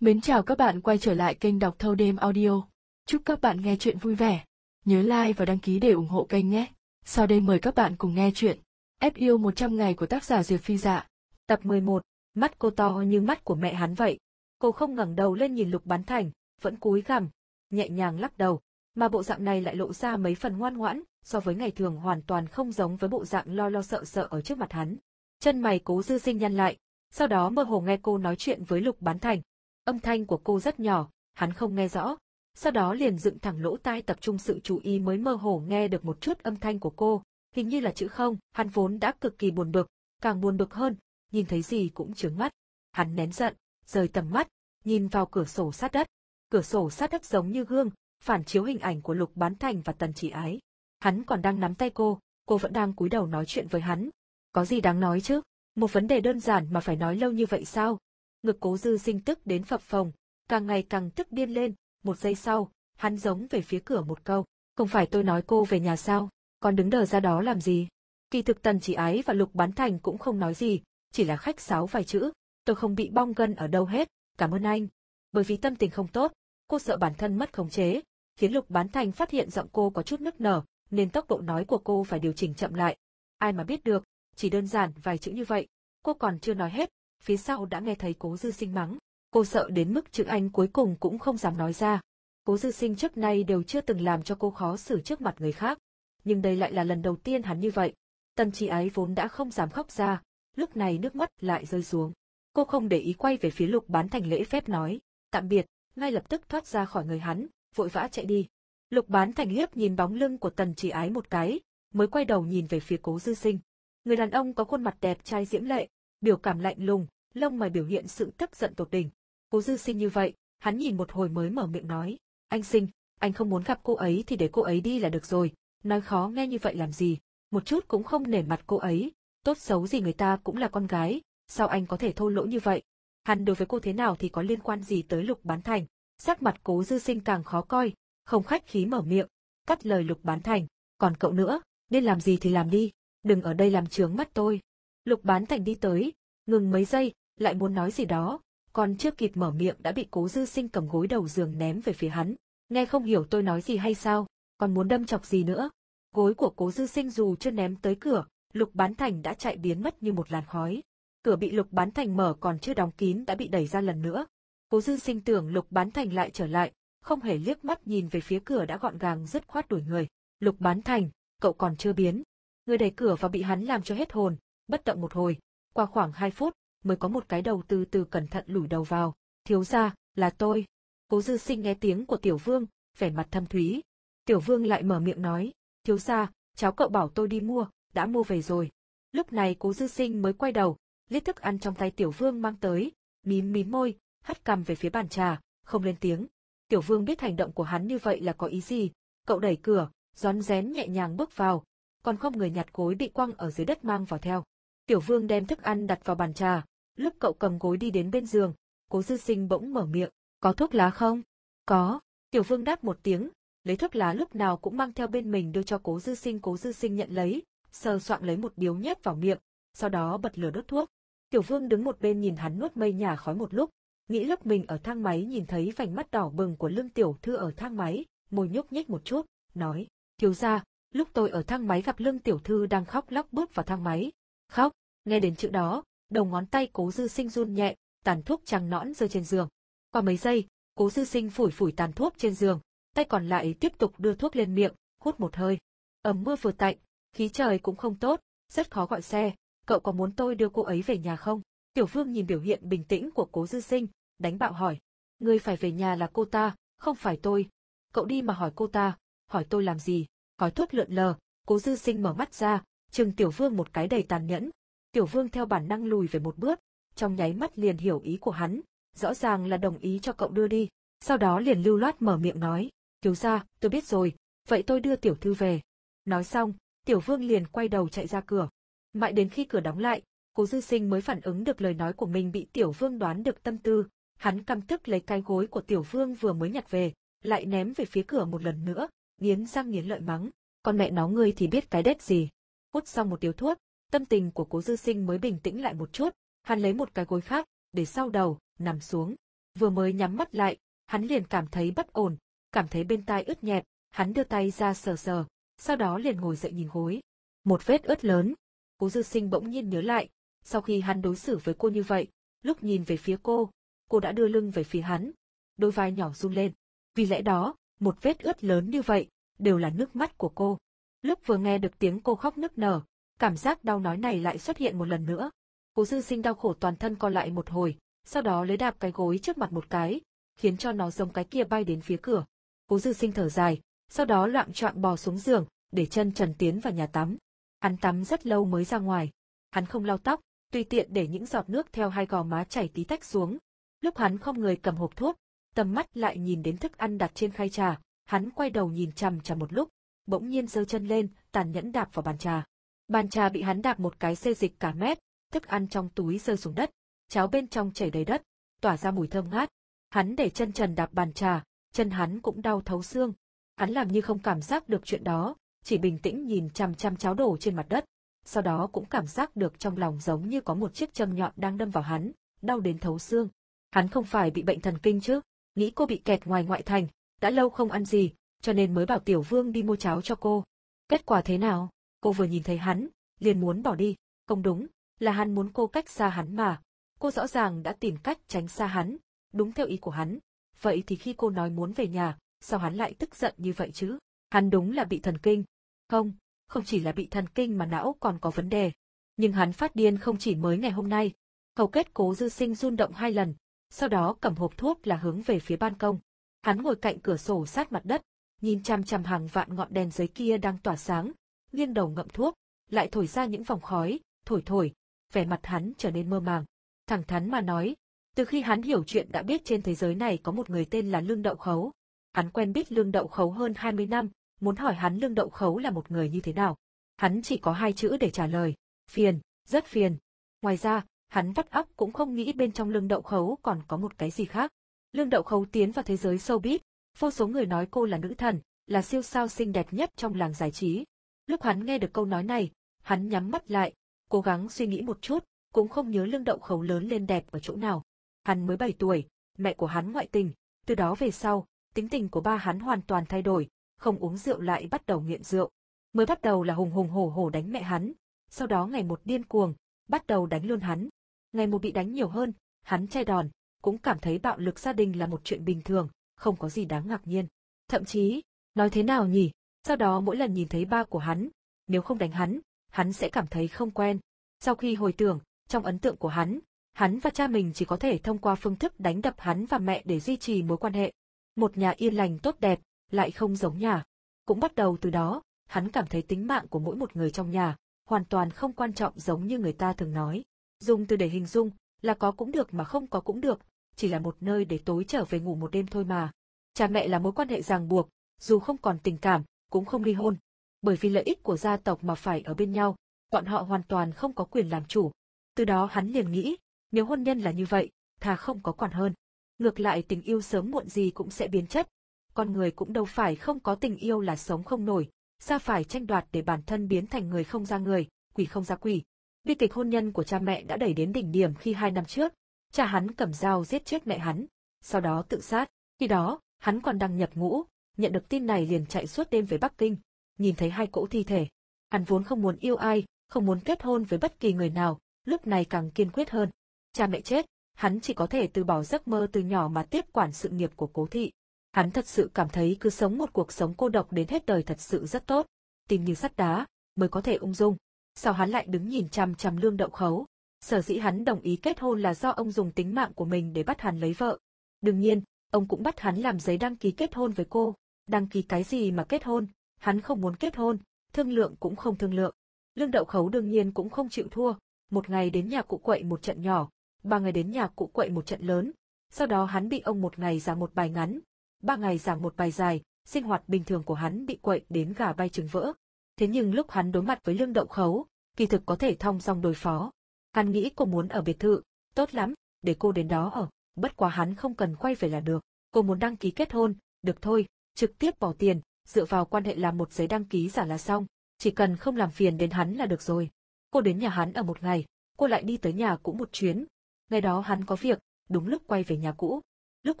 Mến chào các bạn quay trở lại kênh đọc thâu đêm audio. Chúc các bạn nghe chuyện vui vẻ. Nhớ like và đăng ký để ủng hộ kênh nhé. Sau đây mời các bạn cùng nghe chuyện Ép yêu 100 ngày của tác giả Diệp Phi Dạ. Tập 11, mắt cô to như mắt của mẹ hắn vậy. Cô không ngẩng đầu lên nhìn Lục Bán Thành, vẫn cúi gằm, nhẹ nhàng lắc đầu, mà bộ dạng này lại lộ ra mấy phần ngoan ngoãn, so với ngày thường hoàn toàn không giống với bộ dạng lo lo sợ sợ ở trước mặt hắn. Chân mày cố dư sinh nhăn lại, sau đó mơ hồ nghe cô nói chuyện với Lục Bán Thành. Âm thanh của cô rất nhỏ, hắn không nghe rõ. Sau đó liền dựng thẳng lỗ tai tập trung sự chú ý mới mơ hồ nghe được một chút âm thanh của cô, hình như là chữ không, hắn vốn đã cực kỳ buồn bực, càng buồn bực hơn, nhìn thấy gì cũng trướng mắt. Hắn nén giận, rời tầm mắt, nhìn vào cửa sổ sát đất. Cửa sổ sát đất giống như gương, phản chiếu hình ảnh của Lục Bán Thành và Tần Chỉ Ái. Hắn còn đang nắm tay cô, cô vẫn đang cúi đầu nói chuyện với hắn. Có gì đáng nói chứ? Một vấn đề đơn giản mà phải nói lâu như vậy sao? Ngực cố dư sinh tức đến phập phồng, càng ngày càng tức điên lên, một giây sau, hắn giống về phía cửa một câu. Không phải tôi nói cô về nhà sao, còn đứng đờ ra đó làm gì? Kỳ thực tần chỉ ái và lục bán thành cũng không nói gì, chỉ là khách sáo vài chữ. Tôi không bị bong gân ở đâu hết, cảm ơn anh. Bởi vì tâm tình không tốt, cô sợ bản thân mất khống chế, khiến lục bán thành phát hiện giọng cô có chút nức nở, nên tốc độ nói của cô phải điều chỉnh chậm lại. Ai mà biết được, chỉ đơn giản vài chữ như vậy, cô còn chưa nói hết, phía sau đã nghe thấy cố dư sinh mắng. Cô sợ đến mức chữ anh cuối cùng cũng không dám nói ra. Cố dư sinh trước nay đều chưa từng làm cho cô khó xử trước mặt người khác. Nhưng đây lại là lần đầu tiên hắn như vậy. Tần chi ái vốn đã không dám khóc ra, lúc này nước mắt lại rơi xuống. Cô không để ý quay về phía lục bán thành lễ phép nói, tạm biệt, ngay lập tức thoát ra khỏi người hắn, vội vã chạy đi. Lục bán thành liếc nhìn bóng lưng của tần chỉ ái một cái, mới quay đầu nhìn về phía cố dư sinh. Người đàn ông có khuôn mặt đẹp trai diễm lệ, biểu cảm lạnh lùng, lông mày biểu hiện sự tức giận tột đỉnh. Cố dư sinh như vậy, hắn nhìn một hồi mới mở miệng nói, anh sinh, anh không muốn gặp cô ấy thì để cô ấy đi là được rồi, nói khó nghe như vậy làm gì, một chút cũng không nể mặt cô ấy, tốt xấu gì người ta cũng là con gái, sao anh có thể thô lỗ như vậy. Hắn đối với cô thế nào thì có liên quan gì tới lục bán thành, sắc mặt cố dư sinh càng khó coi, không khách khí mở miệng, cắt lời lục bán thành, còn cậu nữa, nên làm gì thì làm đi, đừng ở đây làm trướng mắt tôi. Lục bán thành đi tới, ngừng mấy giây, lại muốn nói gì đó, còn chưa kịp mở miệng đã bị cố dư sinh cầm gối đầu giường ném về phía hắn. Nghe không hiểu tôi nói gì hay sao, còn muốn đâm chọc gì nữa. Gối của cố dư sinh dù chưa ném tới cửa, lục bán thành đã chạy biến mất như một làn khói. Cửa bị lục bán thành mở còn chưa đóng kín đã bị đẩy ra lần nữa. Cố dư sinh tưởng lục bán thành lại trở lại, không hề liếc mắt nhìn về phía cửa đã gọn gàng dứt khoát đuổi người. Lục bán thành, cậu còn chưa biến. Người đẩy cửa vào bị hắn làm cho hết hồn, bất động một hồi. Qua khoảng hai phút, mới có một cái đầu từ từ cẩn thận lủi đầu vào. Thiếu ra, là tôi. Cố dư sinh nghe tiếng của tiểu vương, vẻ mặt thâm thúy. Tiểu vương lại mở miệng nói, thiếu ra, cháu cậu bảo tôi đi mua, đã mua về rồi. Lúc này cố dư sinh mới quay đầu, liếc thức ăn trong tay tiểu vương mang tới, mím mím môi, hất cằm về phía bàn trà, không lên tiếng. Tiểu vương biết hành động của hắn như vậy là có ý gì, cậu đẩy cửa, rón rén nhẹ nhàng bước vào, còn không người nhặt gối bị quăng ở dưới đất mang vào theo. Tiểu vương đem thức ăn đặt vào bàn trà, lúc cậu cầm gối đi đến bên giường, cố dư sinh bỗng mở miệng, có thuốc lá không? Có. Tiểu vương đáp một tiếng, lấy thuốc lá lúc nào cũng mang theo bên mình đưa cho cố dư sinh cố dư sinh nhận lấy, sờ soạn lấy một điếu nhét vào miệng, sau đó bật lửa đốt thuốc. Tiểu vương đứng một bên nhìn hắn nuốt mây nhà khói một lúc, nghĩ lúc mình ở thang máy nhìn thấy vành mắt đỏ bừng của lương tiểu thư ở thang máy, môi nhúc nhích một chút, nói, thiếu ra, lúc tôi ở thang máy gặp lương tiểu thư đang khóc lóc bước vào thang máy. Khóc, nghe đến chữ đó, đầu ngón tay cố dư sinh run nhẹ, tàn thuốc trắng nõn rơi trên giường. Qua mấy giây, cố dư sinh phủi phủi tàn thuốc trên giường, tay còn lại tiếp tục đưa thuốc lên miệng, hút một hơi. Ấm mưa vừa tạnh, khí trời cũng không tốt, rất khó gọi xe, cậu có muốn tôi đưa cô ấy về nhà không? Tiểu vương nhìn biểu hiện bình tĩnh của cố dư sinh, đánh bạo hỏi. Người phải về nhà là cô ta, không phải tôi. Cậu đi mà hỏi cô ta, hỏi tôi làm gì? hỏi thuốc lượn lờ, cố dư sinh mở mắt ra, Trừng tiểu vương một cái đầy tàn nhẫn. Tiểu vương theo bản năng lùi về một bước, trong nháy mắt liền hiểu ý của hắn, rõ ràng là đồng ý cho cậu đưa đi. Sau đó liền lưu loát mở miệng nói, thiếu ra, tôi biết rồi, vậy tôi đưa tiểu thư về. Nói xong, tiểu vương liền quay đầu chạy ra cửa. Mãi đến khi cửa đóng lại, cố dư sinh mới phản ứng được lời nói của mình bị tiểu vương đoán được tâm tư, hắn căm tức lấy cái gối của tiểu vương vừa mới nhặt về, lại ném về phía cửa một lần nữa, nghiến răng nghiến lợi mắng, con mẹ nó ngươi thì biết cái đét gì. Hút xong một điếu thuốc, tâm tình của cố dư sinh mới bình tĩnh lại một chút, hắn lấy một cái gối khác, để sau đầu, nằm xuống. Vừa mới nhắm mắt lại, hắn liền cảm thấy bất ổn, cảm thấy bên tai ướt nhẹp, hắn đưa tay ra sờ sờ, sau đó liền ngồi dậy nhìn gối. Một vết ướt lớn. Cố dư sinh bỗng nhiên nhớ lại, sau khi hắn đối xử với cô như vậy, lúc nhìn về phía cô, cô đã đưa lưng về phía hắn. Đôi vai nhỏ run lên. Vì lẽ đó, một vết ướt lớn như vậy, đều là nước mắt của cô. Lúc vừa nghe được tiếng cô khóc nức nở, cảm giác đau nói này lại xuất hiện một lần nữa. Cố dư sinh đau khổ toàn thân co lại một hồi, sau đó lấy đạp cái gối trước mặt một cái, khiến cho nó giống cái kia bay đến phía cửa. Cố dư sinh thở dài, sau đó loạn trọn bò xuống giường, để chân trần tiến vào nhà tắm. Hắn tắm rất lâu mới ra ngoài. Hắn không lau tóc, tùy tiện để những giọt nước theo hai gò má chảy tí tách xuống. Lúc hắn không người cầm hộp thuốc, tầm mắt lại nhìn đến thức ăn đặt trên khay trà, hắn quay đầu nhìn chằm chằm một lúc, bỗng nhiên giơ chân lên, tàn nhẫn đạp vào bàn trà. Bàn trà bị hắn đạp một cái xê dịch cả mét, thức ăn trong túi rơi xuống đất, cháo bên trong chảy đầy đất, tỏa ra mùi thơm ngát. Hắn để chân trần đạp bàn trà, chân hắn cũng đau thấu xương. Hắn làm như không cảm giác được chuyện đó, chỉ bình tĩnh nhìn chằm chằm cháo đổ trên mặt đất. Sau đó cũng cảm giác được trong lòng giống như có một chiếc châm nhọn đang đâm vào hắn, đau đến thấu xương. Hắn không phải bị bệnh thần kinh chứ, nghĩ cô bị kẹt ngoài ngoại thành, đã lâu không ăn gì, cho nên mới bảo Tiểu Vương đi mua cháo cho cô. Kết quả thế nào? Cô vừa nhìn thấy hắn, liền muốn bỏ đi. Không đúng, là hắn muốn cô cách xa hắn mà. Cô rõ ràng đã tìm cách tránh xa hắn, đúng theo ý của hắn. Vậy thì khi cô nói muốn về nhà, sao hắn lại tức giận như vậy chứ? Hắn đúng là bị thần kinh. Không, không chỉ là bị thần kinh mà não còn có vấn đề. Nhưng hắn phát điên không chỉ mới ngày hôm nay. Hầu kết cố dư sinh run động hai lần, sau đó cầm hộp thuốc là hướng về phía ban công. Hắn ngồi cạnh cửa sổ sát mặt đất, nhìn chằm chằm hàng vạn ngọn đèn giấy kia đang tỏa sáng, nghiêng đầu ngậm thuốc, lại thổi ra những vòng khói, thổi thổi, vẻ mặt hắn trở nên mơ màng. Thẳng thắn mà nói, từ khi hắn hiểu chuyện đã biết trên thế giới này có một người tên là Lương Đậu Khấu. Hắn quen biết Lương Đậu Khấu hơn 20 năm, muốn hỏi hắn Lương Đậu Khấu là một người như thế nào. Hắn chỉ có hai chữ để trả lời, phiền, rất phiền. Ngoài ra, hắn vắt óc cũng không nghĩ bên trong Lương Đậu Khấu còn có một cái gì khác. Lương Đậu Khấu tiến vào thế giới showbiz, vô số người nói cô là nữ thần, là siêu sao xinh đẹp nhất trong làng giải trí. Lúc hắn nghe được câu nói này, hắn nhắm mắt lại, cố gắng suy nghĩ một chút, cũng không nhớ lương đậu khấu lớn lên đẹp ở chỗ nào. Hắn mới 7 tuổi, mẹ của hắn ngoại tình, từ đó về sau, tính tình của ba hắn hoàn toàn thay đổi, không uống rượu lại bắt đầu nghiện rượu. Mới bắt đầu là hùng hùng hổ hổ đánh mẹ hắn, sau đó ngày một điên cuồng, bắt đầu đánh luôn hắn. Ngày một bị đánh nhiều hơn, hắn che đòn, cũng cảm thấy bạo lực gia đình là một chuyện bình thường, không có gì đáng ngạc nhiên. Thậm chí, nói thế nào nhỉ, sau đó mỗi lần nhìn thấy ba của hắn, nếu không đánh hắn, hắn sẽ cảm thấy không quen. Sau khi hồi tưởng, trong ấn tượng của hắn, hắn và cha mình chỉ có thể thông qua phương thức đánh đập hắn và mẹ để duy trì mối quan hệ. Một nhà yên lành tốt đẹp, lại không giống nhà. Cũng bắt đầu từ đó, hắn cảm thấy tính mạng của mỗi một người trong nhà, hoàn toàn không quan trọng giống như người ta thường nói. Dùng từ để hình dung, là có cũng được mà không có cũng được, chỉ là một nơi để tối trở về ngủ một đêm thôi mà. Cha mẹ là mối quan hệ ràng buộc, dù không còn tình cảm, cũng không ly hôn. Bởi vì lợi ích của gia tộc mà phải ở bên nhau, bọn họ hoàn toàn không có quyền làm chủ. Từ đó hắn liền nghĩ, nếu hôn nhân là như vậy, thà không có còn hơn. Ngược lại tình yêu sớm muộn gì cũng sẽ biến chất. Con người cũng đâu phải không có tình yêu là sống không nổi, ra phải tranh đoạt để bản thân biến thành người không ra người, quỷ không ra quỷ. Bi kịch hôn nhân của cha mẹ đã đẩy đến đỉnh điểm khi hai năm trước, cha hắn cầm dao giết chết mẹ hắn, sau đó tự sát. Khi đó, hắn còn đang nhập ngũ, nhận được tin này liền chạy suốt đêm về Bắc Kinh, nhìn thấy hai cỗ thi thể. Hắn vốn không muốn yêu ai, không muốn kết hôn với bất kỳ người nào, lúc này càng kiên quyết hơn. Cha mẹ chết, hắn chỉ có thể từ bỏ giấc mơ từ nhỏ mà tiếp quản sự nghiệp của cố thị. Hắn thật sự cảm thấy cứ sống một cuộc sống cô độc đến hết đời thật sự rất tốt, tìm như sắt đá, mới có thể ung dung. Sao hắn lại đứng nhìn chằm chằm lương đậu khấu? Sở dĩ hắn đồng ý kết hôn là do ông dùng tính mạng của mình để bắt hắn lấy vợ. Đương nhiên, ông cũng bắt hắn làm giấy đăng ký kết hôn với cô. Đăng ký cái gì mà kết hôn, hắn không muốn kết hôn, thương lượng cũng không thương lượng. Lương Đậu Khấu đương nhiên cũng không chịu thua, một ngày đến nhà cụ quậy một trận nhỏ, ba ngày đến nhà cụ quậy một trận lớn, sau đó hắn bị ông một ngày giảng một bài ngắn, ba ngày giảng một bài dài, sinh hoạt bình thường của hắn bị quậy đến gà bay trứng vỡ. Thế nhưng lúc hắn đối mặt với Lương Đậu Khấu, kỳ thực có thể thông dong đối phó. Hắn nghĩ cô muốn ở biệt thự, tốt lắm, để cô đến đó ở, bất quá hắn không cần quay về là được. Cô muốn đăng ký kết hôn, được thôi, trực tiếp bỏ tiền, dựa vào quan hệ làm một giấy đăng ký giả là xong, chỉ cần không làm phiền đến hắn là được rồi. Cô đến nhà hắn ở một ngày, cô lại đi tới nhà cũ một chuyến. Ngày đó hắn có việc, đúng lúc quay về nhà cũ. Lúc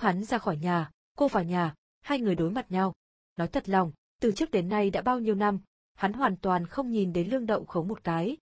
hắn ra khỏi nhà, cô vào nhà, hai người đối mặt nhau. Nói thật lòng, từ trước đến nay đã bao nhiêu năm, hắn hoàn toàn không nhìn đến lương đậu khấu một cái.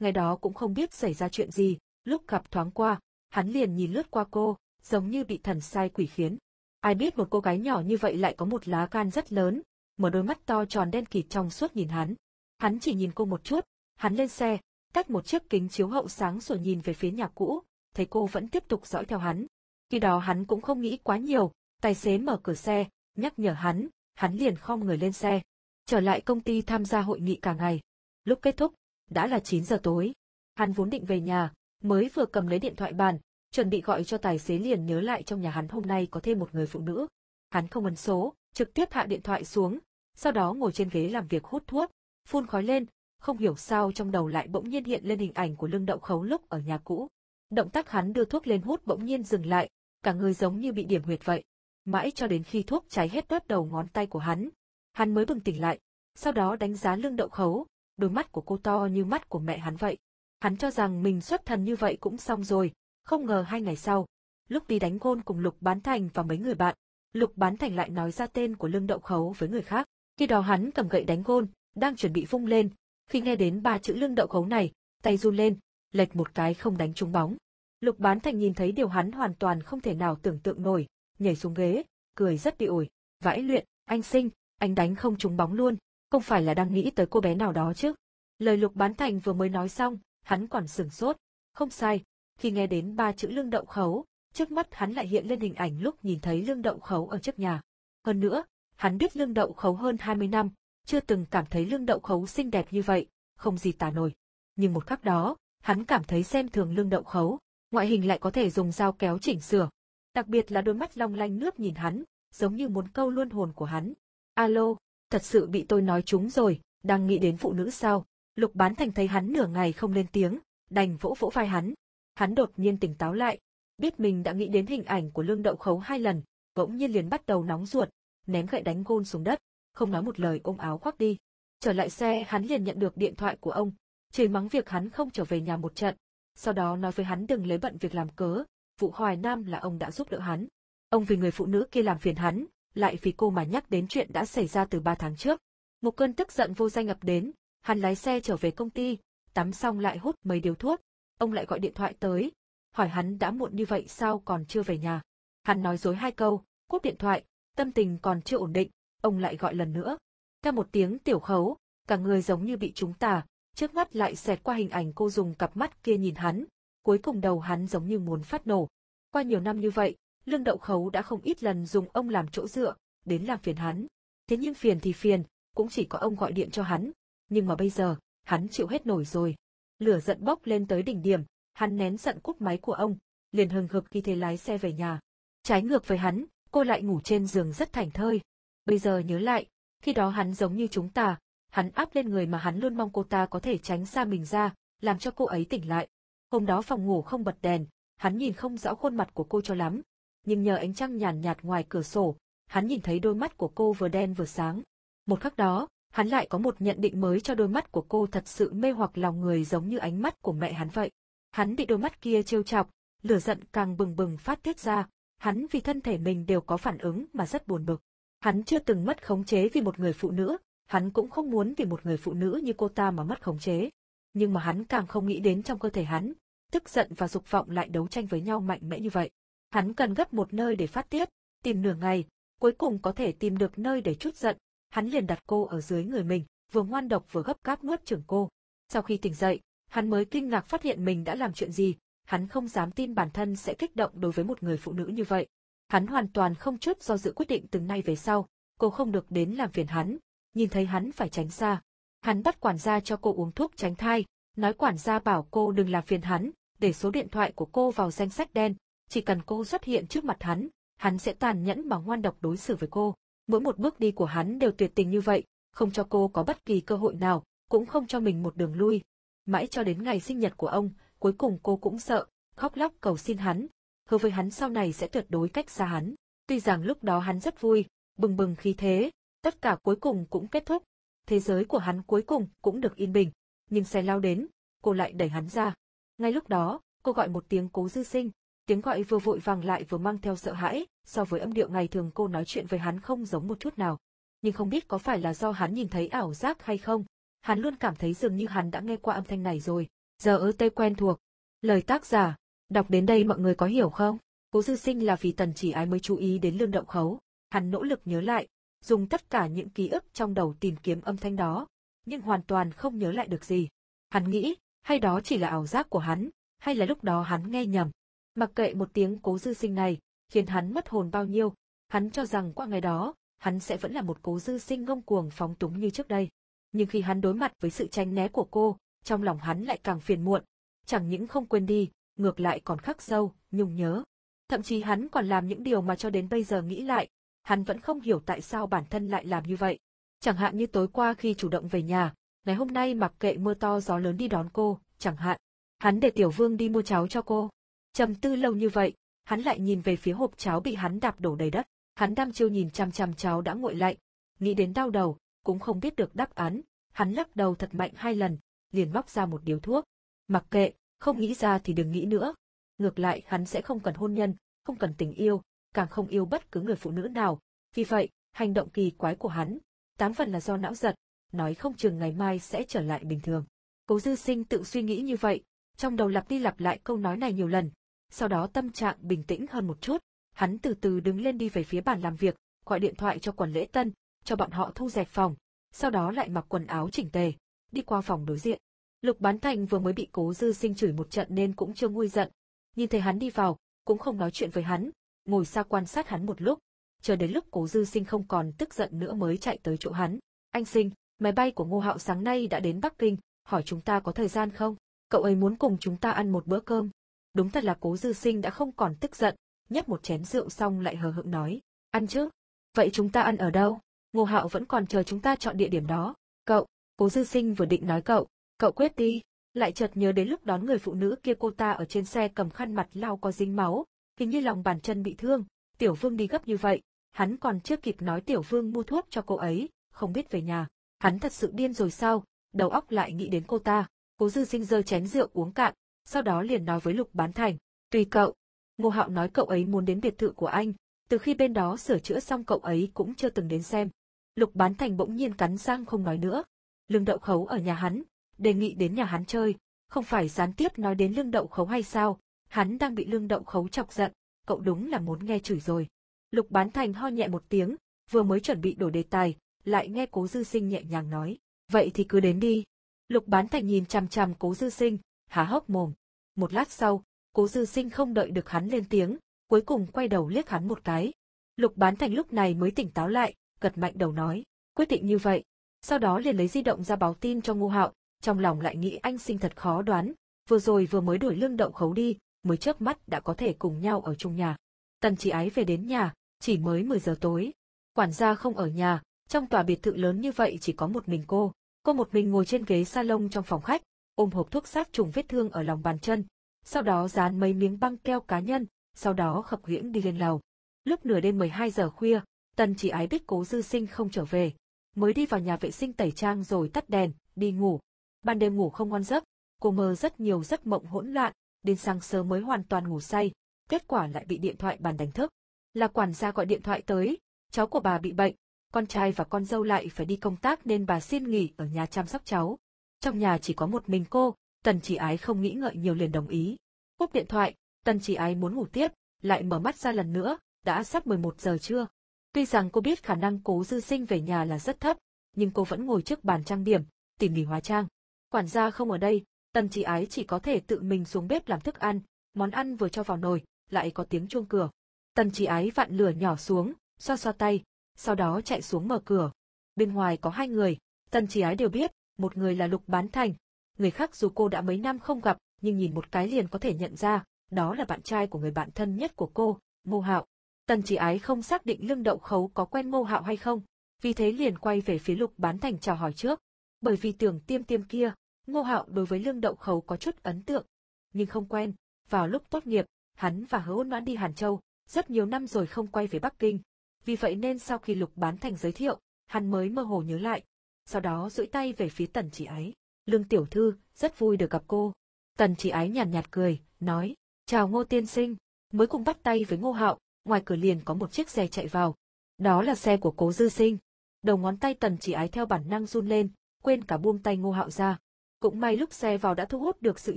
Ngày đó cũng không biết xảy ra chuyện gì, lúc gặp thoáng qua, hắn liền nhìn lướt qua cô, giống như bị thần sai quỷ khiến. Ai biết một cô gái nhỏ như vậy lại có một lá gan rất lớn, mở đôi mắt to tròn đen kịt trong suốt nhìn hắn. Hắn chỉ nhìn cô một chút, hắn lên xe, cách một chiếc kính chiếu hậu sáng rồi nhìn về phía nhà cũ, thấy cô vẫn tiếp tục dõi theo hắn. Khi đó hắn cũng không nghĩ quá nhiều, tài xế mở cửa xe, nhắc nhở hắn, hắn liền khom người lên xe. Trở lại công ty tham gia hội nghị cả ngày. Lúc kết thúc, đã là 9 giờ tối. Hắn vốn định về nhà, mới vừa cầm lấy điện thoại bàn, chuẩn bị gọi cho tài xế liền nhớ lại trong nhà hắn hôm nay có thêm một người phụ nữ. Hắn không ấn số, trực tiếp hạ điện thoại xuống, sau đó ngồi trên ghế làm việc hút thuốc, phun khói lên, không hiểu sao trong đầu lại bỗng nhiên hiện lên hình ảnh của lưng đậu khấu lúc ở nhà cũ. Động tác hắn đưa thuốc lên hút bỗng nhiên dừng lại, cả người giống như bị điểm huyệt vậy. Mãi cho đến khi thuốc cháy hết đốt đầu ngón tay của hắn, hắn mới bừng tỉnh lại, sau đó đánh giá lưng đậu khấu, đôi mắt của cô to như mắt của mẹ hắn vậy. Hắn cho rằng mình xuất thần như vậy cũng xong rồi, không ngờ hai ngày sau, lúc đi đánh gôn cùng Lục Bán Thành và mấy người bạn, Lục Bán Thành lại nói ra tên của lương đậu khấu với người khác. Khi đó hắn cầm gậy đánh gôn, đang chuẩn bị vung lên, khi nghe đến ba chữ lương đậu khấu này, tay run lên, lệch một cái không đánh trúng bóng. Lục Bán Thành nhìn thấy điều hắn hoàn toàn không thể nào tưởng tượng nổi, nhảy xuống ghế, cười rất bị ổi. Vãi luyện, anh sinh, anh đánh không trúng bóng luôn, không phải là đang nghĩ tới cô bé nào đó chứ. Lời Lục Bán Thành vừa mới nói xong, hắn còn sửng sốt. Không sai, khi nghe đến ba chữ lương đậu khấu, trước mắt hắn lại hiện lên hình ảnh lúc nhìn thấy lương đậu khấu ở trước nhà. Hơn nữa, hắn biết lương đậu khấu hơn 20 năm, chưa từng cảm thấy lương đậu khấu xinh đẹp như vậy, không gì tả nổi. Nhưng một khắc đó, hắn cảm thấy xem thường lương đậu khấu, ngoại hình lại có thể dùng dao kéo chỉnh sửa. Đặc biệt là đôi mắt long lanh nước nhìn hắn, giống như muốn câu luôn hồn của hắn. Alo, thật sự bị tôi nói trúng rồi, đang nghĩ đến phụ nữ sao? Lục bán thành thấy hắn nửa ngày không lên tiếng, đành vỗ vỗ vai hắn. Hắn đột nhiên tỉnh táo lại, biết mình đã nghĩ đến hình ảnh của lương đậu khấu hai lần, bỗng nhiên liền bắt đầu nóng ruột, ném gậy đánh gôn xuống đất, không nói một lời ôm áo khoác đi. Trở lại xe hắn liền nhận được điện thoại của ông, chửi mắng việc hắn không trở về nhà một trận, sau đó nói với hắn đừng lấy bận việc làm cớ, vụ Hoài Nam là ông đã giúp đỡ hắn. Ông vì người phụ nữ kia làm phiền hắn, lại vì cô mà nhắc đến chuyện đã xảy ra từ ba tháng trước. Một cơn tức giận vô danh ập đến, hắn lái xe trở về công ty, tắm xong lại hút mấy điếu thuốc, ông lại gọi điện thoại tới, hỏi hắn đã muộn như vậy sao còn chưa về nhà. Hắn nói dối hai câu, cúp điện thoại, tâm tình còn chưa ổn định, ông lại gọi lần nữa. Theo một tiếng tiểu khấu, cả người giống như bị trúng tà, trước mắt lại xẹt qua hình ảnh cô dùng cặp mắt kia nhìn hắn, cuối cùng đầu hắn giống như muốn phát nổ. Qua nhiều năm như vậy, lương đậu khấu đã không ít lần dùng ông làm chỗ dựa, đến làm phiền hắn. Thế nhưng phiền thì phiền, cũng chỉ có ông gọi điện cho hắn. Nhưng mà bây giờ, hắn chịu hết nổi rồi. Lửa giận bốc lên tới đỉnh điểm, hắn nén giận cúp máy của ông, liền hừng hực khi thế lái xe về nhà. Trái ngược với hắn, cô lại ngủ trên giường rất thành thơi. Bây giờ nhớ lại, khi đó hắn giống như chúng ta, hắn áp lên người mà hắn luôn mong cô ta có thể tránh xa mình ra, làm cho cô ấy tỉnh lại. Hôm đó phòng ngủ không bật đèn, hắn nhìn không rõ khuôn mặt của cô cho lắm, nhưng nhờ ánh trăng nhàn nhạt ngoài cửa sổ, hắn nhìn thấy đôi mắt của cô vừa đen vừa sáng. Một khắc đó, hắn lại có một nhận định mới cho đôi mắt của cô thật sự mê hoặc lòng người giống như ánh mắt của mẹ hắn vậy. Hắn bị đôi mắt kia trêu chọc, lửa giận càng bừng bừng phát tiết ra, hắn vì thân thể mình đều có phản ứng mà rất buồn bực. Hắn chưa từng mất khống chế vì một người phụ nữ, hắn cũng không muốn vì một người phụ nữ như cô ta mà mất khống chế. Nhưng mà hắn càng không nghĩ đến trong cơ thể hắn, tức giận và dục vọng lại đấu tranh với nhau mạnh mẽ như vậy. Hắn cần gấp một nơi để phát tiết, tìm nửa ngày, cuối cùng có thể tìm được nơi để chút giận, hắn liền đặt cô ở dưới người mình, vừa ngoan độc vừa gấp gáp nuốt chửng cô. Sau khi tỉnh dậy, hắn mới kinh ngạc phát hiện mình đã làm chuyện gì, hắn không dám tin bản thân sẽ kích động đối với một người phụ nữ như vậy. Hắn hoàn toàn không chút do dự quyết định từ nay về sau, cô không được đến làm phiền hắn, nhìn thấy hắn phải tránh xa. Hắn bắt quản gia cho cô uống thuốc tránh thai, nói quản gia bảo cô đừng làm phiền hắn, để số điện thoại của cô vào danh sách đen, chỉ cần cô xuất hiện trước mặt hắn, hắn sẽ tàn nhẫn mà ngoan độc đối xử với cô. Mỗi một bước đi của hắn đều tuyệt tình như vậy, không cho cô có bất kỳ cơ hội nào, cũng không cho mình một đường lui. Mãi cho đến ngày sinh nhật của ông, cuối cùng cô cũng sợ, khóc lóc cầu xin hắn, hứa với hắn sau này sẽ tuyệt đối cách xa hắn. Tuy rằng lúc đó hắn rất vui, bừng bừng khí thế, tất cả cuối cùng cũng kết thúc. Thế giới của hắn cuối cùng cũng được yên bình, nhưng xe lao đến, cô lại đẩy hắn ra. Ngay lúc đó, cô gọi một tiếng cố dư sinh, Tiếng gọi vừa vội vàng lại vừa mang theo sợ hãi, so với âm điệu ngày thường cô nói chuyện với hắn không giống một chút nào. Nhưng không biết có phải là do hắn nhìn thấy ảo giác hay không, hắn luôn cảm thấy dường như hắn đã nghe qua âm thanh này rồi. Giờ ơ tê quen thuộc. Lời tác giả, đọc đến đây mọi người có hiểu không? Cố dư sinh là vì tần chỉ ái mới chú ý đến lương động khấu. Hắn nỗ lực nhớ lại, dùng tất cả những ký ức trong đầu tìm kiếm âm thanh đó, nhưng hoàn toàn không nhớ lại được gì. Hắn nghĩ, hay đó chỉ là ảo giác của hắn, hay là lúc đó hắn nghe nhầm. Mặc kệ một tiếng cố dư sinh này, khiến hắn mất hồn bao nhiêu, hắn cho rằng qua ngày đó, hắn sẽ vẫn là một cố dư sinh ngông cuồng phóng túng như trước đây. Nhưng khi hắn đối mặt với sự tranh né của cô, trong lòng hắn lại càng phiền muộn, chẳng những không quên đi, ngược lại còn khắc sâu, nhung nhớ. Thậm chí hắn còn làm những điều mà cho đến bây giờ nghĩ lại, hắn vẫn không hiểu tại sao bản thân lại làm như vậy. Chẳng hạn như tối qua khi chủ động về nhà, ngày hôm nay mặc kệ mưa to gió lớn đi đón cô, chẳng hạn. Hắn để Tiểu Vương đi mua cháo cho cô. Trầm tư lâu như vậy, hắn lại nhìn về phía hộp cháo bị hắn đạp đổ đầy đất. Hắn đăm chiêu nhìn chăm chăm cháo đã nguội lạnh, nghĩ đến đau đầu, cũng không biết được đáp án. Hắn lắc đầu thật mạnh hai lần, liền móc ra một điếu thuốc. Mặc kệ, không nghĩ ra thì đừng nghĩ nữa. Ngược lại hắn sẽ không cần hôn nhân, không cần tình yêu, càng không yêu bất cứ người phụ nữ nào. Vì vậy, hành động kỳ quái của hắn, tám phần là do não giật, nói không chừng ngày mai sẽ trở lại bình thường. Cố dư sinh tự suy nghĩ như vậy, trong đầu lặp đi lặp lại câu nói này nhiều lần. Sau đó tâm trạng bình tĩnh hơn một chút, hắn từ từ đứng lên đi về phía bàn làm việc, gọi điện thoại cho quản lễ tân, cho bọn họ thu dẹp phòng, sau đó lại mặc quần áo chỉnh tề, đi qua phòng đối diện. Lục Bán Thành vừa mới bị Cố Dư Sinh chửi một trận nên cũng chưa nguôi giận. Nhìn thấy hắn đi vào, cũng không nói chuyện với hắn, ngồi xa quan sát hắn một lúc, chờ đến lúc Cố Dư Sinh không còn tức giận nữa mới chạy tới chỗ hắn. Anh Sinh, máy bay của Ngô Hạo sáng nay đã đến Bắc Kinh, hỏi chúng ta có thời gian không? Cậu ấy muốn cùng chúng ta ăn một bữa cơm. Đúng thật là Cố Dư Sinh đã không còn tức giận, nhấp một chén rượu xong lại hờ hững nói, ăn chứ? Vậy chúng ta ăn ở đâu? Ngô Hạo vẫn còn chờ chúng ta chọn địa điểm đó. Cậu, Cố Dư Sinh vừa định nói cậu, cậu quyết đi, lại chợt nhớ đến lúc đón người phụ nữ kia cô ta ở trên xe cầm khăn mặt lau có dính máu, hình như lòng bàn chân bị thương, Tiểu Vương đi gấp như vậy, hắn còn chưa kịp nói Tiểu Vương mua thuốc cho cô ấy, không biết về nhà. Hắn thật sự điên rồi sao, đầu óc lại nghĩ đến cô ta. Cố dư sinh giơ chén rượu uống cạn, sau đó liền nói với Lục Bán Thành, tùy cậu. Ngô Hạo nói cậu ấy muốn đến biệt thự của anh, từ khi bên đó sửa chữa xong cậu ấy cũng chưa từng đến xem. Lục Bán Thành bỗng nhiên cắn răng không nói nữa. Lương Đậu Khấu ở nhà hắn, đề nghị đến nhà hắn chơi, không phải gián tiếp nói đến Lương Đậu Khấu hay sao, hắn đang bị Lương Đậu Khấu chọc giận, cậu đúng là muốn nghe chửi rồi. Lục Bán Thành ho nhẹ một tiếng, vừa mới chuẩn bị đổi đề tài, lại nghe Cố Dư Sinh nhẹ nhàng nói, vậy thì cứ đến đi. Lục Bán Thành nhìn chằm chằm Cố Dư Sinh, há hốc mồm. Một lát sau, Cố Dư Sinh không đợi được hắn lên tiếng, cuối cùng quay đầu liếc hắn một cái. Lục Bán Thành lúc này mới tỉnh táo lại, gật mạnh đầu nói, quyết định như vậy. Sau đó liền lấy di động ra báo tin cho Ngô Hạo, trong lòng lại nghĩ anh sinh thật khó đoán, vừa rồi vừa mới đổi lương đậu khấu đi, mới chớp mắt đã có thể cùng nhau ở chung nhà. Tần chỉ ái về đến nhà, chỉ mới 10 giờ tối. Quản gia không ở nhà, trong tòa biệt thự lớn như vậy chỉ có một mình cô. Cô một mình ngồi trên ghế salon trong phòng khách, ôm hộp thuốc sát trùng vết thương ở lòng bàn chân. Sau đó dán mấy miếng băng keo cá nhân, sau đó khập khiễng đi lên lầu. Lúc nửa đêm 12 giờ khuya, Tần chỉ ái biết cố dư sinh không trở về. Mới đi vào nhà vệ sinh tẩy trang rồi tắt đèn, đi ngủ. Ban đêm ngủ không ngon giấc, cô mơ rất nhiều giấc mộng hỗn loạn, đến sáng sớm mới hoàn toàn ngủ say, kết quả lại bị điện thoại bàn đánh thức. Là quản gia gọi điện thoại tới, cháu của bà bị bệnh, con trai và con dâu lại phải đi công tác nên bà xin nghỉ ở nhà chăm sóc cháu. Trong nhà chỉ có một mình cô, tần chỉ ái không nghĩ ngợi nhiều liền đồng ý. Cúp điện thoại, tần chỉ ái muốn ngủ tiếp, lại mở mắt ra lần nữa, đã sắp 11 giờ trưa. Tuy rằng cô biết khả năng cố dư sinh về nhà là rất thấp, nhưng cô vẫn ngồi trước bàn trang điểm, tỉ mỉ hóa trang. Quản gia không ở đây, tần chỉ ái chỉ có thể tự mình xuống bếp làm thức ăn, món ăn vừa cho vào nồi, lại có tiếng chuông cửa. Tần chỉ ái vặn lửa nhỏ xuống, xoa xoa tay, sau đó chạy xuống mở cửa. Bên ngoài có hai người, tần chỉ ái đều biết, một người là Lục Bán Thành, người khác dù cô đã mấy năm không gặp, nhưng nhìn một cái liền có thể nhận ra, đó là bạn trai của người bạn thân nhất của cô, Ngô Hạo. Tần chỉ ái không xác định lương đậu khấu có quen Ngô Hạo hay không, vì thế liền quay về phía Lục Bán Thành chào hỏi trước. Bởi vì tưởng tiêm tiêm kia, Ngô Hạo đối với lương đậu khấu có chút ấn tượng, nhưng không quen. Vào lúc tốt nghiệp, hắn và hứa ôn noãn đi Hàn Châu, rất nhiều năm rồi không quay về Bắc Kinh. Vì vậy nên sau khi Lục Bán Thành giới thiệu, hắn mới mơ hồ nhớ lại. Sau đó duỗi tay về phía tần chỉ ái. Lương tiểu thư, rất vui được gặp cô. Tần chỉ ái nhàn nhạt, nhạt cười, nói, chào ngô tiên sinh. Mới cùng bắt tay với Ngô Hạo, ngoài cửa liền có một chiếc xe chạy vào. Đó là xe của cố dư sinh. Đầu ngón tay tần chỉ ái theo bản năng run lên, quên cả buông tay Ngô Hạo ra. Cũng may lúc xe vào đã thu hút được sự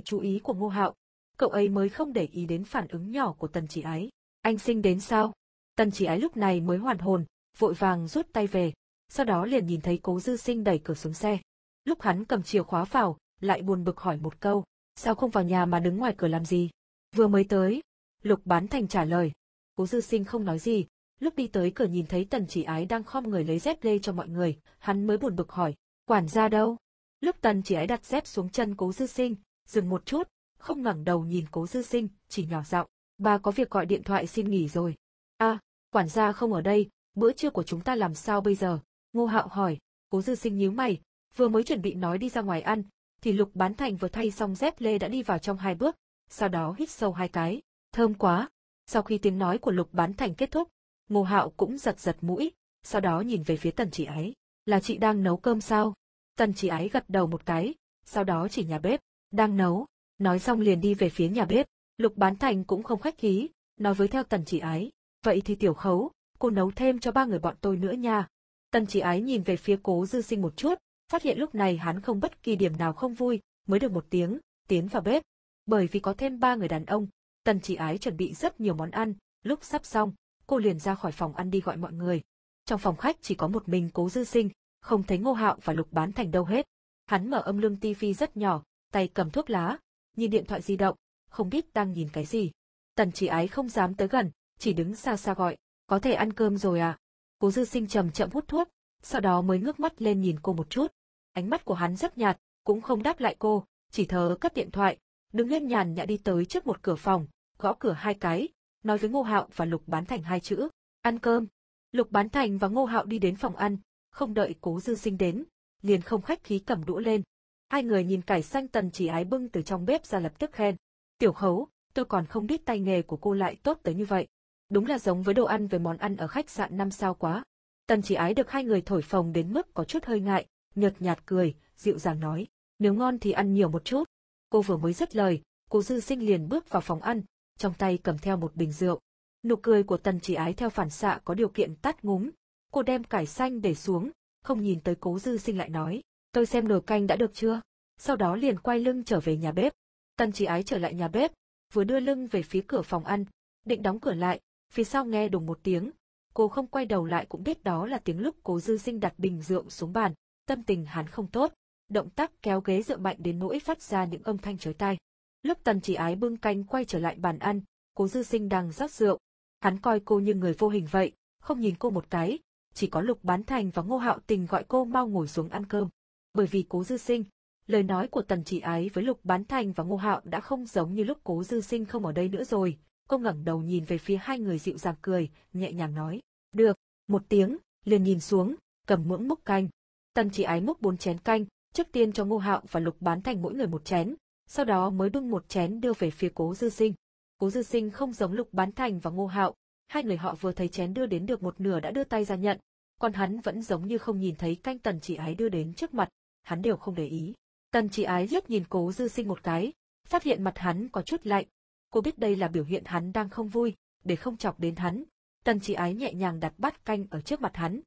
chú ý của Ngô Hạo. Cậu ấy mới không để ý đến phản ứng nhỏ của tần chỉ ái. Anh sinh đến sao? Tần chỉ ái lúc này mới hoàn hồn, vội vàng rút tay về. Sau đó liền nhìn thấy cố dư sinh đẩy cửa xuống xe. Lúc hắn cầm chìa khóa vào, lại buồn bực hỏi một câu. Sao không vào nhà mà đứng ngoài cửa làm gì? Vừa mới tới. Lục bán thành trả lời. Cố dư sinh không nói gì, lúc đi tới cửa nhìn thấy tần chỉ ái đang khom người lấy dép lê cho mọi người, hắn mới buồn bực hỏi, quản gia đâu? Lúc tần chỉ ái đặt dép xuống chân cố dư sinh, dừng một chút, không ngẩng đầu nhìn cố dư sinh, chỉ nhỏ giọng, bà có việc gọi điện thoại xin nghỉ rồi. À, quản gia không ở đây, bữa trưa của chúng ta làm sao bây giờ? Ngô hạo hỏi, cố dư sinh nhíu mày, vừa mới chuẩn bị nói đi ra ngoài ăn, thì lục bán thành vừa thay xong dép lê đã đi vào trong hai bước, sau đó hít sâu hai cái, thơm quá. Sau khi tiếng nói của lục bán thành kết thúc, ngô hạo cũng giật giật mũi, sau đó nhìn về phía tần chỉ ái, là chị đang nấu cơm sao? Tần chỉ ái gật đầu một cái, sau đó chỉ nhà bếp, đang nấu, nói xong liền đi về phía nhà bếp, lục bán thành cũng không khách khí, nói với theo tần chỉ ái, vậy thì tiểu khấu, cô nấu thêm cho ba người bọn tôi nữa nha. Tần chỉ ái nhìn về phía cố dư sinh một chút, phát hiện lúc này hắn không bất kỳ điểm nào không vui, mới được một tiếng, tiến vào bếp. Bởi vì có thêm ba người đàn ông, tần chỉ ái chuẩn bị rất nhiều món ăn, lúc sắp xong, cô liền ra khỏi phòng ăn đi gọi mọi người. Trong phòng khách chỉ có một mình cố dư sinh, không thấy ngô hạo và lục bán thành đâu hết. Hắn mở âm lương tivi rất nhỏ, tay cầm thuốc lá, nhìn điện thoại di động, không biết đang nhìn cái gì. Tần chỉ ái không dám tới gần, chỉ đứng xa xa gọi, có thể ăn cơm rồi à? Cố dư sinh chậm chậm hút thuốc, sau đó mới ngước mắt lên nhìn cô một chút. Ánh mắt của hắn rất nhạt, cũng không đáp lại cô, chỉ thờ cất điện thoại, đứng lên nhàn nhã đi tới trước một cửa phòng, gõ cửa hai cái, nói với Ngô Hạo và Lục Bán Thành hai chữ, ăn cơm. Lục Bán Thành và Ngô Hạo đi đến phòng ăn, không đợi Cố Dư Sinh đến, liền không khách khí cầm đũa lên. Hai người nhìn cải xanh tần chỉ ái bưng từ trong bếp ra lập tức khen. Tiểu khấu, tôi còn không biết tay nghề của cô lại tốt tới như vậy. Đúng là giống với đồ ăn với món ăn ở khách sạn năm sao quá. Tần chỉ ái được hai người thổi phồng đến mức có chút hơi ngại, nhợt nhạt cười, dịu dàng nói, nếu ngon thì ăn nhiều một chút. Cô vừa mới dứt lời, cô dư sinh liền bước vào phòng ăn, trong tay cầm theo một bình rượu. Nụ cười của tần chỉ ái theo phản xạ có điều kiện tắt ngúng. Cô đem cải xanh để xuống, không nhìn tới cố dư sinh lại nói, tôi xem nồi canh đã được chưa? Sau đó liền quay lưng trở về nhà bếp. Tần chỉ ái trở lại nhà bếp, vừa đưa lưng về phía cửa phòng ăn, định đóng cửa lại, phía sau nghe đùng một tiếng. Cô không quay đầu lại cũng biết đó là tiếng lúc cố dư sinh đặt bình rượu xuống bàn, tâm tình hắn không tốt, động tác kéo ghế dựa mạnh đến nỗi phát ra những âm thanh chói tai. Lúc tần chỉ ái bưng canh quay trở lại bàn ăn, cố dư sinh đang rót rượu. Hắn coi cô như người vô hình vậy, không nhìn cô một cái, chỉ có lục bán thành và ngô hạo tình gọi cô mau ngồi xuống ăn cơm. Bởi vì cố dư sinh, lời nói của tần chỉ ái với lục bán thành và ngô hạo đã không giống như lúc cố dư sinh không ở đây nữa rồi. Cô ngẩng đầu nhìn về phía hai người dịu dàng cười, nhẹ nhàng nói. Được, một tiếng, liền nhìn xuống, cầm muỗng múc canh. Tần chỉ ái múc bốn chén canh, trước tiên cho ngô hạo và lục bán thành mỗi người một chén, sau đó mới bưng một chén đưa về phía cố dư sinh. Cố dư sinh không giống lục bán thành và ngô hạo, hai người họ vừa thấy chén đưa đến được một nửa đã đưa tay ra nhận, còn hắn vẫn giống như không nhìn thấy canh tần chỉ ái đưa đến trước mặt, hắn đều không để ý. Tần chỉ ái liếc nhìn cố dư sinh một cái, phát hiện mặt hắn có chút lạnh. Cô biết đây là biểu hiện hắn đang không vui, để không chọc đến hắn. Tần chỉ ái nhẹ nhàng đặt bát canh ở trước mặt hắn.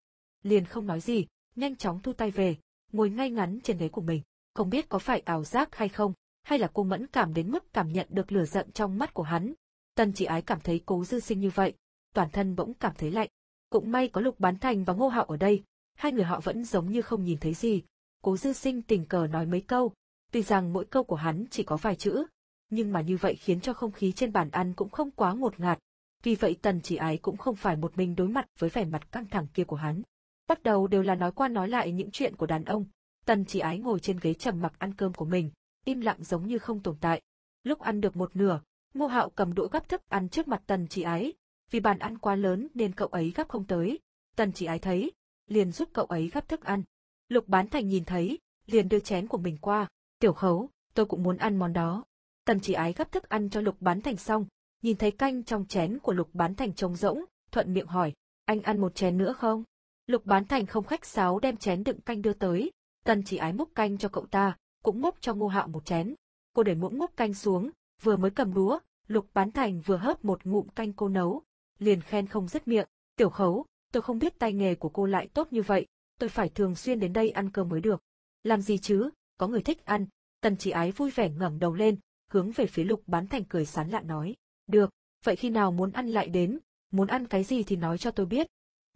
Liền không nói gì, nhanh chóng thu tay về, ngồi ngay ngắn trên ghế của mình. Không biết có phải ảo giác hay không, hay là cô mẫn cảm đến mức cảm nhận được lửa giận trong mắt của hắn. Tần chỉ ái cảm thấy cố dư sinh như vậy, toàn thân bỗng cảm thấy lạnh. Cũng may có lục bán thành và ngô hạo ở đây, hai người họ vẫn giống như không nhìn thấy gì. Cố dư sinh tình cờ nói mấy câu, tuy rằng mỗi câu của hắn chỉ có vài chữ, nhưng mà như vậy khiến cho không khí trên bàn ăn cũng không quá ngột ngạt. Vì vậy tần chỉ ái cũng không phải một mình đối mặt với vẻ mặt căng thẳng kia của hắn. Bắt đầu đều là nói qua nói lại những chuyện của đàn ông, tần chỉ ái ngồi trên ghế trầm mặc ăn cơm của mình, im lặng giống như không tồn tại. Lúc ăn được một nửa, Ngô Hạo cầm đũa gắp thức ăn trước mặt Tần Chỉ Ái, vì bàn ăn quá lớn nên cậu ấy gắp không tới. Tần Chỉ Ái thấy, liền giúp cậu ấy gắp thức ăn. Lục Bán Thành nhìn thấy, liền đưa chén của mình qua, "Tiểu Khấu, tôi cũng muốn ăn món đó." Tần Chỉ Ái gấp thức ăn cho Lục Bán Thành xong, nhìn thấy canh trong chén của Lục Bán Thành trống rỗng, thuận miệng hỏi, "Anh ăn một chén nữa không?" Lục Bán Thành không khách sáo đem chén đựng canh đưa tới, Tần Chỉ Ái múc canh cho cậu ta, cũng múc cho Ngô Hạo một chén. Cô để muỗng múc canh xuống, vừa mới cầm đũa, Lục Bán Thành vừa hớp một ngụm canh cô nấu, liền khen không dứt miệng, tiểu khấu, tôi không biết tay nghề của cô lại tốt như vậy, tôi phải thường xuyên đến đây ăn cơm mới được. Làm gì chứ, có người thích ăn, tần chỉ ái vui vẻ ngẩng đầu lên, hướng về phía lục bán thành cười sán lạ nói. Được, vậy khi nào muốn ăn lại đến, muốn ăn cái gì thì nói cho tôi biết.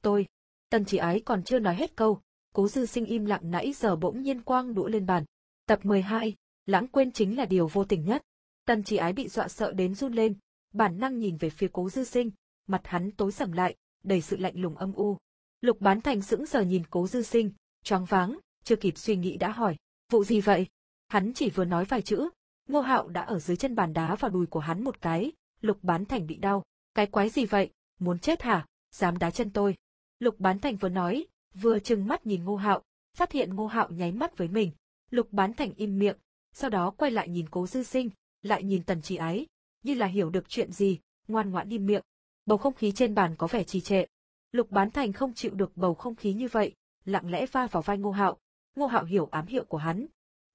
Tôi, tần chỉ ái còn chưa nói hết câu, cố dư sinh im lặng nãy giờ bỗng nhiên quang đũa lên bàn. Tập 12, lãng quên chính là điều vô tình nhất. Tần chỉ ái bị dọa sợ đến run lên, bản năng nhìn về phía cố dư sinh, mặt hắn tối sầm lại, đầy sự lạnh lùng âm u. Lục bán thành sững sờ nhìn cố dư sinh, choáng váng, chưa kịp suy nghĩ đã hỏi, vụ gì vậy? Hắn chỉ vừa nói vài chữ, ngô hạo đã ở dưới chân bàn đá vào đùi của hắn một cái, lục bán thành bị đau. Cái quái gì vậy, muốn chết hả, dám đá chân tôi. Lục bán thành vừa nói, vừa trừng mắt nhìn ngô hạo, phát hiện ngô hạo nháy mắt với mình. Lục bán thành im miệng, sau đó quay lại nhìn cố dư sinh, lại nhìn tần Trì ái, như là hiểu được chuyện gì, ngoan ngoãn im miệng. Bầu không khí trên bàn có vẻ trì trệ. Lục bán thành không chịu được bầu không khí như vậy, lặng lẽ va vào vai ngô hạo. Ngô hạo hiểu ám hiệu của hắn.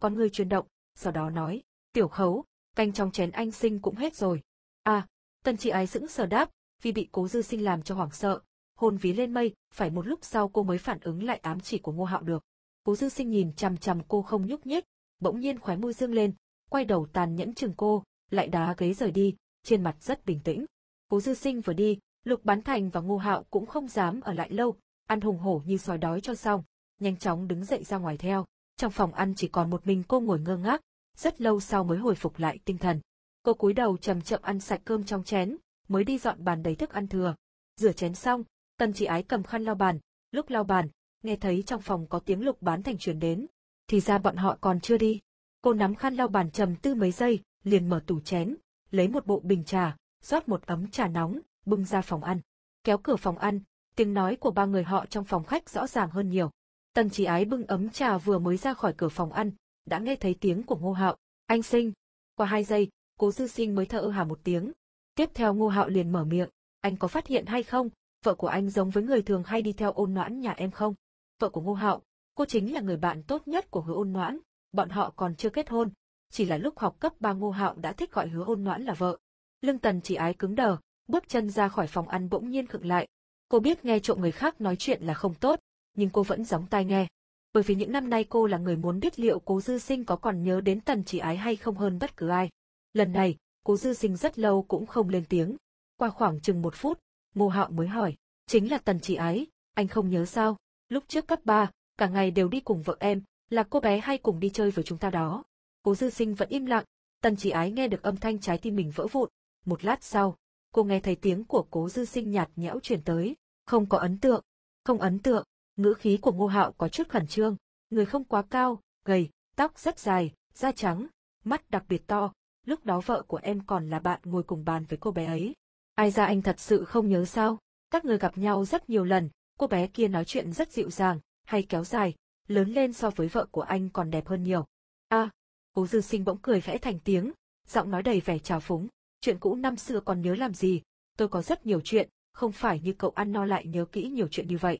Con người chuyển động, sau đó nói, tiểu khấu, canh trong chén anh sinh cũng hết rồi. À, tần chị ái sững sờ đáp, vì bị cố dư sinh làm cho hoảng sợ, hồn ví lên mây, phải một lúc sau cô mới phản ứng lại ám chỉ của ngô hạo được. Cố dư sinh nhìn chằm chằm cô không nhúc nhích, bỗng nhiên khóe môi dương lên, quay đầu tàn nhẫn chừng cô, lại đá ghế rời đi, trên mặt rất bình tĩnh. Cố dư sinh vừa đi, Lục Bán Thành và Ngô Hạo cũng không dám ở lại lâu, ăn hùng hổ như sói đói cho xong, nhanh chóng đứng dậy ra ngoài theo. Trong phòng ăn chỉ còn một mình cô ngồi ngơ ngác, rất lâu sau mới hồi phục lại tinh thần. Cô cúi đầu chậm chậm ăn sạch cơm trong chén, mới đi dọn bàn đầy thức ăn thừa. Rửa chén xong, Tần Chỉ Ái cầm khăn lau bàn, lúc lau bàn, nghe thấy trong phòng có tiếng Lục Bán Thành truyền đến, thì ra bọn họ còn chưa đi. Cô nắm khăn lau bàn trầm tư mấy giây, liền mở tủ chén, lấy một bộ bình trà, rót một ấm trà nóng, bưng ra phòng ăn. Kéo cửa phòng ăn, tiếng nói của ba người họ trong phòng khách rõ ràng hơn nhiều. Tần chỉ ái bưng ấm trà vừa mới ra khỏi cửa phòng ăn, đã nghe thấy tiếng của ngô hạo, anh sinh. Qua hai giây, cố dư sinh mới thở hà một tiếng. Tiếp theo ngô hạo liền mở miệng, anh có phát hiện hay không, vợ của anh giống với người thường hay đi theo ôn noãn nhà em không? Vợ của ngô hạo, cô chính là người bạn tốt nhất của hứa ôn noãn, bọn họ còn chưa kết hôn, chỉ là lúc học cấp ba ngô hạo đã thích gọi hứa ôn noãn là vợ. Lương tần chỉ ái cứng đờ, bước chân ra khỏi phòng ăn bỗng nhiên khựng lại. Cô biết nghe trộm người khác nói chuyện là không tốt, nhưng cô vẫn gióng tai nghe. Bởi vì những năm nay cô là người muốn biết liệu cố dư sinh có còn nhớ đến tần chỉ ái hay không hơn bất cứ ai. Lần này, cố dư sinh rất lâu cũng không lên tiếng. Qua khoảng chừng một phút, ngô hạo mới hỏi, chính là tần chỉ ái, anh không nhớ sao, lúc trước cấp 3, cả ngày đều đi cùng vợ em, là cô bé hay cùng đi chơi với chúng ta đó. Cố dư sinh vẫn im lặng, tần chỉ ái nghe được âm thanh trái tim mình vỡ vụn. Một lát sau, cô nghe thấy tiếng của cố dư sinh nhạt nhẽo truyền tới, không có ấn tượng, không ấn tượng, ngữ khí của ngô hạo có chút khẩn trương, người không quá cao, gầy, tóc rất dài, da trắng, mắt đặc biệt to, lúc đó vợ của em còn là bạn ngồi cùng bàn với cô bé ấy. Ai ra anh thật sự không nhớ sao, các người gặp nhau rất nhiều lần, cô bé kia nói chuyện rất dịu dàng, hay kéo dài, lớn lên so với vợ của anh còn đẹp hơn nhiều. a à, cố dư sinh bỗng cười khẽ thành tiếng, giọng nói đầy vẻ trào phúng chuyện cũ năm xưa còn nhớ làm gì, tôi có rất nhiều chuyện, không phải như cậu ăn no lại nhớ kỹ nhiều chuyện như vậy.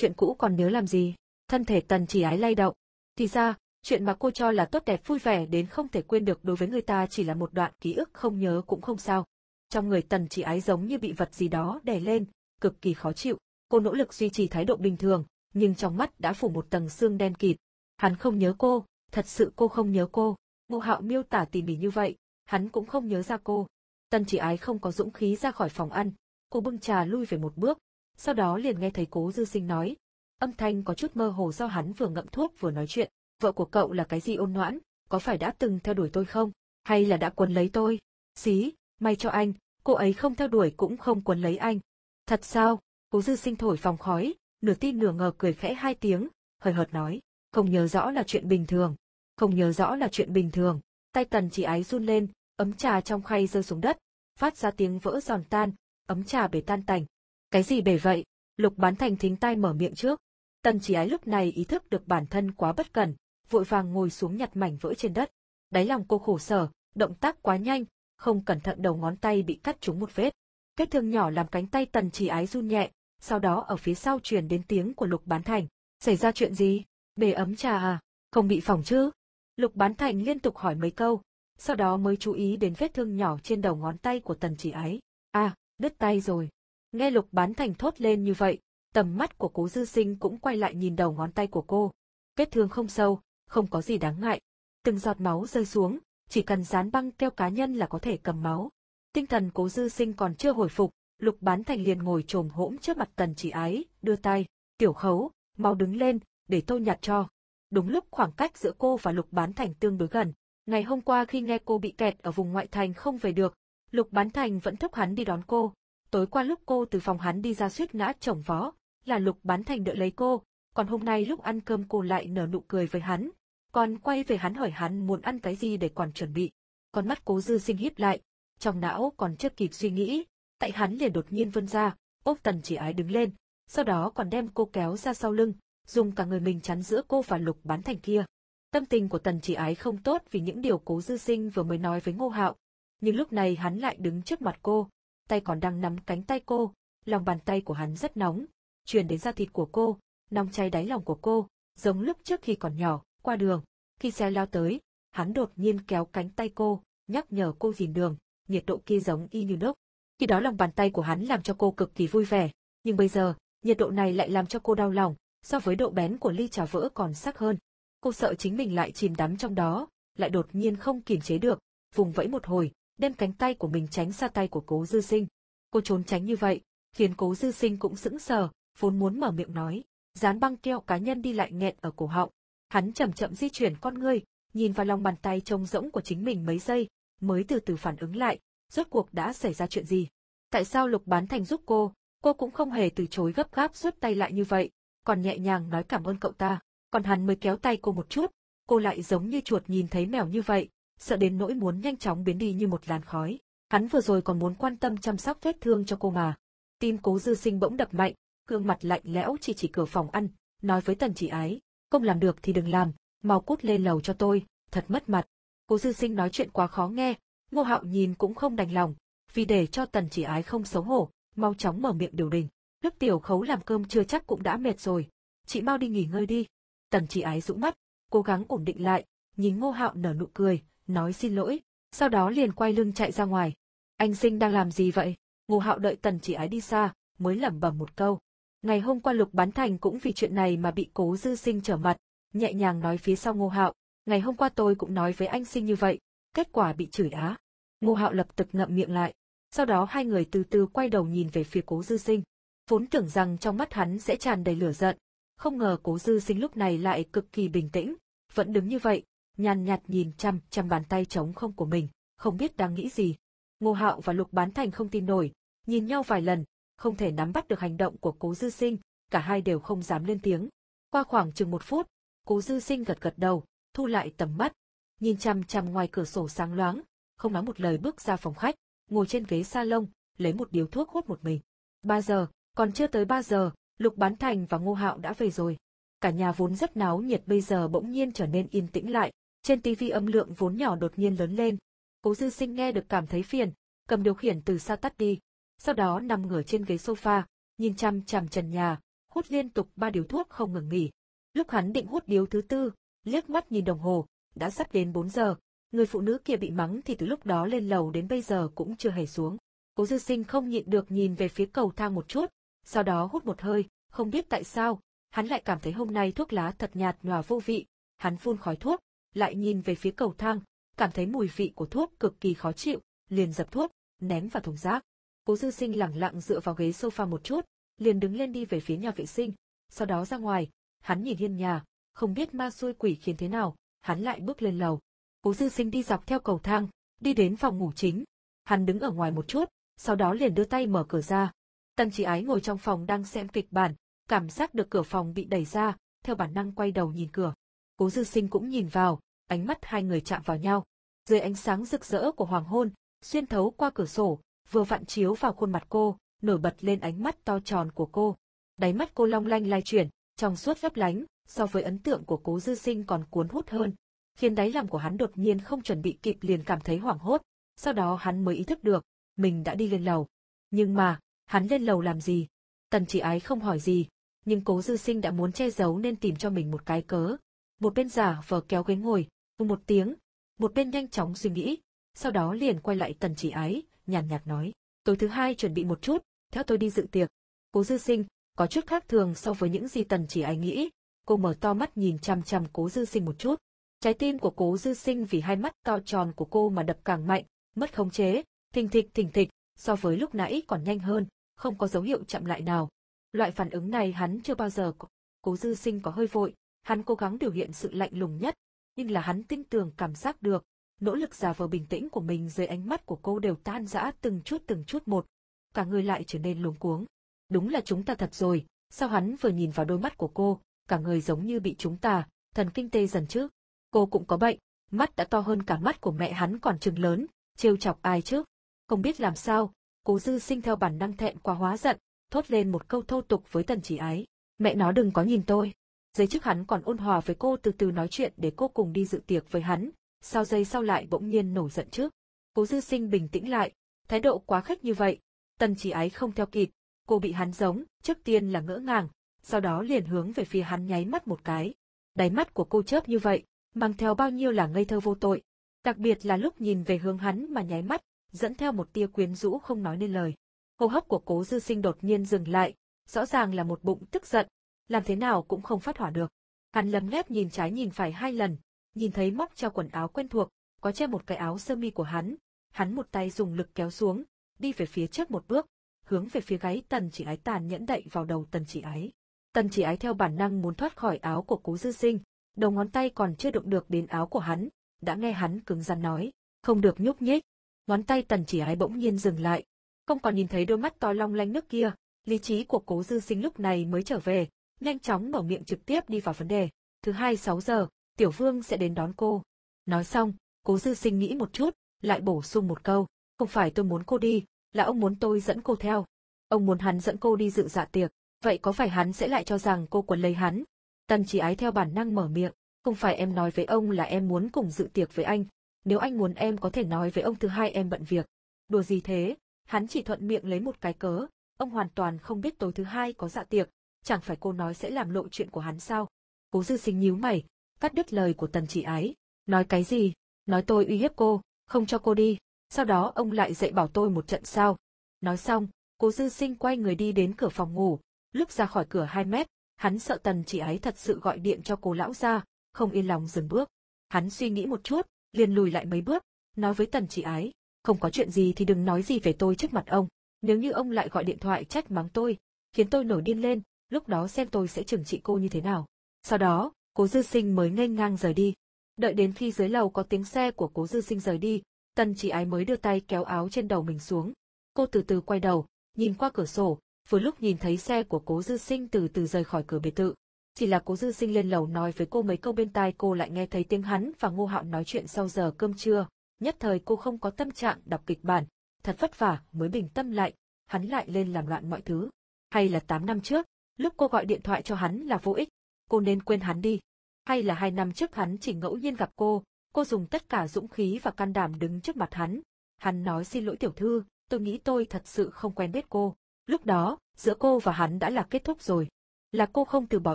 Chuyện cũ còn nhớ làm gì? Thân thể tần chỉ ái lay động. Thì ra, chuyện mà cô cho là tốt đẹp vui vẻ đến không thể quên được đối với người ta chỉ là một đoạn ký ức không nhớ cũng không sao. Trong người tần chỉ ái giống như bị vật gì đó đè lên, cực kỳ khó chịu. Cô nỗ lực duy trì thái độ bình thường, nhưng trong mắt đã phủ một tầng xương đen kịt. Hắn không nhớ cô, thật sự cô không nhớ cô. Ngô Hạo miêu tả tỉ mỉ như vậy, hắn cũng không nhớ ra cô. tần chỉ ái không có dũng khí ra khỏi phòng ăn, cô bưng trà lui về một bước, sau đó liền nghe thấy cố dư sinh nói. Âm thanh có chút mơ hồ do hắn vừa ngậm thuốc vừa nói chuyện, vợ của cậu là cái gì ôn noãn, có phải đã từng theo đuổi tôi không, hay là đã quấn lấy tôi? Xí, may cho anh, cô ấy không theo đuổi cũng không quấn lấy anh. Thật sao? Cố dư sinh thổi phòng khói, nửa tin nửa ngờ cười khẽ hai tiếng, hơi hợt nói, không nhớ rõ là chuyện bình thường. Không nhớ rõ là chuyện bình thường. Tay tần chỉ ái run lên, ấm trà trong khay rơi xuống đất, phát ra tiếng vỡ giòn tan, ấm trà bể tan tành. Cái gì bể vậy? Lục bán thành thính tai mở miệng trước. Tần chỉ ái lúc này ý thức được bản thân quá bất cẩn, vội vàng ngồi xuống nhặt mảnh vỡ trên đất. Đáy lòng cô khổ sở, động tác quá nhanh, không cẩn thận đầu ngón tay bị cắt trúng một vết. Vết thương nhỏ làm cánh tay tần chỉ ái run nhẹ, sau đó ở phía sau truyền đến tiếng của lục bán thành. Xảy ra chuyện gì? Bể ấm trà à? Không bị phỏng chứ? Lục bán thành liên tục hỏi mấy câu, sau đó mới chú ý đến vết thương nhỏ trên đầu ngón tay của tần chỉ ái. À, đứt tay rồi. Nghe lục bán thành thốt lên như vậy, tầm mắt của cố dư sinh cũng quay lại nhìn đầu ngón tay của cô. Vết thương không sâu, không có gì đáng ngại. Từng giọt máu rơi xuống, chỉ cần dán băng keo cá nhân là có thể cầm máu. Tinh thần cố dư sinh còn chưa hồi phục, lục bán thành liền ngồi trồm hỗn trước mặt tần chỉ ái, đưa tay, tiểu khấu, mau đứng lên, để tôi nhặt cho. Đúng lúc khoảng cách giữa cô và lục bán thành tương đối gần. Ngày hôm qua khi nghe cô bị kẹt ở vùng ngoại thành không về được, lục bán thành vẫn thúc hắn đi đón cô. Tối qua lúc cô từ phòng hắn đi ra suýt ngã chồng vó, là lục bán thành đợi lấy cô, còn hôm nay lúc ăn cơm cô lại nở nụ cười với hắn, còn quay về hắn hỏi hắn muốn ăn cái gì để còn chuẩn bị. Con mắt cố dư sinh híp lại, trong não còn chưa kịp suy nghĩ, tại hắn liền đột nhiên vươn ra, Ốc tần chỉ ái đứng lên, sau đó còn đem cô kéo ra sau lưng, dùng cả người mình chắn giữa cô và lục bán thành kia. Tâm tình của tần chỉ ái không tốt vì những điều cố dư sinh vừa mới nói với ngô hạo, nhưng lúc này hắn lại đứng trước mặt cô, tay còn đang nắm cánh tay cô, lòng bàn tay của hắn rất nóng, truyền đến da thịt của cô, nóng cháy đáy lòng của cô, giống lúc trước khi còn nhỏ, qua đường, khi xe lao tới, hắn đột nhiên kéo cánh tay cô, nhắc nhở cô dìm đường, nhiệt độ kia giống y như đúc. Khi đó lòng bàn tay của hắn làm cho cô cực kỳ vui vẻ, nhưng bây giờ, nhiệt độ này lại làm cho cô đau lòng, so với độ bén của ly trà vỡ còn sắc hơn. Cô sợ chính mình lại chìm đắm trong đó, lại đột nhiên không kiềm chế được, vùng vẫy một hồi, đem cánh tay của mình tránh xa tay của cố dư sinh. Cô trốn tránh như vậy, khiến cố dư sinh cũng sững sờ, vốn muốn mở miệng nói, dán băng keo cá nhân đi lại nghẹn ở cổ họng. Hắn chậm chậm di chuyển con ngươi, nhìn vào lòng bàn tay trông rỗng của chính mình mấy giây, mới từ từ phản ứng lại, rốt cuộc đã xảy ra chuyện gì. Tại sao Lục Bán Thành giúp cô, cô cũng không hề từ chối gấp gáp rút tay lại như vậy, còn nhẹ nhàng nói cảm ơn cậu ta, còn hắn mới kéo tay cô một chút, cô lại giống như chuột nhìn thấy mèo như vậy, sợ đến nỗi muốn nhanh chóng biến đi như một làn khói. Hắn vừa rồi còn muốn quan tâm chăm sóc vết thương cho cô mà. Tim cố dư sinh bỗng đập mạnh, gương mặt lạnh lẽo chỉ chỉ cửa phòng ăn, nói với tần chỉ ái, không làm được thì đừng làm, mau cút lên lầu cho tôi, thật mất mặt. Cố dư sinh nói chuyện quá khó nghe, ngô hạo nhìn cũng không đành lòng, vì để cho tần chỉ ái không xấu hổ, mau chóng mở miệng điều đình. nước tiểu khấu làm cơm chưa chắc cũng đã mệt rồi, chị mau đi nghỉ ngơi đi. Tần chỉ ái rũ mắt, cố gắng ổn định lại, nhìn ngô hạo nở nụ cười, nói xin lỗi, sau đó liền quay lưng chạy ra ngoài. Anh sinh đang làm gì vậy? Ngô hạo đợi tần chỉ ái đi xa, mới lẩm bẩm một câu. Ngày hôm qua Lục Bán Thành cũng vì chuyện này mà bị cố dư sinh trở mặt, nhẹ nhàng nói phía sau ngô hạo, ngày hôm qua tôi cũng nói với anh sinh như vậy, kết quả bị chửi á. Ngô hạo lập tức ngậm miệng lại, sau đó hai người từ từ quay đầu nhìn về phía cố dư sinh. Vốn tưởng rằng trong mắt hắn sẽ tràn đầy lửa giận, không ngờ cố dư sinh lúc này lại cực kỳ bình tĩnh, vẫn đứng như vậy, nhàn nhạt nhìn chăm chăm bàn tay trống không của mình, không biết đang nghĩ gì. Ngô Hạo và Lục Bán Thành không tin nổi, nhìn nhau vài lần, không thể nắm bắt được hành động của cố dư sinh, cả hai đều không dám lên tiếng. Qua khoảng chừng một phút, cố dư sinh gật gật đầu, thu lại tầm mắt, nhìn chăm chăm ngoài cửa sổ sáng loáng, không nói một lời bước ra phòng khách, ngồi trên ghế salon, lấy một điếu thuốc hút một mình. Ba giờ, còn chưa tới ba giờ, Lục Bán Thành và Ngô Hạo đã về rồi. Cả nhà vốn rất náo nhiệt bây giờ bỗng nhiên trở nên yên tĩnh lại, trên tivi âm lượng vốn nhỏ đột nhiên lớn lên. Cố Dư Sinh nghe được cảm thấy phiền, cầm điều khiển từ xa tắt đi, sau đó nằm ngửa trên ghế sofa, nhìn chăm chằm trần nhà, hút liên tục ba điếu thuốc không ngừng nghỉ. Lúc hắn định hút điếu thứ tư, liếc mắt nhìn đồng hồ, đã sắp đến 4 giờ, người phụ nữ kia bị mắng thì từ lúc đó lên lầu đến bây giờ cũng chưa hề xuống. Cố dư sinh không nhịn được nhìn về phía cầu thang một chút, sau đó hút một hơi, không biết tại sao, hắn lại cảm thấy hôm nay thuốc lá thật nhạt nhòa vô vị, hắn phun khói thuốc, lại nhìn về phía cầu thang, cảm thấy mùi vị của thuốc cực kỳ khó chịu, liền dập thuốc, ném vào thùng rác. Cố Dư Sinh lẳng lặng dựa vào ghế sofa một chút, liền đứng lên đi về phía nhà vệ sinh, sau đó ra ngoài, hắn nhìn hiên nhà, không biết ma xui quỷ khiến thế nào, hắn lại bước lên lầu. Cố Dư Sinh đi dọc theo cầu thang, đi đến phòng ngủ chính. Hắn đứng ở ngoài một chút, sau đó liền đưa tay mở cửa ra. Tần Chỉ Ái ngồi trong phòng đang xem kịch bản, cảm giác được cửa phòng bị đẩy ra, theo bản năng quay đầu nhìn cửa. Cố Dư Sinh cũng nhìn vào, ánh mắt hai người chạm vào nhau. Dưới ánh sáng rực rỡ của hoàng hôn, xuyên thấu qua cửa sổ, vừa vặn chiếu vào khuôn mặt cô, nổi bật lên ánh mắt to tròn của cô. Đáy mắt cô long lanh lai chuyển, trong suốt lấp lánh, so với ấn tượng của cố dư sinh còn cuốn hút hơn, khiến đáy lòng của hắn đột nhiên không chuẩn bị kịp liền cảm thấy hoảng hốt, sau đó hắn mới ý thức được, mình đã đi lên lầu. Nhưng mà, hắn lên lầu làm gì? Tần chỉ ái không hỏi gì, nhưng cố dư sinh đã muốn che giấu nên tìm cho mình một cái cớ. Một bên giả vờ kéo ghế ngồi, một tiếng, một bên nhanh chóng suy nghĩ, sau đó liền quay lại tần chỉ ái, nhàn nhạt nói, tối thứ hai chuẩn bị một chút, theo tôi đi dự tiệc. Cố dư sinh, có chút khác thường so với những gì tần chỉ ái nghĩ, cô mở to mắt nhìn chằm chằm cố dư sinh một chút. Trái tim của cố dư sinh vì hai mắt to tròn của cô mà đập càng mạnh, mất khống chế, thình thịch thình thịch, so với lúc nãy còn nhanh hơn, không có dấu hiệu chậm lại nào. Loại phản ứng này hắn chưa bao giờ có. Cố dư sinh có hơi vội, hắn cố gắng biểu hiện sự lạnh lùng nhất, nhưng là hắn tinh tường cảm giác được, nỗ lực giả vờ bình tĩnh của mình dưới ánh mắt của cô đều tan rã từng chút từng chút một. Cả người lại trở nên luống cuống. Đúng là chúng ta thật rồi, sao hắn vừa nhìn vào đôi mắt của cô, cả người giống như bị chúng ta, thần kinh tê dần chứ. Cô cũng có bệnh, mắt đã to hơn cả mắt của mẹ hắn còn trừng lớn, trêu chọc ai chứ. Không biết làm sao, cố dư sinh theo bản năng thẹn quá hóa giận, thốt lên một câu thô tục với tần chỉ ái. Mẹ nó đừng có nhìn tôi. Giây trước hắn còn ôn hòa với cô từ từ nói chuyện để cô cùng đi dự tiệc với hắn, sao giây sau lại bỗng nhiên nổi giận trước. Cố dư sinh bình tĩnh lại, thái độ quá khách như vậy, tần chỉ ái không theo kịp, cô bị hắn giống, trước tiên là ngỡ ngàng, sau đó liền hướng về phía hắn nháy mắt một cái. Đáy mắt của cô chớp như vậy, mang theo bao nhiêu là ngây thơ vô tội, đặc biệt là lúc nhìn về hướng hắn mà nháy mắt, dẫn theo một tia quyến rũ không nói nên lời. Hô hấp của cố dư sinh đột nhiên dừng lại, rõ ràng là một bụng tức giận, làm thế nào cũng không phát hỏa được. Hắn lấm lép nhìn trái nhìn phải hai lần, nhìn thấy móc treo quần áo quen thuộc, có che một cái áo sơ mi của hắn, hắn một tay dùng lực kéo xuống, đi về phía trước một bước, hướng về phía gáy tần chỉ ái tàn nhẫn đậy vào đầu tần chỉ ái. Tần chỉ ái theo bản năng muốn thoát khỏi áo của cố dư sinh, đầu ngón tay còn chưa đụng được đến áo của hắn, đã nghe hắn cứng rắn nói, không được nhúc nhích. Ngón tay tần chỉ ái bỗng nhiên dừng lại, không còn nhìn thấy đôi mắt to long lanh nước kia, lý trí của cố dư sinh lúc này mới trở về, nhanh chóng mở miệng trực tiếp đi vào vấn đề. Thứ hai 6 giờ, Tiểu Vương sẽ đến đón cô. Nói xong, cố dư sinh nghĩ một chút, lại bổ sung một câu, không phải tôi muốn cô đi, là ông muốn tôi dẫn cô theo. Ông muốn hắn dẫn cô đi dự dạ tiệc, vậy có phải hắn sẽ lại cho rằng cô quấn lấy hắn? Tần chỉ ái theo bản năng mở miệng, không phải em nói với ông là em muốn cùng dự tiệc với anh, nếu anh muốn em có thể nói với ông thứ hai em bận việc. Đùa gì thế, hắn chỉ thuận miệng lấy một cái cớ, ông hoàn toàn không biết tối thứ hai có dạ tiệc, chẳng phải cô nói sẽ làm lộ chuyện của hắn sao? Cố dư sinh nhíu mày, cắt đứt lời của tần chỉ ái. Nói cái gì? Nói tôi uy hiếp cô, không cho cô đi. Sau đó ông lại dạy bảo tôi một trận sao. Nói xong, cố dư sinh quay người đi đến cửa phòng ngủ. Lúc ra khỏi cửa 2 mét, hắn sợ tần chỉ ái thật sự gọi điện cho cô lão ra, không yên lòng dừng bước. Hắn suy nghĩ một chút, liền lùi lại mấy bước, nói với tần chỉ ái, không có chuyện gì thì đừng nói gì về tôi trước mặt ông. Nếu như ông lại gọi điện thoại trách mắng tôi, khiến tôi nổi điên lên, lúc đó xem tôi sẽ trừng trị cô như thế nào. Sau đó, cố dư sinh mới nghênh ngang rời đi. Đợi đến khi dưới lầu có tiếng xe của cố dư sinh rời đi, tần chỉ ái mới đưa tay kéo áo trên đầu mình xuống. Cô từ từ quay đầu, nhìn qua cửa sổ, vừa lúc nhìn thấy xe của cố dư sinh từ từ rời khỏi cửa biệt thự. Chỉ là cố dư sinh lên lầu nói với cô mấy câu bên tai cô lại nghe thấy tiếng hắn và ngô hạo nói chuyện sau giờ cơm trưa. Nhất thời cô không có tâm trạng đọc kịch bản, thật vất vả mới bình tâm lại, hắn lại lên làm loạn mọi thứ. Hay là 8 năm trước, lúc cô gọi điện thoại cho hắn là vô ích, cô nên quên hắn đi. Hay là hai năm trước hắn chỉ ngẫu nhiên gặp cô, cô dùng tất cả dũng khí và can đảm đứng trước mặt hắn. Hắn nói xin lỗi tiểu thư, tôi nghĩ tôi thật sự không quen biết cô. Lúc đó, giữa cô và hắn đã là kết thúc rồi. Là cô không từ bỏ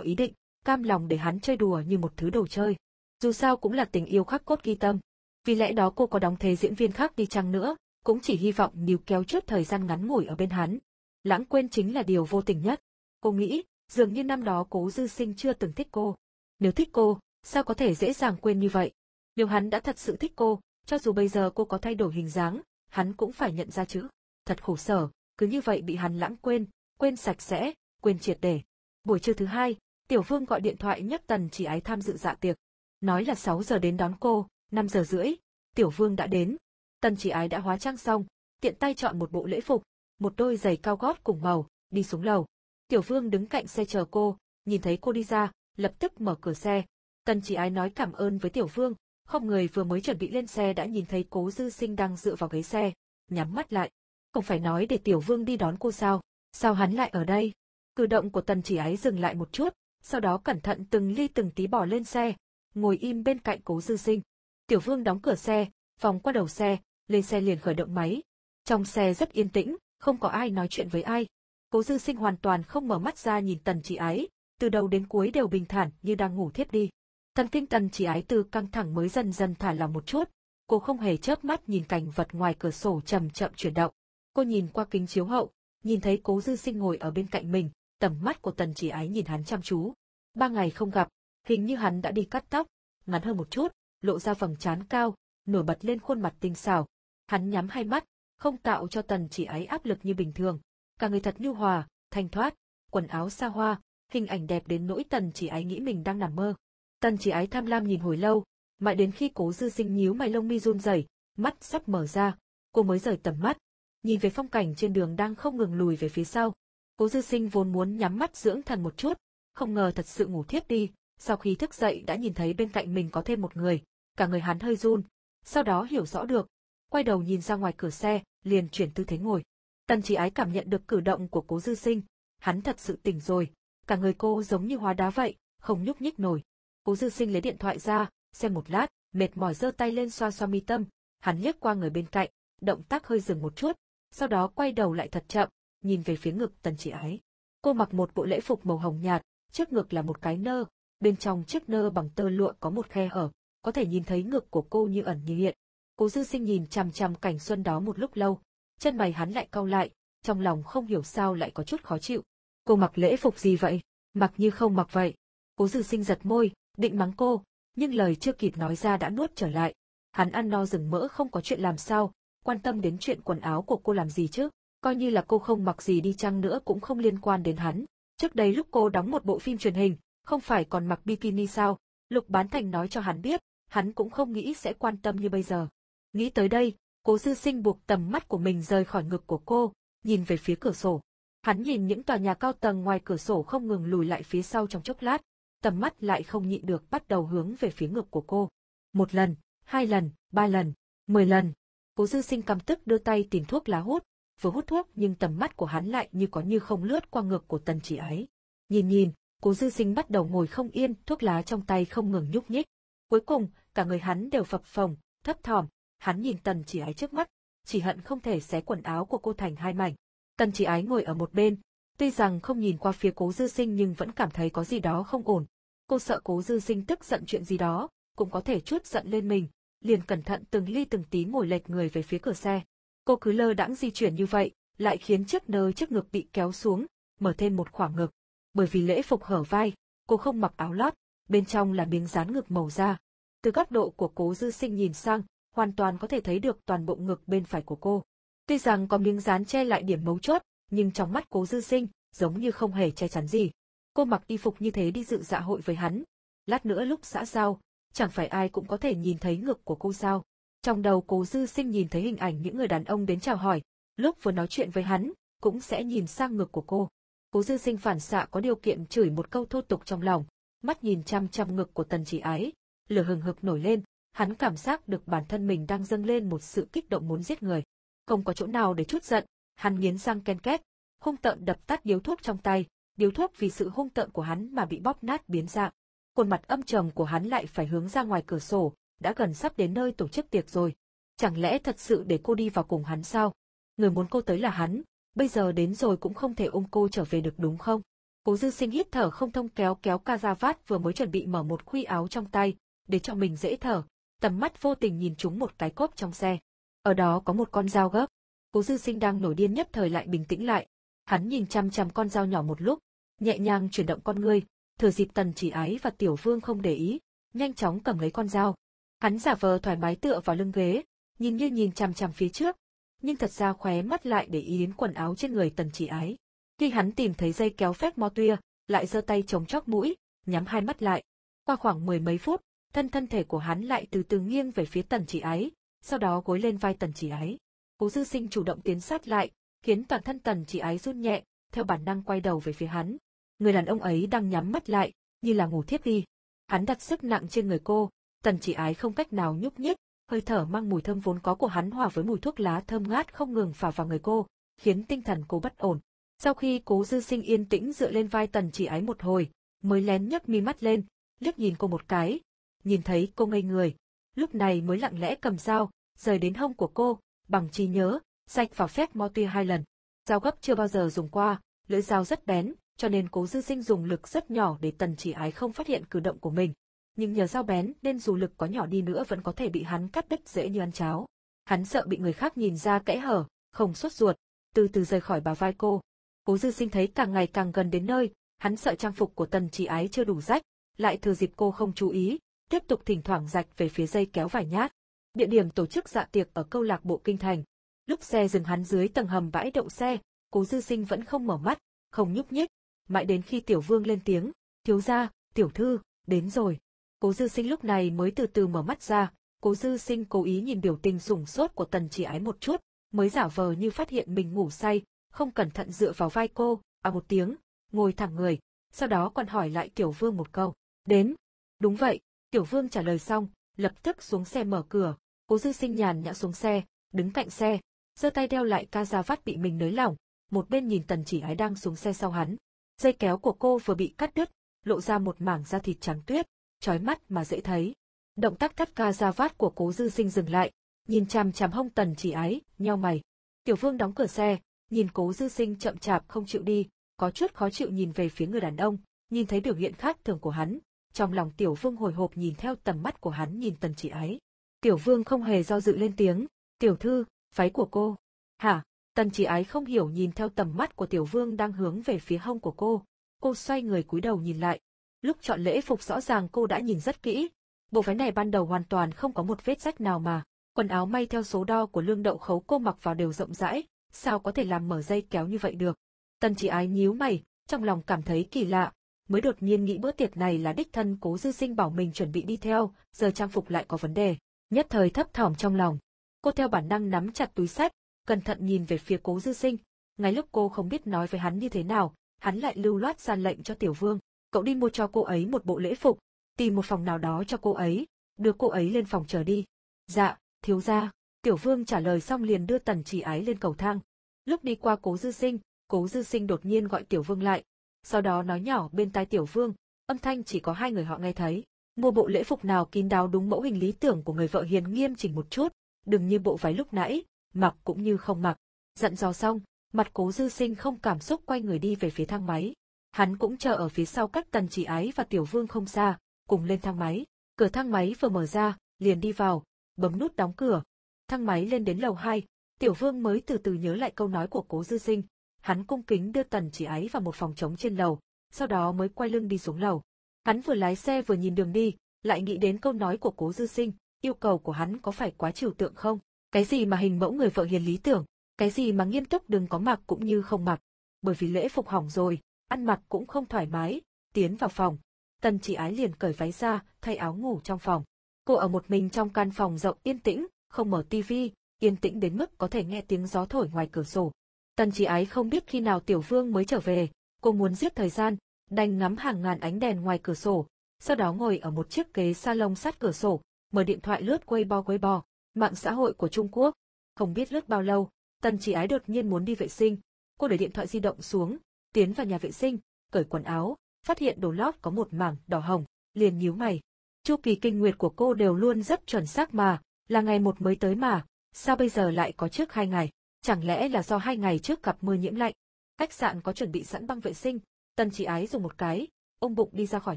ý định, cam lòng để hắn chơi đùa như một thứ đồ chơi. Dù sao cũng là tình yêu khắc cốt ghi tâm. Vì lẽ đó cô có đóng thế diễn viên khác đi chăng nữa, cũng chỉ hy vọng níu kéo chút thời gian ngắn ngủi ở bên hắn. Lãng quên chính là điều vô tình nhất. Cô nghĩ, dường như năm đó cố dư sinh chưa từng thích cô. Nếu thích cô, sao có thể dễ dàng quên như vậy? Nếu hắn đã thật sự thích cô, cho dù bây giờ cô có thay đổi hình dáng, hắn cũng phải nhận ra chứ. Thật khổ sở, cứ như vậy bị hắn lãng quên, quên sạch sẽ, quên triệt để. Buổi trưa thứ hai, Tiểu Vương gọi điện thoại nhắc Tần chỉ ái tham dự dạ tiệc. Nói là 6 giờ đến đón cô, 5 giờ rưỡi, Tiểu Vương đã đến. Tần chỉ ái đã hóa trang xong, tiện tay chọn một bộ lễ phục, một đôi giày cao gót cùng màu, đi xuống lầu. Tiểu Vương đứng cạnh xe chờ cô, nhìn thấy cô đi ra, lập tức mở cửa xe. Tần chỉ ái nói cảm ơn với Tiểu Vương, không người vừa mới chuẩn bị lên xe đã nhìn thấy cố dư sinh đang dựa vào ghế xe, nhắm mắt lại. Không phải nói để Tiểu Vương đi đón cô sao, sao hắn lại ở đây? Cử động của tần chỉ ái dừng lại một chút, sau đó cẩn thận từng ly từng tí bỏ lên xe, ngồi im bên cạnh cố dư sinh. Tiểu Vương đóng cửa xe, vòng qua đầu xe, lên xe liền khởi động máy. Trong xe rất yên tĩnh, không có ai nói chuyện với ai. Cố dư sinh hoàn toàn không mở mắt ra nhìn tần chỉ ái, từ đầu đến cuối đều bình thản như đang ngủ thiếp đi. Thần kinh tần chỉ ái từ căng thẳng mới dần dần thả lỏng một chút, cô không hề chớp mắt nhìn cảnh vật ngoài cửa sổ chậm chậm chuyển động. Cô nhìn qua kính chiếu hậu, nhìn thấy cố dư sinh ngồi ở bên cạnh mình, tầm mắt của tần chỉ ái nhìn hắn chăm chú. Ba ngày không gặp, hình như hắn đã đi cắt tóc, ngắn hơn một chút, lộ ra vầng trán cao, nổi bật lên khuôn mặt tinh xảo. Hắn nhắm hai mắt, không tạo cho tần chỉ ái áp lực như bình thường. Cả người thật nhu hòa, thanh thoát, quần áo xa hoa, hình ảnh đẹp đến nỗi tần chỉ ái nghĩ mình đang nằm mơ. Tần chỉ ái tham lam nhìn hồi lâu, mãi đến khi cố dư sinh nhíu mày lông mi run rẩy, mắt sắp mở ra, cô mới rời tầm mắt, nhìn về phong cảnh trên đường đang không ngừng lùi về phía sau. Cố dư sinh vốn muốn nhắm mắt dưỡng thần một chút, không ngờ thật sự ngủ thiếp đi, sau khi thức dậy đã nhìn thấy bên cạnh mình có thêm một người, cả người hắn hơi run, sau đó hiểu rõ được, quay đầu nhìn ra ngoài cửa xe, liền chuyển tư thế ngồi. Tần chỉ ái cảm nhận được cử động của cố dư sinh, hắn thật sự tỉnh rồi, cả người cô giống như hóa đá vậy, không nhúc nhích nổi. Cố dư sinh lấy điện thoại ra, xem một lát, mệt mỏi giơ tay lên xoa xoa mi tâm, hắn liếc qua người bên cạnh, động tác hơi dừng một chút, sau đó quay đầu lại thật chậm, nhìn về phía ngực tần chỉ ái. Cô mặc một bộ lễ phục màu hồng nhạt, trước ngực là một cái nơ, bên trong chiếc nơ bằng tơ lụa có một khe hở, có thể nhìn thấy ngực của cô như ẩn như hiện. Cố dư sinh nhìn chằm chằm cảnh xuân đó một lúc lâu, chân mày hắn lại cau lại, trong lòng không hiểu sao lại có chút khó chịu. Cô mặc lễ phục gì vậy? Mặc như không mặc vậy. Cố dư sinh giật môi, định mắng cô, nhưng lời chưa kịp nói ra đã nuốt trở lại. Hắn ăn no rừng mỡ không có chuyện làm sao, quan tâm đến chuyện quần áo của cô làm gì chứ, coi như là cô không mặc gì đi chăng nữa cũng không liên quan đến hắn. Trước đây lúc cô đóng một bộ phim truyền hình, không phải còn mặc bikini sao, Lục Bán Thành nói cho hắn biết, hắn cũng không nghĩ sẽ quan tâm như bây giờ. Nghĩ tới đây, cố dư sinh buộc tầm mắt của mình rời khỏi ngực của cô, nhìn về phía cửa sổ. Hắn nhìn những tòa nhà cao tầng ngoài cửa sổ không ngừng lùi lại phía sau trong chốc lát, tầm mắt lại không nhịn được bắt đầu hướng về phía ngực của cô. Một lần, hai lần, ba lần, mười lần. Cố dư sinh căm tức đưa tay tìm thuốc lá hút, vừa hút thuốc nhưng tầm mắt của hắn lại như có như không lướt qua ngực của tần chỉ ấy. Nhìn nhìn, cố dư sinh bắt đầu ngồi không yên, thuốc lá trong tay không ngừng nhúc nhích. Cuối cùng, cả người hắn đều phập phồng, thấp thỏm, hắn nhìn tần chỉ ái trước mắt, chỉ hận không thể xé quần áo của cô thành hai mảnh. Tần chỉ ái ngồi ở một bên, tuy rằng không nhìn qua phía cố dư sinh nhưng vẫn cảm thấy có gì đó không ổn. Cô sợ cố dư sinh tức giận chuyện gì đó, cũng có thể chút giận lên mình, liền cẩn thận từng ly từng tí ngồi lệch người về phía cửa xe. Cô cứ lơ đãng di chuyển như vậy, lại khiến chiếc nơ trước ngực bị kéo xuống, mở thêm một khoảng ngực. Bởi vì lễ phục hở vai, cô không mặc áo lót, bên trong là miếng dán ngực màu da. Từ góc độ của cố dư sinh nhìn sang, hoàn toàn có thể thấy được toàn bộ ngực bên phải của cô. Tuy rằng có miếng dán che lại điểm mấu chốt, nhưng trong mắt cố dư sinh, giống như không hề che chắn gì. Cô mặc y phục như thế đi dự dạ hội với hắn. Lát nữa lúc xã giao, chẳng phải ai cũng có thể nhìn thấy ngực của cô sao. Trong đầu cố dư sinh nhìn thấy hình ảnh những người đàn ông đến chào hỏi, lúc vừa nói chuyện với hắn, cũng sẽ nhìn sang ngực của cô. Cố dư sinh phản xạ có điều kiện chửi một câu thô tục trong lòng, mắt nhìn chăm chăm ngực của tần chỉ ái, lửa hừng hực nổi lên, hắn cảm giác được bản thân mình đang dâng lên một sự kích động muốn giết người. Không có chỗ nào để chút giận, hắn nghiến răng ken két, hung tợn đập tắt điếu thuốc trong tay, điếu thuốc vì sự hung tợn của hắn mà bị bóp nát biến dạng. Khuôn mặt âm trầm của hắn lại phải hướng ra ngoài cửa sổ, đã gần sắp đến nơi tổ chức tiệc rồi. Chẳng lẽ thật sự để cô đi vào cùng hắn sao? Người muốn cô tới là hắn, bây giờ đến rồi cũng không thể ôm cô trở về được đúng không? Cố dư sinh hít thở không thông kéo kéo ca ra vát vừa mới chuẩn bị mở một khuy áo trong tay, để cho mình dễ thở, tầm mắt vô tình nhìn chúng một cái cốp trong xe. Ở đó có một con dao gấp. Cố dư sinh đang nổi điên nhất thời lại bình tĩnh lại. Hắn nhìn chăm chăm con dao nhỏ một lúc, nhẹ nhàng chuyển động con ngươi, thừa dịp tần chỉ ái và tiểu vương không để ý, nhanh chóng cầm lấy con dao. Hắn giả vờ thoải mái tựa vào lưng ghế, nhìn như nhìn chăm chăm phía trước, nhưng thật ra khóe mắt lại để ý đến quần áo trên người tần chỉ ái. Khi hắn tìm thấy dây kéo phép mo tuya, lại giơ tay chống chóc mũi, nhắm hai mắt lại. Qua khoảng mười mấy phút, thân thân thể của hắn lại từ từ nghiêng về phía tần chỉ ái, sau đó gối lên vai tần chỉ ái. Cố dư sinh chủ động tiến sát lại, khiến toàn thân tần chỉ ái run nhẹ, theo bản năng quay đầu về phía hắn. Người đàn ông ấy đang nhắm mắt lại, như là ngủ thiếp đi. Hắn đặt sức nặng trên người cô, tần chỉ ái không cách nào nhúc nhích, hơi thở mang mùi thơm vốn có của hắn hòa với mùi thuốc lá thơm ngát không ngừng phả vào người cô, khiến tinh thần cô bất ổn. Sau khi cố dư sinh yên tĩnh dựa lên vai tần chỉ ái một hồi, mới lén nhấc mi mắt lên, liếc nhìn cô một cái, nhìn thấy cô ngây người, lúc này mới lặng lẽ cầm dao, rời đến hông của cô, bằng trí nhớ, sạch vào phép mo tuy hai lần. Dao gấp chưa bao giờ dùng qua, lưỡi dao rất bén, cho nên cố dư sinh dùng lực rất nhỏ để tần chỉ ái không phát hiện cử động của mình. nhưng nhờ dao bén nên dù lực có nhỏ đi nữa vẫn có thể bị hắn cắt đứt dễ như ăn cháo. Hắn sợ bị người khác nhìn ra kẽ hở, không sốt ruột, từ từ rời khỏi bà vai cô. Cố dư sinh thấy càng ngày càng gần đến nơi, hắn sợ trang phục của tần chỉ ái chưa đủ rách, lại thừa dịp cô không chú ý, tiếp tục thỉnh thoảng rạch về phía dây kéo vài nhát. Địa điểm tổ chức dạ tiệc ở câu lạc bộ kinh thành. Lúc xe dừng hắn dưới tầng hầm bãi đậu xe, cố dư sinh vẫn không mở mắt, không nhúc nhích, mãi đến khi tiểu vương lên tiếng, thiếu gia, tiểu thư, đến rồi. Cố dư sinh lúc này mới từ từ mở mắt ra, cố dư sinh cố ý nhìn biểu tình sủng sốt của tần chỉ ái một chút, mới giả vờ như phát hiện mình ngủ say, không cẩn thận dựa vào vai cô, à một tiếng, ngồi thẳng người, sau đó còn hỏi lại tiểu vương một câu, đến. Đúng vậy, tiểu vương trả lời xong, lập tức xuống xe mở cửa, cố dư sinh nhàn nhã xuống xe, đứng cạnh xe, giơ tay đeo lại ca da vắt bị mình nới lỏng, một bên nhìn tần chỉ ái đang xuống xe sau hắn. Dây kéo của cô vừa bị cắt đứt, lộ ra một mảng da thịt trắng tuyết, chói mắt mà dễ thấy. Động tác cắt ca da vắt của cố dư sinh dừng lại, nhìn chằm chằm hông tần chỉ ái, nheo mày. Tiểu vương đóng cửa xe, nhìn cố dư sinh chậm chạp không chịu đi, có chút khó chịu nhìn về phía người đàn ông, nhìn thấy biểu hiện khác thường của hắn. Trong lòng tiểu vương hồi hộp nhìn theo tầm mắt của hắn nhìn tần chỉ ái. Tiểu vương không hề do dự lên tiếng, tiểu thư, váy của cô. Hả, tần chỉ ái không hiểu nhìn theo tầm mắt của tiểu vương đang hướng về phía hông của cô. Cô xoay người cúi đầu nhìn lại. Lúc chọn lễ phục rõ ràng cô đã nhìn rất kỹ. Bộ váy này ban đầu hoàn toàn không có một vết rách nào mà. Quần áo may theo số đo của lương đậu khấu cô mặc vào đều rộng rãi, sao có thể làm mở dây kéo như vậy được. Tần chỉ ái nhíu mày, trong lòng cảm thấy kỳ lạ, mới đột nhiên nghĩ bữa tiệc này là đích thân cố dư sinh bảo mình chuẩn bị đi theo, giờ trang phục lại có vấn đề, nhất thời thấp thỏm trong lòng. Cô theo bản năng nắm chặt túi sách, cẩn thận nhìn về phía cố dư sinh, ngay lúc cô không biết nói với hắn như thế nào, hắn lại lưu loát ra lệnh cho tiểu vương, cậu đi mua cho cô ấy một bộ lễ phục, tìm một phòng nào đó cho cô ấy, đưa cô ấy lên phòng chờ đi. Dạ, thiếu gia, tiểu vương trả lời xong liền đưa tần chỉ ái lên cầu thang. Lúc đi qua cố dư sinh, cố dư sinh đột nhiên gọi tiểu vương lại, sau đó nói nhỏ bên tai tiểu vương, âm thanh chỉ có hai người họ nghe thấy. Mua bộ lễ phục nào kín đáo đúng mẫu hình lý tưởng của người vợ hiền nghiêm chỉnh một chút, đừng như bộ váy lúc nãy, mặc cũng như không mặc. Dặn dò xong, mặt cố dư sinh không cảm xúc quay người đi về phía thang máy. Hắn cũng chờ ở phía sau cách tần chỉ ái và tiểu vương không xa, cùng lên thang máy. Cửa thang máy vừa mở ra, liền đi vào, bấm nút đóng cửa. Thang máy lên đến lầu 2, tiểu vương mới từ từ nhớ lại câu nói của cố dư sinh. Hắn cung kính đưa tần chỉ ái vào một phòng trống trên lầu, sau đó mới quay lưng đi xuống lầu. Hắn vừa lái xe vừa nhìn đường đi, lại nghĩ đến câu nói của cố dư sinh, yêu cầu của hắn có phải quá trừu tượng không? Cái gì mà hình mẫu người vợ hiền lý tưởng, cái gì mà nghiêm túc đừng có mặc cũng như không mặc. Bởi vì lễ phục hỏng rồi, ăn mặc cũng không thoải mái, tiến vào phòng. Tần chỉ ái liền cởi váy ra, thay áo ngủ trong phòng. Cô ở một mình trong căn phòng rộng yên tĩnh, không mở tivi, yên tĩnh đến mức có thể nghe tiếng gió thổi ngoài cửa sổ. Tần chỉ ái không biết khi nào tiểu vương mới trở về, cô muốn giết thời gian, đành ngắm hàng ngàn ánh đèn ngoài cửa sổ, sau đó ngồi ở một chiếc ghế salon sát cửa sổ, mở điện thoại lướt Weibo Weibo, mạng xã hội của Trung Quốc. Không biết lướt bao lâu, Tần chỉ ái đột nhiên muốn đi vệ sinh, cô để điện thoại di động xuống, tiến vào nhà vệ sinh, cởi quần áo, phát hiện đồ lót có một mảng đỏ hồng, liền nhíu mày. Chu kỳ kinh nguyệt của cô đều luôn rất chuẩn xác mà, là ngày một mới tới mà, sao bây giờ lại có trước hai ngày? Chẳng lẽ là do hai ngày trước gặp mưa nhiễm lạnh? Khách sạn có chuẩn bị sẵn băng vệ sinh, tần chỉ ái dùng một cái, ông bụng đi ra khỏi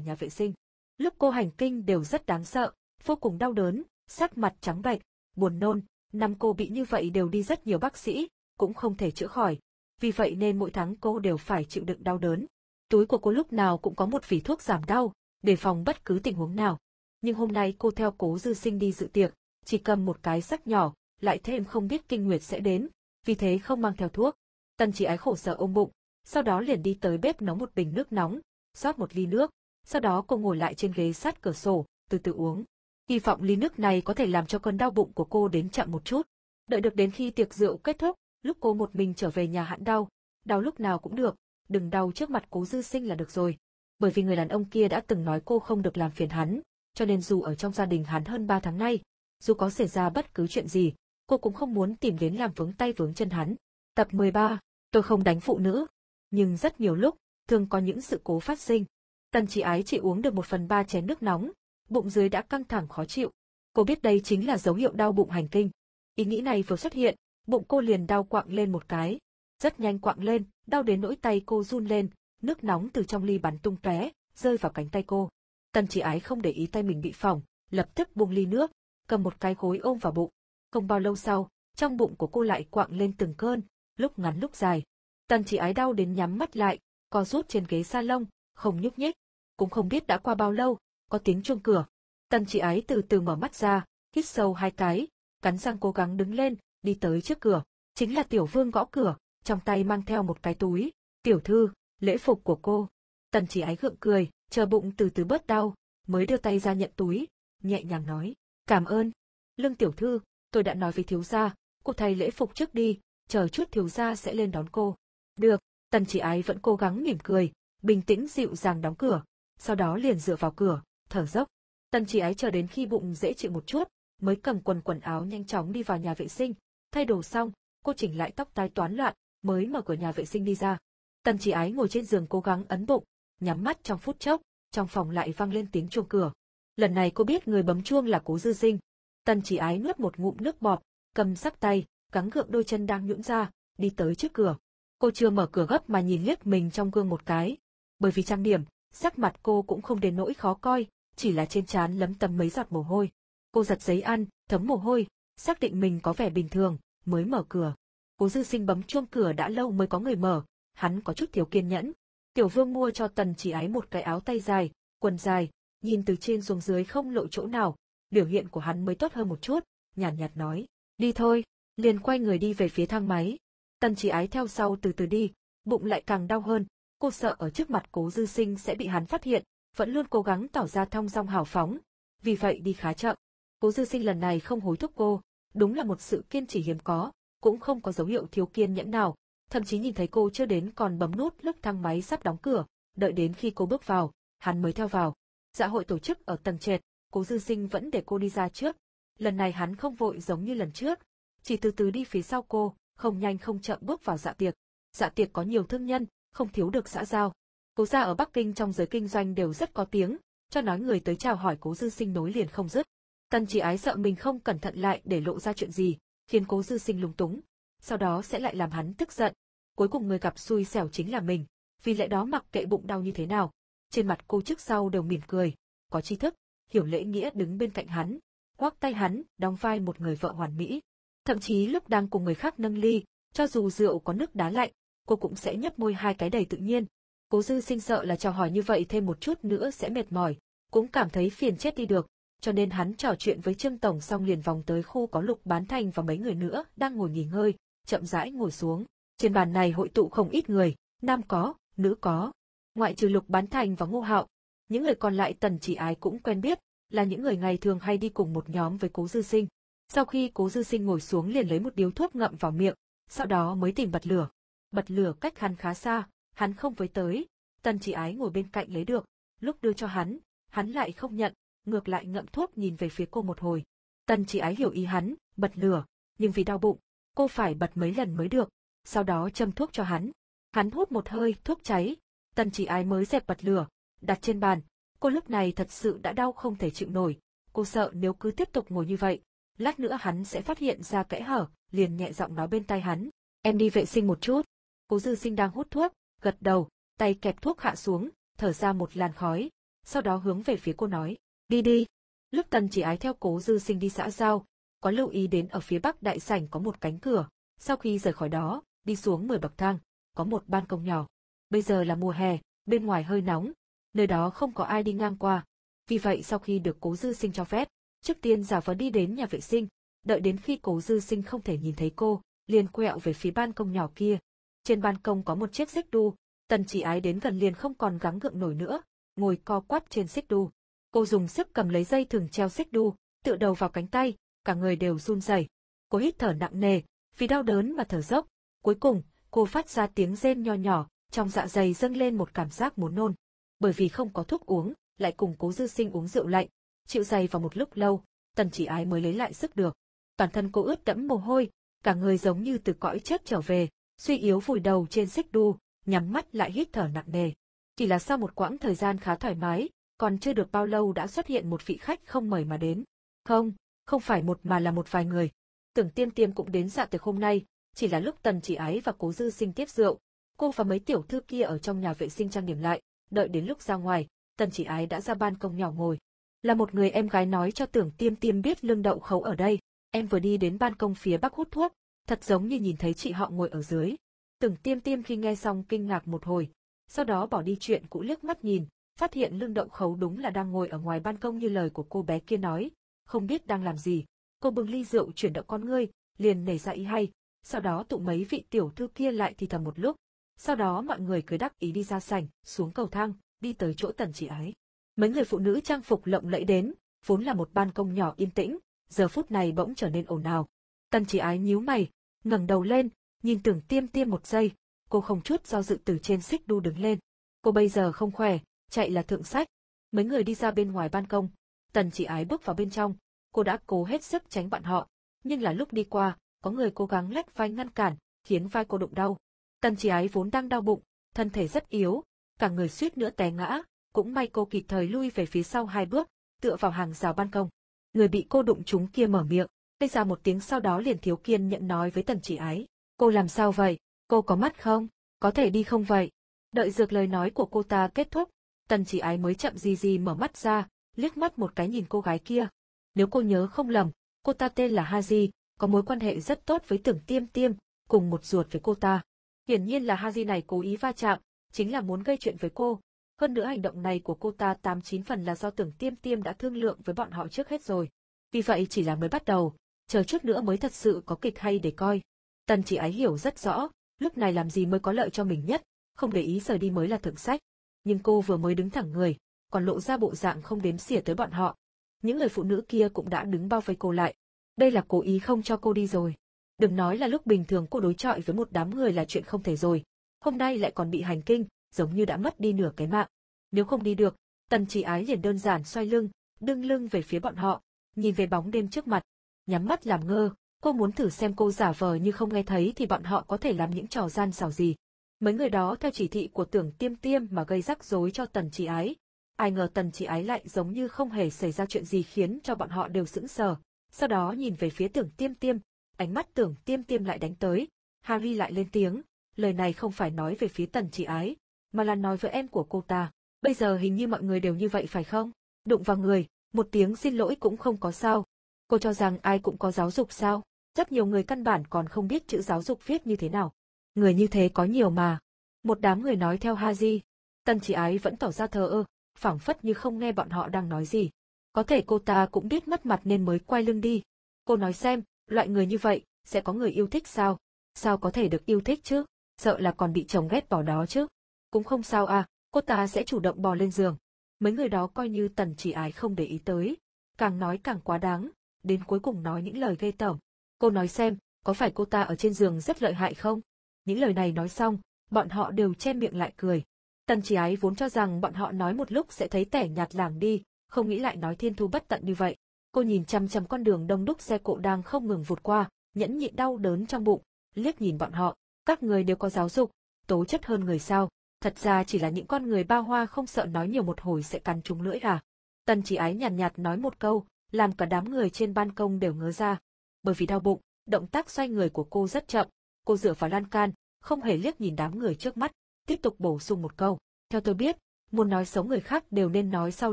nhà vệ sinh. Lúc cô hành kinh đều rất đáng sợ, vô cùng đau đớn, sắc mặt trắng bệch, buồn nôn, năm cô bị như vậy đều đi rất nhiều bác sĩ, cũng không thể chữa khỏi. Vì vậy nên mỗi tháng cô đều phải chịu đựng đau đớn. Túi của cô lúc nào cũng có một vỉ thuốc giảm đau, để phòng bất cứ tình huống nào. Nhưng hôm nay cô theo cố dư sinh đi dự tiệc, chỉ cầm một cái sắc nhỏ, lại thêm không biết kinh nguyệt sẽ đến, vì thế không mang theo thuốc. Tần chỉ ái khổ sở ôm bụng, sau đó liền đi tới bếp nấu một bình nước nóng, rót một ly nước, sau đó cô ngồi lại trên ghế sát cửa sổ, từ từ uống. Hy vọng ly nước này có thể làm cho cơn đau bụng của cô đến chậm một chút. Đợi được đến khi tiệc rượu kết thúc, lúc cô một mình trở về nhà hạn đau, đau lúc nào cũng được, đừng đau trước mặt cố dư sinh là được rồi. Bởi vì người đàn ông kia đã từng nói cô không được làm phiền hắn, cho nên dù ở trong gia đình hắn hơn 3 tháng nay, dù có xảy ra bất cứ chuyện gì, cô cũng không muốn tìm đến làm vướng tay vướng chân hắn. Tập 13, tôi không đánh phụ nữ, nhưng rất nhiều lúc, thường có những sự cố phát sinh. Tần chỉ ái chỉ uống được một phần ba chén nước nóng, bụng dưới đã căng thẳng khó chịu. Cô biết đây chính là dấu hiệu đau bụng hành kinh. Ý nghĩ này vừa xuất hiện, bụng cô liền đau quặng lên một cái. Rất nhanh quặng lên, đau đến nỗi tay cô run lên, nước nóng từ trong ly bắn tung tóe, rơi vào cánh tay cô. Tần chỉ ái không để ý tay mình bị phỏng, lập tức buông ly nước, cầm một cái gối ôm vào bụng. Không bao lâu sau, trong bụng của cô lại quạng lên từng cơn, lúc ngắn lúc dài. Tần chỉ ái đau đến nhắm mắt lại, co rút trên ghế salon, không nhúc nhích. Cũng không biết đã qua bao lâu, có tiếng chuông cửa. Tần chỉ ái từ từ mở mắt ra, hít sâu hai cái, cắn răng cố gắng đứng lên, đi tới trước cửa. Chính là tiểu vương gõ cửa, trong tay mang theo một cái túi. Tiểu thư, lễ phục của cô. Tần chỉ ái gượng cười, chờ bụng từ từ bớt đau, mới đưa tay ra nhận túi, nhẹ nhàng nói, cảm ơn. Lương tiểu thư, tôi đã nói với thiếu gia, cô thay lễ phục trước đi, chờ chút thiếu gia sẽ lên đón cô. Được, tần chỉ ái vẫn cố gắng mỉm cười, bình tĩnh dịu dàng đóng cửa, sau đó liền dựa vào cửa, thở dốc. Tần chỉ ái chờ đến khi bụng dễ chịu một chút, mới cầm quần quần áo nhanh chóng đi vào nhà vệ sinh, thay đồ xong, cô chỉnh lại tóc tai toán loạn, mới mở cửa nhà vệ sinh đi ra. Tần chỉ ái ngồi trên giường cố gắng ấn bụng, nhắm mắt trong phút chốc, trong phòng lại vang lên tiếng chuông cửa. Lần này cô biết người bấm chuông là cố dư sinh. Tần chỉ ái nuốt một ngụm nước bọt, cầm sắc tay, cắn gượng đôi chân đang nhũn ra, đi tới trước cửa. Cô chưa mở cửa gấp mà nhìn liếc mình trong gương một cái. Bởi vì trang điểm, sắc mặt cô cũng không đến nỗi khó coi, chỉ là trên trán lấm tấm mấy giọt mồ hôi. Cô giật giấy ăn, thấm mồ hôi, xác định mình có vẻ bình thường, mới mở cửa. Cố dư sinh bấm chuông cửa đã lâu mới có người mở, hắn có chút thiếu kiên nhẫn. Tiểu vương mua cho tần chỉ ái một cái áo tay dài, quần dài, nhìn từ trên xuống dưới không lộ chỗ nào, biểu hiện của hắn mới tốt hơn một chút, nhàn nhạt, nhạt nói, đi thôi, liền quay người đi về phía thang máy. Tần chỉ ái theo sau từ từ đi, bụng lại càng đau hơn, cô sợ ở trước mặt cố dư sinh sẽ bị hắn phát hiện, vẫn luôn cố gắng tỏ ra thong dong hào phóng, vì vậy đi khá chậm. Cố dư sinh lần này không hối thúc cô, đúng là một sự kiên trì hiếm có, cũng không có dấu hiệu thiếu kiên nhẫn nào, thậm chí nhìn thấy cô chưa đến còn bấm nút lúc thang máy sắp đóng cửa, đợi đến khi cô bước vào, hắn mới theo vào. Dạ hội tổ chức ở tầng trệt, cố dư sinh vẫn để cô đi ra trước. Lần này hắn không vội giống như lần trước, chỉ từ từ đi phía sau cô, không nhanh không chậm bước vào dạ tiệc. Dạ tiệc có nhiều thương nhân, không thiếu được xã giao. Cố gia ở Bắc Kinh trong giới kinh doanh đều rất có tiếng, cho nói người tới chào hỏi cố dư sinh nối liền không dứt. Tần chỉ ái sợ mình không cẩn thận lại để lộ ra chuyện gì, khiến cố dư sinh lúng túng, sau đó sẽ lại làm hắn tức giận. Cuối cùng người gặp xui xẻo chính là mình, vì lẽ đó mặc kệ bụng đau như thế nào. Trên mặt cô trước sau đều mỉm cười, có tri thức, hiểu lễ nghĩa đứng bên cạnh hắn, khoác tay hắn, đóng vai một người vợ hoàn mỹ. Thậm chí lúc đang cùng người khác nâng ly, cho dù rượu có nước đá lạnh, cô cũng sẽ nhấp môi hai cái đầy tự nhiên. Cố dư sinh sợ là chào hỏi như vậy thêm một chút nữa sẽ mệt mỏi, cũng cảm thấy phiền chết đi được, cho nên hắn trò chuyện với Trương Tổng xong liền vòng tới khu có Lục Bán Thành và mấy người nữa đang ngồi nghỉ ngơi, chậm rãi ngồi xuống. Trên bàn này hội tụ không ít người, nam có, nữ có. Ngoại trừ Lục Bán Thành và Ngô Hạo, những người còn lại Tần Chỉ Ái cũng quen biết, là những người ngày thường hay đi cùng một nhóm với Cố Dư Sinh. Sau khi Cố Dư Sinh ngồi xuống liền lấy một điếu thuốc ngậm vào miệng, sau đó mới tìm bật lửa. Bật lửa cách hắn khá xa, hắn không với tới, Tần Chỉ Ái ngồi bên cạnh lấy được, lúc đưa cho hắn, hắn lại không nhận, ngược lại ngậm thuốc nhìn về phía cô một hồi. Tần chỉ ái hiểu ý hắn, bật lửa, nhưng vì đau bụng, cô phải bật mấy lần mới được, sau đó châm thuốc cho hắn. Hắn hút một hơi, thuốc cháy, tần chỉ ái mới dẹp bật lửa, đặt trên bàn. Cô lúc này thật sự đã đau không thể chịu nổi, cô sợ nếu cứ tiếp tục ngồi như vậy, lát nữa hắn sẽ phát hiện ra kẽ hở, liền nhẹ giọng nói bên tai hắn. Em đi vệ sinh một chút. Cố dư sinh đang hút thuốc, gật đầu, tay kẹp thuốc hạ xuống, thở ra một làn khói, sau đó hướng về phía cô nói, Đi đi. Lúc tần chỉ ái theo cố dư sinh đi xã giao, có lưu ý đến ở phía bắc đại sảnh có một cánh cửa, sau khi rời khỏi đó, đi xuống 10 bậc thang, có một ban công nhỏ. Bây giờ là mùa hè, bên ngoài hơi nóng, nơi đó không có ai đi ngang qua. Vì vậy sau khi được cố dư sinh cho phép, trước tiên giả vờ đi đến nhà vệ sinh, đợi đến khi cố dư sinh không thể nhìn thấy cô, liền quẹo về phía ban công nhỏ kia. Trên ban công có một chiếc xích đu, tần chỉ ái đến gần liền không còn gắng gượng nổi nữa, ngồi co quắp trên xích đu. Cô dùng sức cầm lấy dây thừng treo xích đu, tựa đầu vào cánh tay, cả người đều run rẩy. Cô hít thở nặng nề, vì đau đớn mà thở dốc. Cuối cùng, cô phát ra tiếng rên nho nhỏ, trong dạ dày dâng lên một cảm giác muốn nôn. Bởi vì không có thuốc uống, lại cùng cố dư sinh uống rượu lạnh, chịu dày vào một lúc lâu, tần chỉ ái mới lấy lại sức được. Toàn thân cô ướt đẫm mồ hôi, cả người giống như từ cõi chết trở về, suy yếu vùi đầu trên xích đu, nhắm mắt lại hít thở nặng nề. Chỉ là sau một quãng thời gian khá thoải mái, còn chưa được bao lâu đã xuất hiện một vị khách không mời mà đến. Không, không phải một mà là một vài người. Tưởng tiêm tiêm cũng đến dạ tiệc hôm nay, chỉ là lúc tần chỉ ái và cố dư sinh tiếp rượu. Cô và mấy tiểu thư kia ở trong nhà vệ sinh trang điểm lại, đợi đến lúc ra ngoài, Tần chỉ ái đã ra ban công nhỏ ngồi. Là một người em gái nói cho tưởng tiêm tiêm biết lương đậu khấu ở đây, em vừa đi đến ban công phía bắc hút thuốc, thật giống như nhìn thấy chị họ ngồi ở dưới. Tưởng tiêm tiêm khi nghe xong kinh ngạc một hồi, sau đó bỏ đi chuyện cũ liếc mắt nhìn, phát hiện lương đậu khấu đúng là đang ngồi ở ngoài ban công như lời của cô bé kia nói, không biết đang làm gì. Cô bưng ly rượu chuyển động con ngươi, liền nảy ra ý hay, sau đó tụ mấy vị tiểu thư kia lại thì thầm một lúc. Sau đó mọi người cười đắc ý đi ra sảnh, xuống cầu thang, đi tới chỗ tần chị ái. Mấy người phụ nữ trang phục lộng lẫy đến, vốn là một ban công nhỏ yên tĩnh, giờ phút này bỗng trở nên ồn ào. Tần chỉ ái nhíu mày, ngẩng đầu lên, nhìn tưởng tiêm tiêm một giây, cô không chút do dự từ trên xích đu đứng lên. Cô bây giờ không khỏe, chạy là thượng sách. Mấy người đi ra bên ngoài ban công, tần chỉ ái bước vào bên trong, cô đã cố hết sức tránh bọn họ, nhưng là lúc đi qua, có người cố gắng lách vai ngăn cản, khiến vai cô đụng đau. Tần chỉ ái vốn đang đau bụng, thân thể rất yếu, cả người suýt nữa té ngã, cũng may cô kịp thời lui về phía sau hai bước, tựa vào hàng rào ban công. Người bị cô đụng trúng kia mở miệng, gây ra một tiếng sau đó liền thiếu kiên nhận nói với tần chỉ ái. Cô làm sao vậy? Cô có mắt không? Có thể đi không vậy? Đợi dược lời nói của cô ta kết thúc, tần chỉ ái mới chậm gì gì mở mắt ra, liếc mắt một cái nhìn cô gái kia. Nếu cô nhớ không lầm, cô ta tên là Haji, có mối quan hệ rất tốt với tưởng tiêm tiêm, cùng một ruột với cô ta. Hiển nhiên là Haji này cố ý va chạm, chính là muốn gây chuyện với cô. Hơn nữa hành động này của cô ta tám chín phần là do tưởng tiêm tiêm đã thương lượng với bọn họ trước hết rồi. Vì vậy chỉ là mới bắt đầu, chờ chút nữa mới thật sự có kịch hay để coi. Tần chỉ ái hiểu rất rõ, lúc này làm gì mới có lợi cho mình nhất, không để ý rời đi mới là thượng sách. Nhưng cô vừa mới đứng thẳng người, còn lộ ra bộ dạng không đếm xỉa tới bọn họ. Những người phụ nữ kia cũng đã đứng bao vây cô lại. Đây là cố ý không cho cô đi rồi. Đừng nói là lúc bình thường cô đối chọi với một đám người là chuyện không thể rồi. Hôm nay lại còn bị hành kinh, giống như đã mất đi nửa cái mạng. Nếu không đi được, tần chỉ ái liền đơn giản xoay lưng, đưng lưng về phía bọn họ, nhìn về bóng đêm trước mặt. Nhắm mắt làm ngơ, cô muốn thử xem cô giả vờ như không nghe thấy thì bọn họ có thể làm những trò gian xảo gì. Mấy người đó theo chỉ thị của tưởng tiêm tiêm mà gây rắc rối cho tần chỉ ái. Ai ngờ tần chỉ ái lại giống như không hề xảy ra chuyện gì khiến cho bọn họ đều sững sờ. Sau đó nhìn về phía tưởng tiêm tiêm, ánh mắt tưởng tiêm tiêm lại đánh tới. Harry lại lên tiếng, lời này không phải nói về phía tần chỉ ái, mà là nói với em của cô ta. Bây giờ hình như mọi người đều như vậy phải không? Đụng vào người, một tiếng xin lỗi cũng không có sao. Cô cho rằng ai cũng có giáo dục sao? Rất nhiều người căn bản còn không biết chữ giáo dục viết như thế nào. Người như thế có nhiều mà. Một đám người nói theo Haji. Tần chỉ ái vẫn tỏ ra thờ ơ, phảng phất như không nghe bọn họ đang nói gì. Có thể cô ta cũng biết mất mặt nên mới quay lưng đi. Cô nói xem, loại người như vậy, sẽ có người yêu thích sao? Sao có thể được yêu thích chứ? Sợ là còn bị chồng ghét bỏ đó chứ? Cũng không sao à, cô ta sẽ chủ động bò lên giường. Mấy người đó coi như tần chỉ ái không để ý tới. Càng nói càng quá đáng, đến cuối cùng nói những lời gây tởm. Cô nói xem, có phải cô ta ở trên giường rất lợi hại không? Những lời này nói xong, bọn họ đều che miệng lại cười. Tần chỉ ái vốn cho rằng bọn họ nói một lúc sẽ thấy tẻ nhạt làng đi, không nghĩ lại nói thiên thu bất tận như vậy. Cô nhìn chăm chăm con đường đông đúc xe cộ đang không ngừng vụt qua, nhẫn nhịn đau đớn trong bụng, liếc nhìn bọn họ, các người đều có giáo dục, tố chất hơn người sao, thật ra chỉ là những con người bao hoa không sợ nói nhiều một hồi sẽ cắn trúng lưỡi à. Tần chỉ ái nhàn nhạt, nhạt nói một câu, làm cả đám người trên ban công đều ngớ ra. Bởi vì đau bụng, động tác xoay người của cô rất chậm, cô dựa vào lan can, không hề liếc nhìn đám người trước mắt, tiếp tục bổ sung một câu. Theo tôi biết, muốn nói xấu người khác đều nên nói sau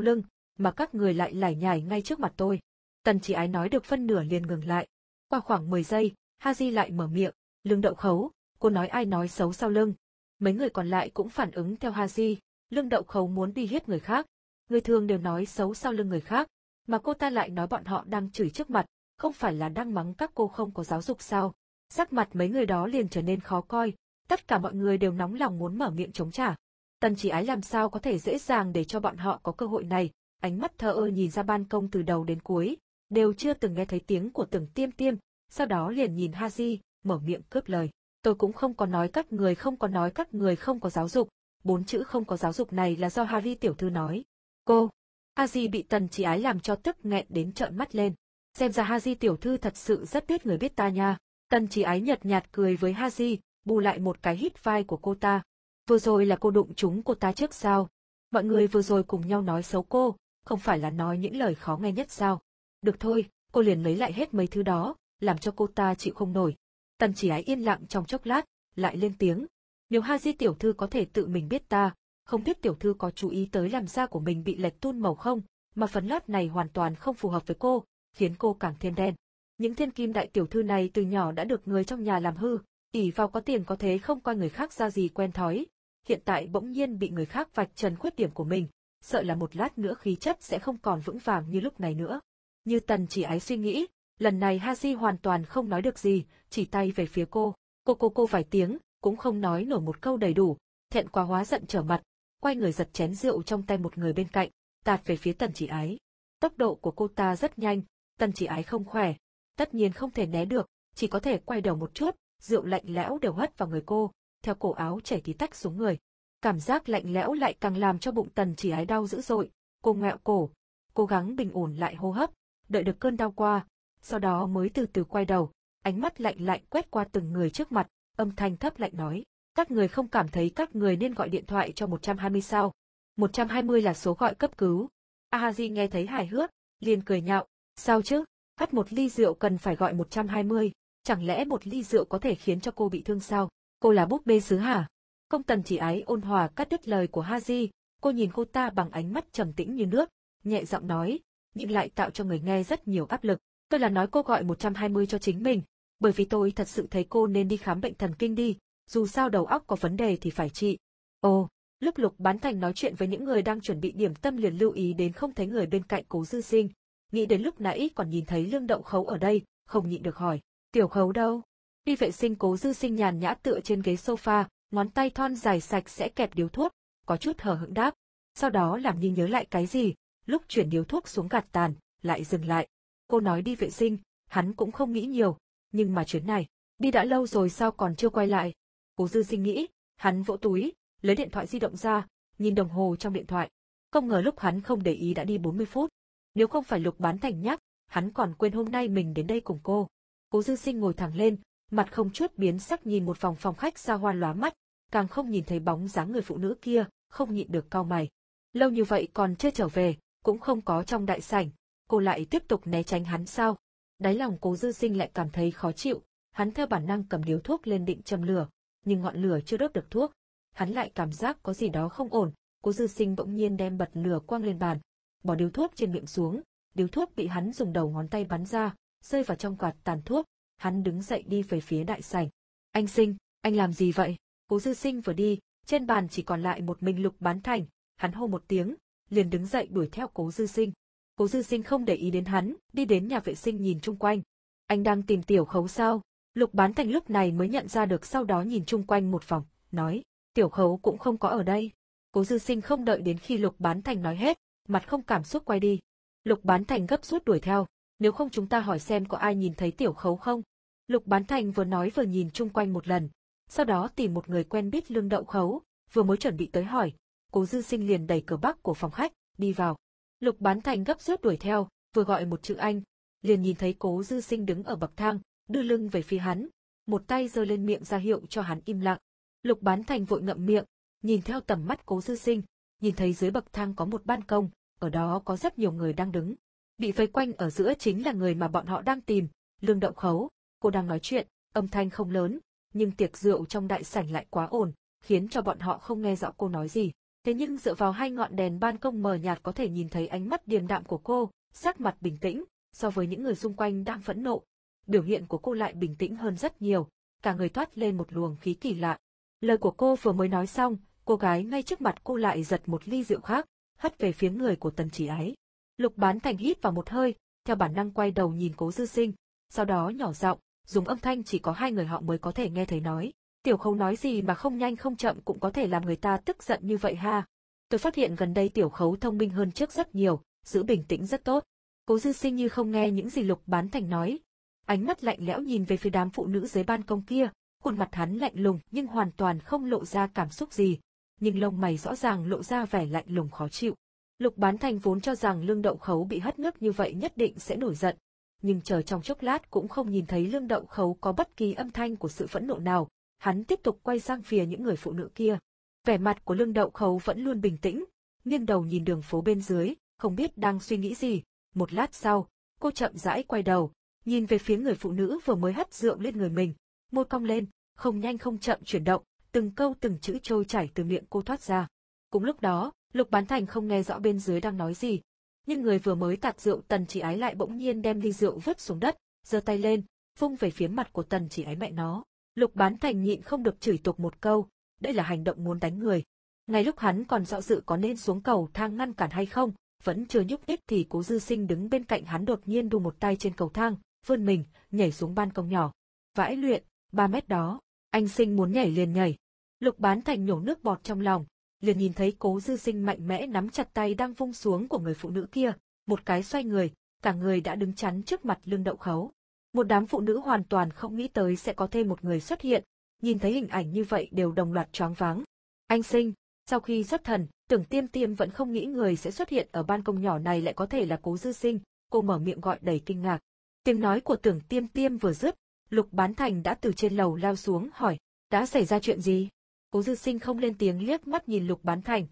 lưng, mà các người lại lải nhải ngay trước mặt tôi. Tần chỉ ái nói được phân nửa liền ngừng lại. Qua khoảng 10 giây, Haji lại mở miệng, lưng đậu khấu, cô nói ai nói xấu sau lưng. Mấy người còn lại cũng phản ứng theo Haji, lưng đậu khấu muốn đi hiếp người khác. Người thường đều nói xấu sau lưng người khác, mà cô ta lại nói bọn họ đang chửi trước mặt, không phải là đang mắng các cô không có giáo dục sao. Sắc mặt mấy người đó liền trở nên khó coi, tất cả mọi người đều nóng lòng muốn mở miệng chống trả. Tần chỉ ái làm sao có thể dễ dàng để cho bọn họ có cơ hội này, ánh mắt thơ ơ nhìn ra ban công từ đầu đến cuối, đều chưa từng nghe thấy tiếng của từng tiêm tiêm, sau đó liền nhìn Haji, mở miệng cướp lời. Tôi cũng không có nói các người không có nói các người không có giáo dục, bốn chữ không có giáo dục này là do Harry tiểu thư nói. Cô, Haji bị tần chỉ ái làm cho tức nghẹn đến trợn mắt lên. Xem ra Haji tiểu thư thật sự rất biết người biết ta nha. Tần chỉ ái nhật nhạt cười với Haji, bù lại một cái hít vai của cô ta. Vừa rồi là cô đụng chúng cô ta trước sao? Mọi người vừa rồi cùng nhau nói xấu cô, không phải là nói những lời khó nghe nhất sao? Được thôi, cô liền lấy lại hết mấy thứ đó, làm cho cô ta chịu không nổi. Tần chỉ ái yên lặng trong chốc lát, lại lên tiếng. Nếu Ha Di tiểu thư có thể tự mình biết ta, Không biết tiểu thư có chú ý tới làm da của mình bị lệch tun màu không, mà phấn lót này hoàn toàn không phù hợp với cô, khiến cô càng thêm đen. Những thiên kim đại tiểu thư này từ nhỏ đã được người trong nhà làm hư, ỉ vào có tiền có thế không coi người khác ra gì quen thói. Hiện tại bỗng nhiên bị người khác vạch trần khuyết điểm của mình, sợ là một lát nữa khí chất sẽ không còn vững vàng như lúc này nữa. Như tần chỉ ái suy nghĩ, lần này Haji hoàn toàn không nói được gì, chỉ tay về phía cô. Cô cô cô vài tiếng, cũng không nói nổi một câu đầy đủ, thẹn quá hóa giận trở mặt, quay người giật chén rượu trong tay một người bên cạnh, tạt về phía tần chỉ ái. Tốc độ của cô ta rất nhanh, tần chỉ ái không khỏe, tất nhiên không thể né được, chỉ có thể quay đầu một chút, rượu lạnh lẽo đều hất vào người cô, theo cổ áo chảy tí tách xuống người. Cảm giác lạnh lẽo lại càng làm cho bụng tần chỉ ái đau dữ dội, cô ngẹo cổ, cố gắng bình ổn lại hô hấp, đợi được cơn đau qua, sau đó mới từ từ quay đầu, ánh mắt lạnh lạnh quét qua từng người trước mặt, âm thanh thấp lạnh nói, các người không cảm thấy các người nên gọi điện thoại cho 120 sao? 120 là số gọi cấp cứu. Ahazi nghe thấy hài hước, liền cười nhạo, sao chứ, hắt một ly rượu cần phải gọi 120, chẳng lẽ một ly rượu có thể khiến cho cô bị thương sao? Cô là búp bê sứ hả? Công tần chỉ ái ôn hòa cắt đứt lời của Haji, cô nhìn cô ta bằng ánh mắt trầm tĩnh như nước, nhẹ giọng nói, nhưng lại tạo cho người nghe rất nhiều áp lực. Tôi là nói cô gọi 120 cho chính mình, bởi vì tôi thật sự thấy cô nên đi khám bệnh thần kinh đi, dù sao đầu óc có vấn đề thì phải trị. Ồ, lúc Lục Bán Thành nói chuyện với những người đang chuẩn bị điểm tâm liền lưu ý đến không thấy người bên cạnh cố dư sinh, nghĩ đến lúc nãy còn nhìn thấy lương đậu khấu ở đây, không nhịn được hỏi, tiểu khấu đâu? Đi vệ sinh cố dư sinh nhàn nhã tựa trên ghế sofa, ngón tay thon dài sạch sẽ kẹp điếu thuốc, có chút hờ hững đáp. Sau đó làm như nhớ lại cái gì, lúc chuyển điếu thuốc xuống gạt tàn, lại dừng lại. Cô nói đi vệ sinh, hắn cũng không nghĩ nhiều, nhưng mà chuyến này, đi đã lâu rồi sao còn chưa quay lại. Cố dư sinh nghĩ, hắn vỗ túi, lấy điện thoại di động ra, nhìn đồng hồ trong điện thoại. Không ngờ lúc hắn không để ý đã đi 40 phút. Nếu không phải lục bán thành nhắc, hắn còn quên hôm nay mình đến đây cùng cô. Cố dư sinh ngồi thẳng lên, mặt không chút biến sắc nhìn một phòng phòng khách xa hoa lóa mắt, càng không nhìn thấy bóng dáng người phụ nữ kia, không nhịn được cau mày. Lâu như vậy còn chưa trở về, cũng không có trong đại sảnh, cô lại tiếp tục né tránh hắn sao? Đáy lòng cố dư sinh lại cảm thấy khó chịu, hắn theo bản năng cầm điếu thuốc lên định châm lửa, nhưng ngọn lửa chưa đốt được thuốc. Hắn lại cảm giác có gì đó không ổn, cố dư sinh bỗng nhiên đem bật lửa quang lên bàn, bỏ điếu thuốc trên miệng xuống, điếu thuốc bị hắn dùng đầu ngón tay bắn ra, rơi vào trong quạt tàn thuốc, hắn đứng dậy đi về phía đại sảnh. Anh sinh, anh làm gì vậy? Cố dư sinh vừa đi, trên bàn chỉ còn lại một mình lục bán thành, hắn hô một tiếng, liền đứng dậy đuổi theo cố dư sinh. Cố dư sinh không để ý đến hắn, đi đến nhà vệ sinh nhìn chung quanh. Anh đang tìm tiểu khấu sao? Lục bán thành lúc này mới nhận ra được sau đó nhìn chung quanh một vòng, nói, tiểu khấu cũng không có ở đây. Cố dư sinh không đợi đến khi lục bán thành nói hết, mặt không cảm xúc quay đi. Lục bán thành gấp rút đuổi theo, nếu không chúng ta hỏi xem có ai nhìn thấy tiểu khấu không. Lục bán thành vừa nói vừa nhìn chung quanh một lần, sau đó tìm một người quen biết lương đậu khấu, vừa mới chuẩn bị tới hỏi, cố dư sinh liền đẩy cửa bắc của phòng khách, đi vào. Lục bán thành gấp rút đuổi theo, vừa gọi một chữ anh, liền nhìn thấy cố dư sinh đứng ở bậc thang, đưa lưng về phía hắn, một tay giơ lên miệng ra hiệu cho hắn im lặng. Lục bán thành vội ngậm miệng, nhìn theo tầm mắt cố dư sinh, nhìn thấy dưới bậc thang có một ban công, ở đó có rất nhiều người đang đứng. Bị vây quanh ở giữa chính là người mà bọn họ đang tìm, lương động khấu. Cô đang nói chuyện, âm thanh không lớn, nhưng tiệc rượu trong đại sảnh lại quá ồn, khiến cho bọn họ không nghe rõ cô nói gì. Thế nhưng dựa vào hai ngọn đèn ban công mờ nhạt có thể nhìn thấy ánh mắt điềm đạm của cô, sắc mặt bình tĩnh, so với những người xung quanh đang phẫn nộ. Biểu hiện của cô lại bình tĩnh hơn rất nhiều, cả người thoát lên một luồng khí kỳ lạ. Lời của cô vừa mới nói xong, cô gái ngay trước mặt cô lại giật một ly rượu khác, hất về phía người của tần chỉ ái. Lục bán thành hít vào một hơi, theo bản năng quay đầu nhìn cố dư sinh, sau đó nhỏ giọng, dùng âm thanh chỉ có hai người họ mới có thể nghe thấy nói. Tiểu khấu nói gì mà không nhanh không chậm cũng có thể làm người ta tức giận như vậy ha. Tôi phát hiện gần đây tiểu khấu thông minh hơn trước rất nhiều, giữ bình tĩnh rất tốt. Cố dư sinh như không nghe những gì lục bán thành nói. Ánh mắt lạnh lẽo nhìn về phía đám phụ nữ dưới ban công kia, khuôn mặt hắn lạnh lùng nhưng hoàn toàn không lộ ra cảm xúc gì. Nhưng lông mày rõ ràng lộ ra vẻ lạnh lùng khó chịu. Lục bán thành vốn cho rằng lương đậu khấu bị hất nước như vậy nhất định sẽ nổi giận. Nhưng chờ trong chốc lát cũng không nhìn thấy lương đậu khấu có bất kỳ âm thanh của sự phẫn nộ nào, hắn tiếp tục quay sang phía những người phụ nữ kia. Vẻ mặt của lương đậu khấu vẫn luôn bình tĩnh, nghiêng đầu nhìn đường phố bên dưới, không biết đang suy nghĩ gì. Một lát sau, cô chậm rãi quay đầu, nhìn về phía người phụ nữ vừa mới hất rượu lên người mình, môi cong lên, không nhanh không chậm chuyển động, từng câu từng chữ trôi chảy từ miệng cô thoát ra. Cùng lúc đó, Lục Bán Thành không nghe rõ bên dưới đang nói gì. Nhưng người vừa mới tạt rượu tần chỉ ái lại bỗng nhiên đem ly rượu vứt xuống đất, giơ tay lên, vung về phía mặt của tần chỉ ái mẹ nó. Lục Bán Thành nhịn không được chửi tục một câu, đây là hành động muốn đánh người. Ngay lúc hắn còn dạo dự có nên xuống cầu thang ngăn cản hay không, vẫn chưa nhúc nhích thì cố dư sinh đứng bên cạnh hắn đột nhiên đu một tay trên cầu thang, vươn mình, nhảy xuống ban công nhỏ. Vãi luyện, ba mét đó, anh sinh muốn nhảy liền nhảy. Lục bán thành nhổ nước bọt trong lòng, liền nhìn thấy cố dư sinh mạnh mẽ nắm chặt tay đang vung xuống của người phụ nữ kia, một cái xoay người, cả người đã đứng chắn trước mặt lưng đậu khấu. Một đám phụ nữ hoàn toàn không nghĩ tới sẽ có thêm một người xuất hiện, nhìn thấy hình ảnh như vậy đều đồng loạt choáng váng. Anh sinh, sau khi xuất thần, tưởng tiêm tiêm vẫn không nghĩ người sẽ xuất hiện ở ban công nhỏ này lại có thể là cố dư sinh, cô mở miệng gọi đầy kinh ngạc. Tiếng nói của tưởng tiêm tiêm vừa dứt, lục bán thành đã từ trên lầu lao xuống hỏi, đã xảy ra chuyện gì? Cố dư sinh không lên tiếng liếc mắt nhìn lục bán thành.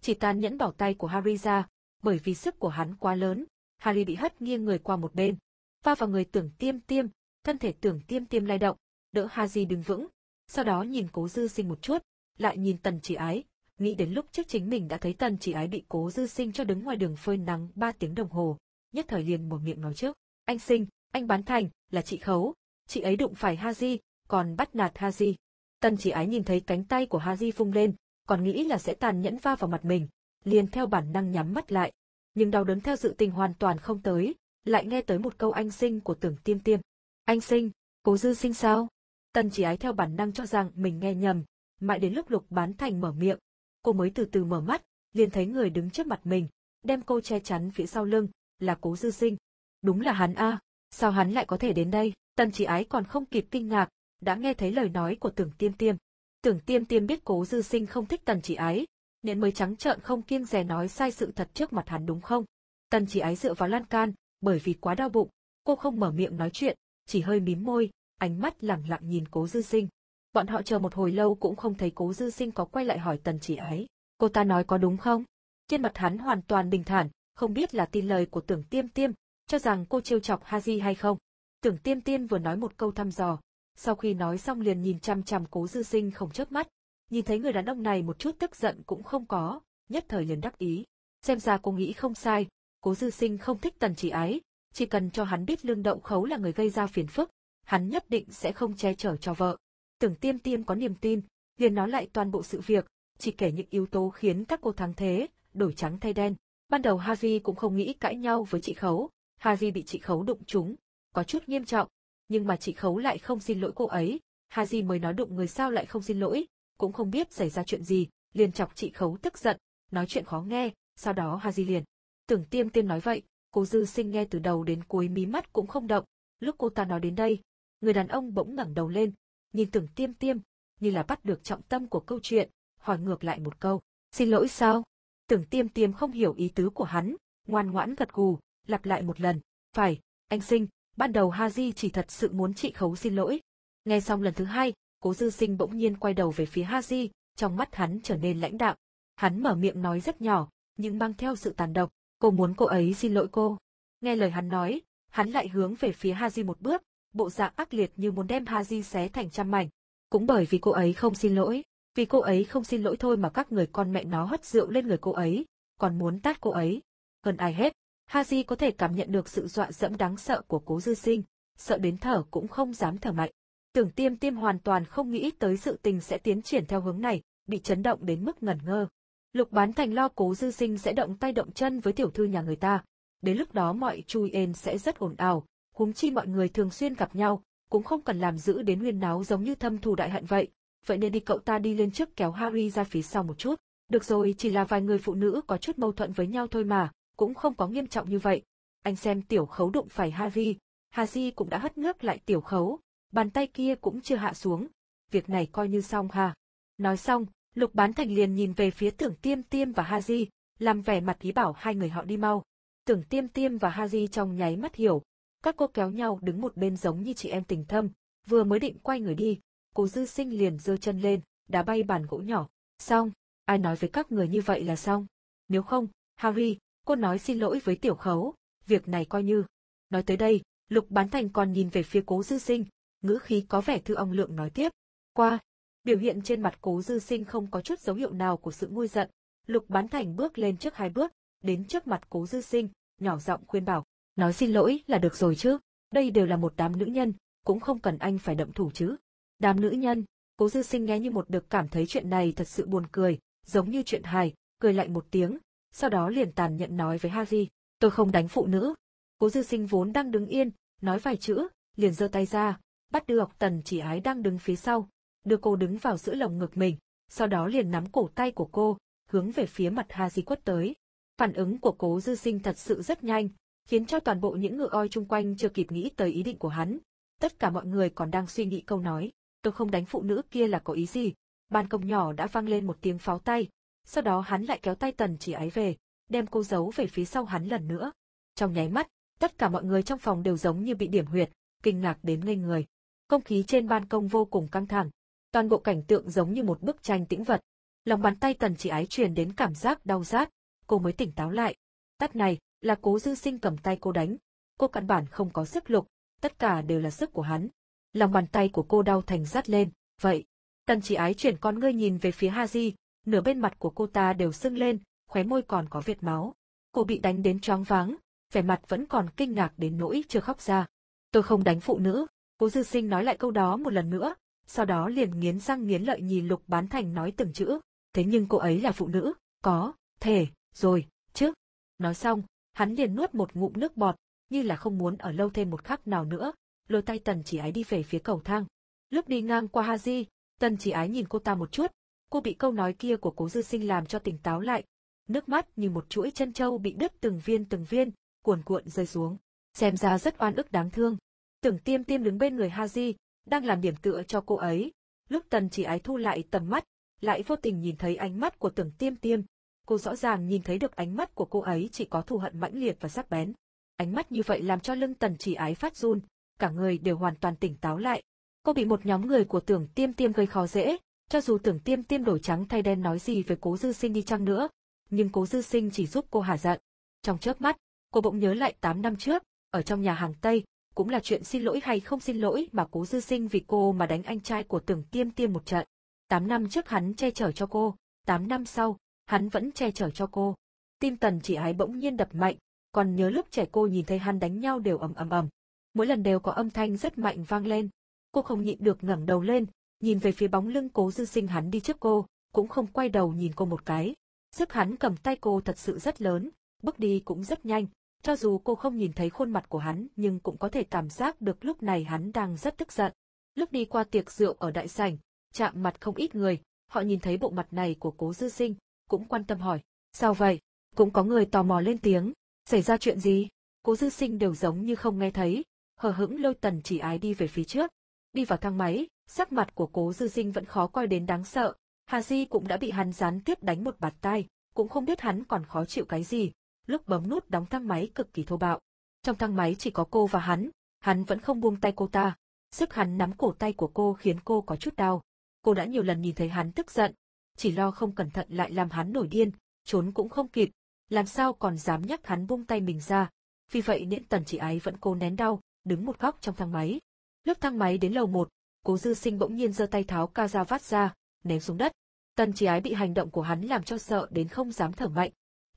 Chỉ tàn nhẫn bỏ tay của Harry ra, bởi vì sức của hắn quá lớn, Harry bị hất nghiêng người qua một bên. Va vào người tưởng tiêm tiêm, thân thể tưởng tiêm tiêm lay động, đỡ Harry đứng vững. Sau đó nhìn cố dư sinh một chút, lại nhìn tần chỉ ái, nghĩ đến lúc trước chính mình đã thấy tần chỉ ái bị cố dư sinh cho đứng ngoài đường phơi nắng ba tiếng đồng hồ, nhất thời liền một miệng nói trước. Anh sinh, anh bán thành, là chị khấu, chị ấy đụng phải Haji, còn bắt nạt Haji. Tần chỉ ái nhìn thấy cánh tay của Haji phung lên, còn nghĩ là sẽ tàn nhẫn va vào mặt mình, liền theo bản năng nhắm mắt lại. Nhưng đau đớn theo dự tình hoàn toàn không tới, lại nghe tới một câu anh sinh của tưởng tiêm tiêm. Anh sinh, cố dư sinh sao? Tần chỉ ái theo bản năng cho rằng mình nghe nhầm, mãi đến lúc lục bán thành mở miệng, cô mới từ từ mở mắt, liền thấy người đứng trước mặt mình, đem cô che chắn phía sau lưng, là cố dư sinh. Đúng là hắn a, sao hắn lại có thể đến đây? Tần chỉ ái còn không kịp kinh ngạc, đã nghe thấy lời nói của tưởng tiêm tiêm. Tưởng tiêm tiêm biết cố dư sinh không thích tần chỉ ái, nên mới trắng trợn không kiêng dè nói sai sự thật trước mặt hắn đúng không? Tần chỉ ái dựa vào lan can, bởi vì quá đau bụng, cô không mở miệng nói chuyện, chỉ hơi mím môi, ánh mắt lẳng lặng nhìn cố dư sinh. Bọn họ chờ một hồi lâu cũng không thấy cố dư sinh có quay lại hỏi tần chỉ ái. Cô ta nói có đúng không? Trên mặt hắn hoàn toàn bình thản, không biết là tin lời của tưởng tiêm tiêm, cho rằng cô trêu chọc Haji hay không. Tưởng tiêm tiêm vừa nói một câu thăm dò, sau khi nói xong liền nhìn chăm chăm cố dư sinh không chớp mắt, nhìn thấy người đàn ông này một chút tức giận cũng không có, nhất thời liền đắc ý. Xem ra cô nghĩ không sai, cố dư sinh không thích tần chỉ ái, chỉ cần cho hắn biết lương đậu khấu là người gây ra phiền phức, hắn nhất định sẽ không che chở cho vợ. Tưởng tiêm tiêm có niềm tin, liền nói lại toàn bộ sự việc, chỉ kể những yếu tố khiến các cô thắng thế, đổi trắng thay đen. Ban đầu Harvey cũng không nghĩ cãi nhau với chị Khấu, Harvey bị chị Khấu đụng trúng, có chút nghiêm trọng, nhưng mà chị Khấu lại không xin lỗi cô ấy, Harvey mới nói đụng người sao lại không xin lỗi, cũng không biết xảy ra chuyện gì, liền chọc chị Khấu tức giận, nói chuyện khó nghe, sau đó Harvey liền. Tưởng tiêm tiêm nói vậy, cô dư sinh nghe từ đầu đến cuối mí mắt cũng không động, lúc cô ta nói đến đây, người đàn ông bỗng ngẩng đầu lên, nhìn tưởng tiêm tiêm, như là bắt được trọng tâm của câu chuyện, hỏi ngược lại một câu, xin lỗi sao? Tưởng tiêm tiêm không hiểu ý tứ của hắn, ngoan ngoãn gật gù, lặp lại một lần, phải, anh sinh, ban đầu Haji chỉ thật sự muốn chị khấu xin lỗi. Nghe xong lần thứ hai, cố dư sinh bỗng nhiên quay đầu về phía Haji, trong mắt hắn trở nên lãnh đạm. Hắn mở miệng nói rất nhỏ, nhưng mang theo sự tàn độc, cô muốn cô ấy xin lỗi cô. Nghe lời hắn nói, hắn lại hướng về phía Haji một bước, bộ dạng ác liệt như muốn đem Haji xé thành trăm mảnh. Cũng bởi vì cô ấy không xin lỗi, vì cô ấy không xin lỗi thôi mà các người con mẹ nó hất rượu lên người cô ấy, còn muốn tát cô ấy. Hơn ai hết, Haji có thể cảm nhận được sự dọa dẫm đáng sợ của cố dư sinh, sợ đến thở cũng không dám thở mạnh. Tưởng tiêm tiêm hoàn toàn không nghĩ tới sự tình sẽ tiến triển theo hướng này, bị chấn động đến mức ngẩn ngơ. Lục bán thành lo cố dư sinh sẽ động tay động chân với tiểu thư nhà người ta. Đến lúc đó mọi chui ên sẽ rất ồn ào, huống chi mọi người thường xuyên gặp nhau, cũng không cần làm giữ đến nguyên náo giống như thâm thù đại hận vậy. Vậy nên đi cậu ta đi lên trước kéo Harry ra phía sau một chút. Được rồi, chỉ là vài người phụ nữ có chút mâu thuẫn với nhau thôi mà, cũng không có nghiêm trọng như vậy. Anh xem tiểu khấu đụng phải Harry, Harry cũng đã hất nước lại tiểu khấu, bàn tay kia cũng chưa hạ xuống. Việc này coi như xong ha. Nói xong, Lục Bán Thành liền nhìn về phía tưởng tiêm tiêm và Haji, làm vẻ mặt ý bảo hai người họ đi mau. Tưởng tiêm tiêm và Haji trong nháy mắt hiểu, các cô kéo nhau đứng một bên giống như chị em tình thâm, vừa mới định quay người đi, cô dư sinh liền giơ chân lên, đá bay bàn gỗ nhỏ. Xong, ai nói với các người như vậy là xong. Nếu không, Harry, cô nói xin lỗi với tiểu khấu, việc này coi như. Nói tới đây, Lục Bán Thành còn nhìn về phía cố dư sinh, ngữ khí có vẻ thư ông lượng nói tiếp. Qua, biểu hiện trên mặt cố dư sinh không có chút dấu hiệu nào của sự nguôi giận. Lục Bán Thành bước lên trước hai bước, đến trước mặt Cố Dư Sinh, nhỏ giọng khuyên bảo, nói xin lỗi là được rồi chứ, đây đều là một đám nữ nhân, cũng không cần anh phải đậm thủ chứ. Đám nữ nhân, Cố Dư Sinh nghe như một được cảm thấy chuyện này thật sự buồn cười, giống như chuyện hài, cười lạnh một tiếng, sau đó liền tàn nhận nói với Harry, tôi không đánh phụ nữ. Cố Dư Sinh vốn đang đứng yên, nói vài chữ, liền giơ tay ra, bắt được Tần Chỉ Ái đang đứng phía sau, đưa cô đứng vào giữa lồng ngực mình, sau đó liền nắm cổ tay của cô, hướng về phía mặt Harry quất tới. Phản ứng của Cố Dư Sinh thật sự rất nhanh, khiến cho toàn bộ những ngựa oi chung quanh chưa kịp nghĩ tới ý định của hắn. Tất cả mọi người còn đang suy nghĩ câu nói, tôi không đánh phụ nữ kia là có ý gì. Ban công nhỏ đã vang lên một tiếng pháo tay, sau đó hắn lại kéo tay tần chỉ ái về, đem cô giấu về phía sau hắn lần nữa. Trong nháy mắt, tất cả mọi người trong phòng đều giống như bị điểm huyệt, kinh ngạc đến ngây người. Không khí trên ban công vô cùng căng thẳng, toàn bộ cảnh tượng giống như một bức tranh tĩnh vật. Lòng bàn tay tần chỉ ái truyền đến cảm giác đau rát, cô mới tỉnh táo lại. Tắt này, là cố dư sinh cầm tay cô đánh. Cô căn bản không có sức lục, tất cả đều là sức của hắn. Lòng bàn tay của cô đau thành rát lên, vậy. Tần chỉ ái chuyển con ngươi nhìn về phía Haji, nửa bên mặt của cô ta đều sưng lên, khóe môi còn có vệt máu. Cô bị đánh đến choáng váng, vẻ mặt vẫn còn kinh ngạc đến nỗi chưa khóc ra. Tôi không đánh phụ nữ, cố dư sinh nói lại câu đó một lần nữa, sau đó liền nghiến răng nghiến lợi nhìn lục bán thành nói từng chữ, thế nhưng cô ấy là phụ nữ, có, thể, rồi, chứ. Nói xong, hắn liền nuốt một ngụm nước bọt, như là không muốn ở lâu thêm một khắc nào nữa, lôi tay tần chỉ ái đi về phía cầu thang. Lúc đi ngang qua Haji, tần chỉ ái nhìn cô ta một chút, cô bị câu nói kia của cố dư sinh làm cho tỉnh táo lại. Nước mắt như một chuỗi chân trâu bị đứt từng viên từng viên, cuồn cuộn rơi xuống. Xem ra rất oan ức đáng thương. Tưởng tiêm tiêm đứng bên người Haji, đang làm điểm tựa cho cô ấy. Lúc tần chỉ ái thu lại tầm mắt, lại vô tình nhìn thấy ánh mắt của tưởng tiêm tiêm. Cô rõ ràng nhìn thấy được ánh mắt của cô ấy chỉ có thù hận mãnh liệt và sắc bén. Ánh mắt như vậy làm cho lưng tần chỉ ái phát run, cả người đều hoàn toàn tỉnh táo lại. Cô bị một nhóm người của tưởng tiêm tiêm gây khó dễ, cho dù tưởng tiêm tiêm đổi trắng thay đen nói gì về cố dư sinh đi chăng nữa, nhưng cố dư sinh chỉ giúp cô hả giận. Trong chớp mắt, cô bỗng nhớ lại 8 năm trước, ở trong nhà hàng Tây, cũng là chuyện xin lỗi hay không xin lỗi mà cố dư sinh vì cô mà đánh anh trai của tưởng tiêm tiêm một trận. tám năm trước hắn che chở cho cô, tám năm sau, hắn vẫn che chở cho cô. Tim tần chỉ ái bỗng nhiên đập mạnh, còn nhớ lúc trẻ cô nhìn thấy hắn đánh nhau đều ầm ầm ầm. Mỗi lần đều có âm thanh rất mạnh vang lên. Cô không nhịn được ngẩng đầu lên, nhìn về phía bóng lưng cố dư sinh hắn đi trước cô, cũng không quay đầu nhìn cô một cái. Sức hắn cầm tay cô thật sự rất lớn, bước đi cũng rất nhanh, cho dù cô không nhìn thấy khuôn mặt của hắn nhưng cũng có thể cảm giác được lúc này hắn đang rất tức giận. Lúc đi qua tiệc rượu ở đại sảnh, chạm mặt không ít người, họ nhìn thấy bộ mặt này của cố dư sinh, cũng quan tâm hỏi, sao vậy? Cũng có người tò mò lên tiếng, xảy ra chuyện gì? Cố dư sinh đều giống như không nghe thấy, hờ hững lôi tần chỉ ái đi về phía trước. Đi vào thang máy, sắc mặt của cố dư sinh vẫn khó coi đến đáng sợ, Hà Di cũng đã bị hắn gián tiếp đánh một bạt tay, cũng không biết hắn còn khó chịu cái gì, lúc bấm nút đóng thang máy cực kỳ thô bạo. Trong thang máy chỉ có cô và hắn, hắn vẫn không buông tay cô ta. Sức hắn nắm cổ tay của cô khiến cô có chút đau. Cô đã nhiều lần nhìn thấy hắn tức giận, chỉ lo không cẩn thận lại làm hắn nổi điên, trốn cũng không kịp, làm sao còn dám nhắc hắn buông tay mình ra. Vì vậy niễn tần chỉ ái vẫn cố nén đau, đứng một góc trong thang máy. Lúc thang máy đến lầu một, cố dư sinh bỗng nhiên giơ tay tháo ca ra vát ra, ném xuống đất. Tần chỉ ái bị hành động của hắn làm cho sợ đến không dám thở mạnh,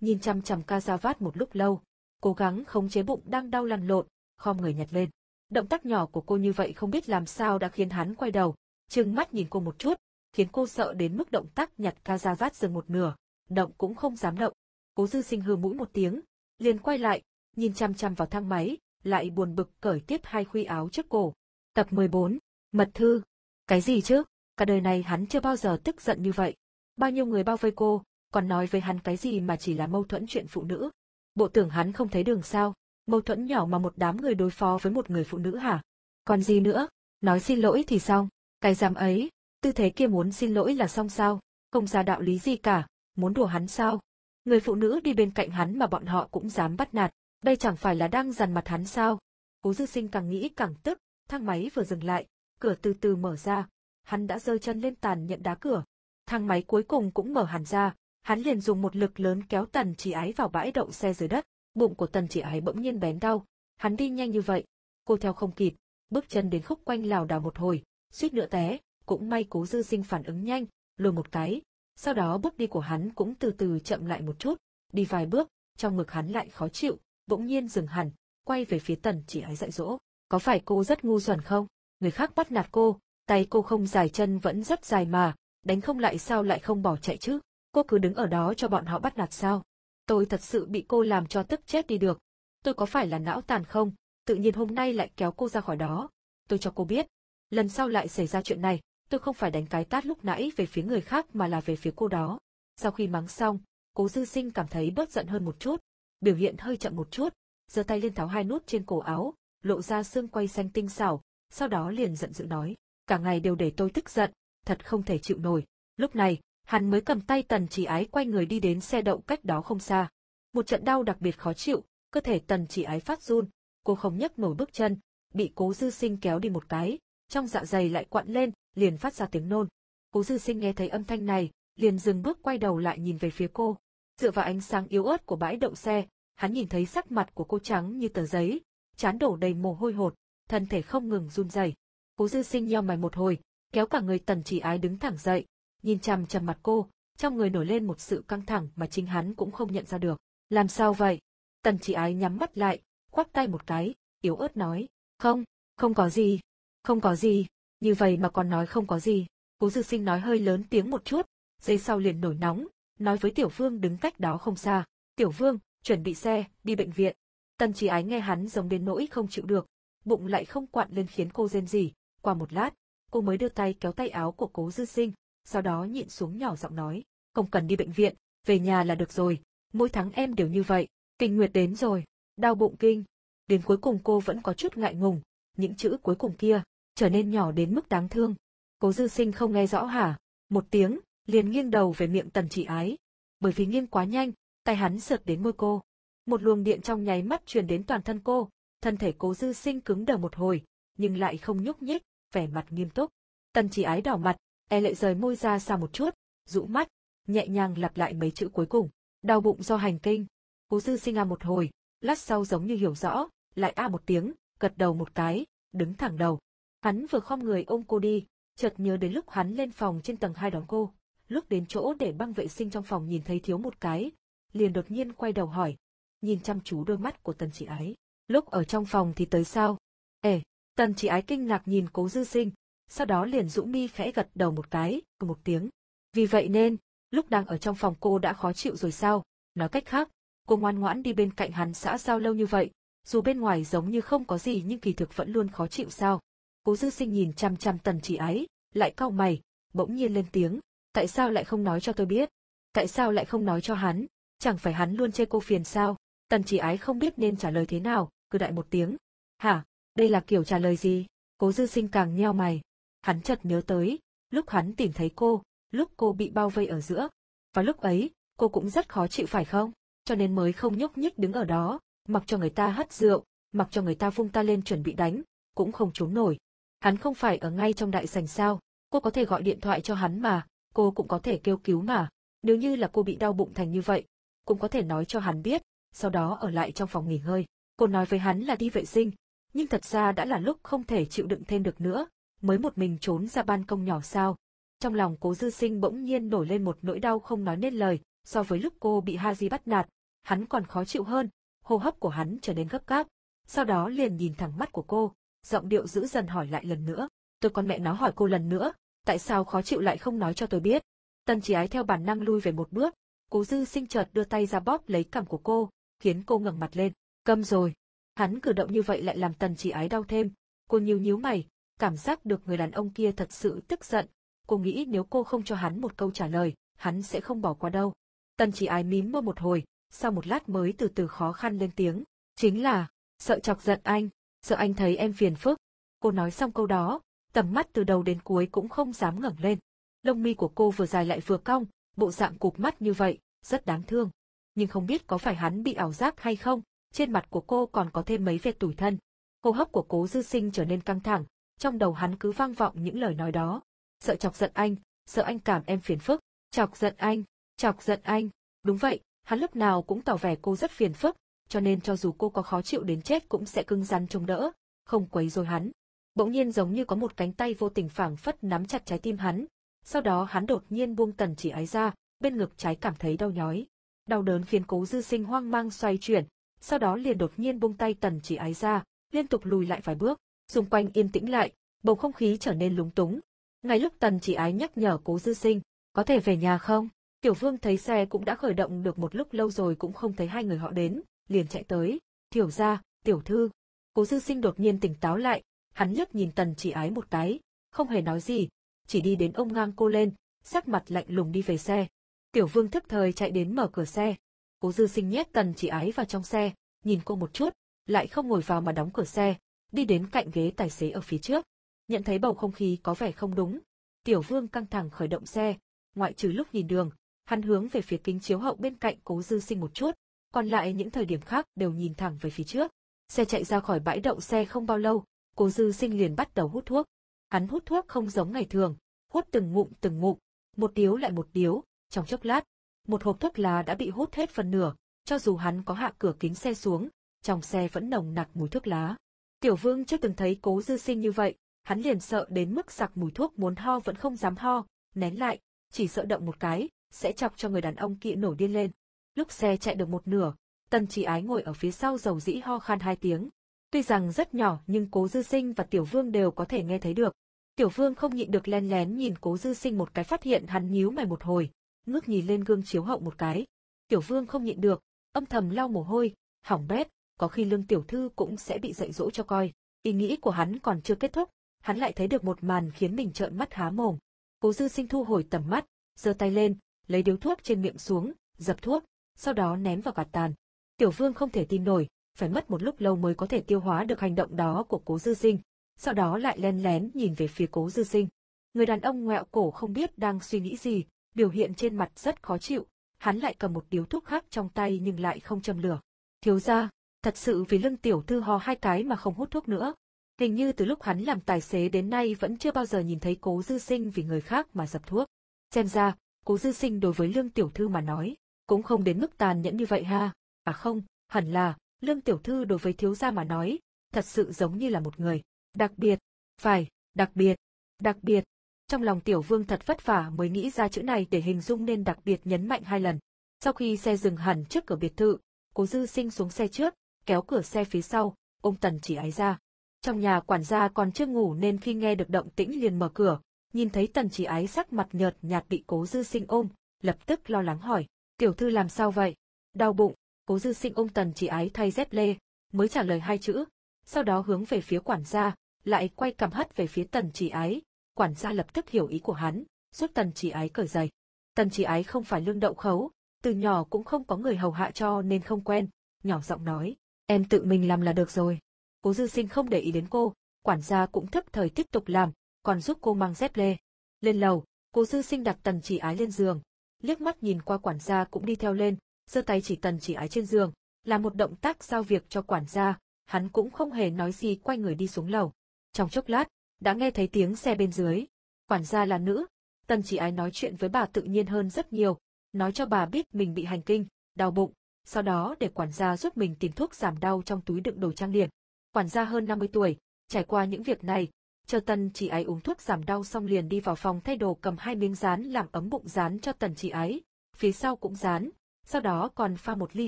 nhìn chăm chăm ca ra một lúc lâu, cố gắng khống chế bụng đang đau lăn lộn, khom người nhặt lên. Động tác nhỏ của cô như vậy không biết làm sao đã khiến hắn quay đầu, trừng mắt nhìn cô một chút, khiến cô sợ đến mức động tác nhặt ca ra dừng một nửa, động cũng không dám động. Cố dư sinh hừ mũi một tiếng, liền quay lại, nhìn chăm chăm vào thang máy, lại buồn bực cởi tiếp hai khuy áo trước cổ. Tập 14, Mật Thư. Cái gì chứ? Cả đời này hắn chưa bao giờ tức giận như vậy. Bao nhiêu người bao vây cô, còn nói với hắn cái gì mà chỉ là mâu thuẫn chuyện phụ nữ. Bộ tưởng hắn không thấy đường sao, mâu thuẫn nhỏ mà một đám người đối phó với một người phụ nữ hả? Còn gì nữa? Nói xin lỗi thì xong, cái dám ấy, tư thế kia muốn xin lỗi là xong sao, không ra đạo lý gì cả, muốn đùa hắn sao? Người phụ nữ đi bên cạnh hắn mà bọn họ cũng dám bắt nạt, đây chẳng phải là đang dằn mặt hắn sao? Cố dư sinh càng nghĩ càng tức, thang máy vừa dừng lại, cửa từ từ mở ra, hắn đã rơi chân lên tàn nhận đá cửa. Thang máy cuối cùng cũng mở hẳn ra, hắn liền dùng một lực lớn kéo tần chỉ ái vào bãi đậu xe dưới đất, bụng của tần chỉ ái bỗng nhiên bén đau, hắn đi nhanh như vậy, cô theo không kịp, bước chân đến khúc quanh lảo đảo một hồi, suýt nữa té, cũng may cố dư sinh phản ứng nhanh, lùi một cái, Sau đó bước đi của hắn cũng từ từ chậm lại một chút, đi vài bước, trong ngực hắn lại khó chịu, bỗng nhiên dừng hẳn, quay về phía tần chỉ ái dạy dỗ. Có phải cô rất ngu xuẩn không? Người khác bắt nạt cô, tay cô không dài chân vẫn rất dài mà, đánh không lại sao lại không bỏ chạy chứ? Cô cứ đứng ở đó cho bọn họ bắt nạt sao? Tôi thật sự bị cô làm cho tức chết đi được. Tôi có phải là não tàn không? Tự nhiên hôm nay lại kéo cô ra khỏi đó. Tôi cho cô biết. Lần sau lại xảy ra chuyện này, tôi không phải đánh cái tát lúc nãy về phía người khác mà là về phía cô đó. Sau khi mắng xong, cố dư sinh cảm thấy bớt giận hơn một chút, biểu hiện hơi chậm một chút, giơ tay lên tháo hai nút trên cổ áo, lộ ra xương quay xanh tinh xảo, sau đó liền giận dữ nói, cả ngày đều để tôi tức giận, thật không thể chịu nổi. Lúc này, hắn mới cầm tay tần chỉ ái quay người đi đến xe đậu cách đó không xa. Một trận đau đặc biệt khó chịu, cơ thể tần chỉ ái phát run, cô không nhấc nổi bước chân, bị cố dư sinh kéo đi một cái, trong dạ dày lại quặn lên, liền phát ra tiếng nôn. Cố dư sinh nghe thấy âm thanh này, liền dừng bước quay đầu lại nhìn về phía cô. Dựa vào ánh sáng yếu ớt của bãi đậu xe, hắn nhìn thấy sắc mặt của cô trắng như tờ giấy, chán đổ đầy mồ hôi hột, thân thể không ngừng run rẩy. Cố dư sinh nheo mày một hồi, kéo cả người tần chỉ ái đứng thẳng dậy, nhìn chằm chằm mặt cô, trong người nổi lên một sự căng thẳng mà chính hắn cũng không nhận ra được. Làm sao vậy? Tần chỉ ái nhắm mắt lại, khoác tay một cái, yếu ớt nói. Không, không có gì, không có gì, như vậy mà còn nói không có gì. Cố dư sinh nói hơi lớn tiếng một chút, giây sau liền nổi nóng, nói với Tiểu Vương đứng cách đó không xa. Tiểu Vương, chuẩn bị xe, đi bệnh viện. Tần chỉ ái nghe hắn giống đến nỗi không chịu được, bụng lại không quặn lên khiến cô rên gì. Qua một lát, cô mới đưa tay kéo tay áo của cố dư sinh, sau đó nhịn xuống nhỏ giọng nói, không cần đi bệnh viện, về nhà là được rồi, mỗi tháng em đều như vậy, kinh nguyệt đến rồi, đau bụng kinh. Đến cuối cùng cô vẫn có chút ngại ngùng, những chữ cuối cùng kia, trở nên nhỏ đến mức đáng thương. Cố dư sinh không nghe rõ hả, một tiếng, liền nghiêng đầu về miệng tần chỉ ái. Bởi vì nghiêng quá nhanh, tay hắn sượt đến môi cô. Một luồng điện trong nháy mắt truyền đến toàn thân cô, thân thể cố dư sinh cứng đờ một hồi, nhưng lại không nhúc nhích, vẻ mặt nghiêm túc. Tần chỉ ái đỏ mặt, e lệ rời môi ra xa một chút, rũ mắt, nhẹ nhàng lặp lại mấy chữ cuối cùng. Đau bụng do hành kinh. Cố dư sinh a một hồi, lát sau giống như hiểu rõ, lại a một tiếng, gật đầu một cái, đứng thẳng đầu. Hắn vừa khom người ôm cô đi, chợt nhớ đến lúc hắn lên phòng trên tầng hai đón cô. Lúc đến chỗ để băng vệ sinh trong phòng nhìn thấy thiếu một cái, liền đột nhiên quay đầu hỏi, nhìn chăm chú đôi mắt của tần chị ái. Lúc ở trong phòng thì tới sao? Ê, tần chị ái kinh ngạc nhìn cố dư sinh, sau đó liền dũng mi khẽ gật đầu một cái, ừ một tiếng. Vì vậy nên, lúc đang ở trong phòng cô đã khó chịu rồi sao? Nói cách khác, cô ngoan ngoãn đi bên cạnh hắn xã giao lâu như vậy, dù bên ngoài giống như không có gì nhưng kỳ thực vẫn luôn khó chịu sao. Cố dư sinh nhìn chăm chăm tần chỉ ái, lại cau mày, bỗng nhiên lên tiếng, tại sao lại không nói cho tôi biết? Tại sao lại không nói cho hắn? Chẳng phải hắn luôn chê cô phiền sao? Tần chỉ ái không biết nên trả lời thế nào, cứ đại một tiếng. Hả, đây là kiểu trả lời gì? Cố dư sinh càng nheo mày. Hắn chợt nhớ tới, lúc hắn tìm thấy cô, lúc cô bị bao vây ở giữa. Và lúc ấy, cô cũng rất khó chịu phải không? Cho nên mới không nhúc nhích đứng ở đó, mặc cho người ta hất rượu, mặc cho người ta vung ta lên chuẩn bị đánh, cũng không trốn nổi. Hắn không phải ở ngay trong đại sảnh sao, cô có thể gọi điện thoại cho hắn mà, cô cũng có thể kêu cứu mà. Nếu như là cô bị đau bụng thành như vậy, cũng có thể nói cho hắn biết, sau đó ở lại trong phòng nghỉ ngơi. Cô nói với hắn là đi vệ sinh, nhưng thật ra đã là lúc không thể chịu đựng thêm được nữa, mới một mình trốn ra ban công nhỏ sao. Trong lòng cố dư sinh bỗng nhiên nổi lên một nỗi đau không nói nên lời, so với lúc cô bị Haji bắt nạt, hắn còn khó chịu hơn, hô hấp của hắn trở nên gấp gáp. Sau đó liền nhìn thẳng mắt của cô, giọng điệu giữ dần hỏi lại lần nữa. Tôi con mẹ nó hỏi cô lần nữa, tại sao khó chịu lại không nói cho tôi biết. Tân chỉ ái theo bản năng lui về một bước, cố dư sinh chợt đưa tay ra bóp lấy cằm của cô, khiến cô ngẩng mặt lên, câm rồi. Hắn cử động như vậy lại làm tần chỉ ái đau thêm, cô nhíu nhíu mày, cảm giác được người đàn ông kia thật sự tức giận, cô nghĩ nếu cô không cho hắn một câu trả lời, hắn sẽ không bỏ qua đâu. Tần chỉ ái mím môi một hồi, sau một lát mới từ từ khó khăn lên tiếng, chính là, sợ chọc giận anh, sợ anh thấy em phiền phức. Cô nói xong câu đó, tầm mắt từ đầu đến cuối cũng không dám ngẩng lên. Lông mi của cô vừa dài lại vừa cong, bộ dạng cụp mắt như vậy, rất đáng thương. Nhưng không biết có phải hắn bị ảo giác hay không, trên mặt của cô còn có thêm mấy vệt tủi thân. Hô hấp của cố dư sinh trở nên căng thẳng, trong đầu hắn cứ vang vọng những lời nói đó. Sợ chọc giận anh, sợ anh cảm em phiền phức, chọc giận anh, chọc giận anh. Đúng vậy, hắn lúc nào cũng tỏ vẻ cô rất phiền phức, cho nên cho dù cô có khó chịu đến chết cũng sẽ cứng rắn chống đỡ, không quấy rối hắn. Bỗng nhiên giống như có một cánh tay vô tình phảng phất nắm chặt trái tim hắn, Sau đó hắn đột nhiên buông tần chỉ ái ra, bên ngực trái cảm thấy đau nhói. Đau đớn khiến cố dư sinh hoang mang xoay chuyển, sau đó liền đột nhiên buông tay tần chỉ ái ra, liên tục lùi lại vài bước, xung quanh yên tĩnh lại, bầu không khí trở nên lúng túng. Ngay lúc tần chỉ ái nhắc nhở cố dư sinh, có thể về nhà không? Tiểu vương thấy xe cũng đã khởi động được một lúc lâu rồi cũng không thấy hai người họ đến, liền chạy tới, tiểu ra, tiểu thư. Cố dư sinh đột nhiên tỉnh táo lại, hắn liếc nhìn tần chỉ ái một cái, không hề nói gì, chỉ đi đến ông ngang cô lên, sắc mặt lạnh lùng đi về xe. Tiểu vương thức thời chạy đến mở cửa xe. Cố dư sinh nhét tần chỉ ái vào trong xe, nhìn cô một chút, lại không ngồi vào mà đóng cửa xe, đi đến cạnh ghế tài xế ở phía trước. Nhận thấy bầu không khí có vẻ không đúng. Tiểu vương căng thẳng khởi động xe, ngoại trừ lúc nhìn đường, hắn hướng về phía kính chiếu hậu bên cạnh cố dư sinh một chút, còn lại những thời điểm khác đều nhìn thẳng về phía trước. Xe chạy ra khỏi bãi đậu xe không bao lâu, cố dư sinh liền bắt đầu hút thuốc. Hắn hút thuốc không giống ngày thường, hút từng ngụm từng ngụm, một điếu lại một điếu, trong chốc lát, một hộp thuốc lá đã bị hút hết phần nửa, cho dù hắn có hạ cửa kính xe xuống, trong xe vẫn nồng nặc mùi thuốc lá. Tiểu vương chưa từng thấy cố dư sinh như vậy, hắn liền sợ đến mức giặc mùi thuốc muốn ho vẫn không dám ho, nén lại, chỉ sợ động một cái, sẽ chọc cho người đàn ông kia nổi điên lên. Lúc xe chạy được một nửa, tần chỉ ái ngồi ở phía sau dầu dĩ ho khan hai tiếng. Tuy rằng rất nhỏ nhưng cố dư sinh và tiểu vương đều có thể nghe thấy được. Tiểu vương không nhịn được len lén nhìn cố dư sinh một cái phát hiện hắn nhíu mày một hồi, ngước nhìn lên gương chiếu hậu một cái. Tiểu vương không nhịn được, âm thầm lau mồ hôi, hỏng bét, có khi lương tiểu thư cũng sẽ bị dạy dỗ cho coi. Ý nghĩ của hắn còn chưa kết thúc, hắn lại thấy được một màn khiến mình trợn mắt há mồm. Cố dư sinh thu hồi tầm mắt, giơ tay lên, lấy điếu thuốc trên miệng xuống, dập thuốc, sau đó ném vào gạt tàn. Tiểu vương không thể tin nổi, phải mất một lúc lâu mới có thể tiêu hóa được hành động đó của cố dư sinh, sau đó lại len lén nhìn về phía cố dư sinh. Người đàn ông ngẹo cổ không biết đang suy nghĩ gì, biểu hiện trên mặt rất khó chịu, hắn lại cầm một điếu thuốc khác trong tay nhưng lại không châm lửa. Thiếu ra, thật sự vì lưng tiểu thư ho hai cái mà không hút thuốc nữa. Hình như từ lúc hắn làm tài xế đến nay vẫn chưa bao giờ nhìn thấy cố dư sinh vì người khác mà dập thuốc. Xem ra, cố dư sinh đối với lương tiểu thư mà nói, cũng không đến mức tàn nhẫn như vậy ha. À không, hẳn là, lương tiểu thư đối với thiếu gia mà nói, thật sự giống như là một người. Đặc biệt, phải, đặc biệt, đặc biệt. Trong lòng tiểu vương thật vất vả mới nghĩ ra chữ này để hình dung nên đặc biệt nhấn mạnh hai lần. Sau khi xe dừng hẳn trước cửa biệt thự, cố dư sinh xuống xe trước, kéo cửa xe phía sau, ông tần chỉ ái ra. Trong nhà quản gia còn chưa ngủ nên khi nghe được động tĩnh liền mở cửa, nhìn thấy tần chỉ ái sắc mặt nhợt nhạt bị cố dư sinh ôm, lập tức lo lắng hỏi, tiểu thư làm sao vậy? Đau bụng, cố dư sinh ôm tần chỉ ái thay dép lê, mới trả lời hai chữ, sau đó hướng về phía quản gia, lại quay cằm hất về phía tần chỉ ái, quản gia lập tức hiểu ý của hắn, giúp tần chỉ ái cởi giày. Tần chỉ ái không phải lương đậu khấu, từ nhỏ cũng không có người hầu hạ cho nên không quen, nhỏ giọng nói, em tự mình làm là được rồi. Cố dư sinh không để ý đến cô, quản gia cũng thức thời tiếp tục làm, còn giúp cô mang dép lê. Lên lầu, cố dư sinh đặt tần chỉ ái lên giường, liếc mắt nhìn qua quản gia cũng đi theo lên, giơ tay chỉ tần chỉ ái trên giường, là một động tác giao việc cho quản gia, hắn cũng không hề nói gì quay người đi xuống lầu. Trong chốc lát, đã nghe thấy tiếng xe bên dưới. Quản gia là nữ, tần chỉ ái nói chuyện với bà tự nhiên hơn rất nhiều, nói cho bà biết mình bị hành kinh, đau bụng, sau đó để quản gia giúp mình tìm thuốc giảm đau trong túi đựng đồ trang điểm. Quản gia hơn 50 tuổi, trải qua những việc này, chờ tần chỉ ái uống thuốc giảm đau xong liền đi vào phòng thay đồ cầm hai miếng rán làm ấm bụng rán cho tần chỉ ái, phía sau cũng rán, sau đó còn pha một ly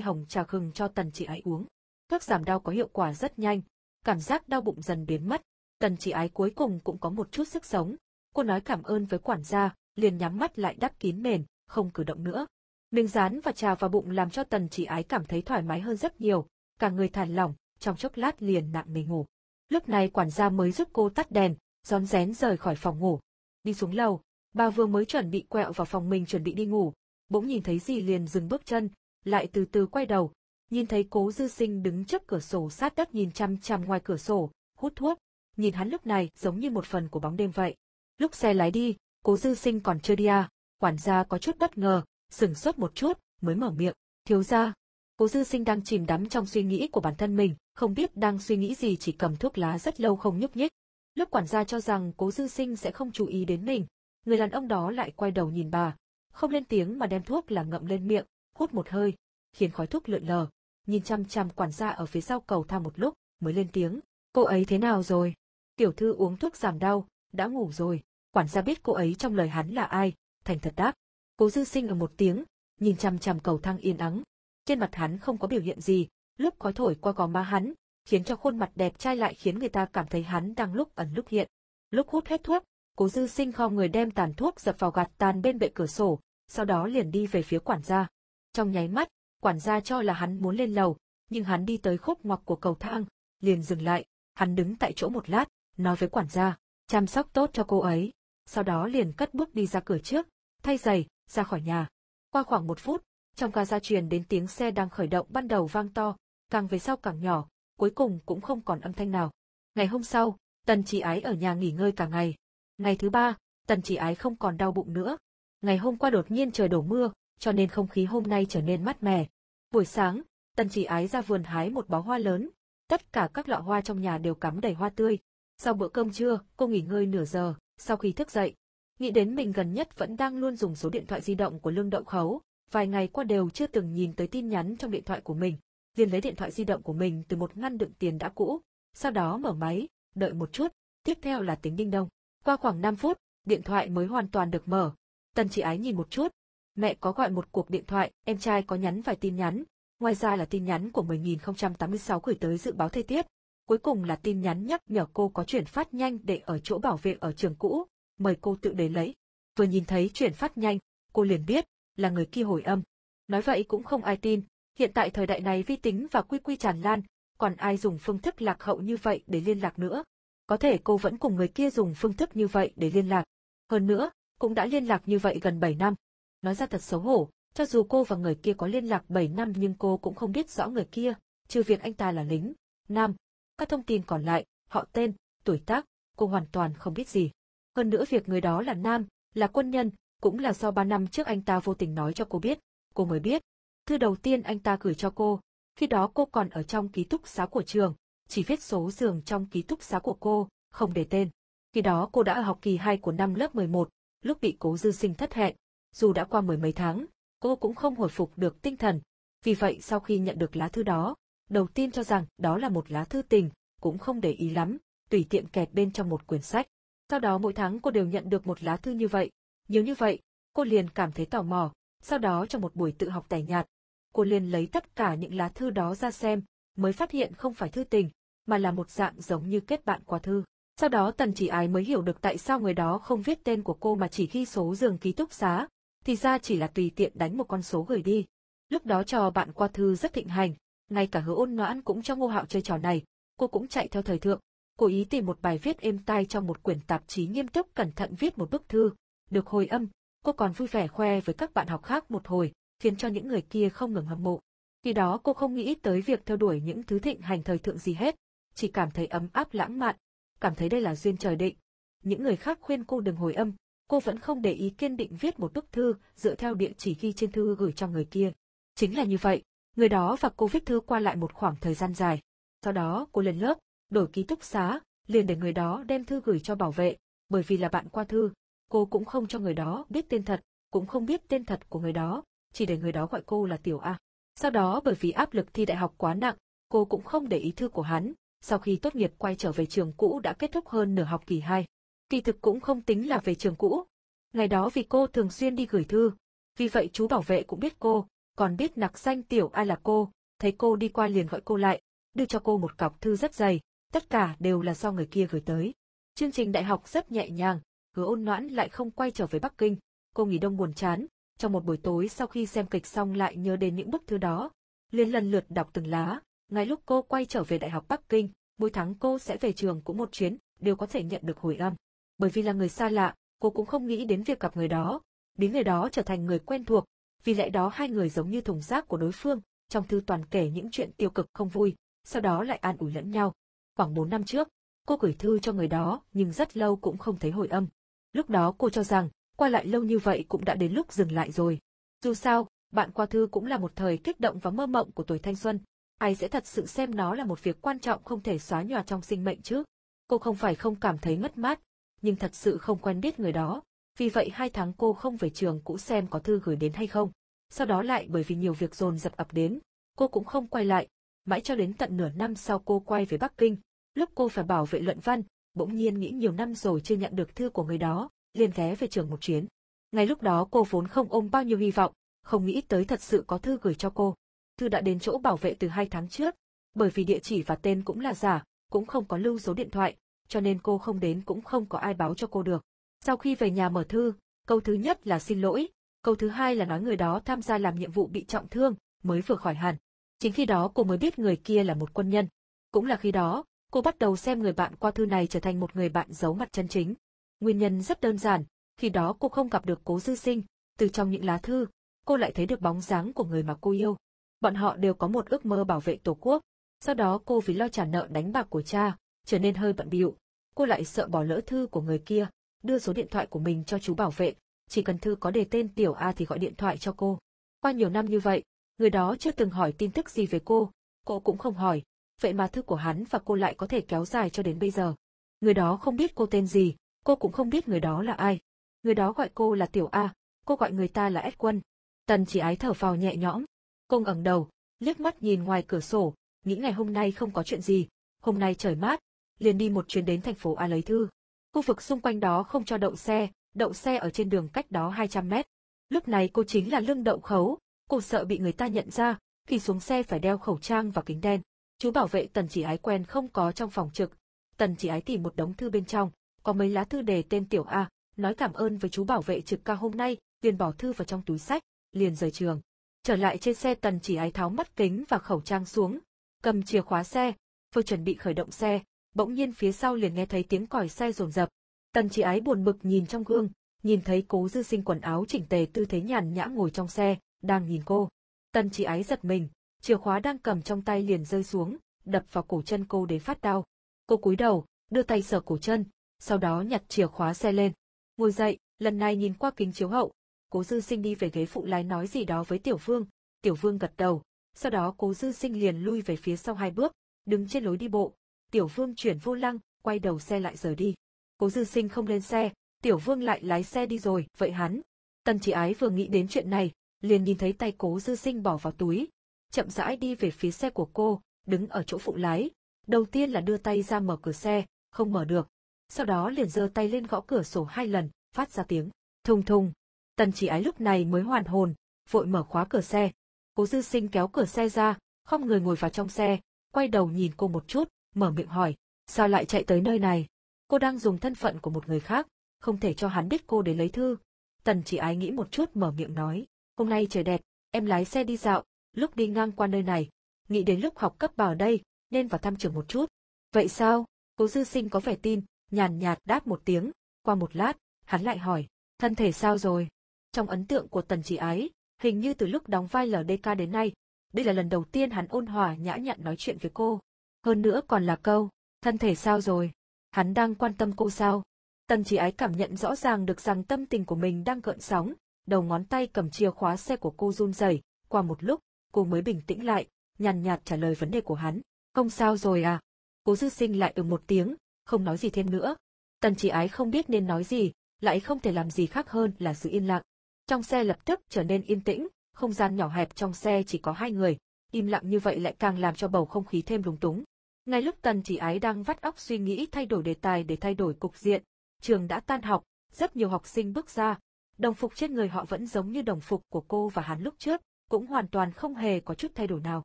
hồng trà gừng cho tần chỉ ái uống. Thuốc giảm đau có hiệu quả rất nhanh, cảm giác đau bụng dần biến mất, tần chỉ ái cuối cùng cũng có một chút sức sống. Cô nói cảm ơn với quản gia, liền nhắm mắt lại đắp kín mền, không cử động nữa. Miếng rán và trà vào bụng làm cho tần chỉ ái cảm thấy thoải mái hơn rất nhiều, cả người thản lỏng, trong chốc lát liền nặng nề ngủ. Lúc này quản gia mới giúp cô tắt đèn, rón rén rời khỏi phòng ngủ. Đi xuống lầu, bà vừa mới chuẩn bị quẹo vào phòng mình chuẩn bị đi ngủ, bỗng nhìn thấy gì liền dừng bước chân, lại từ từ quay đầu, nhìn thấy cố dư sinh đứng trước cửa sổ sát đất nhìn chăm chăm ngoài cửa sổ, hút thuốc, nhìn hắn lúc này giống như một phần của bóng đêm vậy. Lúc xe lái đi, cố dư sinh còn chưa đi à, quản gia có chút bất ngờ, sừng sốt một chút, mới mở miệng, thiếu ra. Cố dư sinh đang chìm đắm trong suy nghĩ của bản thân mình, không biết đang suy nghĩ gì chỉ cầm thuốc lá rất lâu không nhúc nhích. Lúc quản gia cho rằng cố dư sinh sẽ không chú ý đến mình, người đàn ông đó lại quay đầu nhìn bà, không lên tiếng mà đem thuốc là ngậm lên miệng, hút một hơi, khiến khói thuốc lượn lờ, nhìn chăm chăm quản gia ở phía sau cầu thang một lúc, mới lên tiếng, cô ấy thế nào rồi? Tiểu thư uống thuốc giảm đau, đã ngủ rồi. Quản gia biết cô ấy trong lời hắn là ai, thành thật đáp. Cố dư sinh ở một tiếng, nhìn chằm chằm cầu thang yên ắng. Trên mặt hắn không có biểu hiện gì, lúc khói thổi qua gò má hắn, khiến cho khuôn mặt đẹp trai lại khiến người ta cảm thấy hắn đang lúc ẩn lúc hiện. Lúc hút hết thuốc, cố dư sinh kho người đem tàn thuốc dập vào gạt tàn bên bệ cửa sổ, sau đó liền đi về phía quản gia. Trong nháy mắt, quản gia cho là hắn muốn lên lầu, nhưng hắn đi tới khúc ngoặc của cầu thang, liền dừng lại, hắn đứng tại chỗ một lát, nói với quản gia, chăm sóc tốt cho cô ấy, sau đó liền cất bước đi ra cửa trước, thay giày, ra khỏi nhà. Qua khoảng một phút, trong ca gia truyền đến tiếng xe đang khởi động ban đầu vang to, càng về sau càng nhỏ, cuối cùng cũng không còn âm thanh nào. Ngày hôm sau, Tần Chỉ Ái ở nhà nghỉ ngơi cả ngày. Ngày thứ ba, Tần Chỉ Ái không còn đau bụng nữa. Ngày hôm qua đột nhiên trời đổ mưa, cho nên không khí hôm nay trở nên mát mẻ. Buổi sáng, Tần Chỉ Ái ra vườn hái một bó hoa lớn, tất cả các lọ hoa trong nhà đều cắm đầy hoa tươi. Sau bữa cơm trưa, cô nghỉ ngơi nửa giờ, sau khi thức dậy, nghĩ đến mình gần nhất vẫn đang luôn dùng số điện thoại di động của Lương Đậu Khấu, vài ngày qua đều chưa từng nhìn tới tin nhắn trong điện thoại của mình, liền lấy điện thoại di động của mình từ một ngăn đựng tiền đã cũ, sau đó mở máy, đợi một chút, tiếp theo là tính đinh đông. Qua khoảng 5 phút, điện thoại mới hoàn toàn được mở. Tần chị ái nhìn một chút, mẹ có gọi một cuộc điện thoại, em trai có nhắn vài tin nhắn, ngoài ra là tin nhắn của 10.086 gửi tới dự báo thời tiết. Cuối cùng là tin nhắn nhắc nhở cô có chuyển phát nhanh để ở chỗ bảo vệ ở trường cũ, mời cô tự đến lấy. Vừa nhìn thấy chuyển phát nhanh, cô liền biết, là người kia hồi âm. Nói vậy cũng không ai tin, hiện tại thời đại này vi tính và quy quy tràn lan, còn ai dùng phương thức lạc hậu như vậy để liên lạc nữa. Có thể cô vẫn cùng người kia dùng phương thức như vậy để liên lạc. Hơn nữa, cũng đã liên lạc như vậy gần 7 năm. Nói ra thật xấu hổ, cho dù cô và người kia có liên lạc 7 năm nhưng cô cũng không biết rõ người kia, trừ việc anh ta là lính, nam. Các thông tin còn lại, họ tên, tuổi tác, cô hoàn toàn không biết gì. Hơn nữa việc người đó là nam, là quân nhân, cũng là do ba năm trước anh ta vô tình nói cho cô biết, cô mới biết. Thư đầu tiên anh ta gửi cho cô, khi đó cô còn ở trong ký túc xá của trường, chỉ viết số giường trong ký túc xá của cô, không để tên. Khi đó cô đã ở học kỳ 2 của năm lớp 11, lúc bị cố dư sinh thất hẹn. Dù đã qua mười mấy tháng, cô cũng không hồi phục được tinh thần. Vì vậy sau khi nhận được lá thư đó, đầu tiên cho rằng đó là một lá thư tình, cũng không để ý lắm, tùy tiện kẹt bên trong một quyển sách. Sau đó mỗi tháng cô đều nhận được một lá thư như vậy. Nhiều như vậy, cô liền cảm thấy tò mò. Sau đó trong một buổi tự học tẻ nhạt, cô liền lấy tất cả những lá thư đó ra xem, mới phát hiện không phải thư tình, mà là một dạng giống như kết bạn qua thư. Sau đó tần chỉ ái mới hiểu được tại sao người đó không viết tên của cô mà chỉ ghi số giường ký túc xá, thì ra chỉ là tùy tiện đánh một con số gửi đi. Lúc đó trò bạn qua thư rất thịnh hành, ngay cả hứa ôn noãn cũng cho ngô hạo chơi trò này, cô cũng chạy theo thời thượng, cố ý tìm một bài viết êm tai trong một quyển tạp chí nghiêm túc cẩn thận viết một bức thư, được hồi âm, cô còn vui vẻ khoe với các bạn học khác một hồi, khiến cho những người kia không ngừng hâm mộ. Khi đó cô không nghĩ tới việc theo đuổi những thứ thịnh hành thời thượng gì hết, chỉ cảm thấy ấm áp lãng mạn, cảm thấy đây là duyên trời định. Những người khác khuyên cô đừng hồi âm, cô vẫn không để ý kiên định viết một bức thư dựa theo địa chỉ ghi trên thư gửi cho người kia. Chính là như vậy, người đó và cô viết thư qua lại một khoảng thời gian dài. Sau đó cô lên lớp, đổi ký túc xá, liền để người đó đem thư gửi cho bảo vệ, bởi vì là bạn qua thư, cô cũng không cho người đó biết tên thật, cũng không biết tên thật của người đó, chỉ để người đó gọi cô là Tiểu A. Sau đó bởi vì áp lực thi đại học quá nặng, cô cũng không để ý thư của hắn, sau khi tốt nghiệp quay trở về trường cũ đã kết thúc hơn nửa học kỳ 2. Kỳ thực cũng không tính là về trường cũ. Ngày đó vì cô thường xuyên đi gửi thư, vì vậy chú bảo vệ cũng biết cô, còn biết nặc danh Tiểu A là cô, thấy cô đi qua liền gọi cô lại, đưa cho cô một cọc thư rất dày, tất cả đều là do người kia gửi tới. Chương trình đại học rất nhẹ nhàng, hứa ôn noãn lại không quay trở về Bắc Kinh, cô nghỉ đông buồn chán, trong một buổi tối sau khi xem kịch xong lại nhớ đến những bức thư đó, liền lần lượt đọc từng lá, ngay lúc cô quay trở về Đại học Bắc Kinh, mỗi tháng cô sẽ về trường cũng một chuyến, đều có thể nhận được hồi âm. Bởi vì là người xa lạ, cô cũng không nghĩ đến việc gặp người đó, biến người đó trở thành người quen thuộc, vì lẽ đó hai người giống như thùng rác của đối phương, trong thư toàn kể những chuyện tiêu cực không vui, sau đó lại an ủi lẫn nhau. Khoảng 4 năm trước, cô gửi thư cho người đó nhưng rất lâu cũng không thấy hồi âm. Lúc đó cô cho rằng, qua lại lâu như vậy cũng đã đến lúc dừng lại rồi. Dù sao, bạn qua thư cũng là một thời kích động và mơ mộng của tuổi thanh xuân, ai sẽ thật sự xem nó là một việc quan trọng không thể xóa nhòa trong sinh mệnh chứ. Cô không phải không cảm thấy mất mát, nhưng thật sự không quen biết người đó, vì vậy hai tháng cô không về trường cũ xem có thư gửi đến hay không. Sau đó lại bởi vì nhiều việc dồn dập ập đến, cô cũng không quay lại, mãi cho đến tận nửa năm sau cô quay về Bắc Kinh, lúc cô phải bảo vệ luận văn, bỗng nhiên nghĩ nhiều năm rồi chưa nhận được thư của người đó, liền ghé về trường một chuyến. Ngay lúc đó cô vốn không ôm bao nhiêu hy vọng, không nghĩ tới thật sự có thư gửi cho cô. Thư đã đến chỗ bảo vệ từ hai tháng trước, bởi vì địa chỉ và tên cũng là giả, cũng không có lưu số điện thoại, cho nên cô không đến cũng không có ai báo cho cô được. Sau khi về nhà mở thư, câu thứ nhất là xin lỗi, câu thứ hai là nói người đó tham gia làm nhiệm vụ bị trọng thương, mới vừa khỏi hẳn. Chính khi đó cô mới biết người kia là một quân nhân. Cũng là khi đó, cô bắt đầu xem người bạn qua thư này trở thành một người bạn giấu mặt chân chính. Nguyên nhân rất đơn giản, khi đó cô không gặp được cố dư sinh, từ trong những lá thư, cô lại thấy được bóng dáng của người mà cô yêu. Bọn họ đều có một ước mơ bảo vệ tổ quốc, sau đó cô vì lo trả nợ đánh bạc của cha, trở nên hơi bận bịu. Cô lại sợ bỏ lỡ thư của người kia, đưa số điện thoại của mình cho chú bảo vệ, chỉ cần thư có đề tên Tiểu A thì gọi điện thoại cho cô. Qua nhiều năm như vậy, người đó chưa từng hỏi tin tức gì về cô, cô cũng không hỏi, vậy mà thư của hắn và cô lại có thể kéo dài cho đến bây giờ. Người đó không biết cô tên gì, cô cũng không biết người đó là ai. Người đó gọi cô là Tiểu A, cô gọi người ta là S Quân. Tần chỉ ái thở phào nhẹ nhõm. Cô ngẩng đầu, liếc mắt nhìn ngoài cửa sổ, nghĩ ngày hôm nay không có chuyện gì, hôm nay trời mát, liền đi một chuyến đến thành phố A lấy thư. Khu vực xung quanh đó không cho đậu xe, đậu xe ở trên đường cách đó 200 mét. Lúc này cô chính là lưng đậu khấu, cô sợ bị người ta nhận ra, khi xuống xe phải đeo khẩu trang và kính đen. Chú bảo vệ tần chỉ ái quen không có trong phòng trực. Tần chỉ ái tìm một đống thư bên trong, có mấy lá thư đề tên Tiểu A, nói cảm ơn với chú bảo vệ trực ca hôm nay, liền bỏ thư vào trong túi sách, liền rời trường. Trở lại trên xe tần chỉ ái tháo mắt kính và khẩu trang xuống, cầm chìa khóa xe, vừa chuẩn bị khởi động xe, bỗng nhiên phía sau liền nghe thấy tiếng còi xe rồn rập. Tần chỉ ái buồn bực nhìn trong gương, nhìn thấy cố dư sinh quần áo chỉnh tề tư thế nhàn nhã ngồi trong xe, đang nhìn cô. Tần chỉ ái giật mình, chìa khóa đang cầm trong tay liền rơi xuống, đập vào cổ chân cô đến phát đau. Cô cúi đầu, đưa tay sờ cổ chân, sau đó nhặt chìa khóa xe lên. Ngồi dậy, lần này nhìn qua kính chiếu hậu, cố dư sinh đi về ghế phụ lái nói gì đó với tiểu vương, tiểu vương gật đầu, sau đó cố dư sinh liền lui về phía sau hai bước, đứng trên lối đi bộ, tiểu vương chuyển vô lăng, quay đầu xe lại rời đi. Cố dư sinh không lên xe, tiểu vương lại lái xe đi rồi, vậy hắn. Tần chỉ ái vừa nghĩ đến chuyện này, liền nhìn thấy tay cố dư sinh bỏ vào túi, chậm rãi đi về phía xe của cô, đứng ở chỗ phụ lái. Đầu tiên là đưa tay ra mở cửa xe, không mở được. Sau đó liền giơ tay lên gõ cửa sổ hai lần, phát ra tiếng, thùng thùng. Tần chỉ ái lúc này mới hoàn hồn, vội mở khóa cửa xe. Cố dư sinh kéo cửa xe ra, không người ngồi vào trong xe, quay đầu nhìn cô một chút, mở miệng hỏi, sao lại chạy tới nơi này? Cô đang dùng thân phận của một người khác, không thể cho hắn biết cô để lấy thư. Tần chỉ ái nghĩ một chút mở miệng nói, hôm nay trời đẹp, em lái xe đi dạo, lúc đi ngang qua nơi này, nghĩ đến lúc học cấp vào đây, nên vào thăm trường một chút. Vậy sao? Cố dư sinh có vẻ tin, nhàn nhạt đáp một tiếng, qua một lát, hắn lại hỏi, thân thể sao rồi? Trong ấn tượng của tần chỉ ái, hình như từ lúc đóng vai LDK đến nay, đây là lần đầu tiên hắn ôn hòa nhã nhặn nói chuyện với cô. Hơn nữa còn là câu, thân thể sao rồi? Hắn đang quan tâm cô sao? Tần chỉ ái cảm nhận rõ ràng được rằng tâm tình của mình đang gợn sóng, đầu ngón tay cầm chìa khóa xe của cô run rẩy. qua một lúc, cô mới bình tĩnh lại, nhàn nhạt trả lời vấn đề của hắn. Không sao rồi à? Cố dư sinh lại ừ một tiếng, không nói gì thêm nữa. Tần chỉ ái không biết nên nói gì, lại không thể làm gì khác hơn là giữ yên lặng. Trong xe lập tức trở nên yên tĩnh, không gian nhỏ hẹp trong xe chỉ có hai người, im lặng như vậy lại càng làm cho bầu không khí thêm lúng túng. Ngay lúc Tần Chỉ Ái đang vắt óc suy nghĩ thay đổi đề tài để thay đổi cục diện, trường đã tan học, rất nhiều học sinh bước ra, đồng phục trên người họ vẫn giống như đồng phục của cô và hắn lúc trước, cũng hoàn toàn không hề có chút thay đổi nào.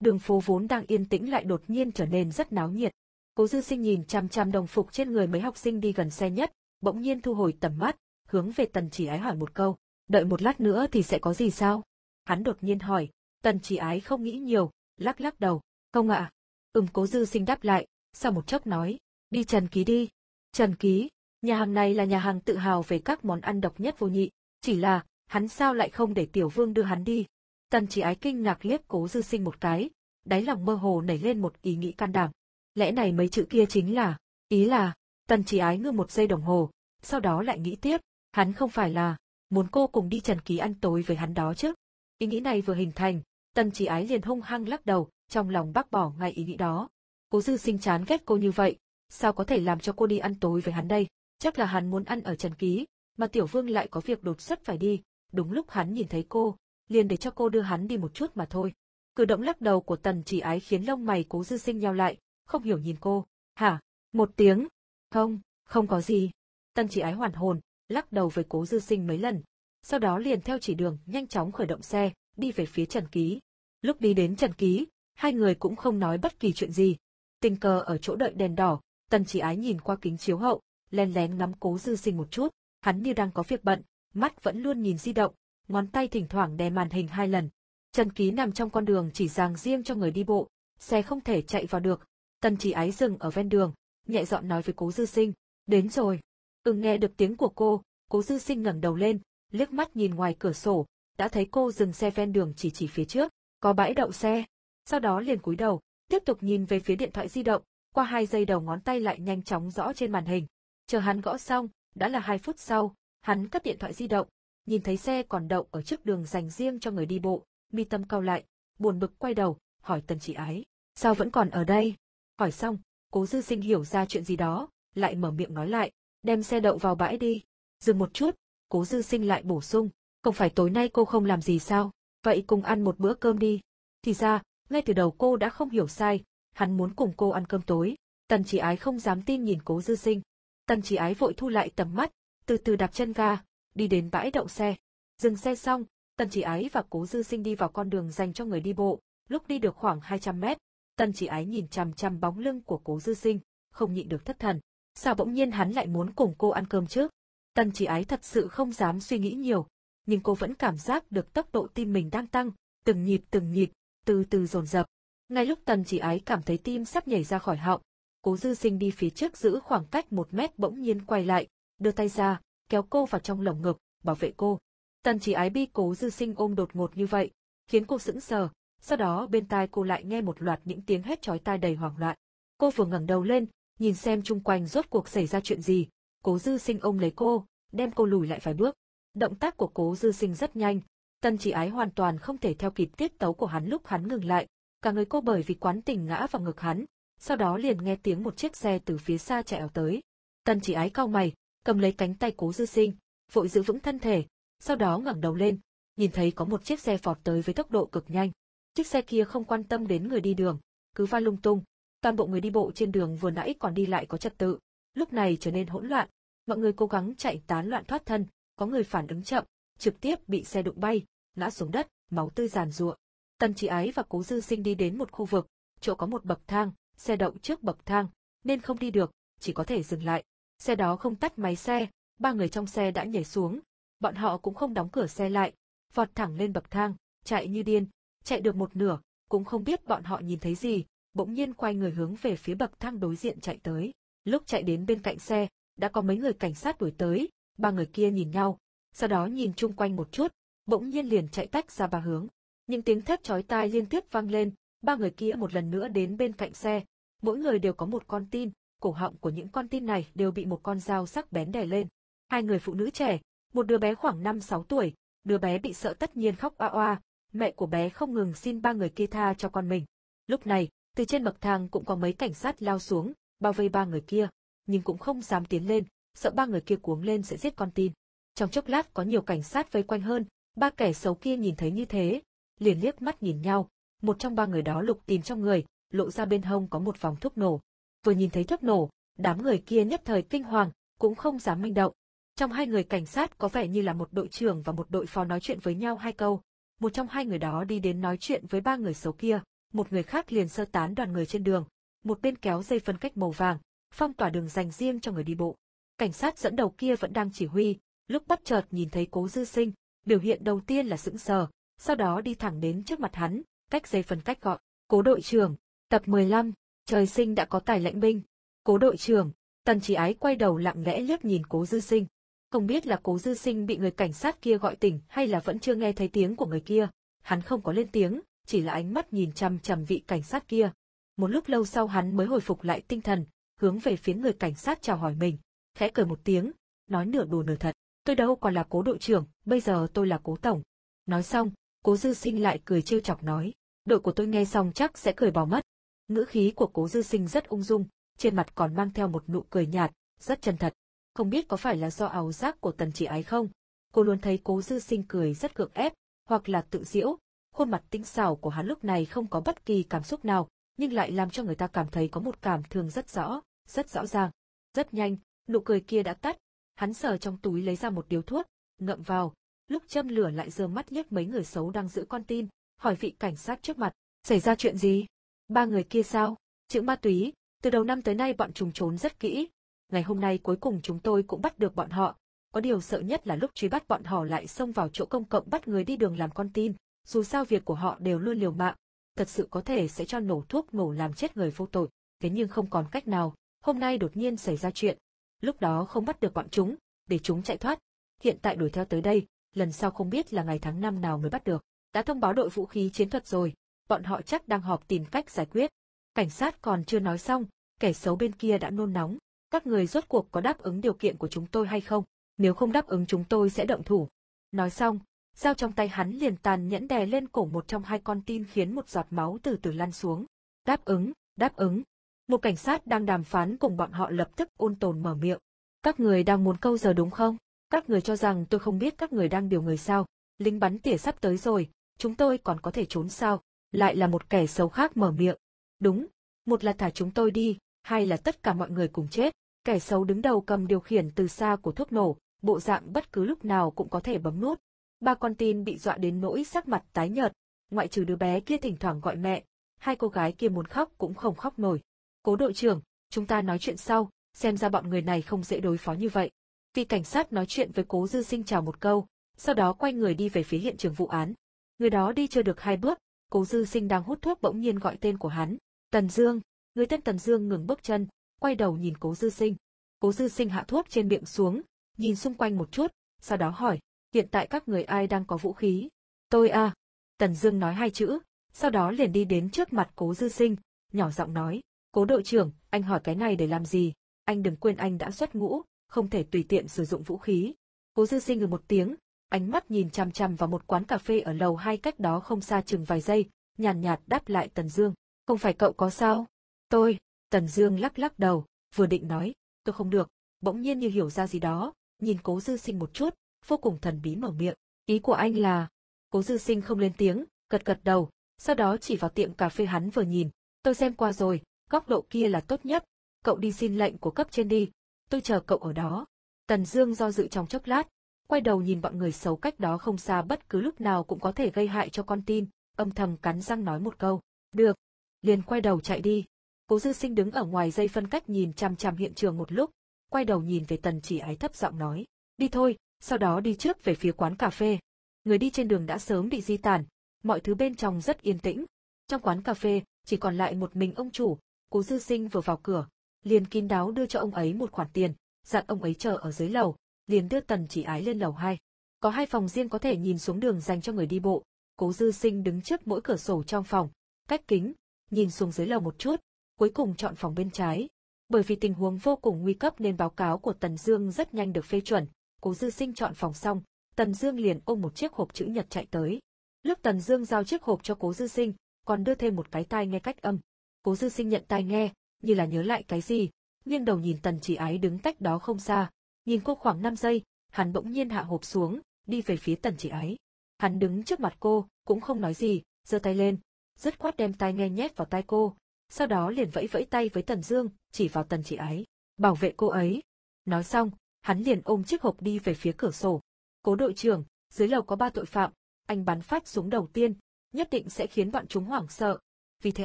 Đường phố vốn đang yên tĩnh lại đột nhiên trở nên rất náo nhiệt. Cố Dư Sinh nhìn chăm chăm đồng phục trên người mấy học sinh đi gần xe nhất, bỗng nhiên thu hồi tầm mắt, hướng về Tần Chỉ Ái hỏi một câu, đợi một lát nữa thì sẽ có gì sao? Hắn đột nhiên hỏi, Tần Chỉ Ái không nghĩ nhiều, lắc lắc đầu, không ạ. Ừm Cố Dư Sinh đáp lại, sau một chốc nói, đi Trần Ký đi. Trần Ký, nhà hàng này là nhà hàng tự hào về các món ăn độc nhất vô nhị, chỉ là, hắn sao lại không để Tiểu Vương đưa hắn đi? Tần Chỉ Ái kinh ngạc liếc Cố Dư Sinh một cái, đáy lòng mơ hồ nảy lên một ý nghĩ can đảm. Lẽ này mấy chữ kia chính là, ý là, Tần Chỉ Ái ngư một giây đồng hồ, sau đó lại nghĩ tiếp, hắn không phải là, muốn cô cùng đi Trần Ký ăn tối với hắn đó chứ. Ý nghĩ này vừa hình thành, Tần Chỉ Ái liền hung hăng lắc đầu, trong lòng bác bỏ ngay ý nghĩ đó. Cố Dư Sinh chán ghét cô như vậy, sao có thể làm cho cô đi ăn tối với hắn đây? Chắc là hắn muốn ăn ở Trần Ký, mà Tiểu Vương lại có việc đột xuất phải đi, đúng lúc hắn nhìn thấy cô, liền để cho cô đưa hắn đi một chút mà thôi. Cử động lắc đầu của Tần Chỉ Ái khiến lông mày Cố Dư Sinh nhao lại, không hiểu nhìn cô. Hả? Một tiếng. Không, không có gì. Tần Chỉ Ái hoàn hồn, lắc đầu với cố dư sinh mấy lần. Sau đó liền theo chỉ đường nhanh chóng khởi động xe, đi về phía Trần Ký. Lúc đi đến Trần Ký, hai người cũng không nói bất kỳ chuyện gì. Tình cờ ở chỗ đợi đèn đỏ, tần chỉ ái nhìn qua kính chiếu hậu, len lén ngắm cố dư sinh một chút, hắn như đang có việc bận, mắt vẫn luôn nhìn di động, ngón tay thỉnh thoảng đè màn hình hai lần. Trần Ký nằm trong con đường chỉ dàng riêng cho người đi bộ, xe không thể chạy vào được. Tần chỉ ái dừng ở ven đường, nhẹ giọng nói với cố dư sinh, đến rồi. Ừ nghe được tiếng của cô, cố dư sinh ngẩng đầu lên, liếc mắt nhìn ngoài cửa sổ, đã thấy cô dừng xe ven đường chỉ chỉ phía trước, có bãi đậu xe. Sau đó liền cúi đầu, tiếp tục nhìn về phía điện thoại di động, qua hai giây đầu ngón tay lại nhanh chóng rõ trên màn hình. Chờ hắn gõ xong, đã là hai phút sau, hắn cất điện thoại di động, nhìn thấy xe còn đậu ở trước đường dành riêng cho người đi bộ, mi tâm cau lại, buồn bực quay đầu, hỏi tần chỉ ái, sao vẫn còn ở đây? Hỏi xong, cố dư sinh hiểu ra chuyện gì đó, lại mở miệng nói lại, đem xe đậu vào bãi đi. Dừng một chút, cố dư sinh lại bổ sung, không phải tối nay cô không làm gì sao, vậy cùng ăn một bữa cơm đi. Thì ra, ngay từ đầu cô đã không hiểu sai, hắn muốn cùng cô ăn cơm tối. Tần chỉ ái không dám tin nhìn cố dư sinh. Tần chỉ ái vội thu lại tầm mắt, từ từ đạp chân ga, đi đến bãi đậu xe. Dừng xe xong, tần chỉ ái và cố dư sinh đi vào con đường dành cho người đi bộ, lúc đi được khoảng 200 mét. Tần chỉ ái nhìn chằm chằm bóng lưng của cố dư sinh, không nhịn được thất thần. Sao bỗng nhiên hắn lại muốn cùng cô ăn cơm chứ? Tần chỉ ái thật sự không dám suy nghĩ nhiều, nhưng cô vẫn cảm giác được tốc độ tim mình đang tăng, từng nhịp từng nhịp, từ từ dồn dập. Ngay lúc tần chỉ ái cảm thấy tim sắp nhảy ra khỏi họng, cố dư sinh đi phía trước giữ khoảng cách một mét bỗng nhiên quay lại, đưa tay ra, kéo cô vào trong lồng ngực, bảo vệ cô. Tần chỉ ái bi cố dư sinh ôm đột ngột như vậy, khiến cô sững sờ, sau đó bên tai cô lại nghe một loạt những tiếng hét chói tai đầy hoảng loạn. Cô vừa ngẩng đầu lên, nhìn xem chung quanh rốt cuộc xảy ra chuyện gì, cố dư sinh ôm lấy cô, đem cô lùi lại vài bước. Động tác của cố dư sinh rất nhanh, tân chỉ ái hoàn toàn không thể theo kịp tiết tấu của hắn lúc hắn ngừng lại, cả người cô bởi vì quán tình ngã vào ngực hắn, sau đó liền nghe tiếng một chiếc xe từ phía xa chạy ảo tới. Tân chỉ ái cau mày, cầm lấy cánh tay cố dư sinh, vội giữ vững thân thể, sau đó ngẩng đầu lên, nhìn thấy có một chiếc xe phọt tới với tốc độ cực nhanh. Chiếc xe kia không quan tâm đến người đi đường, cứ va lung tung, toàn bộ người đi bộ trên đường vừa nãy còn đi lại có trật tự, lúc này trở nên hỗn loạn, mọi người cố gắng chạy tán loạn thoát thân, có người phản ứng chậm, trực tiếp bị xe đụng bay, ngã xuống đất, máu tươi giàn giụa. Tần Chỉ Ái và Cố Dư Sinh đi đến một khu vực, chỗ có một bậc thang, xe đậu trước bậc thang, nên không đi được, chỉ có thể dừng lại. Xe đó không tắt máy xe, ba người trong xe đã nhảy xuống, bọn họ cũng không đóng cửa xe lại, vọt thẳng lên bậc thang, chạy như điên, chạy được một nửa, cũng không biết bọn họ nhìn thấy gì, bỗng nhiên quay người hướng về phía bậc thang đối diện chạy tới. Lúc chạy đến bên cạnh xe, đã có mấy người cảnh sát đuổi tới, ba người kia nhìn nhau, sau đó nhìn chung quanh một chút, bỗng nhiên liền chạy tách ra ba hướng. Những tiếng thét chói tai liên tiếp vang lên, ba người kia một lần nữa đến bên cạnh xe, mỗi người đều có một con tin, cổ họng của những con tin này đều bị một con dao sắc bén đè lên. Hai người phụ nữ trẻ, một đứa bé khoảng 5-6 tuổi, đứa bé bị sợ tất nhiên khóc oa oa, mẹ của bé không ngừng xin ba người kia tha cho con mình. Lúc này, từ trên bậc thang cũng có mấy cảnh sát lao xuống, bao vây ba người kia, nhưng cũng không dám tiến lên, sợ ba người kia cuống lên sẽ giết con tin. Trong chốc lát có nhiều cảnh sát vây quanh hơn, ba kẻ xấu kia nhìn thấy như thế, liền liếc mắt nhìn nhau, một trong ba người đó lục tìm trong người, lộ ra bên hông có một vòng thuốc nổ. Vừa nhìn thấy thuốc nổ, đám người kia nhất thời kinh hoàng, cũng không dám manh động. Trong hai người cảnh sát có vẻ như là một đội trưởng và một đội phó nói chuyện với nhau hai câu. Một trong hai người đó đi đến nói chuyện với ba người xấu kia, một người khác liền sơ tán đoàn người trên đường, một bên kéo dây phân cách màu vàng, phong tỏa đường dành riêng cho người đi bộ. Cảnh sát dẫn đầu kia vẫn đang chỉ huy, lúc bắt chợt nhìn thấy cố dư sinh, biểu hiện đầu tiên là sững sờ, sau đó đi thẳng đến trước mặt hắn, cách dây phân cách gọi, cố đội trưởng, tập 15, trời sinh đã có tài lãnh binh. Cố đội trưởng, tần trí ái quay đầu lặng lẽ liếc nhìn cố dư sinh. Không biết là cố dư sinh bị người cảnh sát kia gọi tỉnh hay là vẫn chưa nghe thấy tiếng của người kia, hắn không có lên tiếng, chỉ là ánh mắt nhìn chằm chằm vị cảnh sát kia. Một lúc lâu sau hắn mới hồi phục lại tinh thần, hướng về phía người cảnh sát chào hỏi mình, khẽ cười một tiếng, nói nửa đùa nửa thật, tôi đâu còn là cố đội trưởng, bây giờ tôi là cố tổng. Nói xong, cố dư sinh lại cười trêu chọc nói, đội của tôi nghe xong chắc sẽ cười bỏ mất. Ngữ khí của cố dư sinh rất ung dung, trên mặt còn mang theo một nụ cười nhạt, rất chân thật. Không biết có phải là do ảo giác của tần chỉ ái không? Cô luôn thấy cố dư sinh cười rất gượng ép, hoặc là tự diễu. Khuôn mặt tinh xảo của hắn lúc này không có bất kỳ cảm xúc nào, nhưng lại làm cho người ta cảm thấy có một cảm thương rất rõ, rất rõ ràng. Rất nhanh, nụ cười kia đã tắt, Hắn sờ trong túi lấy ra một điếu thuốc, ngậm vào, lúc châm lửa lại giơ mắt liếc mấy người xấu đang giữ con tin, hỏi vị cảnh sát trước mặt, xảy ra chuyện gì? Ba người kia sao? Chữ ma túy, từ đầu năm tới nay bọn chúng trốn rất kỹ. Ngày hôm nay cuối cùng chúng tôi cũng bắt được bọn họ. Có điều sợ nhất là lúc truy bắt bọn họ lại xông vào chỗ công cộng bắt người đi đường làm con tin, dù sao việc của họ đều luôn liều mạng. Thật sự có thể sẽ cho nổ thuốc nổ làm chết người vô tội, thế nhưng không còn cách nào, hôm nay đột nhiên xảy ra chuyện. Lúc đó không bắt được bọn chúng, để chúng chạy thoát. Hiện tại đuổi theo tới đây, lần sau không biết là ngày tháng năm nào mới bắt được. Đã thông báo đội vũ khí chiến thuật rồi, bọn họ chắc đang họp tìm cách giải quyết. Cảnh sát còn chưa nói xong, kẻ xấu bên kia đã nôn nóng. Các người rốt cuộc có đáp ứng điều kiện của chúng tôi hay không? Nếu không đáp ứng chúng tôi sẽ động thủ. Nói xong, dao trong tay hắn liền tàn nhẫn đè lên cổ một trong hai con tin khiến một giọt máu từ từ lăn xuống. Đáp ứng, đáp ứng. Một cảnh sát đang đàm phán cùng bọn họ lập tức ôn tồn mở miệng. Các người đang muốn câu giờ đúng không? Các người cho rằng tôi không biết các người đang điều người sao? Lính bắn tỉa sắp tới rồi, chúng tôi còn có thể trốn sao? Lại là một kẻ xấu khác mở miệng. Đúng, một là thả chúng tôi đi, hai là tất cả mọi người cùng chết. Kẻ xấu đứng đầu cầm điều khiển từ xa của thuốc nổ, bộ dạng bất cứ lúc nào cũng có thể bấm nút. Ba con tin bị dọa đến nỗi sắc mặt tái nhợt, ngoại trừ đứa bé kia thỉnh thoảng gọi mẹ, hai cô gái kia muốn khóc cũng không khóc nổi. Cố đội trưởng, chúng ta nói chuyện sau, xem ra bọn người này không dễ đối phó như vậy. Vì cảnh sát nói chuyện với cố dư sinh chào một câu, sau đó quay người đi về phía hiện trường vụ án. Người đó đi chưa được hai bước, cố dư sinh đang hút thuốc bỗng nhiên gọi tên của hắn. Tần Dương, người tên Tần Dương ngừng bước chân, quay đầu nhìn cố dư sinh. Cố dư sinh hạ thuốc trên miệng xuống, nhìn xung quanh một chút, sau đó hỏi, hiện tại các người ai đang có vũ khí? Tôi à. Tần Dương nói hai chữ, sau đó liền đi đến trước mặt cố dư sinh, nhỏ giọng nói, cố đội trưởng, anh hỏi cái này để làm gì? Anh đừng quên anh đã xuất ngũ, không thể tùy tiện sử dụng vũ khí. Cố dư sinh ngừ một tiếng, ánh mắt nhìn chằm chằm vào một quán cà phê ở lầu hai cách đó không xa chừng vài giây, nhàn nhạt đáp lại Tần Dương. Không phải cậu có sao? Tôi, Tần Dương lắc lắc đầu, vừa định nói, tôi không được, bỗng nhiên như hiểu ra gì đó, nhìn cố dư sinh một chút, vô cùng thần bí mở miệng. Ý của anh là, cố dư sinh không lên tiếng, gật gật đầu, sau đó chỉ vào tiệm cà phê hắn vừa nhìn, tôi xem qua rồi, góc độ kia là tốt nhất, cậu đi xin lệnh của cấp trên đi, tôi chờ cậu ở đó. Tần Dương do dự trong chốc lát, quay đầu nhìn bọn người xấu cách đó không xa bất cứ lúc nào cũng có thể gây hại cho con tin, âm thầm cắn răng nói một câu, được, liền quay đầu chạy đi. Cố Dư Sinh đứng ở ngoài dây phân cách nhìn chằm chằm hiện trường một lúc, quay đầu nhìn về Tần Chỉ Ái thấp giọng nói, đi thôi, sau đó đi trước về phía quán cà phê. Người đi trên đường đã sớm bị di tản, mọi thứ bên trong rất yên tĩnh. Trong quán cà phê, chỉ còn lại một mình ông chủ, Cố Dư Sinh vừa vào cửa, liền kín đáo đưa cho ông ấy một khoản tiền, dặn ông ấy chờ ở dưới lầu, liền đưa Tần Chỉ Ái lên lầu hai. Có hai phòng riêng có thể nhìn xuống đường dành cho người đi bộ, Cố Dư Sinh đứng trước mỗi cửa sổ trong phòng, cách kính, nhìn xuống dưới lầu một chút, cuối cùng chọn phòng bên trái. Bởi vì tình huống vô cùng nguy cấp nên báo cáo của Tần Dương rất nhanh được phê chuẩn, Cố Dư Sinh chọn phòng xong, Tần Dương liền ôm một chiếc hộp chữ nhật chạy tới. Lúc Tần Dương giao chiếc hộp cho Cố Dư Sinh, còn đưa thêm một cái tai nghe cách âm. Cố Dư Sinh nhận tai nghe, như là nhớ lại cái gì, nghiêng đầu nhìn Tần Chỉ Ái đứng cách đó không xa, nhìn cô khoảng 5 giây, hắn bỗng nhiên hạ hộp xuống, đi về phía Tần chị ấy. Hắn đứng trước mặt cô, cũng không nói gì, giơ tay lên, dứt khoát đem tai nghe nhét vào tai cô, sau đó liền vẫy vẫy tay với Tần Dương, chỉ vào Tần chị ấy, bảo vệ cô ấy. Nói xong, hắn liền ôm chiếc hộp đi về phía cửa sổ. Cố đội trưởng, dưới lầu có ba tội phạm, anh bắn phát súng đầu tiên, nhất định sẽ khiến bọn chúng hoảng sợ. Vì thế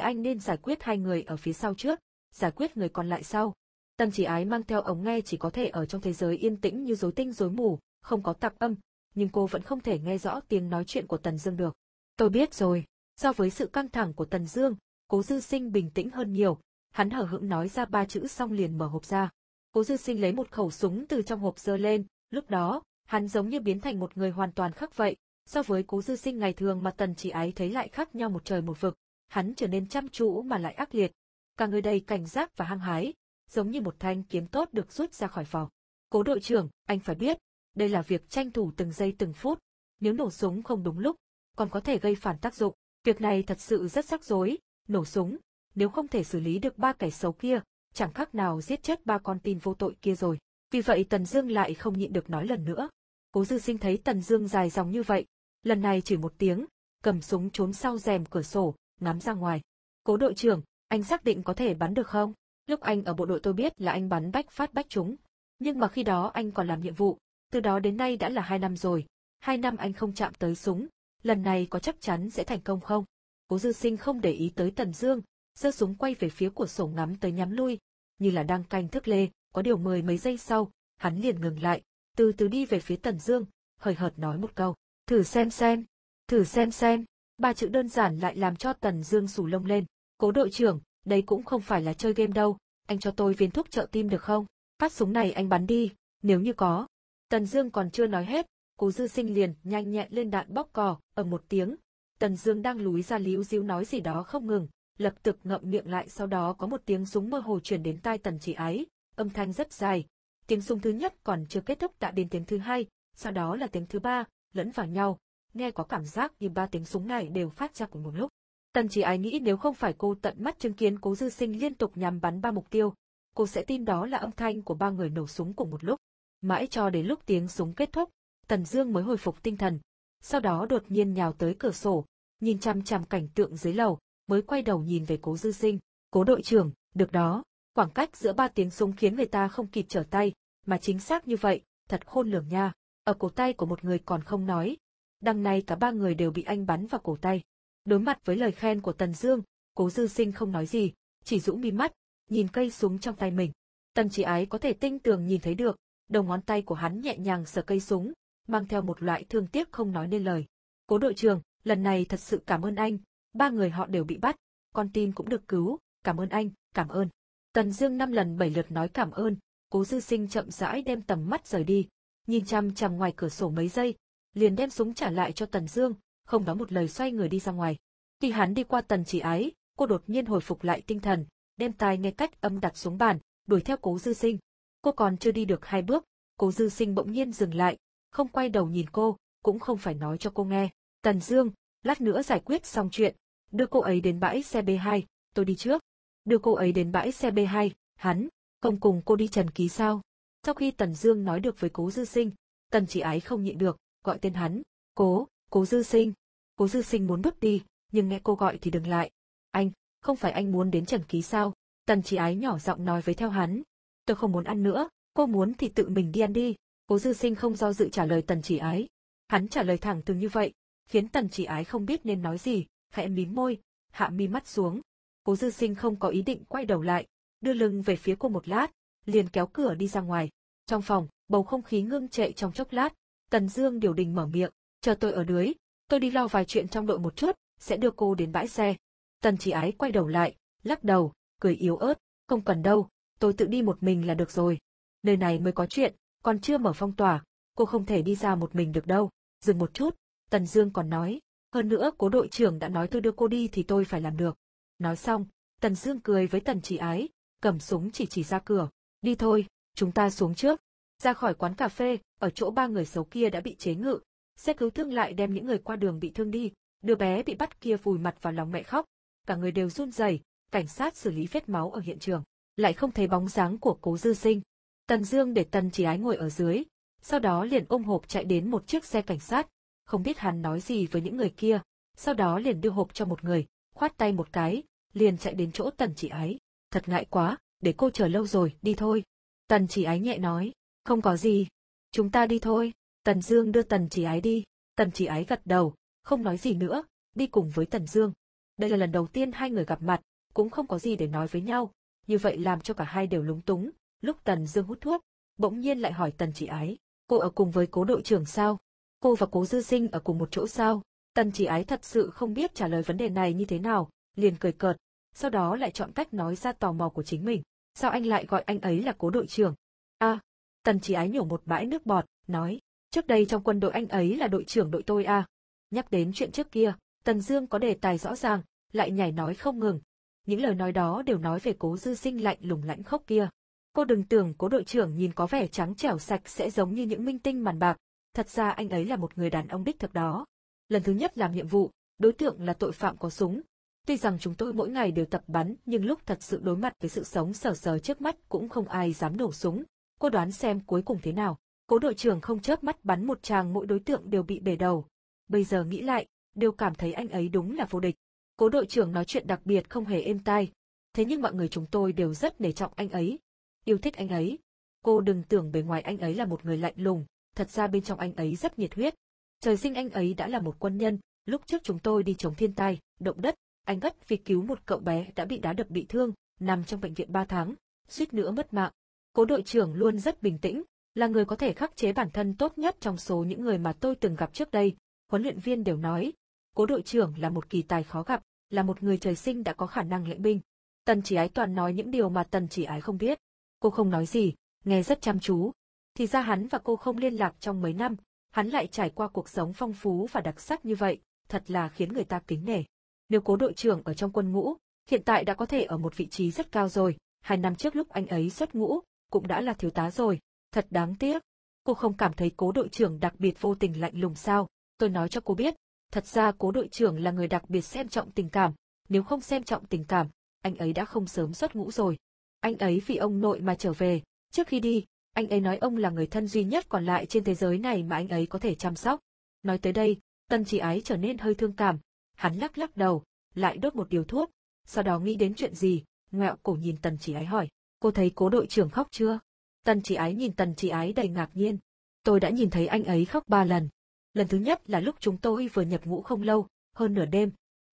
anh nên giải quyết hai người ở phía sau trước, giải quyết người còn lại sau. Tần chỉ ái mang theo ống nghe chỉ có thể ở trong thế giới yên tĩnh như rối tinh rối mù, không có tạp âm, nhưng cô vẫn không thể nghe rõ tiếng nói chuyện của Tần Dương được. Tôi biết rồi, so với sự căng thẳng của Tần Dương, Cố Dư Sinh bình tĩnh hơn nhiều, hắn hờ hững nói ra ba chữ xong liền mở hộp ra. Cố Dư Sinh lấy một khẩu súng từ trong hộp giơ lên, lúc đó, hắn giống như biến thành một người hoàn toàn khác vậy, so với Cố Dư Sinh ngày thường mà Tần Chỉ Ái thấy lại khác nhau một trời một vực, hắn trở nên chăm chú mà lại ác liệt, cả người đầy cảnh giác và hăng hái, giống như một thanh kiếm tốt được rút ra khỏi vỏ. Cố đội trưởng, anh phải biết, đây là việc tranh thủ từng giây từng phút, nếu nổ súng không đúng lúc, còn có thể gây phản tác dụng. Việc này thật sự rất rắc rối, nổ súng, nếu không thể xử lý được ba kẻ xấu kia, chẳng khác nào giết chết ba con tin vô tội kia rồi. Vì vậy Tần Dương lại không nhịn được nói lần nữa. Cố Dư Sinh thấy Tần Dương dài dòng như vậy, lần này chỉ một tiếng, cầm súng trốn sau rèm cửa sổ, ngắm ra ngoài. Cố đội trưởng, anh xác định có thể bắn được không? Lúc anh ở bộ đội tôi biết là anh bắn bách phát bách chúng. Nhưng mà khi đó anh còn làm nhiệm vụ, từ đó đến nay đã là hai năm rồi. Hai năm anh không chạm tới súng, lần này có chắc chắn sẽ thành công không? Cố dư sinh không để ý tới Tần Dương, giơ súng quay về phía của sổ ngắm tới nhắm lui, như là đang canh thức lê, có điều mười mấy giây sau, hắn liền ngừng lại, từ từ đi về phía Tần Dương, hơi hợt nói một câu, thử xem xem, thử xem xem, ba chữ đơn giản lại làm cho Tần Dương sù lông lên, cố đội trưởng, đây cũng không phải là chơi game đâu, anh cho tôi viên thuốc trợ tim được không? Phát súng này anh bắn đi, nếu như có. Tần Dương còn chưa nói hết, Cố Dư Sinh liền nhanh nhẹn lên đạn bóc cò, ở một tiếng. Tần Dương đang lúi ra líu díu nói gì đó không ngừng, lập tức ngậm miệng lại sau đó có một tiếng súng mơ hồ truyền đến tai Tần Chỉ Ái, âm thanh rất dài. Tiếng súng thứ nhất còn chưa kết thúc đã đến tiếng thứ hai, sau đó là tiếng thứ ba, lẫn vào nhau, nghe có cảm giác như ba tiếng súng này đều phát ra cùng một lúc. Tần Chỉ Ái nghĩ nếu không phải cô tận mắt chứng kiến Cố Dư Sinh liên tục nhắm bắn ba mục tiêu, cô sẽ tin đó là âm thanh của ba người nổ súng cùng một lúc. Mãi cho đến lúc tiếng súng kết thúc, Tần Dương mới hồi phục tinh thần. Sau đó đột nhiên nhào tới cửa sổ, nhìn chăm chăm cảnh tượng dưới lầu, mới quay đầu nhìn về Cố Dư Sinh, "Cố đội trưởng, được đó." Khoảng cách giữa ba tiếng súng khiến người ta không kịp trở tay, mà chính xác như vậy, thật khôn lường nha. Ở cổ tay của một người còn không nói, đằng này cả ba người đều bị anh bắn vào cổ tay. Đối mặt với lời khen của Tần Dương, Cố Dư Sinh không nói gì, chỉ rũ mi mắt, nhìn cây súng trong tay mình. Tần Chỉ Ái có thể tinh tường nhìn thấy được, đầu ngón tay của hắn nhẹ nhàng sờ cây súng, mang theo một loại thương tiếc không nói nên lời. Cố đội trưởng, lần này thật sự cảm ơn anh, ba người họ đều bị bắt, con tin cũng được cứu, cảm ơn anh, cảm ơn. Tần Dương năm lần bảy lượt nói cảm ơn, Cố Dư Sinh chậm rãi đem tầm mắt rời đi, nhìn chăm chăm ngoài cửa sổ mấy giây, liền đem súng trả lại cho Tần Dương, không nói một lời xoay người đi ra ngoài. Khi hắn đi qua Tần Chỉ Ái, cô đột nhiên hồi phục lại tinh thần, đem tai nghe cách âm đặt xuống bàn, đuổi theo Cố Dư Sinh. Cô còn chưa đi được hai bước, Cố Dư Sinh bỗng nhiên dừng lại, không quay đầu nhìn cô, cũng không phải nói cho cô nghe. Tần Dương, lát nữa giải quyết xong chuyện, đưa cô ấy đến bãi xe B2, tôi đi trước. Đưa cô ấy đến bãi xe B2, hắn, không cùng cô đi Trần Ký sao? Sau khi Tần Dương nói được với Cố Dư Sinh, Tần Chỉ Ái không nhịn được, gọi tên hắn, "Cố, Cố Dư Sinh." Cố Dư Sinh muốn bước đi, nhưng nghe cô gọi thì đừng lại. "Anh, không phải anh muốn đến Trần Ký sao?" Tần Chỉ Ái nhỏ giọng nói với theo hắn. "Tôi không muốn ăn nữa, cô muốn thì tự mình đi ăn đi." Cố Dư Sinh không do dự trả lời Tần Chỉ Ái. Hắn trả lời thẳng từng như vậy, khiến Tần Chỉ Ái không biết nên nói gì, khẽ mím môi, hạ mi mắt xuống. Cố Dư Sinh không có ý định quay đầu lại, đưa lưng về phía cô một lát, liền kéo cửa đi ra ngoài. Trong phòng, bầu không khí ngưng trệ trong chốc lát, Tần Dương điều đình mở miệng, chờ tôi ở dưới, tôi đi lo vài chuyện trong đội một chút, sẽ đưa cô đến bãi xe. Tần Chỉ Ái quay đầu lại, lắc đầu, cười yếu ớt, không cần đâu, tôi tự đi một mình là được rồi. Nơi này mới có chuyện, còn chưa mở phong tỏa, cô không thể đi ra một mình được đâu. Dừng một chút, Tần Dương còn nói, hơn nữa cố đội trưởng đã nói tôi đưa cô đi thì tôi phải làm được. Nói xong, Tần Dương cười với Tần Chỉ Ái, cầm súng chỉ chỉ ra cửa, đi thôi, chúng ta xuống trước. Ra khỏi quán cà phê, ở chỗ ba người xấu kia đã bị chế ngự, xe cứu thương lại đem những người qua đường bị thương đi, đứa bé bị bắt kia vùi mặt vào lòng mẹ khóc, cả người đều run rẩy, cảnh sát xử lý vết máu ở hiện trường, lại không thấy bóng dáng của Cố Dư Sinh. Tần Dương để Tần Chỉ Ái ngồi ở dưới, sau đó liền ôm hộp chạy đến một chiếc xe cảnh sát, không biết hắn nói gì với những người kia, sau đó liền đưa hộp cho một người, khoát tay một cái, liền chạy đến chỗ Tần Chỉ Ái. Thật ngại quá, để cô chờ lâu rồi, đi thôi. Tần Chỉ Ái nhẹ nói, không có gì, chúng ta đi thôi. Tần Dương đưa Tần Chỉ Ái đi, Tần Chỉ Ái gật đầu, không nói gì nữa, đi cùng với Tần Dương. Đây là lần đầu tiên hai người gặp mặt, cũng không có gì để nói với nhau, như vậy làm cho cả hai đều lúng túng. Lúc Tần Dương hút thuốc, bỗng nhiên lại hỏi Tần Chỉ Ái, cô ở cùng với Cố đội trưởng sao? Cô và Cố Dư Sinh ở cùng một chỗ sao? Tần Chỉ Ái thật sự không biết trả lời vấn đề này như thế nào, liền cười cợt, sau đó lại chọn cách nói ra tò mò của chính mình. Sao anh lại gọi anh ấy là Cố đội trưởng? A, Tần Chỉ Ái nhổ một bãi nước bọt, nói, trước đây trong quân đội anh ấy là đội trưởng đội tôi a. Nhắc đến chuyện trước kia, Tần Dương có đề tài rõ ràng, lại nhảy nói không ngừng. Những lời nói đó đều nói về Cố Dư Sinh lạnh lùng lãnh khốc kia. Cô đừng tưởng cố đội trưởng nhìn có vẻ trắng trẻo sạch sẽ giống như những minh tinh màn bạc, thật ra anh ấy là một người đàn ông đích thực đó. Lần thứ nhất làm nhiệm vụ, đối tượng là tội phạm có súng. Tuy rằng chúng tôi mỗi ngày đều tập bắn nhưng lúc thật sự đối mặt với sự sống sờ sờ trước mắt cũng không ai dám nổ súng. Cô đoán xem cuối cùng thế nào. Cố đội trưởng không chớp mắt bắn một tràng mỗi đối tượng đều bị bể đầu. Bây giờ nghĩ lại, đều cảm thấy anh ấy đúng là vô địch. Cố đội trưởng nói chuyện đặc biệt không hề êm tai. Thế nhưng mọi người chúng tôi đều rất nể trọng anh ấy, yêu thích anh ấy. Cô đừng tưởng bề ngoài anh ấy là một người lạnh lùng, thật ra bên trong anh ấy rất nhiệt huyết. Trời sinh anh ấy đã là một quân nhân, lúc trước chúng tôi đi chống thiên tai, động đất, anh gắt vì cứu một cậu bé đã bị đá đập bị thương, nằm trong bệnh viện 3 tháng, suýt nữa mất mạng. Cố đội trưởng luôn rất bình tĩnh, là người có thể khắc chế bản thân tốt nhất trong số những người mà tôi từng gặp trước đây. Huấn luyện viên đều nói, cố đội trưởng là một kỳ tài khó gặp, là một người trời sinh đã có khả năng lệnh binh. Tần chỉ ái toàn nói những điều mà tần chỉ ái không biết. Cô không nói gì, nghe rất chăm chú. Thì ra hắn và cô không liên lạc trong mấy năm, hắn lại trải qua cuộc sống phong phú và đặc sắc như vậy, thật là khiến người ta kính nể. Nếu cố đội trưởng ở trong quân ngũ, hiện tại đã có thể ở một vị trí rất cao rồi, hai năm trước lúc anh ấy xuất ngũ, cũng đã là thiếu tá rồi, thật đáng tiếc. Cô không cảm thấy cố đội trưởng đặc biệt vô tình lạnh lùng sao, tôi nói cho cô biết, thật ra cố đội trưởng là người đặc biệt xem trọng tình cảm, nếu không xem trọng tình cảm, anh ấy đã không sớm xuất ngũ rồi. Anh ấy vì ông nội mà trở về, trước khi đi, anh ấy nói ông là người thân duy nhất còn lại trên thế giới này mà anh ấy có thể chăm sóc. Nói tới đây, tân chỉ ái trở nên hơi thương cảm, hắn lắc lắc đầu, lại đốt một điều thuốc, sau đó nghĩ đến chuyện gì, ngẹo cổ nhìn tần chỉ ái hỏi, cô thấy cố đội trưởng khóc chưa? Tần chỉ ái nhìn tần chỉ ái đầy ngạc nhiên. Tôi đã nhìn thấy anh ấy khóc ba lần. Lần thứ nhất là lúc chúng tôi vừa nhập ngũ không lâu, hơn nửa đêm.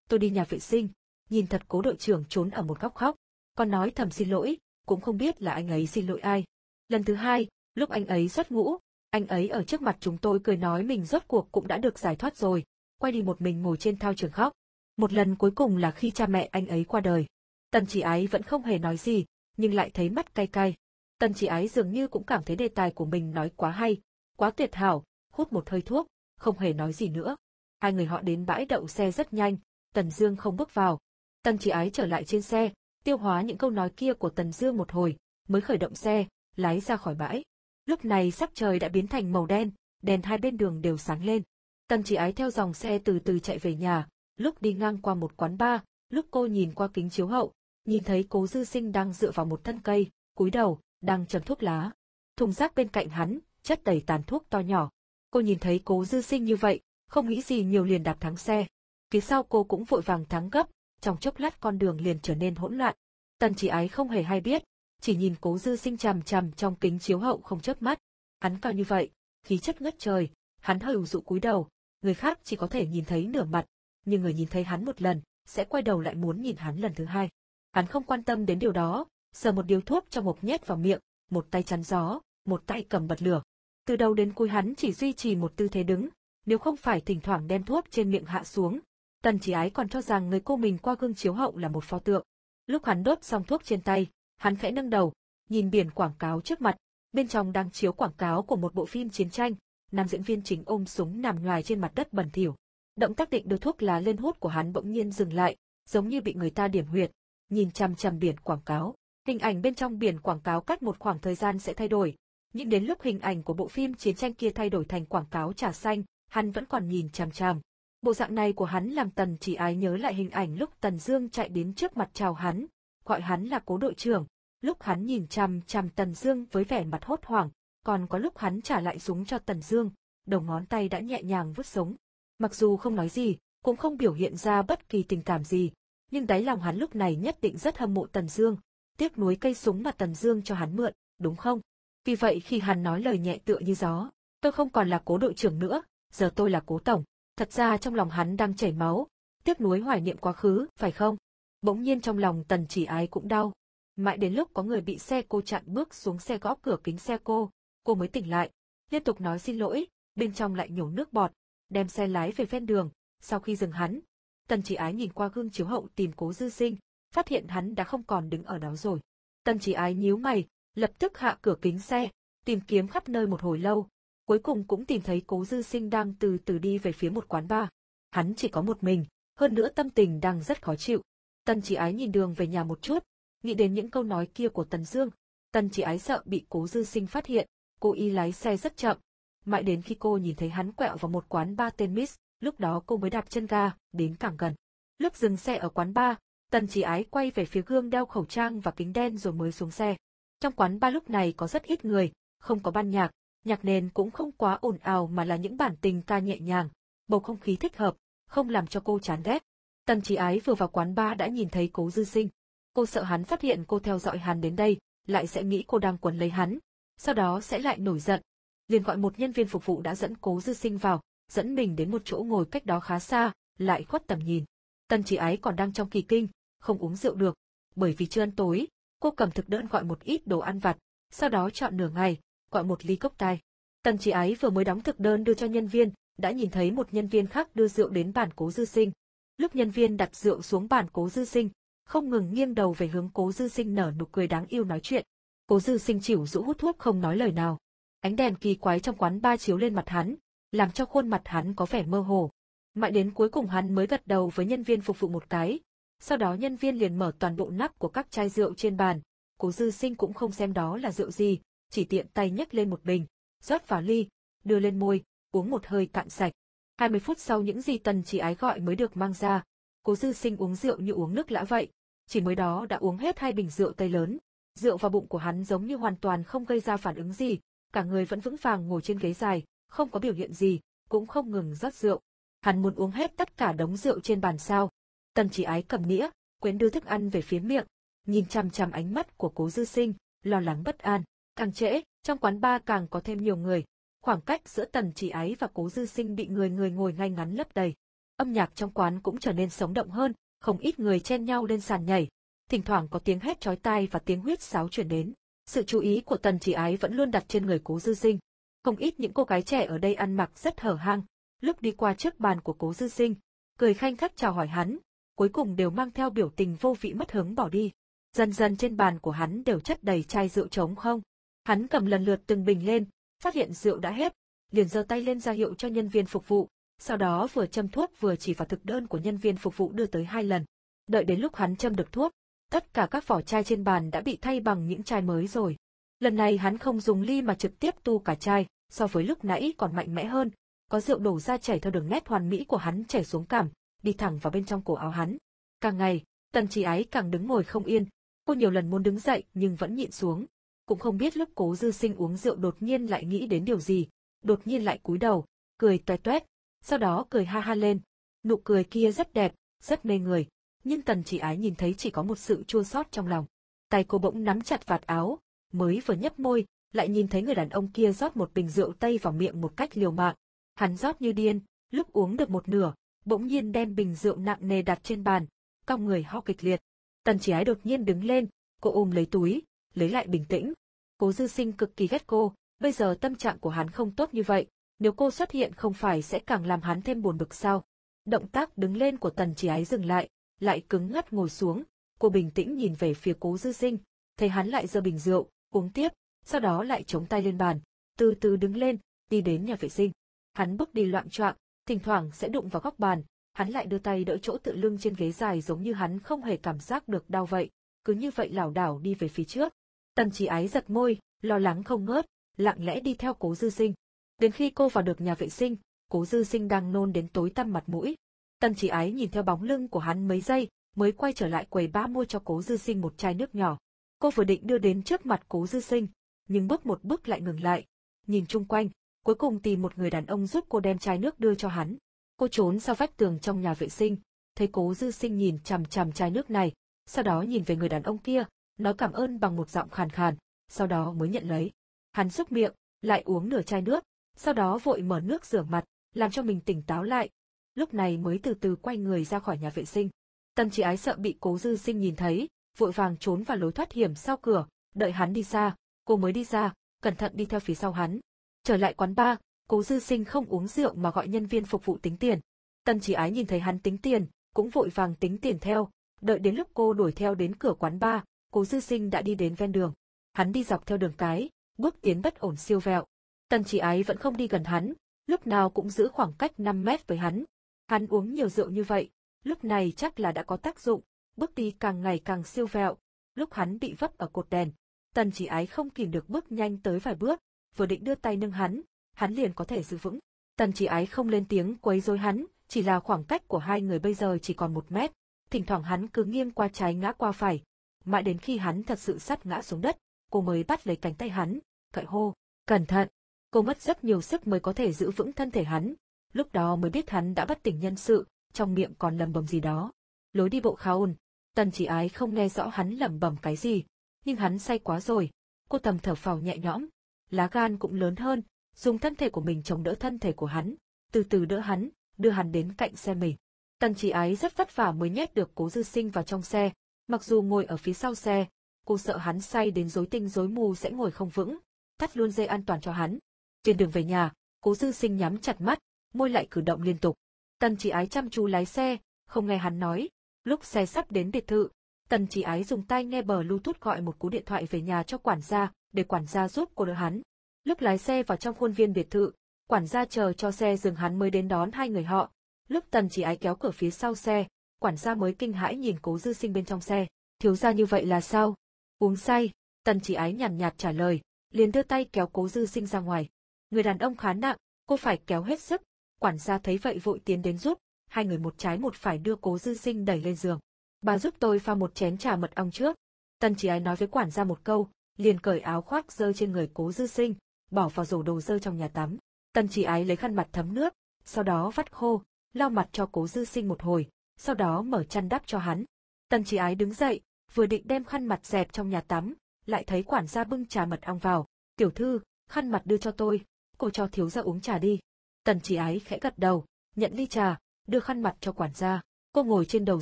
Tôi đi nhà vệ sinh, nhìn thật cố đội trưởng trốn ở một góc khóc, còn nói thầm xin lỗi, cũng không biết là anh ấy xin lỗi ai. Lần thứ hai, lúc anh ấy xuất ngũ, anh ấy ở trước mặt chúng tôi cười nói mình rốt cuộc cũng đã được giải thoát rồi, quay đi một mình ngồi trên thao trường khóc. Một lần cuối cùng là khi cha mẹ anh ấy qua đời. Tần chỉ ái vẫn không hề nói gì, nhưng lại thấy mắt cay cay. Tần chỉ ái dường như cũng cảm thấy đề tài của mình nói quá hay, quá tuyệt hảo, hút một hơi thuốc, không hề nói gì nữa. Hai người họ đến bãi đậu xe rất nhanh, Tần Dương không bước vào. Tần chỉ ái trở lại trên xe, tiêu hóa những câu nói kia của Tần Dương một hồi, mới khởi động xe, lái ra khỏi bãi. Lúc này sắc trời đã biến thành màu đen, đèn hai bên đường đều sáng lên. Tần chỉ ái theo dòng xe từ từ chạy về nhà, lúc đi ngang qua một quán bar, lúc cô nhìn qua kính chiếu hậu, nhìn thấy cố dư sinh đang dựa vào một thân cây, cúi đầu, đang châm thuốc lá. Thùng rác bên cạnh hắn, chất đầy tàn thuốc to nhỏ. Cô nhìn thấy cố dư sinh như vậy, không nghĩ gì nhiều liền đạp thắng xe. Phía sau cô cũng vội vàng thắng gấp, trong chốc lát con đường liền trở nên hỗn loạn. Tần chỉ ái không hề hay biết, chỉ nhìn cố dư sinh chằm chằm trong kính chiếu hậu không chớp mắt. Hắn cao như vậy, khí chất ngất trời, hắn hơi ủ dụ cúi đầu, người khác chỉ có thể nhìn thấy nửa mặt, nhưng người nhìn thấy hắn một lần, sẽ quay đầu lại muốn nhìn hắn lần thứ hai. Hắn không quan tâm đến điều đó, sờ một điếu thuốc trong hộp nhét vào miệng, một tay chắn gió, một tay cầm bật lửa. Từ đầu đến cuối hắn chỉ duy trì một tư thế đứng, nếu không phải thỉnh thoảng đem thuốc trên miệng hạ xuống. Tần chỉ ái còn cho rằng người cô mình qua gương chiếu hậu là một pho tượng. Lúc hắn đốt xong thuốc trên tay, hắn khẽ nâng đầu, nhìn biển quảng cáo trước mặt, bên trong đang chiếu quảng cáo của một bộ phim chiến tranh, nam diễn viên chính ôm súng nằm ngoài trên mặt đất bẩn thỉu. Động tác định đưa thuốc lá lên hút của hắn bỗng nhiên dừng lại, giống như bị người ta điểm huyệt, nhìn chằm chằm biển quảng cáo. Hình ảnh bên trong biển quảng cáo cách một khoảng thời gian sẽ thay đổi, nhưng đến lúc hình ảnh của bộ phim chiến tranh kia thay đổi thành quảng cáo trà xanh, hắn vẫn còn nhìn chằm chằm. Bộ dạng này của hắn làm Tần chỉ ái nhớ lại hình ảnh lúc Tần Dương chạy đến trước mặt chào hắn, gọi hắn là cố đội trưởng, lúc hắn nhìn chằm chằm Tần Dương với vẻ mặt hốt hoảng, còn có lúc hắn trả lại súng cho Tần Dương, đầu ngón tay đã nhẹ nhàng vứt súng. Mặc dù không nói gì, cũng không biểu hiện ra bất kỳ tình cảm gì, nhưng đáy lòng hắn lúc này nhất định rất hâm mộ Tần Dương, tiếc nuối cây súng mà Tần Dương cho hắn mượn, đúng không? Vì vậy khi hắn nói lời nhẹ tựa như gió, tôi không còn là cố đội trưởng nữa, giờ tôi là cố tổng. Thật ra trong lòng hắn đang chảy máu, tiếc nuối hoài niệm quá khứ, phải không? Bỗng nhiên trong lòng Tần Chỉ Ái cũng đau. Mãi đến lúc có người bị xe cô chặn bước xuống xe gõ cửa kính xe cô, cô mới tỉnh lại, liên tục nói xin lỗi, bên trong lại nhổ nước bọt, đem xe lái về ven đường, sau khi dừng hắn. Tần chỉ ái nhìn qua gương chiếu hậu tìm cố dư sinh, phát hiện hắn đã không còn đứng ở đó rồi. Tân chỉ ái nhíu mày, lập tức hạ cửa kính xe, tìm kiếm khắp nơi một hồi lâu, cuối cùng cũng tìm thấy cố dư sinh đang từ từ đi về phía một quán bar. Hắn chỉ có một mình, hơn nữa tâm tình đang rất khó chịu. Tân chỉ ái nhìn đường về nhà một chút, nghĩ đến những câu nói kia của Tần Dương. Tân chỉ ái sợ bị cố dư sinh phát hiện, cô y lái xe rất chậm, mãi đến khi cô nhìn thấy hắn quẹo vào một quán bar tên Miss, lúc đó cô mới đạp chân ga, đến càng gần. Lúc dừng xe ở quán bar, Tần Chỉ Ái quay về phía gương đeo khẩu trang và kính đen rồi mới xuống xe. Trong quán ba lúc này có rất ít người, không có ban nhạc, nhạc nền cũng không quá ồn ào mà là những bản tình ca nhẹ nhàng, bầu không khí thích hợp, không làm cho cô chán ghét. Tần Chỉ Ái vừa vào quán ba đã nhìn thấy Cố Dư Sinh. Cô sợ hắn phát hiện cô theo dõi hắn đến đây, lại sẽ nghĩ cô đang quấn lấy hắn. sau đó sẽ lại nổi giận. Liền gọi một nhân viên phục vụ đã dẫn cố dư sinh vào, dẫn mình đến một chỗ ngồi cách đó khá xa, lại khuất tầm nhìn. Tần chỉ ái còn đang trong kỳ kinh, không uống rượu được, bởi vì chưa ăn tối, cô cầm thực đơn gọi một ít đồ ăn vặt, sau đó chọn nửa ngày, gọi một ly cốc tai. Tần chỉ ái vừa mới đóng thực đơn đưa cho nhân viên, đã nhìn thấy một nhân viên khác đưa rượu đến bàn cố dư sinh. Lúc nhân viên đặt rượu xuống bàn cố dư sinh, không ngừng nghiêng đầu về hướng cố dư sinh nở nụ cười đáng yêu nói chuyện. Cố dư sinh chịu rũ hút thuốc không nói lời nào. Ánh đèn kỳ quái trong quán ba chiếu lên mặt hắn, làm cho khuôn mặt hắn có vẻ mơ hồ. Mãi đến cuối cùng hắn mới gật đầu với nhân viên phục vụ một cái. Sau đó nhân viên liền mở toàn bộ nắp của các chai rượu trên bàn. Cố dư sinh cũng không xem đó là rượu gì, chỉ tiện tay nhấc lên một bình, rót vào ly, đưa lên môi, uống một hơi cạn sạch. 20 phút sau những gì tần chỉ ái gọi mới được mang ra. Cố dư sinh uống rượu như uống nước lã vậy. Chỉ mới đó đã uống hết hai bình rượu tây lớn. Rượu vào bụng của hắn giống như hoàn toàn không gây ra phản ứng gì, cả người vẫn vững vàng ngồi trên ghế dài, không có biểu hiện gì, cũng không ngừng rót rượu. Hắn muốn uống hết tất cả đống rượu trên bàn sao. Tần chỉ ái cầm nĩa, quyến đưa thức ăn về phía miệng, nhìn chằm chằm ánh mắt của cố dư sinh, lo lắng bất an. Càng trễ, trong quán ba càng có thêm nhiều người, khoảng cách giữa tần chỉ ái và cố dư sinh bị người người ngồi ngay ngắn lấp đầy. Âm nhạc trong quán cũng trở nên sống động hơn, không ít người chen nhau lên sàn nhảy, thỉnh thoảng có tiếng hét chói tai và tiếng huyết sáo chuyển đến. Sự chú ý của tần chỉ ái vẫn luôn đặt trên người cố dư sinh. Không ít những cô gái trẻ ở đây ăn mặc rất hở hang, lúc đi qua trước bàn của cố dư sinh, cười khanh khách chào hỏi hắn, cuối cùng đều mang theo biểu tình vô vị mất hứng bỏ đi. Dần dần trên bàn của hắn đều chất đầy chai rượu trống không. Hắn cầm lần lượt từng bình lên, phát hiện rượu đã hết, liền giơ tay lên ra hiệu cho nhân viên phục vụ, sau đó vừa châm thuốc vừa chỉ vào thực đơn của nhân viên phục vụ đưa tới hai lần. Đợi đến lúc hắn châm được thuốc, tất cả các vỏ chai trên bàn đã bị thay bằng những chai mới rồi. Lần này hắn không dùng ly mà trực tiếp tu cả chai, so với lúc nãy còn mạnh mẽ hơn, có rượu đổ ra chảy theo đường nét hoàn mỹ của hắn chảy xuống cảm, đi thẳng vào bên trong cổ áo hắn. Càng ngày, tần trí ái càng đứng ngồi không yên, cô nhiều lần muốn đứng dậy nhưng vẫn nhịn xuống. Cũng không biết lúc cố dư sinh uống rượu đột nhiên lại nghĩ đến điều gì, đột nhiên lại cúi đầu, cười toét toét, sau đó cười ha ha lên. Nụ cười kia rất đẹp, rất mê người, nhưng tần chỉ ái nhìn thấy chỉ có một sự chua xót trong lòng. Tay cô bỗng nắm chặt vạt áo, mới vừa nhấp môi, lại nhìn thấy người đàn ông kia rót một bình rượu tây vào miệng một cách liều mạng. Hắn rót như điên, lúc uống được một nửa, bỗng nhiên đem bình rượu nặng nề đặt trên bàn, cong người ho kịch liệt. Tần chỉ ái đột nhiên đứng lên, cô ôm lấy túi, lấy lại bình tĩnh. Cố dư sinh cực kỳ ghét cô, bây giờ tâm trạng của hắn không tốt như vậy, nếu cô xuất hiện không phải sẽ càng làm hắn thêm buồn bực sao. Động tác đứng lên của tần chỉ ái dừng lại, lại cứng ngắt ngồi xuống, cô bình tĩnh nhìn về phía cố dư sinh, thấy hắn lại giơ bình rượu, uống tiếp, sau đó lại chống tay lên bàn, từ từ đứng lên, đi đến nhà vệ sinh. Hắn bước đi loạn choạng, thỉnh thoảng sẽ đụng vào góc bàn, hắn lại đưa tay đỡ chỗ tự lưng trên ghế dài giống như hắn không hề cảm giác được đau vậy, cứ như vậy lảo đảo đi về phía trước. Tần chỉ ái giật môi, lo lắng không ngớt, lặng lẽ đi theo cố dư sinh. Đến khi cô vào được nhà vệ sinh, cố dư sinh đang nôn đến tối tăm mặt mũi. Tần chỉ ái nhìn theo bóng lưng của hắn mấy giây, mới quay trở lại quầy ba mua cho cố dư sinh một chai nước nhỏ. Cô vừa định đưa đến trước mặt cố dư sinh, nhưng bước một bước lại ngừng lại. Nhìn chung quanh, cuối cùng tìm một người đàn ông giúp cô đem chai nước đưa cho hắn. Cô trốn sau vách tường trong nhà vệ sinh, thấy cố dư sinh nhìn chằm chằm chai nước này, sau đó nhìn về người đàn ông kia, nói cảm ơn bằng một giọng khàn khàn, sau đó mới nhận lấy. Hắn xúc miệng, lại uống nửa chai nước, sau đó vội mở nước rửa mặt, làm cho mình tỉnh táo lại. Lúc này mới từ từ quay người ra khỏi nhà vệ sinh. tân chỉ ái sợ bị cố dư sinh nhìn thấy, vội vàng trốn vào lối thoát hiểm sau cửa, đợi hắn đi xa, cô mới đi ra, cẩn thận đi theo phía sau hắn. Trở lại quán bar, cố dư sinh không uống rượu mà gọi nhân viên phục vụ tính tiền. Tần chỉ ái nhìn thấy hắn tính tiền, cũng vội vàng tính tiền theo, đợi đến lúc cô đuổi theo đến cửa quán bar, cố dư sinh đã đi đến ven đường. Hắn đi dọc theo đường cái, bước tiến bất ổn siêu vẹo. Tần chỉ ái vẫn không đi gần hắn, lúc nào cũng giữ khoảng cách 5 mét với hắn. Hắn uống nhiều rượu như vậy, lúc này chắc là đã có tác dụng, bước đi càng ngày càng siêu vẹo. Lúc hắn bị vấp ở cột đèn, tần chỉ ái không kìm được bước nhanh tới vài bước, vừa định đưa tay nâng hắn, hắn liền có thể giữ vững. Tần chỉ ái không lên tiếng quấy rối hắn, chỉ là khoảng cách của hai người bây giờ chỉ còn một mét, thỉnh thoảng hắn cứ nghiêng qua trái ngã qua phải. Mãi đến khi hắn thật sự sắp ngã xuống đất, cô mới bắt lấy cánh tay hắn, cậy hô, cẩn thận. Cô mất rất nhiều sức mới có thể giữ vững thân thể hắn, lúc đó mới biết hắn đã bất tỉnh nhân sự, trong miệng còn lầm bầm gì đó. Lối đi bộ khá ồn, tần chỉ ái không nghe rõ hắn lẩm bẩm cái gì, nhưng hắn say quá rồi. Cô tầm thở phào nhẹ nhõm, lá gan cũng lớn hơn, dùng thân thể của mình chống đỡ thân thể của hắn, từ từ đỡ hắn, đưa hắn đến cạnh xe mình. Tần chỉ ái rất vất vả mới nhét được cố dư sinh vào trong xe, mặc dù ngồi ở phía sau xe, cô sợ hắn say đến rối tinh rối mù sẽ ngồi không vững, thắt luôn dây an toàn cho hắn. Trên đường về nhà, cố dư sinh nhắm chặt mắt, môi lại cử động liên tục. Tần chỉ ái chăm chú lái xe, không nghe hắn nói. Lúc xe sắp đến biệt thự, tần chỉ ái dùng tay nghe bờ bluetooth gọi một cú điện thoại về nhà cho quản gia, để quản gia giúp cô đỡ hắn. Lúc lái xe vào trong khuôn viên biệt thự, quản gia chờ cho xe dừng hắn mới đến đón hai người họ. Lúc tần chỉ ái kéo cửa phía sau xe, quản gia mới kinh hãi nhìn cố dư sinh bên trong xe. Thiếu gia như vậy là sao? Uống say, tần chỉ ái nhàn nhạt trả lời, liền đưa tay kéo cố dư sinh ra ngoài. Người đàn ông khá nặng, cô phải kéo hết sức. Quản gia thấy vậy vội tiến đến giúp, hai người một trái một phải đưa cố dư sinh đẩy lên giường. Bà giúp tôi pha một chén trà mật ong trước. Tân chỉ ái nói với quản gia một câu, liền cởi áo khoác dơ trên người cố dư sinh, bỏ vào rổ đồ dơ trong nhà tắm. Tân chỉ ái lấy khăn mặt thấm nước, sau đó vắt khô, lau mặt cho cố dư sinh một hồi, sau đó mở chăn đắp cho hắn. Tân chỉ ái đứng dậy, vừa định đem khăn mặt dẹp trong nhà tắm, lại thấy quản gia bưng trà mật ong vào. Tiểu thư, khăn mặt đưa cho tôi, cô cho thiếu gia uống trà đi. Tần chỉ ái khẽ gật đầu, nhận ly trà, đưa khăn mặt cho quản gia. Cô ngồi trên đầu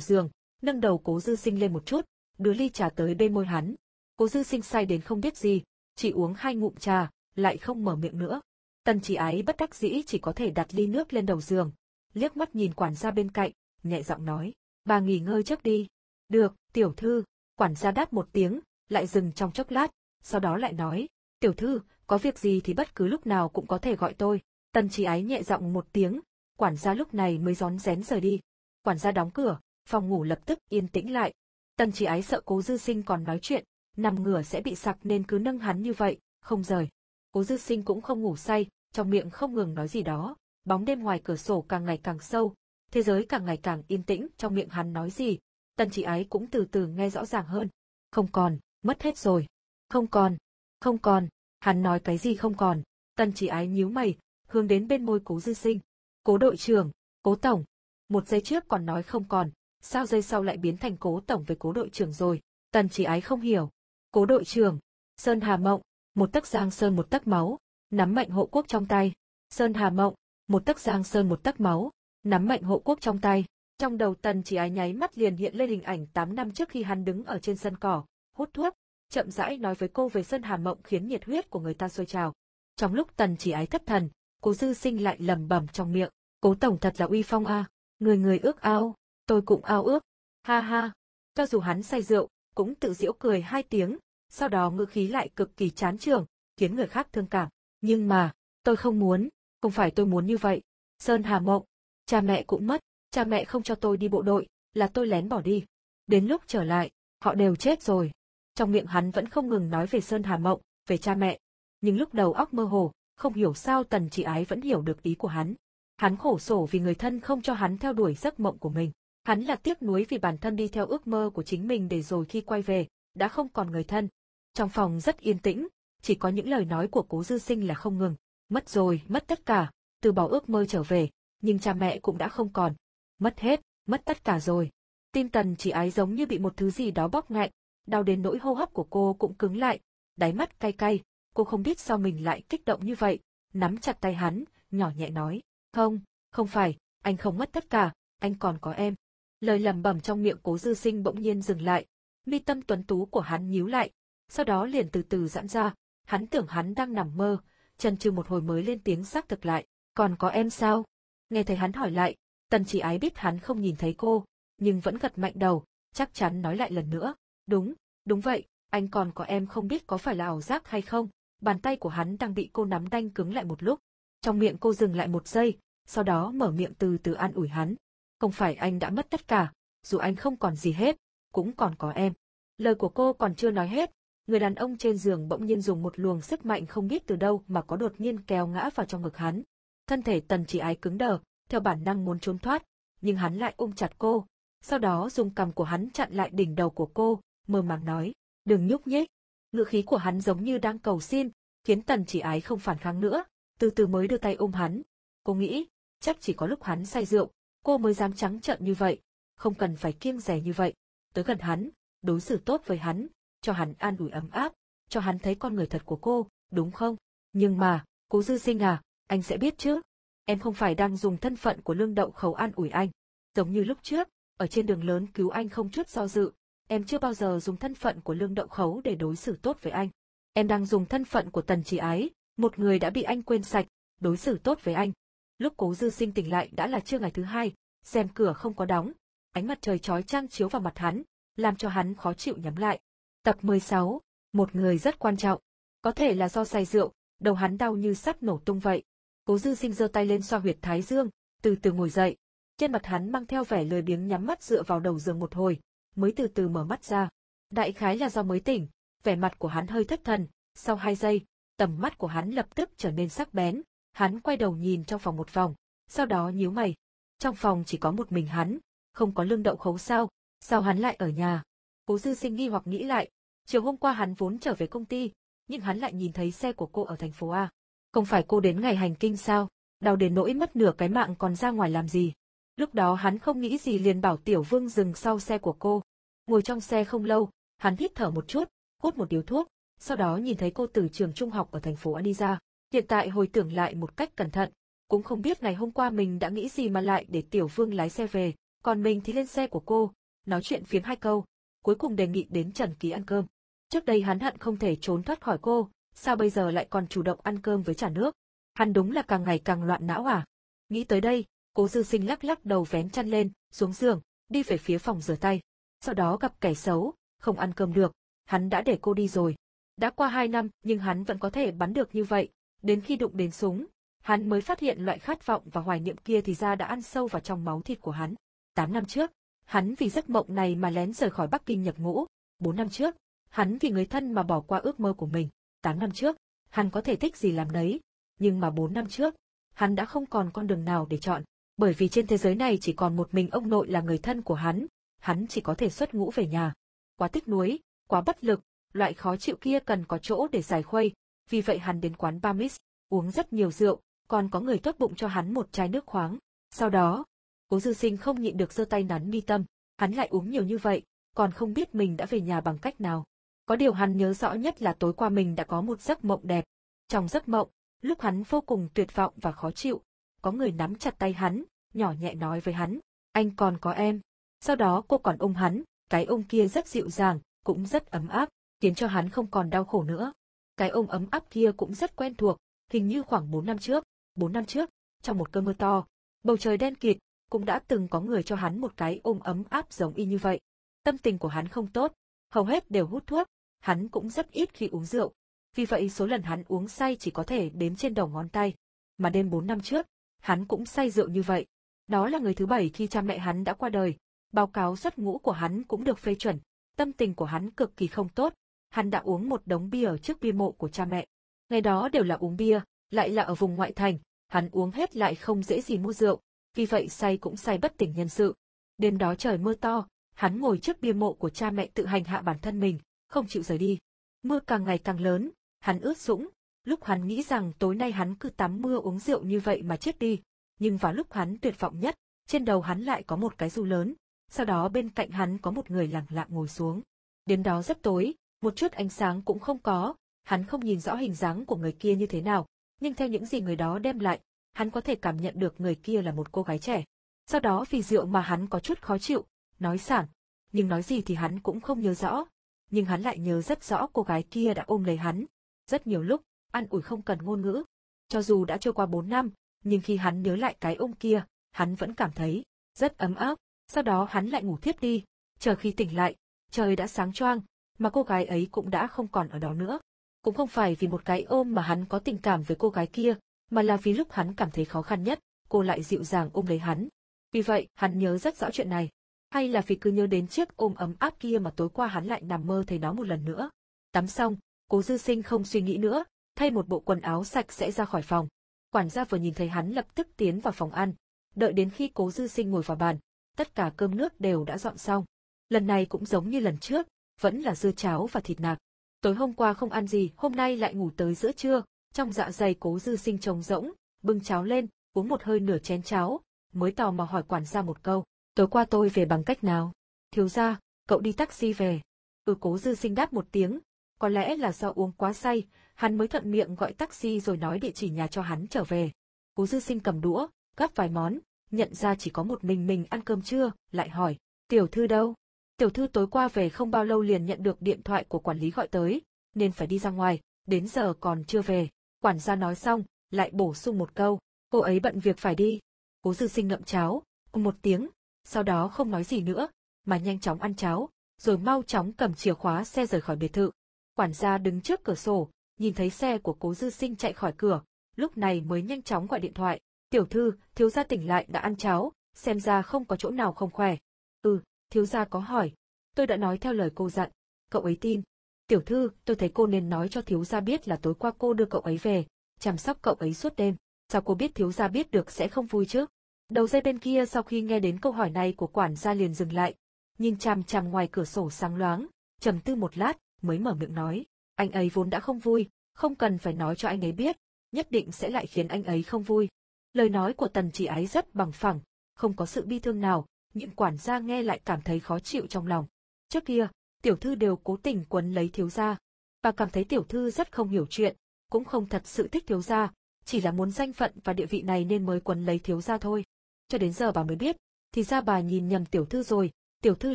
giường, nâng đầu cố dư sinh lên một chút, đưa ly trà tới bên môi hắn. Cố dư sinh say đến không biết gì, chỉ uống hai ngụm trà, lại không mở miệng nữa. Tần chỉ ái bất đắc dĩ chỉ có thể đặt ly nước lên đầu giường, liếc mắt nhìn quản gia bên cạnh, nhẹ giọng nói, bà nghỉ ngơi trước đi. Được, tiểu thư, quản gia đáp một tiếng, lại dừng trong chốc lát, sau đó lại nói, tiểu thư, có việc gì thì bất cứ lúc nào cũng có thể gọi tôi. Tần chỉ ái nhẹ giọng một tiếng, quản gia lúc này mới rón rén rời đi. Quản gia đóng cửa, phòng ngủ lập tức yên tĩnh lại. Tần chỉ ái sợ cố dư sinh còn nói chuyện, nằm ngửa sẽ bị sặc nên cứ nâng hắn như vậy, không rời. Cố dư sinh cũng không ngủ say, trong miệng không ngừng nói gì đó, bóng đêm ngoài cửa sổ càng ngày càng sâu, thế giới càng ngày càng yên tĩnh, trong miệng hắn nói gì, tần chỉ ái cũng từ từ nghe rõ ràng hơn. Không còn, mất hết rồi. Không còn, không còn, hắn nói cái gì không còn, tần chỉ ái nhíu mày, hướng đến bên môi cố dư sinh. Cố đội trưởng, cố tổng, một giây trước còn nói không còn, sao giây sau lại biến thành cố tổng với cố đội trưởng rồi, tần chỉ ái không hiểu. Cố đội trưởng, Sơn Hà Mộng, một tấc giang sơn một tấc máu, nắm mệnh hộ quốc trong tay. Sơn Hà Mộng, một tấc giang sơn một tấc máu, nắm mệnh hộ quốc trong tay. Trong đầu tần chỉ ái nháy mắt liền hiện lên hình ảnh 8 năm trước khi hắn đứng ở trên sân cỏ, hút thuốc, chậm rãi nói với cô về Sơn Hà Mộng khiến nhiệt huyết của người ta sôi trào. Trong lúc tần chỉ ái thất thần, cố dư sinh lại lẩm bẩm trong miệng, cố tổng thật là uy phong a, người người ước ao, tôi cũng ao ước, ha ha. Cho dù hắn say rượu, cũng tự giễu cười hai tiếng, sau đó ngữ khí lại cực kỳ chán trường, khiến người khác thương cảm. Nhưng mà, tôi không muốn, không phải tôi muốn như vậy. Sơn Hà Mộng, cha mẹ cũng mất, cha mẹ không cho tôi đi bộ đội, là tôi lén bỏ đi. Đến lúc trở lại, họ đều chết rồi. Trong miệng hắn vẫn không ngừng nói về Sơn Hà Mộng, về cha mẹ. Nhưng lúc đầu óc mơ hồ, không hiểu sao tần chị ái vẫn hiểu được ý của hắn. Hắn khổ sổ vì người thân không cho hắn theo đuổi giấc mộng của mình. Hắn là tiếc nuối vì bản thân đi theo ước mơ của chính mình để rồi khi quay về, đã không còn người thân. Trong phòng rất yên tĩnh, chỉ có những lời nói của cố dư sinh là không ngừng. Mất rồi, mất tất cả, từ bỏ ước mơ trở về, nhưng cha mẹ cũng đã không còn. Mất hết, mất tất cả rồi. Tim tần chỉ ái giống như bị một thứ gì đó bóp ngạnh, đau đến nỗi hô hấp của cô cũng cứng lại, đáy mắt cay cay, cô không biết sao mình lại kích động như vậy, nắm chặt tay hắn, nhỏ nhẹ nói, không, không phải, anh không mất tất cả, anh còn có em. Lời lẩm bẩm trong miệng cố dư sinh bỗng nhiên dừng lại, mi tâm tuấn tú của hắn nhíu lại, sau đó liền từ từ giãn ra, hắn tưởng hắn đang nằm mơ, chần chừ một hồi mới lên tiếng xác thực lại, còn có em sao? Nghe thấy hắn hỏi lại, tần chỉ ái biết hắn không nhìn thấy cô, nhưng vẫn gật mạnh đầu, chắc chắn nói lại lần nữa, đúng, đúng vậy, anh còn có em không biết có phải là ảo giác hay không, bàn tay của hắn đang bị cô nắm đanh cứng lại một lúc. Trong miệng cô dừng lại một giây, sau đó mở miệng từ từ an ủi hắn. Không phải anh đã mất tất cả, dù anh không còn gì hết, cũng còn có em. Lời của cô còn chưa nói hết, người đàn ông trên giường bỗng nhiên dùng một luồng sức mạnh không biết từ đâu mà có đột nhiên kéo ngã vào trong ngực hắn. Thân thể tần chỉ ái cứng đờ, theo bản năng muốn trốn thoát, nhưng hắn lại ôm chặt cô, sau đó dùng cằm của hắn chặn lại đỉnh đầu của cô, mơ màng nói, đừng nhúc nhích. Ngựa khí của hắn giống như đang cầu xin, khiến tần chỉ ái không phản kháng nữa, từ từ mới đưa tay ôm hắn. Cô nghĩ, chắc chỉ có lúc hắn say rượu, cô mới dám trắng trợn như vậy, không cần phải kiêng rẻ như vậy. Tới gần hắn, đối xử tốt với hắn, cho hắn an ủi ấm áp, cho hắn thấy con người thật của cô, đúng không? Nhưng mà, cố dư sinh à, anh sẽ biết chứ. Em không phải đang dùng thân phận của lương đậu khẩu an ủi anh. Giống như lúc trước, ở trên đường lớn cứu anh không chút do dự, em chưa bao giờ dùng thân phận của lương đậu khấu để đối xử tốt với anh. Em đang dùng thân phận của tần trí ái, một người đã bị anh quên sạch, đối xử tốt với anh. Lúc cố dư sinh tỉnh lại đã là trưa ngày thứ hai, xem cửa không có đóng, ánh mặt trời chói chang chiếu vào mặt hắn, làm cho hắn khó chịu nhắm lại. Tập 16, một người rất quan trọng. Có thể là do say rượu, đầu hắn đau như sắp nổ tung vậy. Cố dư sinh giơ tay lên xoa huyệt thái dương, từ từ ngồi dậy. Trên mặt hắn mang theo vẻ lười biếng nhắm mắt dựa vào đầu giường một hồi, mới từ từ mở mắt ra. Đại khái là do mới tỉnh, vẻ mặt của hắn hơi thất thần, sau hai giây, tầm mắt của hắn lập tức trở nên sắc bén, hắn quay đầu nhìn trong phòng một vòng, sau đó nhíu mày. Trong phòng chỉ có một mình hắn, không có lương đậu khấu sao, sao hắn lại ở nhà? Cố dư sinh nghi hoặc nghĩ lại, chiều hôm qua hắn vốn trở về công ty, nhưng hắn lại nhìn thấy xe của cô ở thành phố A. Không phải cô đến ngày hành kinh sao, đau đến nỗi mất nửa cái mạng còn ra ngoài làm gì. Lúc đó hắn không nghĩ gì liền bảo Tiểu Vương dừng sau xe của cô. Ngồi trong xe không lâu, hắn hít thở một chút, hút một điếu thuốc, sau đó nhìn thấy cô từ trường trung học ở thành phố A đi ra. Hiện tại hồi tưởng lại một cách cẩn thận, cũng không biết ngày hôm qua mình đã nghĩ gì mà lại để Tiểu Vương lái xe về, còn mình thì lên xe của cô, nói chuyện phiếm hai câu, cuối cùng đề nghị đến Trần Ký ăn cơm. Trước đây hắn hận không thể trốn thoát khỏi cô, sao bây giờ lại còn chủ động ăn cơm với trả nước? Hắn đúng là càng ngày càng loạn não à? Nghĩ tới đây, cố dư sinh lắc lắc đầu vén chăn lên, xuống giường, đi về phía phòng rửa tay. Sau đó gặp kẻ xấu, không ăn cơm được, hắn đã để cô đi rồi. Đã qua hai năm nhưng hắn vẫn có thể bắn được như vậy, đến khi đụng đến súng, hắn mới phát hiện loại khát vọng và hoài niệm kia thì ra đã ăn sâu vào trong máu thịt của hắn. Tám năm trước, hắn vì giấc mộng này mà lén rời khỏi Bắc Kinh nhập ngũ. Bốn năm trước, hắn vì người thân mà bỏ qua ước mơ của mình. Tám năm trước, hắn có thể thích gì làm đấy, nhưng mà bốn năm trước, hắn đã không còn con đường nào để chọn, bởi vì trên thế giới này chỉ còn một mình ông nội là người thân của hắn, hắn chỉ có thể xuất ngũ về nhà. Quá tiếc nuối, quá bất lực, loại khó chịu kia cần có chỗ để giải khuây, vì vậy hắn đến quán Bamis, uống rất nhiều rượu, còn có người tốt bụng cho hắn một chai nước khoáng. Sau đó, cố dư sinh không nhịn được giơ tay nắn mi tâm, hắn lại uống nhiều như vậy, còn không biết mình đã về nhà bằng cách nào. Có điều hắn nhớ rõ nhất là tối qua mình đã có một giấc mộng đẹp. Trong giấc mộng, lúc hắn vô cùng tuyệt vọng và khó chịu, có người nắm chặt tay hắn, nhỏ nhẹ nói với hắn, anh còn có em. Sau đó cô còn ôm hắn, cái ôm kia rất dịu dàng, cũng rất ấm áp, khiến cho hắn không còn đau khổ nữa. Cái ôm ấm áp kia cũng rất quen thuộc, hình như khoảng 4 năm trước, 4 năm trước, trong một cơn mưa to, bầu trời đen kịt, cũng đã từng có người cho hắn một cái ôm ấm áp giống y như vậy. Tâm tình của hắn không tốt, hầu hết đều hút thuốc, hắn cũng rất ít khi uống rượu. Vì vậy số lần hắn uống say chỉ có thể đếm trên đầu ngón tay. Mà đêm 4 năm trước, hắn cũng say rượu như vậy. Đó là người thứ bảy khi cha mẹ hắn đã qua đời. Báo cáo xuất ngũ của hắn cũng được phê chuẩn. Tâm tình của hắn cực kỳ không tốt. Hắn đã uống một đống bia trước bia mộ của cha mẹ. Ngày đó đều là uống bia, lại là ở vùng ngoại thành. Hắn uống hết lại không dễ gì mua rượu, vì vậy say cũng say bất tỉnh nhân sự. Đêm đó trời mưa to, hắn ngồi trước bia mộ của cha mẹ tự hành hạ bản thân mình, không chịu rời đi. Mưa càng ngày càng lớn, hắn ướt sũng, lúc hắn nghĩ rằng tối nay hắn cứ tắm mưa uống rượu như vậy mà chết đi, nhưng vào lúc hắn tuyệt vọng nhất, trên đầu hắn lại có một cái dù lớn, sau đó bên cạnh hắn có một người lặng lặng ngồi xuống. Đến đó rất tối, một chút ánh sáng cũng không có, hắn không nhìn rõ hình dáng của người kia như thế nào, nhưng theo những gì người đó đem lại, hắn có thể cảm nhận được người kia là một cô gái trẻ. Sau đó vì rượu mà hắn có chút khó chịu, nói sản, nhưng nói gì thì hắn cũng không nhớ rõ. Nhưng hắn lại nhớ rất rõ cô gái kia đã ôm lấy hắn. Rất nhiều lúc, ăn ủi không cần ngôn ngữ. Cho dù đã trôi qua 4 năm, nhưng khi hắn nhớ lại cái ôm kia, hắn vẫn cảm thấy rất ấm áp. Sau đó hắn lại ngủ thiếp đi, chờ khi tỉnh lại, trời đã sáng choang, mà cô gái ấy cũng đã không còn ở đó nữa. Cũng không phải vì một cái ôm mà hắn có tình cảm với cô gái kia, mà là vì lúc hắn cảm thấy khó khăn nhất, cô lại dịu dàng ôm lấy hắn. Vì vậy, hắn nhớ rất rõ chuyện này. Hay là vì cứ nhớ đến chiếc ôm ấm áp kia mà tối qua hắn lại nằm mơ thấy nó một lần nữa. Tắm xong, cố dư sinh không suy nghĩ nữa, thay một bộ quần áo sạch sẽ ra khỏi phòng. Quản gia vừa nhìn thấy hắn lập tức tiến vào phòng ăn. Đợi đến khi cố dư sinh ngồi vào bàn, tất cả cơm nước đều đã dọn xong. Lần này cũng giống như lần trước, vẫn là dưa cháo và thịt nạc. Tối hôm qua không ăn gì, hôm nay lại ngủ tới giữa trưa, trong dạ dày cố dư sinh trống rỗng, bưng cháo lên, uống một hơi nửa chén cháo, mới tò mò hỏi quản gia một câu, tối qua tôi về bằng cách nào? Thiếu gia, cậu đi taxi về. Ừ cố dư sinh đáp một tiếng, Có lẽ là do uống quá say, hắn mới thuận miệng gọi taxi rồi nói địa chỉ nhà cho hắn trở về. Cố dư sinh cầm đũa, gắp vài món, nhận ra chỉ có một mình mình ăn cơm trưa, lại hỏi, tiểu thư đâu? Tiểu thư tối qua về không bao lâu liền nhận được điện thoại của quản lý gọi tới, nên phải đi ra ngoài, đến giờ còn chưa về. Quản gia nói xong, lại bổ sung một câu, cô ấy bận việc phải đi. Cố dư sinh ngậm cháo, một tiếng, sau đó không nói gì nữa, mà nhanh chóng ăn cháo, rồi mau chóng cầm chìa khóa xe rời khỏi biệt thự. Quản gia đứng trước cửa sổ, nhìn thấy xe của cố dư sinh chạy khỏi cửa, lúc này mới nhanh chóng gọi điện thoại. Tiểu thư, thiếu gia tỉnh lại đã ăn cháo, xem ra không có chỗ nào không khỏe. Ừ, thiếu gia có hỏi. Tôi đã nói theo lời cô dặn. Cậu ấy tin. Tiểu thư, tôi thấy cô nên nói cho thiếu gia biết là tối qua cô đưa cậu ấy về, chăm sóc cậu ấy suốt đêm. Sao cô biết thiếu gia biết được sẽ không vui chứ? Đầu dây bên kia sau khi nghe đến câu hỏi này của quản gia liền dừng lại, nhìn chằm chằm ngoài cửa sổ sáng loáng, trầm tư một lát, mới mở miệng nói, anh ấy vốn đã không vui, không cần phải nói cho anh ấy biết, nhất định sẽ lại khiến anh ấy không vui. Lời nói của tần chỉ ái rất bằng phẳng, không có sự bi thương nào, Nhiệm quản gia nghe lại cảm thấy khó chịu trong lòng. Trước kia, tiểu thư đều cố tình quấn lấy thiếu gia, bà cảm thấy tiểu thư rất không hiểu chuyện, cũng không thật sự thích thiếu gia, chỉ là muốn danh phận và địa vị này nên mới quấn lấy thiếu gia thôi. Cho đến giờ bà mới biết, thì ra bà nhìn nhầm tiểu thư rồi, tiểu thư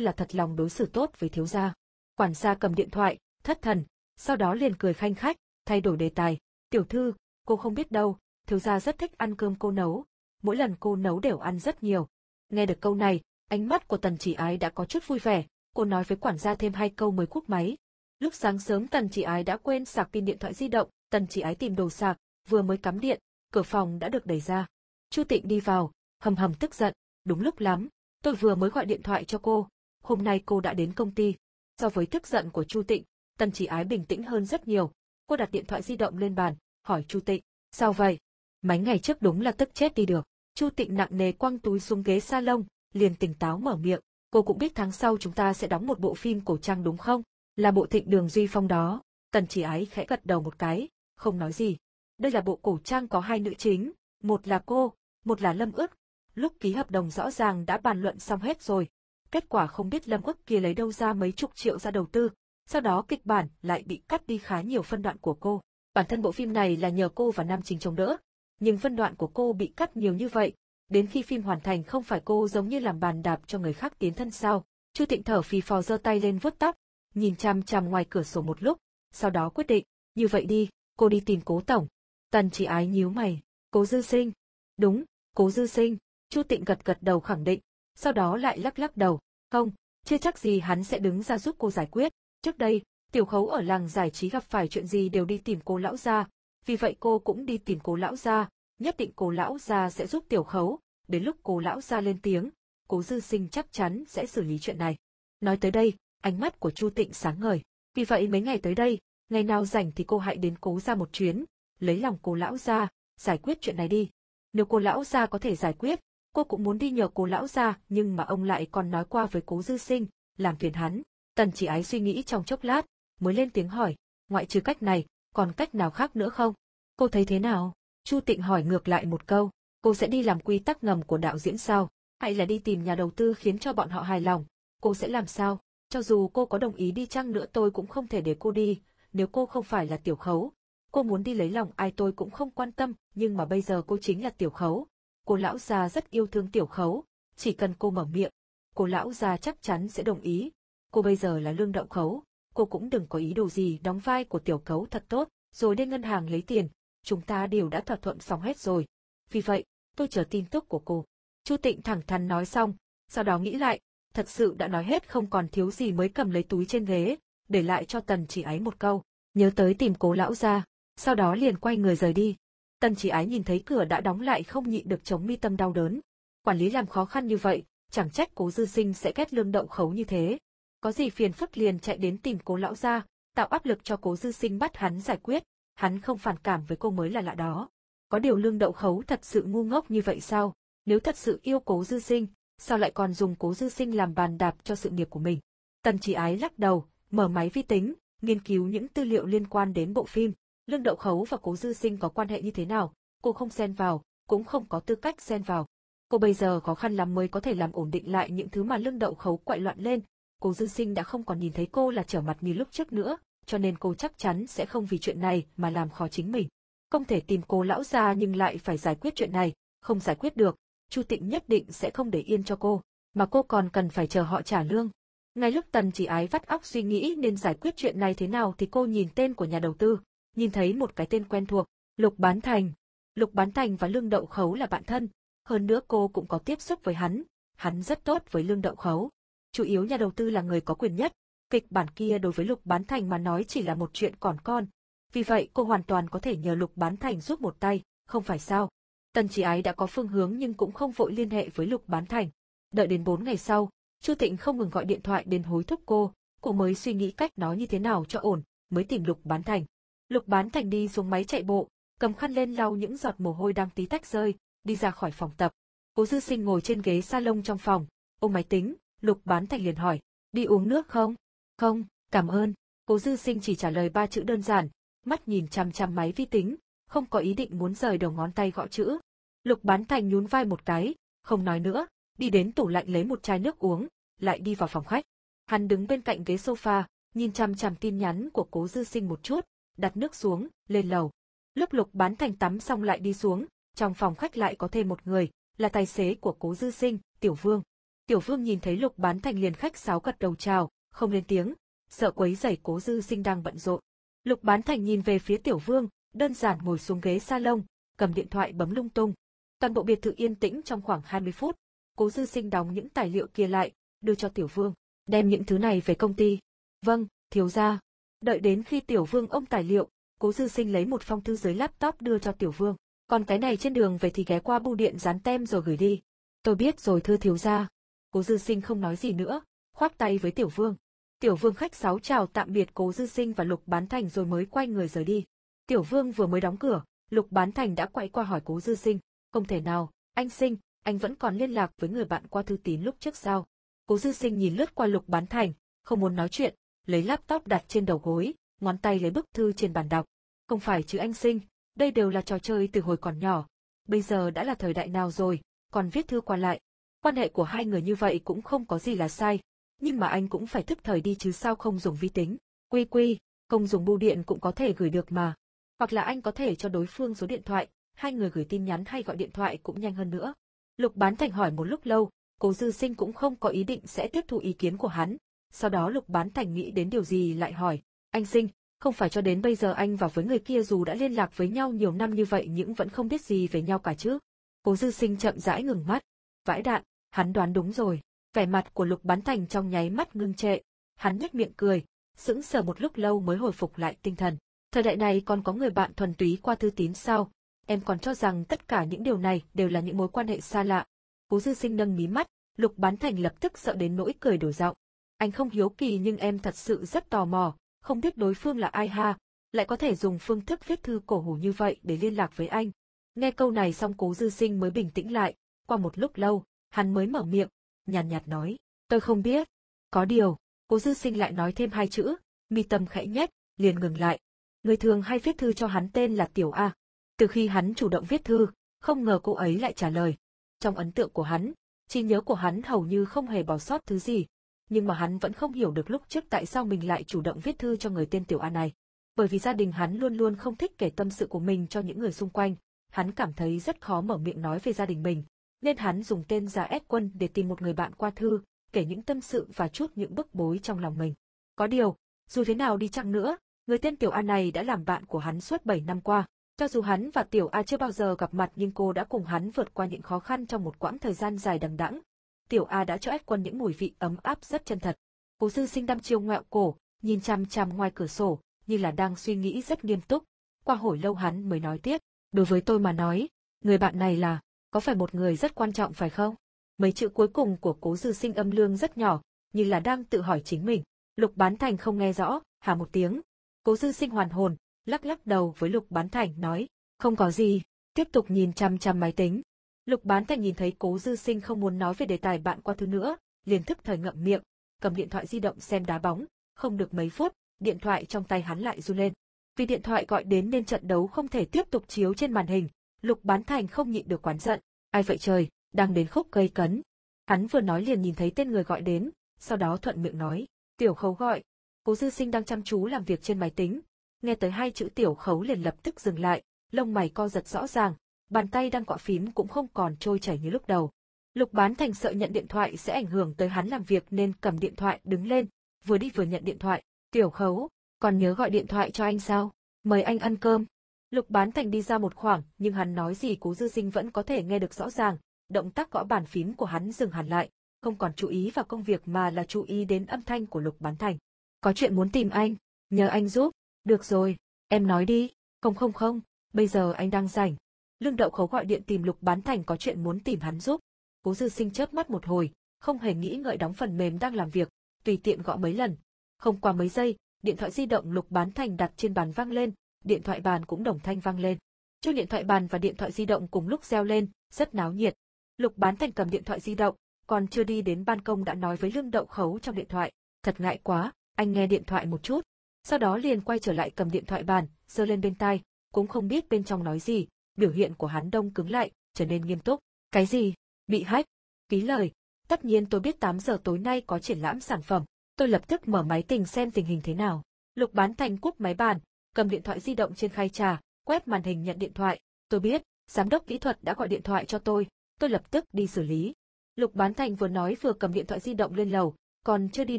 là thật lòng đối xử tốt với thiếu gia. Quản gia cầm điện thoại, thất thần, sau đó liền cười khanh khách, thay đổi đề tài. Tiểu thư, cô không biết đâu, thiếu gia rất thích ăn cơm cô nấu. Mỗi lần cô nấu đều ăn rất nhiều. Nghe được câu này, ánh mắt của tần chỉ ái đã có chút vui vẻ, cô nói với quản gia thêm hai câu mới cúp máy. Lúc sáng sớm tần chỉ ái đã quên sạc pin điện thoại di động, tần chỉ ái tìm đồ sạc, vừa mới cắm điện, cửa phòng đã được đẩy ra. Chu Tịnh đi vào, hầm hầm tức giận, đúng lúc lắm, tôi vừa mới gọi điện thoại cho cô, hôm nay cô đã đến công ty. So với tức giận của Chu Tịnh, Tần Chỉ Ái bình tĩnh hơn rất nhiều. Cô đặt điện thoại di động lên bàn, hỏi Chu Tịnh, sao vậy? Mấy ngày trước đúng là tức chết đi được. Chu Tịnh nặng nề quăng túi xuống ghế salon, liền tỉnh táo mở miệng. Cô cũng biết tháng sau chúng ta sẽ đóng một bộ phim cổ trang đúng không? Là bộ thịnh đường Duy Phong đó. Tần Chỉ Ái khẽ gật đầu một cái, không nói gì. Đây là bộ cổ trang có hai nữ chính, một là cô, một là Lâm ước. Lúc ký hợp đồng rõ ràng đã bàn luận xong hết rồi. Kết quả không biết Lâm ước kia lấy đâu ra mấy chục triệu ra đầu tư, sau đó kịch bản lại bị cắt đi khá nhiều phân đoạn của cô. Bản thân bộ phim này là nhờ cô và Nam Chính chống đỡ, nhưng phân đoạn của cô bị cắt nhiều như vậy, đến khi phim hoàn thành không phải cô giống như làm bàn đạp cho người khác tiến thân sao. Chu Tịnh thở phì phò giơ tay lên vuốt tóc, nhìn chằm chằm ngoài cửa sổ một lúc, sau đó quyết định, như vậy đi, cô đi tìm cố tổng. Tần chỉ ái nhíu mày, cố dư sinh. Đúng, cố dư sinh, Chu Tịnh gật gật đầu khẳng định, sau đó lại lắc lắc đầu, không, chưa chắc gì hắn sẽ đứng ra giúp cô giải quyết. Trước đây, tiểu khấu ở làng giải trí gặp phải chuyện gì đều đi tìm cô lão gia, vì vậy cô cũng đi tìm cô lão gia, nhất định cô lão gia sẽ giúp tiểu khấu, đến lúc cô lão gia lên tiếng, cố dư sinh chắc chắn sẽ xử lý chuyện này. Nói tới đây, ánh mắt của Chu Tịnh sáng ngời, vì vậy mấy ngày tới đây, ngày nào rảnh thì cô hãy đến cố ra một chuyến, lấy lòng cô lão gia, giải quyết chuyện này đi. Nếu cô lão gia có thể giải quyết, cô cũng muốn đi nhờ cô lão gia, nhưng mà ông lại còn nói qua với cố dư sinh, làm phiền hắn. Tần chỉ ái suy nghĩ trong chốc lát, mới lên tiếng hỏi, ngoại trừ cách này, còn cách nào khác nữa không? Cô thấy thế nào? Chu Tịnh hỏi ngược lại một câu, cô sẽ đi làm quy tắc ngầm của đạo diễn sao? Hay là đi tìm nhà đầu tư khiến cho bọn họ hài lòng? Cô sẽ làm sao? Cho dù cô có đồng ý đi chăng nữa tôi cũng không thể để cô đi, nếu cô không phải là tiểu khấu. Cô muốn đi lấy lòng ai tôi cũng không quan tâm, nhưng mà bây giờ cô chính là tiểu khấu. Cô lão già rất yêu thương tiểu khấu, chỉ cần cô mở miệng, cô lão già chắc chắn sẽ đồng ý. Cô bây giờ là lương đậu khấu, cô cũng đừng có ý đồ gì đóng vai của tiểu khấu thật tốt, rồi đến ngân hàng lấy tiền, chúng ta đều đã thỏa thuận xong hết rồi. Vì vậy, tôi chờ tin tức của cô. Chu Tịnh thẳng thắn nói xong, sau đó nghĩ lại, thật sự đã nói hết không còn thiếu gì mới cầm lấy túi trên ghế, để lại cho Tần chỉ ái một câu, nhớ tới tìm cố lão ra, sau đó liền quay người rời đi. Tần chỉ ái nhìn thấy cửa đã đóng lại không nhịn được chống mi tâm đau đớn. Quản lý làm khó khăn như vậy, chẳng trách cố dư sinh sẽ ghét lương đậu khấu như thế. Có gì phiền phức liền chạy đến tìm cố lão ra, tạo áp lực cho cố dư sinh bắt hắn giải quyết, hắn không phản cảm với cô mới là lạ đó. Có điều lương đậu khấu thật sự ngu ngốc như vậy sao? Nếu thật sự yêu cố dư sinh, sao lại còn dùng cố dư sinh làm bàn đạp cho sự nghiệp của mình? Tần chỉ ái lắc đầu, mở máy vi tính, nghiên cứu những tư liệu liên quan đến bộ phim. Lương Đậu Khấu và Cố Dư Sinh có quan hệ như thế nào, cô không xen vào, cũng không có tư cách xen vào. Cô bây giờ khó khăn lắm mới có thể làm ổn định lại những thứ mà Lương Đậu Khấu quậy loạn lên. Cố Dư Sinh đã không còn nhìn thấy cô là trở mặt như lúc trước nữa, cho nên cô chắc chắn sẽ không vì chuyện này mà làm khó chính mình. Không thể tìm cô lão già nhưng lại phải giải quyết chuyện này, không giải quyết được, Chu Tịnh nhất định sẽ không để yên cho cô, mà cô còn cần phải chờ họ trả lương. Ngay lúc Tần chỉ ái vắt óc suy nghĩ nên giải quyết chuyện này thế nào thì cô nhìn tên của nhà đầu tư, nhìn thấy một cái tên quen thuộc, Lục Bán Thành. Lục Bán Thành và Lương Đậu Khấu là bạn thân, hơn nữa cô cũng có tiếp xúc với hắn, hắn rất tốt với Lương Đậu Khấu. Chủ yếu nhà đầu tư là người có quyền nhất, kịch bản kia đối với Lục Bán Thành mà nói chỉ là một chuyện còn con. Vì vậy cô hoàn toàn có thể nhờ Lục Bán Thành giúp một tay, không phải sao. Tần Chỉ Ái đã có phương hướng nhưng cũng không vội liên hệ với Lục Bán Thành. Đợi đến 4 ngày sau, Chu Tịnh không ngừng gọi điện thoại đến hối thúc cô, cô mới suy nghĩ cách nói như thế nào cho ổn, mới tìm Lục Bán Thành. Lục Bán Thành đi xuống máy chạy bộ, cầm khăn lên lau những giọt mồ hôi đang tí tách rơi, đi ra khỏi phòng tập. Cố Dư Sinh ngồi trên ghế salon trong phòng, ôm máy tính, Lục Bán Thành liền hỏi, đi uống nước không? Không, cảm ơn. Cố Dư Sinh chỉ trả lời ba chữ đơn giản, mắt nhìn chằm chằm máy vi tính, không có ý định muốn rời đầu ngón tay gõ chữ. Lục Bán Thành nhún vai một cái, không nói nữa, đi đến tủ lạnh lấy một chai nước uống, lại đi vào phòng khách. Hắn đứng bên cạnh ghế sofa, nhìn chằm chằm tin nhắn của Cố Dư Sinh một chút, đặt nước xuống, lên lầu. Lúc Lục Bán Thành tắm xong lại đi xuống, trong phòng khách lại có thêm một người, là tài xế của Cố Dư Sinh, Tiểu Vương. Tiểu Vương nhìn thấy Lục Bán Thành liền khách sáo gật đầu chào, không lên tiếng, sợ quấy rầy Cố Dư Sinh đang bận rộn. Lục Bán Thành nhìn về phía Tiểu Vương, đơn giản ngồi xuống ghế salon, cầm điện thoại bấm lung tung. Toàn bộ biệt thự yên tĩnh trong khoảng 20 phút. Cố Dư Sinh đóng những tài liệu kia lại, đưa cho Tiểu Vương, đem những thứ này về công ty. Vâng, thiếu gia. Đợi đến khi Tiểu Vương ôm tài liệu, Cố Dư Sinh lấy một phong thư dưới laptop đưa cho Tiểu Vương. Còn cái này trên đường về thì ghé qua bưu điện dán tem rồi gửi đi. Tôi biết rồi thưa thiếu gia. Cố Dư Sinh không nói gì nữa, khoác tay với Tiểu Vương. Tiểu Vương khách sáo chào tạm biệt Cố Dư Sinh và Lục Bán Thành rồi mới quay người rời đi. Tiểu Vương vừa mới đóng cửa, Lục Bán Thành đã quay qua hỏi Cố Dư Sinh, không thể nào, anh Sinh, anh vẫn còn liên lạc với người bạn qua thư tín lúc trước sao? Cố Dư Sinh nhìn lướt qua Lục Bán Thành, không muốn nói chuyện, lấy laptop đặt trên đầu gối, ngón tay lấy bức thư trên bàn đọc. Không phải chứ anh Sinh, đây đều là trò chơi từ hồi còn nhỏ. Bây giờ đã là thời đại nào rồi, còn viết thư qua lại. Quan hệ của hai người như vậy cũng không có gì là sai, nhưng mà anh cũng phải thức thời đi chứ sao không dùng vi tính. Quy quy, không dùng bưu điện cũng có thể gửi được mà. Hoặc là anh có thể cho đối phương số điện thoại, hai người gửi tin nhắn hay gọi điện thoại cũng nhanh hơn nữa. Lục Bán Thành hỏi một lúc lâu, Cố Dư Sinh cũng không có ý định sẽ tiếp thu ý kiến của hắn. Sau đó Lục Bán Thành nghĩ đến điều gì lại hỏi, anh Sinh, không phải cho đến bây giờ anh và với người kia dù đã liên lạc với nhau nhiều năm như vậy nhưng vẫn không biết gì về nhau cả chứ. Cố Dư Sinh chậm rãi ngừng mắt. Vãi đạn, hắn đoán đúng rồi. Vẻ mặt của Lục Bán Thành trong nháy mắt ngưng trệ. Hắn nhếch miệng cười, sững sờ một lúc lâu mới hồi phục lại tinh thần. Thời đại này còn có người bạn thuần túy qua thư tín sao? Em còn cho rằng tất cả những điều này đều là những mối quan hệ xa lạ. Cố Dư Sinh nâng mí mắt, Lục Bán Thành lập tức sợ đến nỗi cười đổi giọng. Anh không hiếu kỳ nhưng em thật sự rất tò mò, không biết đối phương là ai ha, lại có thể dùng phương thức viết thư cổ hủ như vậy để liên lạc với anh. Nghe câu này xong cố dư sinh mới bình tĩnh lại, qua một lúc lâu, hắn mới mở miệng, nhàn nhạt, nhạt nói, tôi không biết. Có điều, cố dư sinh lại nói thêm hai chữ, mi tâm khẽ nhếch, liền ngừng lại. Người thường hay viết thư cho hắn tên là Tiểu A. Từ khi hắn chủ động viết thư, không ngờ cô ấy lại trả lời. Trong ấn tượng của hắn, trí nhớ của hắn hầu như không hề bỏ sót thứ gì, nhưng mà hắn vẫn không hiểu được lúc trước tại sao mình lại chủ động viết thư cho người tên Tiểu A này. Bởi vì gia đình hắn luôn luôn không thích kể tâm sự của mình cho những người xung quanh, hắn cảm thấy rất khó mở miệng nói về gia đình mình, nên hắn dùng tên giả ép quân để tìm một người bạn qua thư, kể những tâm sự và chút những bức bối trong lòng mình. Có điều, dù thế nào đi chăng nữa, người tên Tiểu A này đã làm bạn của hắn suốt 7 năm qua. Cho dù hắn và Tiểu A chưa bao giờ gặp mặt nhưng cô đã cùng hắn vượt qua những khó khăn trong một quãng thời gian dài đằng đẵng, Tiểu A đã cho ép quân những mùi vị ấm áp rất chân thật. Cố dư sinh đăm chiêu ngoẹo cổ, nhìn chằm chằm ngoài cửa sổ, như là đang suy nghĩ rất nghiêm túc. Qua hồi lâu hắn mới nói tiếp, đối với tôi mà nói, người bạn này là, có phải một người rất quan trọng phải không? Mấy chữ cuối cùng của cố dư sinh âm lương rất nhỏ, như là đang tự hỏi chính mình. Lục bán thành không nghe rõ, hà một tiếng. Cố dư sinh hoàn hồn, lắc lắc đầu với lục bán thành nói, không có gì, tiếp tục nhìn chăm chăm máy tính. Lục bán thành nhìn thấy cố dư sinh không muốn nói về đề tài bạn qua thứ nữa, liền thức thời ngậm miệng, cầm điện thoại di động xem đá bóng, không được mấy phút, điện thoại trong tay hắn lại run lên. Vì điện thoại gọi đến nên trận đấu không thể tiếp tục chiếu trên màn hình, lục bán thành không nhịn được quán giận, ai vậy trời, đang đến khúc cây cấn. Hắn vừa nói liền nhìn thấy tên người gọi đến, sau đó thuận miệng nói, tiểu khấu gọi. Cố Dư Sinh đang chăm chú làm việc trên máy tính, nghe tới hai chữ tiểu khấu liền lập tức dừng lại, lông mày co giật rõ ràng, bàn tay đang cọ phím cũng không còn trôi chảy như lúc đầu. Lục Bán Thành sợ nhận điện thoại sẽ ảnh hưởng tới hắn làm việc nên cầm điện thoại đứng lên, vừa đi vừa nhận điện thoại. Tiểu khấu, còn nhớ gọi điện thoại cho anh sao? Mời anh ăn cơm. Lục Bán Thành đi ra một khoảng, nhưng hắn nói gì Cố Dư Sinh vẫn có thể nghe được rõ ràng, động tác gõ bàn phím của hắn dừng hẳn lại, không còn chú ý vào công việc mà là chú ý đến âm thanh của Lục Bán Thành. Có chuyện muốn tìm anh, nhờ anh giúp. Được rồi, em nói đi. Không không không, bây giờ anh đang rảnh. Lương Đậu Khấu gọi điện tìm Lục Bán Thành có chuyện muốn tìm hắn giúp. Cố Dư Sinh chớp mắt một hồi, không hề nghĩ ngợi đóng phần mềm đang làm việc, tùy tiện gõ mấy lần. Không qua mấy giây, điện thoại di động Lục Bán Thành đặt trên bàn vang lên, điện thoại bàn cũng đồng thanh vang lên. Chuông điện thoại bàn và điện thoại di động cùng lúc reo lên, rất náo nhiệt. Lục Bán Thành cầm điện thoại di động, còn chưa đi đến ban công đã nói với Lương Đậu Khấu trong điện thoại, thật ngại quá, anh nghe điện thoại một chút. Sau đó liền quay trở lại cầm điện thoại bàn, giơ lên bên tai, cũng không biết bên trong nói gì, biểu hiện của hắn đông cứng lại, trở nên nghiêm túc. Cái gì? Bị hack? Ký lời. Tất nhiên tôi biết 8 giờ tối nay có triển lãm sản phẩm. Tôi lập tức mở máy tình xem tình hình thế nào. Lục bán thành cúp máy bàn, cầm điện thoại di động trên khay trà, quét màn hình nhận điện thoại. Tôi biết, giám đốc kỹ thuật đã gọi điện thoại cho tôi, tôi lập tức đi xử lý. Lục bán thành vừa nói vừa cầm điện thoại di động lên lầu, còn chưa đi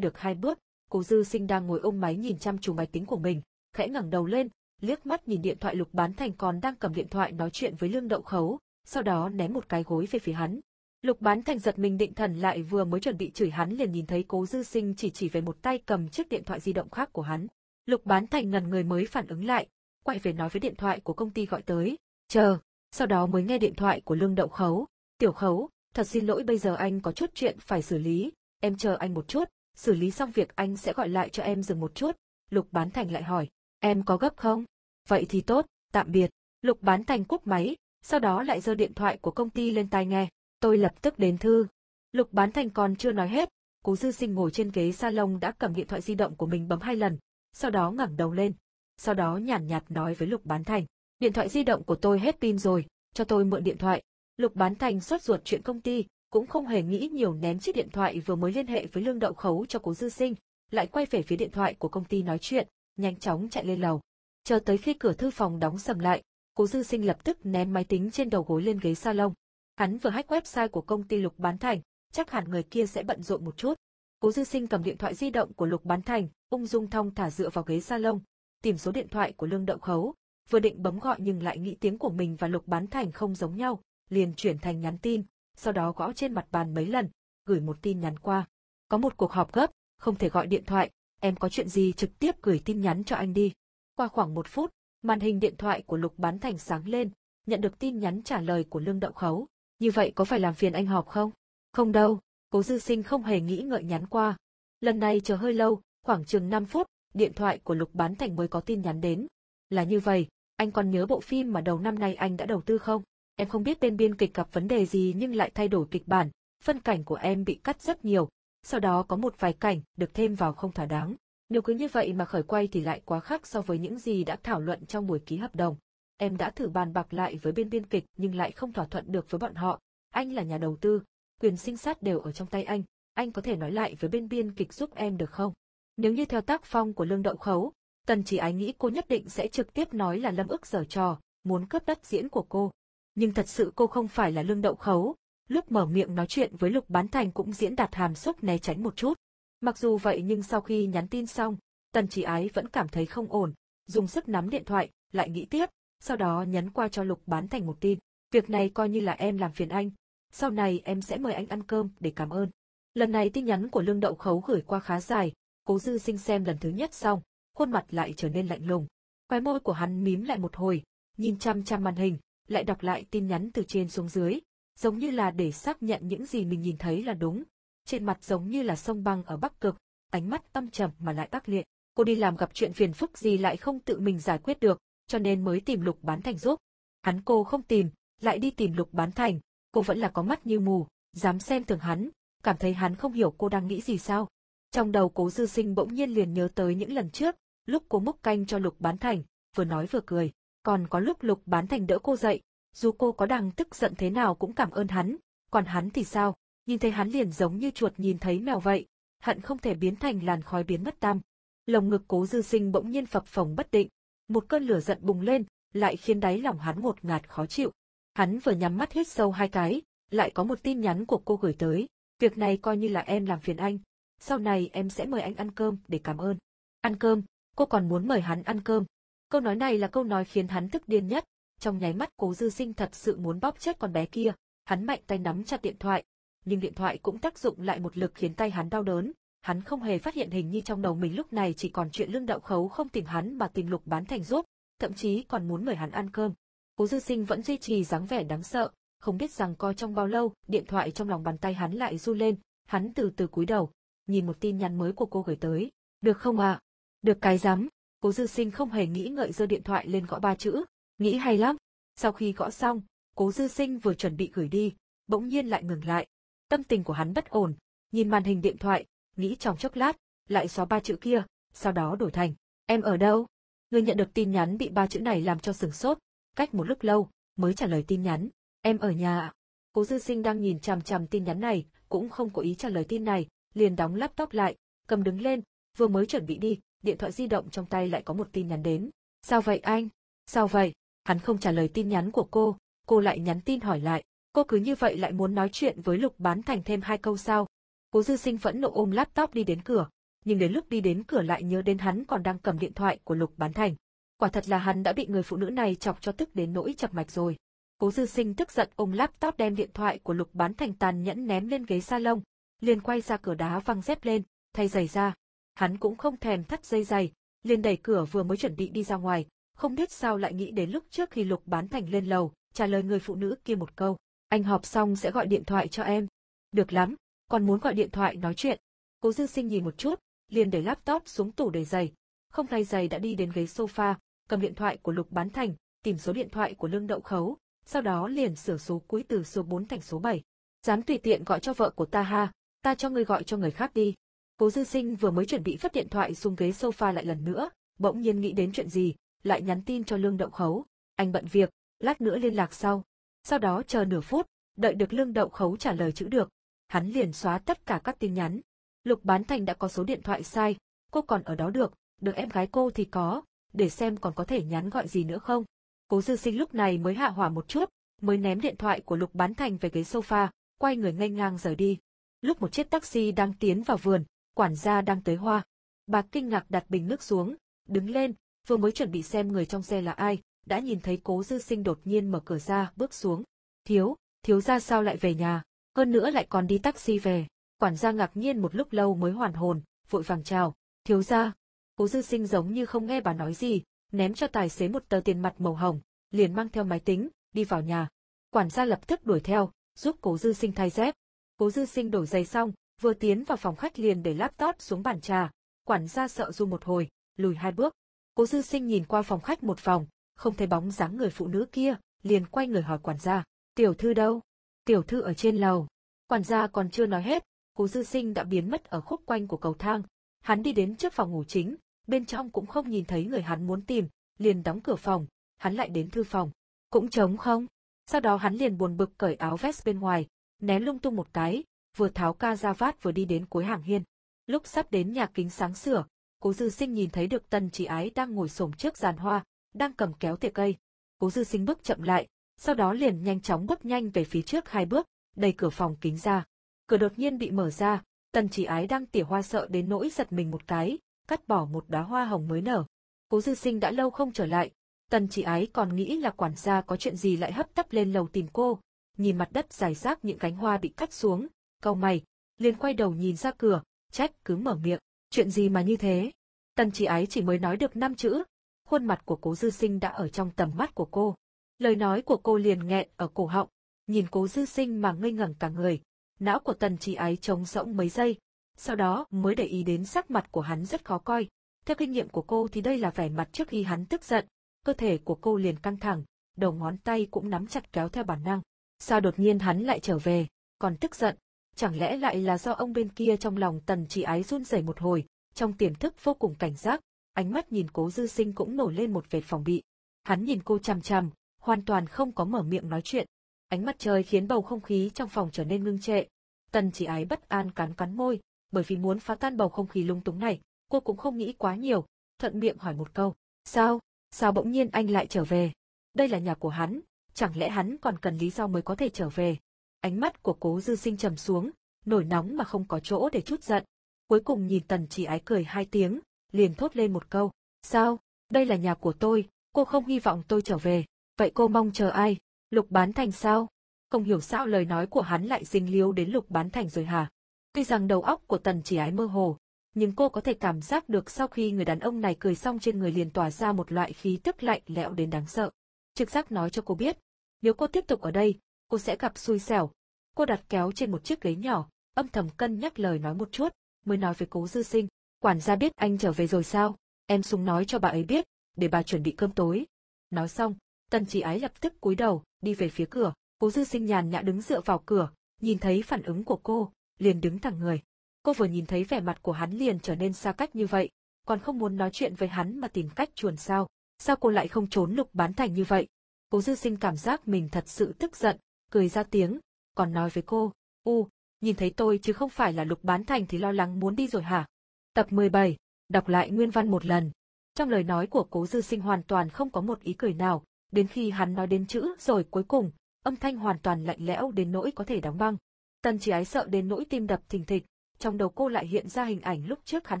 được hai bước, Cố Dư Sinh đang ngồi ôm máy nhìn chăm chú máy tính của mình, khẽ ngẩng đầu lên, liếc mắt nhìn điện thoại Lục Bán Thành còn đang cầm điện thoại nói chuyện với Lương Đậu Khấu, sau đó ném một cái gối về phía hắn. Lục Bán Thành giật mình định thần lại vừa mới chuẩn bị chửi hắn liền nhìn thấy Cố Dư Sinh chỉ chỉ về một tay cầm chiếc điện thoại di động khác của hắn. Lục Bán Thành ngần người mới phản ứng lại, quay về nói với điện thoại của công ty gọi tới, chờ, sau đó mới nghe điện thoại của Lương Đậu Khấu, "Tiểu Khấu, thật xin lỗi bây giờ anh có chút chuyện phải xử lý, em chờ anh một chút, xử lý xong việc anh sẽ gọi lại cho em dừng một chút. Lục Bán Thành lại hỏi, em có gấp không? Vậy thì tốt, tạm biệt. Lục Bán Thành cúp máy, sau đó lại giơ điện thoại của công ty lên tai nghe. Tôi lập tức đến thư. Lục Bán Thành còn chưa nói hết, Cố Dư Sinh ngồi trên ghế salon đã cầm điện thoại di động của mình bấm hai lần, sau đó ngẩng đầu lên. Sau đó nhàn nhạt, nhạt nói với Lục Bán Thành, điện thoại di động của tôi hết pin rồi, cho tôi mượn điện thoại. Lục Bán Thành xuất ruột chuyện công ty, cũng không hề nghĩ nhiều ném chiếc điện thoại vừa mới liên hệ với lương đậu khấu cho cố dư sinh, lại quay về phía điện thoại của công ty nói chuyện, nhanh chóng chạy lên lầu. Chờ tới khi cửa thư phòng đóng sầm lại, cố dư sinh lập tức ném máy tính trên đầu gối lên ghế salon. Hắn vừa hack website của công ty Lục Bán Thành, chắc hẳn người kia sẽ bận rộn một chút. Cố Dư Sinh cầm điện thoại di động của Lục Bán Thành, ung dung thong thả dựa vào ghế salon, tìm số điện thoại của Lương Đậu Khấu, vừa định bấm gọi nhưng lại nghĩ tiếng của mình và Lục Bán Thành không giống nhau, liền chuyển thành nhắn tin, sau đó gõ trên mặt bàn mấy lần, gửi một tin nhắn qua. Có một cuộc họp gấp, không thể gọi điện thoại, em có chuyện gì trực tiếp gửi tin nhắn cho anh đi. Qua khoảng một phút, màn hình điện thoại của Lục Bán Thành sáng lên, nhận được tin nhắn trả lời của Lương Đậu Khấu. Như vậy có phải làm phiền anh họp không? Không đâu, cố dư sinh không hề nghĩ ngợi nhắn qua. Lần này chờ hơi lâu, khoảng chừng 5 phút, điện thoại của Lục Bán Thành mới có tin nhắn đến. Là như vậy, anh còn nhớ bộ phim mà đầu năm nay anh đã đầu tư không? Em không biết tên biên kịch gặp vấn đề gì nhưng lại thay đổi kịch bản, phân cảnh của em bị cắt rất nhiều, sau đó có một vài cảnh được thêm vào không thỏa đáng. Nếu cứ như vậy mà khởi quay thì lại quá khác so với những gì đã thảo luận trong buổi ký hợp đồng. Em đã thử bàn bạc lại với bên biên kịch nhưng lại không thỏa thuận được với bọn họ. Anh là nhà đầu tư, quyền sinh sát đều ở trong tay anh, anh có thể nói lại với bên biên kịch giúp em được không? Nếu như theo tác phong của Lương Đậu Khấu, Tần chỉ ái nghĩ cô nhất định sẽ trực tiếp nói là Lâm ức giở trò, muốn cướp đất diễn của cô nhưng thật sự cô không phải là lương đậu khấu, lúc mở miệng nói chuyện với Lục Bán Thành cũng diễn đạt hàm xúc né tránh một chút. Mặc dù vậy nhưng sau khi nhắn tin xong, Tần Chỉ Ái vẫn cảm thấy không ổn, dùng sức nắm điện thoại, lại nghĩ tiếp, sau đó nhắn qua cho Lục Bán Thành một tin. Việc này coi như là em làm phiền anh, sau này em sẽ mời anh ăn cơm để cảm ơn. Lần này tin nhắn của Lương Đậu Khấu gửi qua khá dài, cố dư sinh xem lần thứ nhất xong, khuôn mặt lại trở nên lạnh lùng. Khóe môi của hắn mím lại một hồi, nhìn chăm chăm màn hình, lại đọc lại tin nhắn từ trên xuống dưới, giống như là để xác nhận những gì mình nhìn thấy là đúng. Trên mặt giống như là sông băng ở Bắc Cực, ánh mắt tâm trầm mà lại tác liệt. Cô đi làm gặp chuyện phiền phức gì lại không tự mình giải quyết được, cho nên mới tìm Lục Bán Thành giúp. Hắn cô không tìm, lại đi tìm Lục Bán Thành, cô vẫn là có mắt như mù, dám xem thường hắn, cảm thấy hắn không hiểu cô đang nghĩ gì sao. Trong đầu cố dư sinh bỗng nhiên liền nhớ tới những lần trước, lúc cô múc canh cho Lục Bán Thành, vừa nói vừa cười. Còn có lúc Lục Bán Thành đỡ cô dậy, dù cô có đang tức giận thế nào cũng cảm ơn hắn, còn hắn thì sao, nhìn thấy hắn liền giống như chuột nhìn thấy mèo vậy, hận không thể biến thành làn khói biến mất tăm. Lồng ngực cố dư sinh bỗng nhiên phập phồng bất định, một cơn lửa giận bùng lên, lại khiến đáy lòng hắn ngột ngạt khó chịu. Hắn vừa nhắm mắt hít sâu hai cái, lại có một tin nhắn của cô gửi tới, việc này coi như là em làm phiền anh. Sau này em sẽ mời anh ăn cơm để cảm ơn. Ăn cơm, cô còn muốn mời hắn ăn cơm. Câu nói này là câu nói khiến hắn tức điên nhất, trong nháy mắt cố dư sinh thật sự muốn bóp chết con bé kia, hắn mạnh tay nắm chặt điện thoại, nhưng điện thoại cũng tác dụng lại một lực khiến tay hắn đau đớn, hắn không hề phát hiện hình như trong đầu mình lúc này chỉ còn chuyện lương đậu khấu không tìm hắn mà tìm lục bán thành giúp, thậm chí còn muốn mời hắn ăn cơm. Cố dư sinh vẫn duy trì dáng vẻ đáng sợ, không biết rằng coi trong bao lâu, điện thoại trong lòng bàn tay hắn lại du lên, hắn từ từ cúi đầu, nhìn một tin nhắn mới của cô gửi tới. Được không ạ? Được cái rắm. Cố dư sinh không hề nghĩ ngợi giơ điện thoại lên gõ ba chữ. Nghĩ hay lắm. Sau khi gõ xong, cố dư sinh vừa chuẩn bị gửi đi, bỗng nhiên lại ngừng lại. Tâm tình của hắn bất ổn, nhìn màn hình điện thoại, nghĩ trong chốc lát, lại xóa ba chữ kia, sau đó đổi thành, em ở đâu? Người nhận được tin nhắn bị ba chữ này làm cho sửng sốt, cách một lúc lâu, mới trả lời tin nhắn, em ở nhà ạ. Cố dư sinh đang nhìn chằm chằm tin nhắn này, cũng không có ý trả lời tin này, liền đóng laptop lại, cầm đứng lên, vừa mới chuẩn bị đi, điện thoại di động trong tay lại có một tin nhắn đến. Sao vậy anh? Sao vậy? Hắn không trả lời tin nhắn của cô, cô lại nhắn tin hỏi lại. Cô cứ như vậy lại muốn nói chuyện với Lục Bán Thành thêm hai câu sao? Cố dư sinh phẫn nộ ôm laptop đi đến cửa, nhưng đến lúc đi đến cửa lại nhớ đến hắn còn đang cầm điện thoại của Lục Bán Thành. Quả thật là hắn đã bị người phụ nữ này chọc cho tức đến nỗi chập mạch rồi. Cố dư sinh tức giận ôm laptop đem điện thoại của Lục Bán Thành tàn nhẫn ném lên ghế salon, liền quay ra cửa đá văng dép lên, thay giày ra. Hắn cũng không thèm thắt dây giày, liền đẩy cửa vừa mới chuẩn bị đi ra ngoài, không biết sao lại nghĩ đến lúc trước khi Lục Bán Thành lên lầu, trả lời người phụ nữ kia một câu, anh họp xong sẽ gọi điện thoại cho em. Được lắm, còn muốn gọi điện thoại nói chuyện. Cố dư sinh nhìn một chút, liền để laptop xuống tủ để giày. Không thay giày đã đi đến ghế sofa, cầm điện thoại của Lục Bán Thành, tìm số điện thoại của Lương Đậu Khấu, sau đó liền sửa số cuối từ số 4 thành số 7. Dám tùy tiện gọi cho vợ của ta ha, ta cho người gọi cho người khác đi. Cố dư sinh vừa mới chuẩn bị phát điện thoại xuống ghế sofa lại lần nữa, bỗng nhiên nghĩ đến chuyện gì, lại nhắn tin cho Lương Đậu Khấu. Anh bận việc, lát nữa liên lạc sau. Sau đó chờ nửa phút, đợi được Lương Đậu Khấu trả lời chữ được. Hắn liền xóa tất cả các tin nhắn. Lục Bán Thành đã có số điện thoại sai, cô còn ở đó được, được em gái cô thì có, để xem còn có thể nhắn gọi gì nữa không. Cố dư sinh lúc này mới hạ hỏa một chút, mới ném điện thoại của Lục Bán Thành về ghế sofa, quay người ngây ngang rời đi. Lúc một chiếc taxi đang tiến vào vườn, quản gia đang tới hoa. Bà kinh ngạc đặt bình nước xuống, đứng lên, vừa mới chuẩn bị xem người trong xe là ai, đã nhìn thấy cố dư sinh đột nhiên mở cửa ra, bước xuống. Thiếu, thiếu ra sao lại về nhà, hơn nữa lại còn đi taxi về. Quản gia ngạc nhiên một lúc lâu mới hoàn hồn, vội vàng chào, thiếu ra. Cố dư sinh giống như không nghe bà nói gì, ném cho tài xế một tờ tiền mặt màu hồng, liền mang theo máy tính, đi vào nhà. Quản gia lập tức đuổi theo, giúp cố dư sinh thay dép. Cố dư sinh đổi giày xong, vừa tiến vào phòng khách liền để laptop xuống bàn trà. Quản gia sợ run một hồi, lùi hai bước. Cố dư sinh nhìn qua phòng khách một vòng, không thấy bóng dáng người phụ nữ kia, liền quay người hỏi quản gia, tiểu thư đâu? Tiểu thư ở trên lầu. Quản gia còn chưa nói hết, cố dư sinh đã biến mất ở khúc quanh của cầu thang. Hắn đi đến trước phòng ngủ chính, bên trong cũng không nhìn thấy người hắn muốn tìm, liền đóng cửa phòng, hắn lại đến thư phòng. Cũng trống không? Sau đó hắn liền buồn bực cởi áo vest bên ngoài, ném lung tung một cái, vừa tháo ca ra vát vừa đi đến cuối hàng hiên. Lúc sắp đến nhà kính sáng sửa, cố dư sinh nhìn thấy được tần chỉ ái đang ngồi xổm trước giàn hoa, đang cầm kéo tỉa cây. Cố dư sinh bước chậm lại, sau đó liền nhanh chóng bước nhanh về phía trước hai bước, đẩy cửa phòng kính ra. Cửa đột nhiên bị mở ra, tần chỉ ái đang tỉa hoa sợ đến nỗi giật mình một cái, cắt bỏ một đóa hoa hồng mới nở. Cố dư sinh đã lâu không trở lại, tần chỉ ái còn nghĩ là quản gia có chuyện gì lại hấp tấp lên lầu tìm cô, nhìn mặt đất dài rác những cánh hoa bị cắt xuống, cau mày, liền quay đầu nhìn ra cửa, trách cứ mở miệng, chuyện gì mà như thế. Tần chỉ ái chỉ mới nói được năm chữ, khuôn mặt của cố dư sinh đã ở trong tầm mắt của cô. Lời nói của cô liền nghẹn ở cổ họng, nhìn cố dư sinh mà ngây ngẩn cả người. Não của tần chỉ ái trống rỗng mấy giây, sau đó mới để ý đến sắc mặt của hắn rất khó coi. Theo kinh nghiệm của cô thì đây là vẻ mặt trước khi hắn tức giận, cơ thể của cô liền căng thẳng, đầu ngón tay cũng nắm chặt kéo theo bản năng. Sao đột nhiên hắn lại trở về, còn tức giận, chẳng lẽ lại là do ông bên kia trong lòng tần chỉ ái run rẩy một hồi, trong tiềm thức vô cùng cảnh giác, ánh mắt nhìn cố dư sinh cũng nổi lên một vệt phòng bị. Hắn nhìn cô chằm chằm, hoàn toàn không có mở miệng nói chuyện. Ánh mắt trời khiến bầu không khí trong phòng trở nên ngưng trệ. Tần chỉ ái bất an cắn cắn môi, bởi vì muốn phá tan bầu không khí lung túng này, Cô cũng không nghĩ quá nhiều, thuận miệng hỏi một câu. Sao? Sao bỗng nhiên anh lại trở về? Đây là nhà của hắn, chẳng lẽ hắn còn cần lý do mới có thể trở về? Ánh mắt của cố dư sinh trầm xuống, nổi nóng mà không có chỗ để chút giận. Cuối cùng nhìn tần chỉ ái cười hai tiếng, liền thốt lên một câu. Sao? Đây là nhà của tôi, cô không hy vọng tôi trở về. Vậy cô mong chờ ai? Lục bán thành sao? Không hiểu sao lời nói của hắn lại dính liếu đến lục bán thành rồi hả? Tuy rằng đầu óc của tần chỉ ái mơ hồ, nhưng cô có thể cảm giác được sau khi người đàn ông này cười xong trên người liền tỏa ra một loại khí tức lạnh lẽo đến đáng sợ. Trực giác nói cho cô biết, nếu cô tiếp tục ở đây, cô sẽ gặp xui xẻo. Cô đặt kéo trên một chiếc ghế nhỏ, âm thầm cân nhắc lời nói một chút, mới nói với cố dư sinh. Quản gia biết anh trở về rồi sao? Em xuống nói cho bà ấy biết, để bà chuẩn bị cơm tối. Nói xong, tần chỉ ái lập tức cúi đầu, đi về phía cửa. Cố dư sinh nhàn nhã đứng dựa vào cửa, nhìn thấy phản ứng của cô, liền đứng thẳng người. Cô vừa nhìn thấy vẻ mặt của hắn liền trở nên xa cách như vậy, còn không muốn nói chuyện với hắn mà tìm cách chuồn sao. Sao cô lại không trốn lục bán thành như vậy? Cố dư sinh cảm giác mình thật sự tức giận, cười ra tiếng, còn nói với cô, u, nhìn thấy tôi chứ không phải là lục bán thành thì lo lắng muốn đi rồi hả? Tập 17, đọc lại nguyên văn một lần. Trong lời nói của cố dư sinh hoàn toàn không có một ý cười nào, đến khi hắn nói đến chữ rồi cuối cùng, âm thanh hoàn toàn lạnh lẽo đến nỗi có thể đóng băng. Tần chỉ ái sợ đến nỗi tim đập thình thịch, trong đầu cô lại hiện ra hình ảnh lúc trước hắn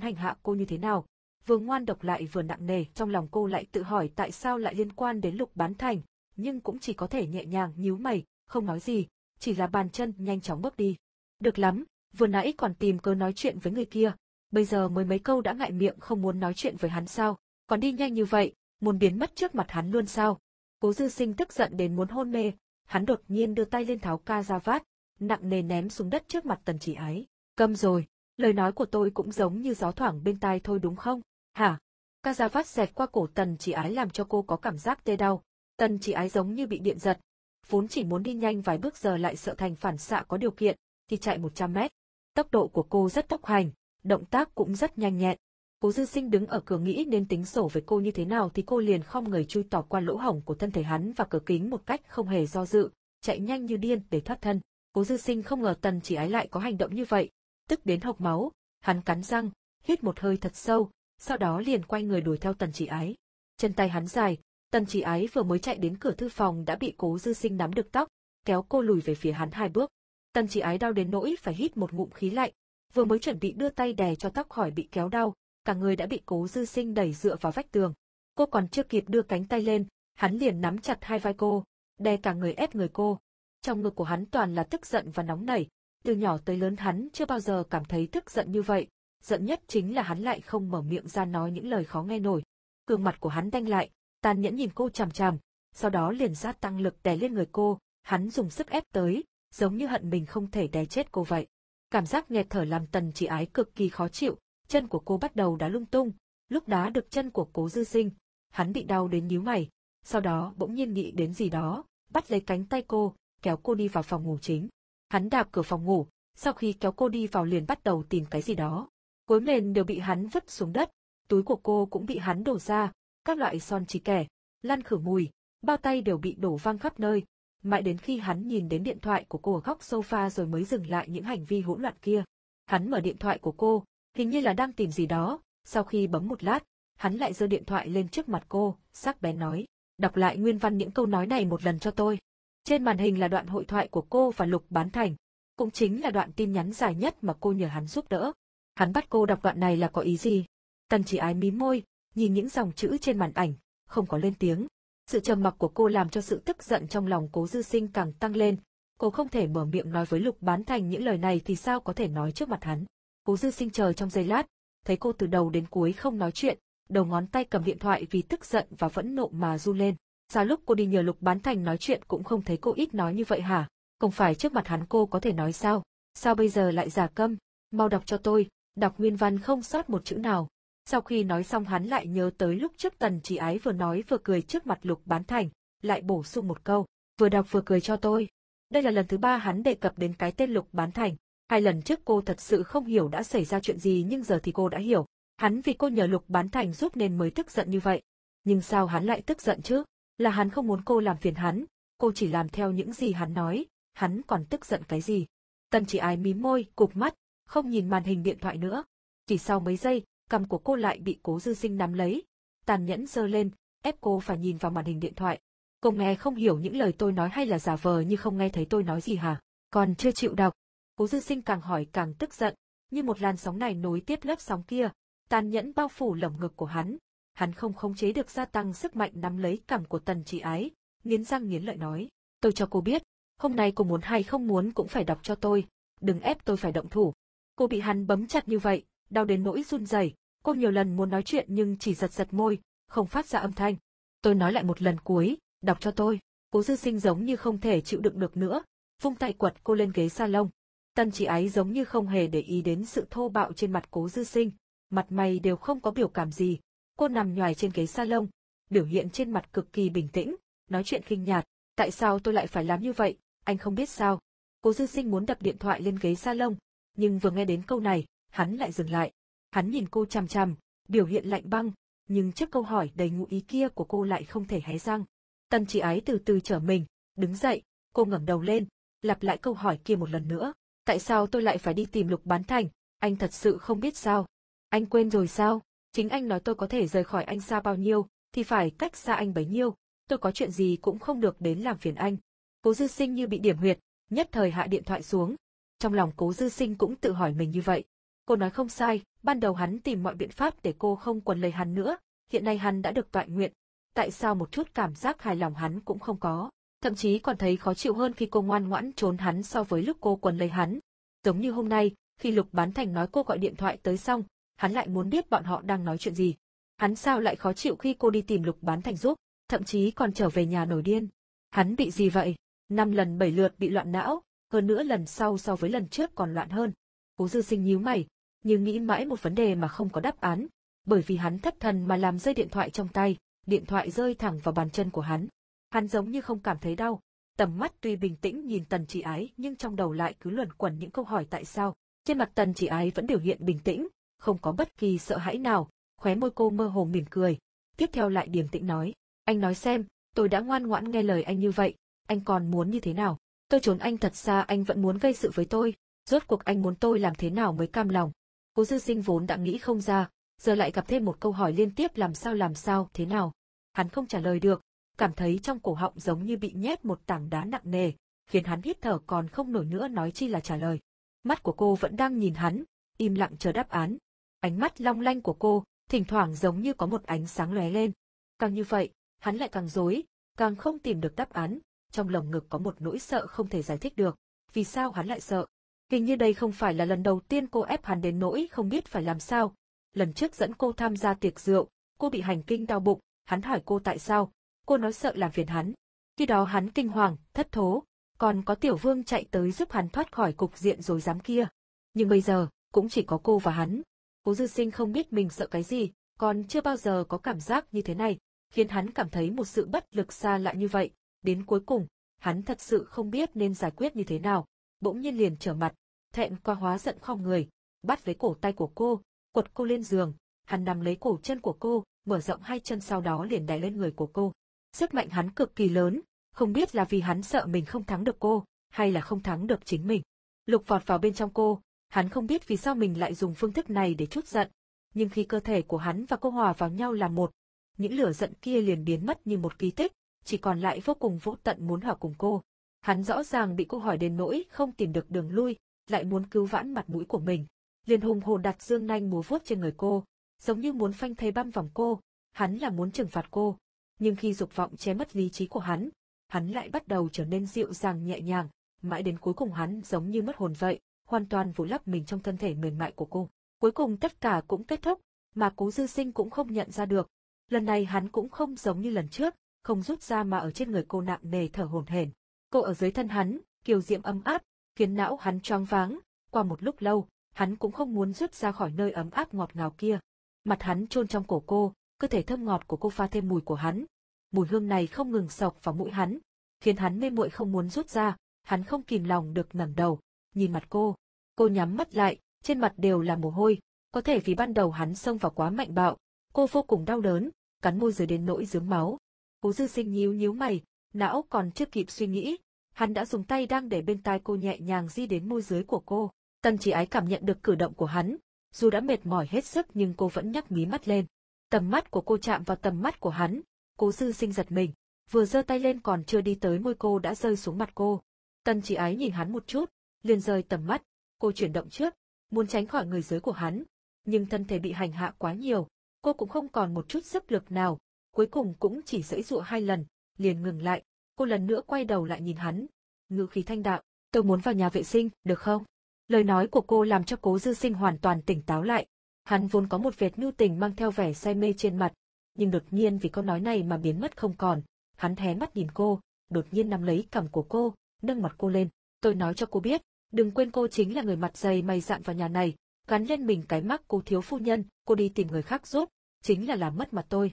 hành hạ cô như thế nào. Vừa ngoan độc lại vừa nặng nề, trong lòng cô lại tự hỏi tại sao lại liên quan đến lục bán thành, nhưng cũng chỉ có thể nhẹ nhàng nhíu mày, không nói gì, chỉ là bàn chân nhanh chóng bước đi. Được lắm, vừa nãy còn tìm cớ nói chuyện với người kia, bây giờ mới mấy câu đã ngại miệng không muốn nói chuyện với hắn sao, còn đi nhanh như vậy, muốn biến mất trước mặt hắn luôn sao. Cố dư sinh tức giận đến muốn hôn mê, hắn đột nhiên đưa tay lên tháo ca ra vát, nặng nề ném xuống đất trước mặt tần chỉ ái. Câm rồi, lời nói của tôi cũng giống như gió thoảng bên tai thôi đúng không? Hả? Ca ra vắt xẹt qua cổ tần chỉ ái làm cho cô có cảm giác tê đau. Tần chỉ ái giống như bị điện giật. Vốn chỉ muốn đi nhanh vài bước giờ lại sợ thành phản xạ có điều kiện, thì chạy 100 mét. Tốc độ của cô rất tốc hành, động tác cũng rất nhanh nhẹn. Cố dư sinh đứng ở cửa nghĩ nên tính sổ với cô như thế nào thì cô liền không người chui tỏ qua lỗ hổng của thân thể hắn và cửa kính một cách không hề do dự, chạy nhanh như điên để thoát thân. Cố dư sinh không ngờ tần chỉ ái lại có hành động như vậy, tức đến hộc máu, hắn cắn răng, hít một hơi thật sâu, sau đó liền quay người đuổi theo tần chỉ ái. Chân tay hắn dài, tần chỉ ái vừa mới chạy đến cửa thư phòng đã bị cố dư sinh nắm được tóc, kéo cô lùi về phía hắn hai bước. Tần chỉ ái đau đến nỗi phải hít một ngụm khí lạnh, vừa mới chuẩn bị đưa tay đè cho tóc khỏi bị kéo đau, cả người đã bị cố dư sinh đẩy dựa vào vách tường. Cô còn chưa kịp đưa cánh tay lên, hắn liền nắm chặt hai vai cô, đè cả người ép người cô. Trong ngực của hắn toàn là tức giận và nóng nảy, từ nhỏ tới lớn hắn chưa bao giờ cảm thấy tức giận như vậy, giận nhất chính là hắn lại không mở miệng ra nói những lời khó nghe nổi. Cường mặt của hắn đanh lại, tàn nhẫn nhìn cô chằm chằm, sau đó liền ra tăng lực đè lên người cô, hắn dùng sức ép tới, giống như hận mình không thể đè chết cô vậy. Cảm giác nghẹt thở làm tần chỉ ái cực kỳ khó chịu, chân của cô bắt đầu đá lung tung, lúc đá được chân của cố dư sinh, hắn bị đau đến nhíu mày, sau đó bỗng nhiên nghĩ đến gì đó, bắt lấy cánh tay cô, kéo cô đi vào phòng ngủ chính. Hắn đạp cửa phòng ngủ, sau khi kéo cô đi vào liền bắt đầu tìm cái gì đó. Cuối mền đều bị hắn vứt xuống đất, túi của cô cũng bị hắn đổ ra, các loại son chỉ kẻ, lăn khử mùi, bao tay đều bị đổ văng khắp nơi. Mãi đến khi hắn nhìn đến điện thoại của cô ở góc sofa rồi mới dừng lại những hành vi hỗn loạn kia. Hắn mở điện thoại của cô, hình như là đang tìm gì đó, sau khi bấm một lát, hắn lại giơ điện thoại lên trước mặt cô, sắc bén nói, đọc lại nguyên văn những câu nói này một lần cho tôi. Trên màn hình là đoạn hội thoại của cô và Lục Bán Thành, cũng chính là đoạn tin nhắn dài nhất mà cô nhờ hắn giúp đỡ. Hắn bắt cô đọc đoạn này là có ý gì? Tần chỉ ái mí môi, nhìn những dòng chữ trên màn ảnh, không có lên tiếng. Sự trầm mặc của cô làm cho sự tức giận trong lòng cố dư sinh càng tăng lên. Cô không thể mở miệng nói với Lục Bán Thành những lời này thì sao có thể nói trước mặt hắn. Cố dư sinh chờ trong giây lát, thấy cô từ đầu đến cuối không nói chuyện, đầu ngón tay cầm điện thoại vì tức giận và vẫn nộ mà du lên. Sao lúc cô đi nhờ Lục Bán Thành nói chuyện cũng không thấy cô ít nói như vậy hả? Không phải trước mặt hắn cô có thể nói sao? Sao bây giờ lại giả câm? Mau đọc cho tôi, đọc nguyên văn không sót một chữ nào. Sau khi nói xong hắn lại nhớ tới lúc trước tần chỉ ái vừa nói vừa cười trước mặt Lục Bán Thành, lại bổ sung một câu, vừa đọc vừa cười cho tôi. Đây là lần thứ ba hắn đề cập đến cái tên Lục Bán Thành. Hai lần trước cô thật sự không hiểu đã xảy ra chuyện gì nhưng giờ thì cô đã hiểu. Hắn vì cô nhờ Lục Bán Thành giúp nên mới tức giận như vậy. Nhưng sao hắn lại tức giận chứ? Là hắn không muốn cô làm phiền hắn, cô chỉ làm theo những gì hắn nói, hắn còn tức giận cái gì. Tần chỉ ái mím môi, cụp mắt, không nhìn màn hình điện thoại nữa. Chỉ sau mấy giây, cầm của cô lại bị cố dư sinh nắm lấy, tàn nhẫn giơ lên, ép cô phải nhìn vào màn hình điện thoại. Cô nghe không hiểu những lời tôi nói hay là giả vờ như không nghe thấy tôi nói gì hả? Còn chưa chịu đọc. Cố dư sinh càng hỏi càng tức giận, như một làn sóng này nối tiếp lớp sóng kia, tàn nhẫn bao phủ lồng ngực của hắn. Hắn không khống chế được gia tăng sức mạnh nắm lấy cằm của tần chị ái, nghiến răng nghiến lợi nói. Tôi cho cô biết, hôm nay cô muốn hay không muốn cũng phải đọc cho tôi, đừng ép tôi phải động thủ. Cô bị hắn bấm chặt như vậy, đau đến nỗi run rẩy. Cô nhiều lần muốn nói chuyện nhưng chỉ giật giật môi, không phát ra âm thanh. Tôi nói lại một lần cuối, đọc cho tôi. Cố dư sinh giống như không thể chịu đựng được nữa, vung tay quật cô lên ghế salon. Tân chỉ ái giống như không hề để ý đến sự thô bạo trên mặt cố dư sinh, mặt mày đều không có biểu cảm gì. Cô nằm nhòi trên ghế salon, biểu hiện trên mặt cực kỳ bình tĩnh, nói chuyện khinh nhạt. Tại sao tôi lại phải làm như vậy, anh không biết sao. Cố dư sinh muốn đập điện thoại lên ghế salon, nhưng vừa nghe đến câu này, hắn lại dừng lại. Hắn nhìn cô chằm chằm, biểu hiện lạnh băng, nhưng trước câu hỏi đầy ngụ ý kia của cô lại không thể hé răng. Tần chỉ ái từ từ trở mình, đứng dậy, cô ngẩng đầu lên, lặp lại câu hỏi kia một lần nữa. Tại sao tôi lại phải đi tìm lục bán thành, anh thật sự không biết sao. Anh quên rồi sao, chính anh nói tôi có thể rời khỏi anh xa bao nhiêu, thì phải cách xa anh bấy nhiêu, tôi có chuyện gì cũng không được đến làm phiền anh. Cố dư sinh như bị điểm huyệt, nhất thời hạ điện thoại xuống. Trong lòng cố dư sinh cũng tự hỏi mình như vậy. Cô nói không sai, ban đầu hắn tìm mọi biện pháp để cô không quần lấy hắn nữa, hiện nay hắn đã được tọa nguyện. Tại sao một chút cảm giác hài lòng hắn cũng không có? Thậm chí còn thấy khó chịu hơn khi cô ngoan ngoãn trốn hắn so với lúc cô quần lấy hắn. Giống như hôm nay, khi Lục Bán Thành nói cô gọi điện thoại tới xong, hắn lại muốn biết bọn họ đang nói chuyện gì. Hắn sao lại khó chịu khi cô đi tìm Lục Bán Thành giúp, thậm chí còn trở về nhà nổi điên. Hắn bị gì vậy? Năm lần bảy lượt bị loạn não, hơn nữa lần sau so với lần trước còn loạn hơn. Cố dư sinh nhíu mày, nhưng nghĩ mãi một vấn đề mà không có đáp án, bởi vì hắn thất thần mà làm rơi điện thoại trong tay, điện thoại rơi thẳng vào bàn chân của hắn. Hắn giống như không cảm thấy đau, tầm mắt tuy bình tĩnh nhìn tần chỉ ái nhưng trong đầu lại cứ luẩn quẩn những câu hỏi tại sao. Trên mặt tần chỉ ái vẫn biểu hiện bình tĩnh, không có bất kỳ sợ hãi nào, khóe môi cô mơ hồ mỉm cười. Tiếp theo lại điềm tĩnh nói, anh nói xem, tôi đã ngoan ngoãn nghe lời anh như vậy, anh còn muốn như thế nào? Tôi trốn anh thật xa anh vẫn muốn gây sự với tôi, rốt cuộc anh muốn tôi làm thế nào mới cam lòng. Cố dư sinh vốn đã nghĩ không ra, giờ lại gặp thêm một câu hỏi liên tiếp làm sao làm sao thế nào. Hắn không trả lời được, cảm thấy trong cổ họng giống như bị nhét một tảng đá nặng nề, khiến hắn hít thở còn không nổi nữa nói chi là trả lời. Mắt của cô vẫn đang nhìn hắn, im lặng chờ đáp án. Ánh mắt long lanh của cô, thỉnh thoảng giống như có một ánh sáng lóe lên. Càng như vậy, hắn lại càng dối, càng không tìm được đáp án, trong lồng ngực có một nỗi sợ không thể giải thích được. Vì sao hắn lại sợ? Hình như đây không phải là lần đầu tiên cô ép hắn đến nỗi không biết phải làm sao. Lần trước dẫn cô tham gia tiệc rượu, cô bị hành kinh đau bụng, hắn hỏi cô tại sao, cô nói sợ làm phiền hắn. Khi đó hắn kinh hoàng, thất thố, còn có tiểu vương chạy tới giúp hắn thoát khỏi cục diện rồi dám kia. Nhưng bây giờ, cũng chỉ có cô và hắn. Cố dư sinh không biết mình sợ cái gì, còn chưa bao giờ có cảm giác như thế này, khiến hắn cảm thấy một sự bất lực xa lạ như vậy. Đến cuối cùng, hắn thật sự không biết nên giải quyết như thế nào, bỗng nhiên liền trở mặt, thẹn qua hóa giận không người, bắt lấy cổ tay của cô, quật cô lên giường, hắn nằm lấy cổ chân của cô, mở rộng hai chân sau đó liền đè lên người của cô. Sức mạnh hắn cực kỳ lớn, không biết là vì hắn sợ mình không thắng được cô, hay là không thắng được chính mình. Lục vọt vào bên trong cô, hắn không biết vì sao mình lại dùng phương thức này để chút giận, nhưng khi cơ thể của hắn và cô hòa vào nhau là một, những lửa giận kia liền biến mất như một kỳ tích, chỉ còn lại vô cùng vũ tận muốn hòa cùng cô. Hắn rõ ràng bị cô hỏi đến nỗi không tìm được đường lui, lại muốn cứu vãn mặt mũi của mình. Liền hùng hồ đặt dương nanh múa vuốt trên người cô, giống như muốn phanh thây băm vòng cô, hắn là muốn trừng phạt cô. Nhưng khi dục vọng che mất lý trí của hắn, hắn lại bắt đầu trở nên dịu dàng nhẹ nhàng, mãi đến cuối cùng hắn giống như mất hồn vậy, hoàn toàn vùi lấp mình trong thân thể mềm mại của cô. Cuối cùng tất cả cũng kết thúc, mà cố dư sinh cũng không nhận ra được. Lần này hắn cũng không giống như lần trước, không rút ra mà ở trên người cô nặng nề thở hổn hển. Cô ở dưới thân hắn, kiều diễm ấm áp, khiến não hắn choáng váng, qua một lúc lâu, hắn cũng không muốn rút ra khỏi nơi ấm áp ngọt ngào kia. Mặt hắn chôn trong cổ cô, cơ thể thơm ngọt của cô pha thêm mùi của hắn. Mùi hương này không ngừng sộc vào mũi hắn, khiến hắn mê muội không muốn rút ra, hắn không kìm lòng được ngẩng đầu, nhìn mặt cô. Cô nhắm mắt lại, trên mặt đều là mồ hôi, có thể vì ban đầu hắn xông vào quá mạnh bạo, cô vô cùng đau đớn, cắn môi dưới đến nỗi dướng máu. Cố dư sinh nhíu nhíu mày, não còn chưa kịp suy nghĩ, hắn đã dùng tay đang để bên tai cô nhẹ nhàng di đến môi dưới của cô. Tần chỉ ái cảm nhận được cử động của hắn, Dù đã mệt mỏi hết sức nhưng cô vẫn nhắc mí mắt lên. Tầm mắt của cô chạm vào tầm mắt của hắn, cố dư sinh giật mình, vừa giơ tay lên còn chưa đi tới môi cô đã rơi xuống mặt cô. Tần chỉ ái nhìn hắn một chút, liền rơi tầm mắt, cô chuyển động trước, muốn tránh khỏi người dưới của hắn, nhưng thân thể bị hành hạ quá nhiều, cô cũng không còn một chút sức lực nào, cuối cùng cũng chỉ sẫy dụa hai lần, liền ngừng lại, cô lần nữa quay đầu lại nhìn hắn, ngữ khí thanh đạo, tôi muốn vào nhà vệ sinh, được không? Lời nói của cô làm cho cố dư sinh hoàn toàn tỉnh táo lại, hắn vốn có một vệt nhu tình mang theo vẻ say mê trên mặt, nhưng đột nhiên vì câu nói này mà biến mất không còn, hắn hé mắt nhìn cô, đột nhiên nắm lấy cằm của cô, nâng mặt cô lên, tôi nói cho cô biết, đừng quên cô chính là người mặt dày mày dạn vào nhà này, gắn lên mình cái mắc cô thiếu phu nhân, cô đi tìm người khác giúp, chính là làm mất mặt tôi.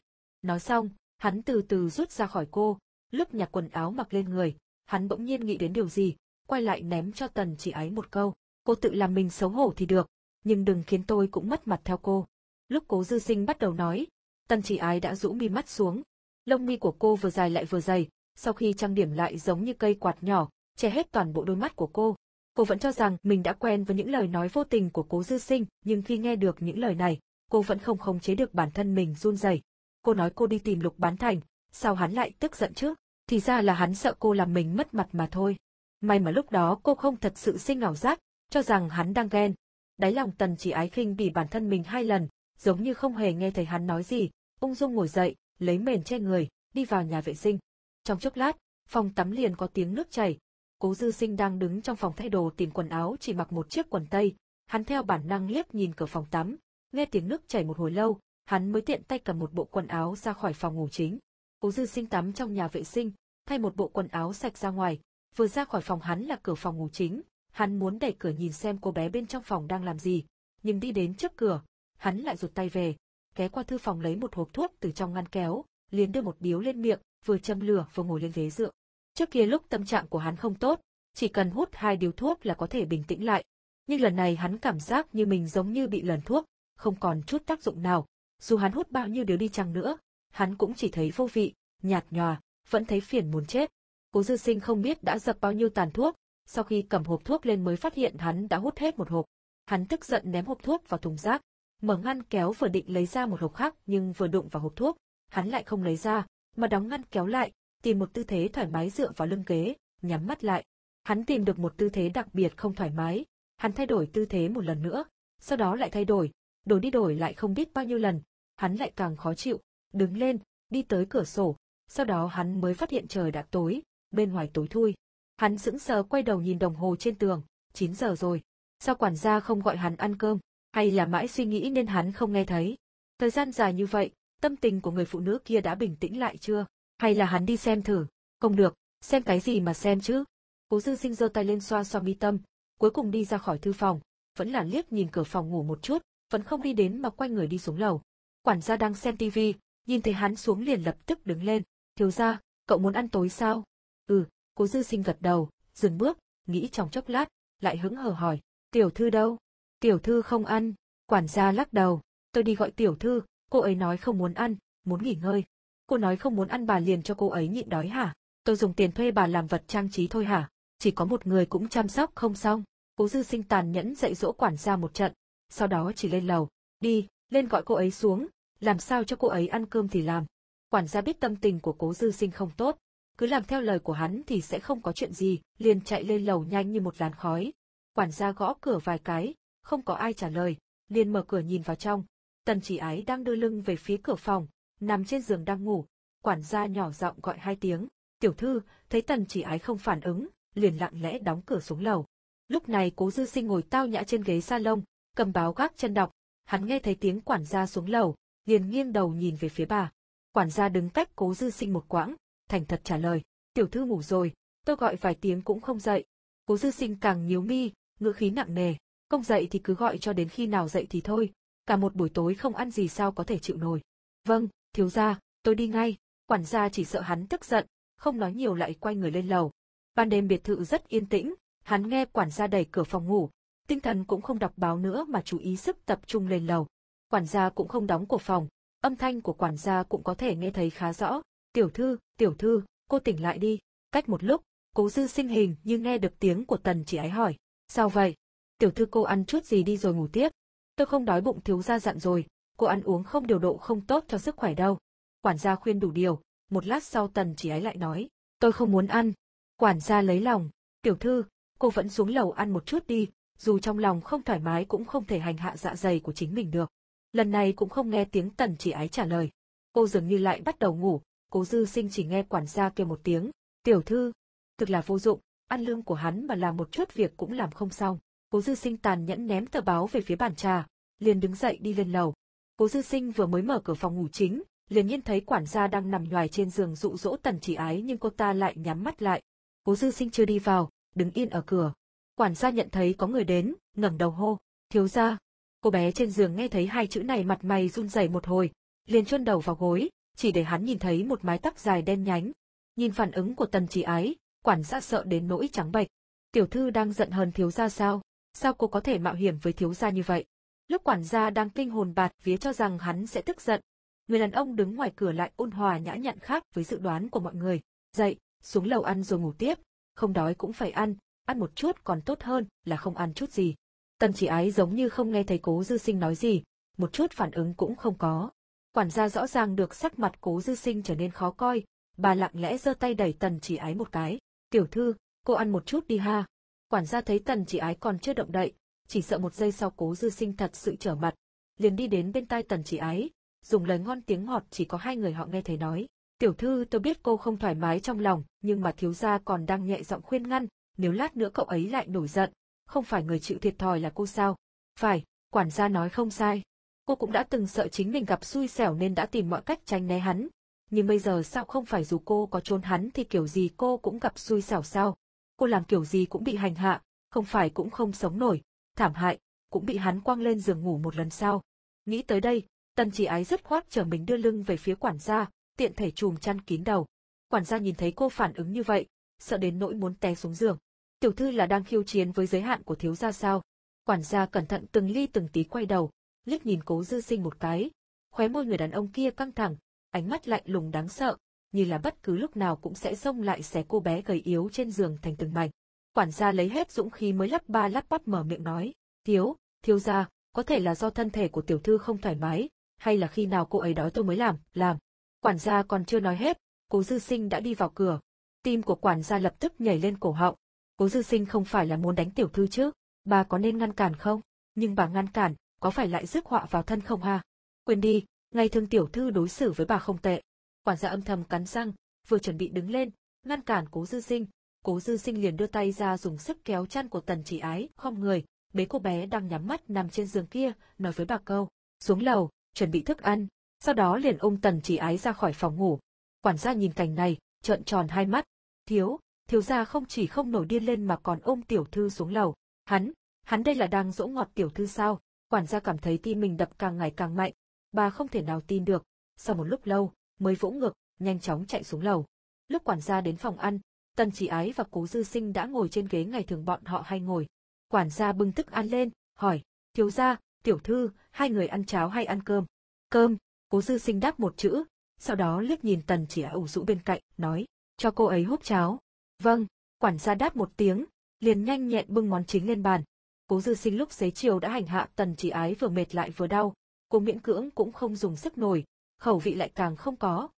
Nói xong, hắn từ từ rút ra khỏi cô, lúc nhặt quần áo mặc lên người, hắn bỗng nhiên nghĩ đến điều gì, quay lại ném cho tần chỉ ái một câu, cô tự làm mình xấu hổ thì được, nhưng đừng khiến tôi cũng mất mặt theo cô. Lúc cố dư sinh bắt đầu nói, tần chỉ ái đã rũ mi mắt xuống, lông mi của cô vừa dài lại vừa dày, sau khi trang điểm lại giống như cây quạt nhỏ, che hết toàn bộ đôi mắt của cô. Cô vẫn cho rằng mình đã quen với những lời nói vô tình của cố dư sinh, nhưng khi nghe được những lời này, cô vẫn không khống chế được bản thân mình run rẩy. Cô nói cô đi tìm lục bán thành, sao hắn lại tức giận chứ? Thì ra là hắn sợ cô làm mình mất mặt mà thôi. May mà lúc đó cô không thật sự sinh ảo giác, cho rằng hắn đang ghen. Đáy lòng tần chỉ ái khinh bỉ bản thân mình hai lần, giống như không hề nghe thấy hắn nói gì, ung dung ngồi dậy, lấy mền che người, đi vào nhà vệ sinh. Trong chốc lát, phòng tắm liền có tiếng nước chảy. Cố dư sinh đang đứng trong phòng thay đồ tìm quần áo chỉ mặc một chiếc quần tây, hắn theo bản năng liếc nhìn cửa phòng tắm, nghe tiếng nước chảy một hồi lâu, hắn mới tiện tay cầm một bộ quần áo ra khỏi phòng ngủ chính. Cố dư sinh tắm trong nhà vệ sinh, thay một bộ quần áo sạch ra ngoài, vừa ra khỏi phòng hắn là cửa phòng ngủ chính, hắn muốn đẩy cửa nhìn xem cô bé bên trong phòng đang làm gì, nhưng đi đến trước cửa, hắn lại rụt tay về, ghé qua thư phòng lấy một hộp thuốc từ trong ngăn kéo, liền đưa một điếu lên miệng, vừa châm lửa vừa ngồi lên ghế dựa. Trước kia lúc tâm trạng của hắn không tốt, chỉ cần hút hai điếu thuốc là có thể bình tĩnh lại. Nhưng lần này hắn cảm giác như mình giống như bị lần thuốc, không còn chút tác dụng nào. Dù hắn hút bao nhiêu điếu đi chăng nữa, hắn cũng chỉ thấy vô vị, nhạt nhòa, vẫn thấy phiền muốn chết. Cố dư sinh không biết đã dập bao nhiêu tàn thuốc, sau khi cầm hộp thuốc lên mới phát hiện hắn đã hút hết một hộp. Hắn tức giận ném hộp thuốc vào thùng rác, mở ngăn kéo vừa định lấy ra một hộp khác nhưng vừa đụng vào hộp thuốc, hắn lại không lấy ra, mà đóng ngăn kéo lại, tìm một tư thế thoải mái dựa vào lưng ghế, nhắm mắt lại. Hắn tìm được một tư thế đặc biệt không thoải mái, hắn thay đổi tư thế một lần nữa, sau đó lại thay đổi, đổi đi đổi lại không biết bao nhiêu lần, hắn lại càng khó chịu, đứng lên, đi tới cửa sổ, sau đó hắn mới phát hiện trời đã tối, bên ngoài tối thui. Hắn sững sờ quay đầu nhìn đồng hồ trên tường, 9 giờ rồi. Sao quản gia không gọi hắn ăn cơm, hay là mãi suy nghĩ nên hắn không nghe thấy. Thời gian dài như vậy, tâm tình của người phụ nữ kia đã bình tĩnh lại chưa? Hay là hắn đi xem thử? Không được, xem cái gì mà xem chứ? Cố dư sinh giơ tay lên xoa xoa mi tâm, cuối cùng đi ra khỏi thư phòng, vẫn là liếc nhìn cửa phòng ngủ một chút, vẫn không đi đến mà quay người đi xuống lầu. Quản gia đang xem tivi, nhìn thấy hắn xuống liền lập tức đứng lên, thiếu gia, cậu muốn ăn tối sao? Ừ, cố dư sinh gật đầu, dừng bước, nghĩ trong chốc lát, lại hững hờ hỏi, tiểu thư đâu? Tiểu thư không ăn, quản gia lắc đầu, tôi đi gọi tiểu thư, cô ấy nói không muốn ăn, muốn nghỉ ngơi. Cô nói không muốn ăn bà liền cho cô ấy nhịn đói hả? Tôi dùng tiền thuê bà làm vật trang trí thôi hả? Chỉ có một người cũng chăm sóc không xong. Cố dư sinh tàn nhẫn dạy dỗ quản gia một trận, sau đó chỉ lên lầu, đi, lên gọi cô ấy xuống, làm sao cho cô ấy ăn cơm thì làm. Quản gia biết tâm tình của cố dư sinh không tốt, cứ làm theo lời của hắn thì sẽ không có chuyện gì, liền chạy lên lầu nhanh như một làn khói. Quản gia gõ cửa vài cái, không có ai trả lời, liền mở cửa nhìn vào trong. Tần chỉ ái đang đưa lưng về phía cửa phòng, nằm trên giường đang ngủ, quản gia nhỏ giọng gọi hai tiếng. Tiểu thư, thấy tần chỉ ái không phản ứng, liền lặng lẽ đóng cửa xuống lầu. Lúc này cố dư sinh ngồi tao nhã trên ghế salon, cầm báo gác chân đọc, hắn nghe thấy tiếng quản gia xuống lầu, liền nghiêng đầu nhìn về phía bà. Quản gia đứng cách cố dư sinh một quãng, thành thật trả lời, tiểu thư ngủ rồi, tôi gọi vài tiếng cũng không dậy. Cố dư sinh càng nhíu mi, ngữ khí nặng nề, không dậy thì cứ gọi cho đến khi nào dậy thì thôi, cả một buổi tối không ăn gì sao có thể chịu nổi. Vâng, thiếu gia, tôi đi ngay, quản gia chỉ sợ hắn tức giận, không nói nhiều lại quay người lên lầu. Ban đêm biệt thự rất yên tĩnh, hắn nghe quản gia đẩy cửa phòng ngủ, tinh thần cũng không đọc báo nữa mà chú ý sức tập trung lên lầu. Quản gia cũng không đóng cửa phòng, âm thanh của quản gia cũng có thể nghe thấy khá rõ. Tiểu thư, tiểu thư, cô tỉnh lại đi. Cách một lúc, cố dư sinh hình như nghe được tiếng của tần chỉ ái hỏi. Sao vậy? Tiểu thư cô ăn chút gì đi rồi ngủ tiếp. Tôi không đói bụng thiếu gia dặn rồi, cô ăn uống không điều độ không tốt cho sức khỏe đâu. Quản gia khuyên đủ điều, một lát sau tần chỉ ái lại nói, tôi không muốn ăn. Quản gia lấy lòng, tiểu thư, cô vẫn xuống lầu ăn một chút đi, dù trong lòng không thoải mái cũng không thể hành hạ dạ dày của chính mình được. Lần này cũng không nghe tiếng tần chỉ ái trả lời. Cô dường như lại bắt đầu ngủ, cố dư sinh chỉ nghe quản gia kêu một tiếng, tiểu thư, thực là vô dụng, ăn lương của hắn mà làm một chút việc cũng làm không xong. Cố dư sinh tàn nhẫn ném tờ báo về phía bàn trà, liền đứng dậy đi lên lầu. Cố dư sinh vừa mới mở cửa phòng ngủ chính, liền nhiên thấy quản gia đang nằm nhoài trên giường dụ dỗ tần chỉ ái nhưng cô ta lại nhắm mắt lại. Cố dư sinh chưa đi vào, đứng yên ở cửa. Quản gia nhận thấy có người đến, ngẩng đầu hô, thiếu gia. Cô bé trên giường nghe thấy hai chữ này mặt mày run rẩy một hồi, liền chôn đầu vào gối, chỉ để hắn nhìn thấy một mái tóc dài đen nhánh. Nhìn phản ứng của tần chỉ ái, quản gia sợ đến nỗi trắng bệch. Tiểu thư đang giận hờn thiếu gia sao? Sao cô có thể mạo hiểm với thiếu gia như vậy? Lúc quản gia đang kinh hồn bạt vía cho rằng hắn sẽ tức giận, người đàn ông đứng ngoài cửa lại ôn hòa nhã nhặn khác với dự đoán của mọi người. Dậy, xuống lầu ăn rồi ngủ tiếp, không đói cũng phải ăn, ăn một chút còn tốt hơn là không ăn chút gì. Tần chỉ ái giống như không nghe thấy cố dư sinh nói gì, một chút phản ứng cũng không có. Quản gia rõ ràng được sắc mặt cố dư sinh trở nên khó coi, bà lặng lẽ giơ tay đẩy tần chỉ ái một cái. Tiểu thư, cô ăn một chút đi ha. Quản gia thấy tần chỉ ái còn chưa động đậy, chỉ sợ một giây sau cố dư sinh thật sự trở mặt. Liền đi đến bên tai tần chỉ ái, dùng lời ngon tiếng ngọt chỉ có hai người họ nghe thấy nói. Tiểu thư tôi biết cô không thoải mái trong lòng, nhưng mà thiếu gia còn đang nhẹ giọng khuyên ngăn, nếu lát nữa cậu ấy lại nổi giận, không phải người chịu thiệt thòi là cô sao? Phải, quản gia nói không sai. Cô cũng đã từng sợ chính mình gặp xui xẻo nên đã tìm mọi cách tránh né hắn. Nhưng bây giờ sao không phải dù cô có trốn hắn thì kiểu gì cô cũng gặp xui xẻo sao? Cô làm kiểu gì cũng bị hành hạ, không phải cũng không sống nổi, thảm hại, cũng bị hắn quăng lên giường ngủ một lần sao? Nghĩ tới đây, tần chỉ ái dứt khoát trở mình đưa lưng về phía quản gia, tiện thể chùm chăn kín đầu. Quản gia nhìn thấy cô phản ứng như vậy, sợ đến nỗi muốn té xuống giường. Tiểu thư là đang khiêu chiến với giới hạn của thiếu gia sao? Quản gia cẩn thận từng ly từng tí quay đầu, liếc nhìn cố dư sinh một cái. Khóe môi người đàn ông kia căng thẳng, ánh mắt lạnh lùng đáng sợ, như là bất cứ lúc nào cũng sẽ xông lại xé cô bé gầy yếu trên giường thành từng mảnh. Quản gia lấy hết dũng khí mới lắp ba lắp bắp mở miệng nói, thiếu, thiếu gia, có thể là do thân thể của tiểu thư không thoải mái, hay là khi nào cô ấy đói tôi mới làm, làm. Quản gia còn chưa nói hết, cố dư sinh đã đi vào cửa. Tim của quản gia lập tức nhảy lên cổ họng. Cố dư sinh không phải là muốn đánh tiểu thư chứ, bà có nên ngăn cản không? Nhưng bà ngăn cản, có phải lại rước họa vào thân không ha? Quên đi, ngày thường tiểu thư đối xử với bà không tệ. Quản gia âm thầm cắn răng, vừa chuẩn bị đứng lên, ngăn cản cố dư sinh. Cố dư sinh liền đưa tay ra dùng sức kéo chăn của tần chỉ ái, không người, bế cô bé đang nhắm mắt nằm trên giường kia, nói với bà câu, xuống lầu, chuẩn bị thức ăn, sau đó liền ôm tần chỉ ái ra khỏi phòng ngủ. Quản gia nhìn cảnh này, trợn tròn hai mắt, thiếu, thiếu gia không chỉ không nổi điên lên mà còn ôm tiểu thư xuống lầu. Hắn, hắn đây là đang dỗ ngọt tiểu thư sao? Quản gia cảm thấy tim mình đập càng ngày càng mạnh, bà không thể nào tin được. Sau một lúc lâu, mới vỗ ngực, nhanh chóng chạy xuống lầu. Lúc quản gia đến phòng ăn, Tần Chỉ Ái và Cố Dư Sinh đã ngồi trên ghế ngày thường bọn họ hay ngồi. Quản gia bưng thức ăn lên, hỏi, thiếu gia, tiểu thư, hai người ăn cháo hay ăn cơm? Cơm, Cố Dư Sinh đáp một chữ, sau đó liếc nhìn Tần Chỉ Ái ủ rũ bên cạnh, nói, cho cô ấy húp cháo. Vâng, quản gia đáp một tiếng, liền nhanh nhẹn bưng món chính lên bàn. Cố dư sinh lúc xế chiều đã hành hạ tần chỉ ái vừa mệt lại vừa đau, cô miễn cưỡng cũng không dùng sức nổi, khẩu vị lại càng không có.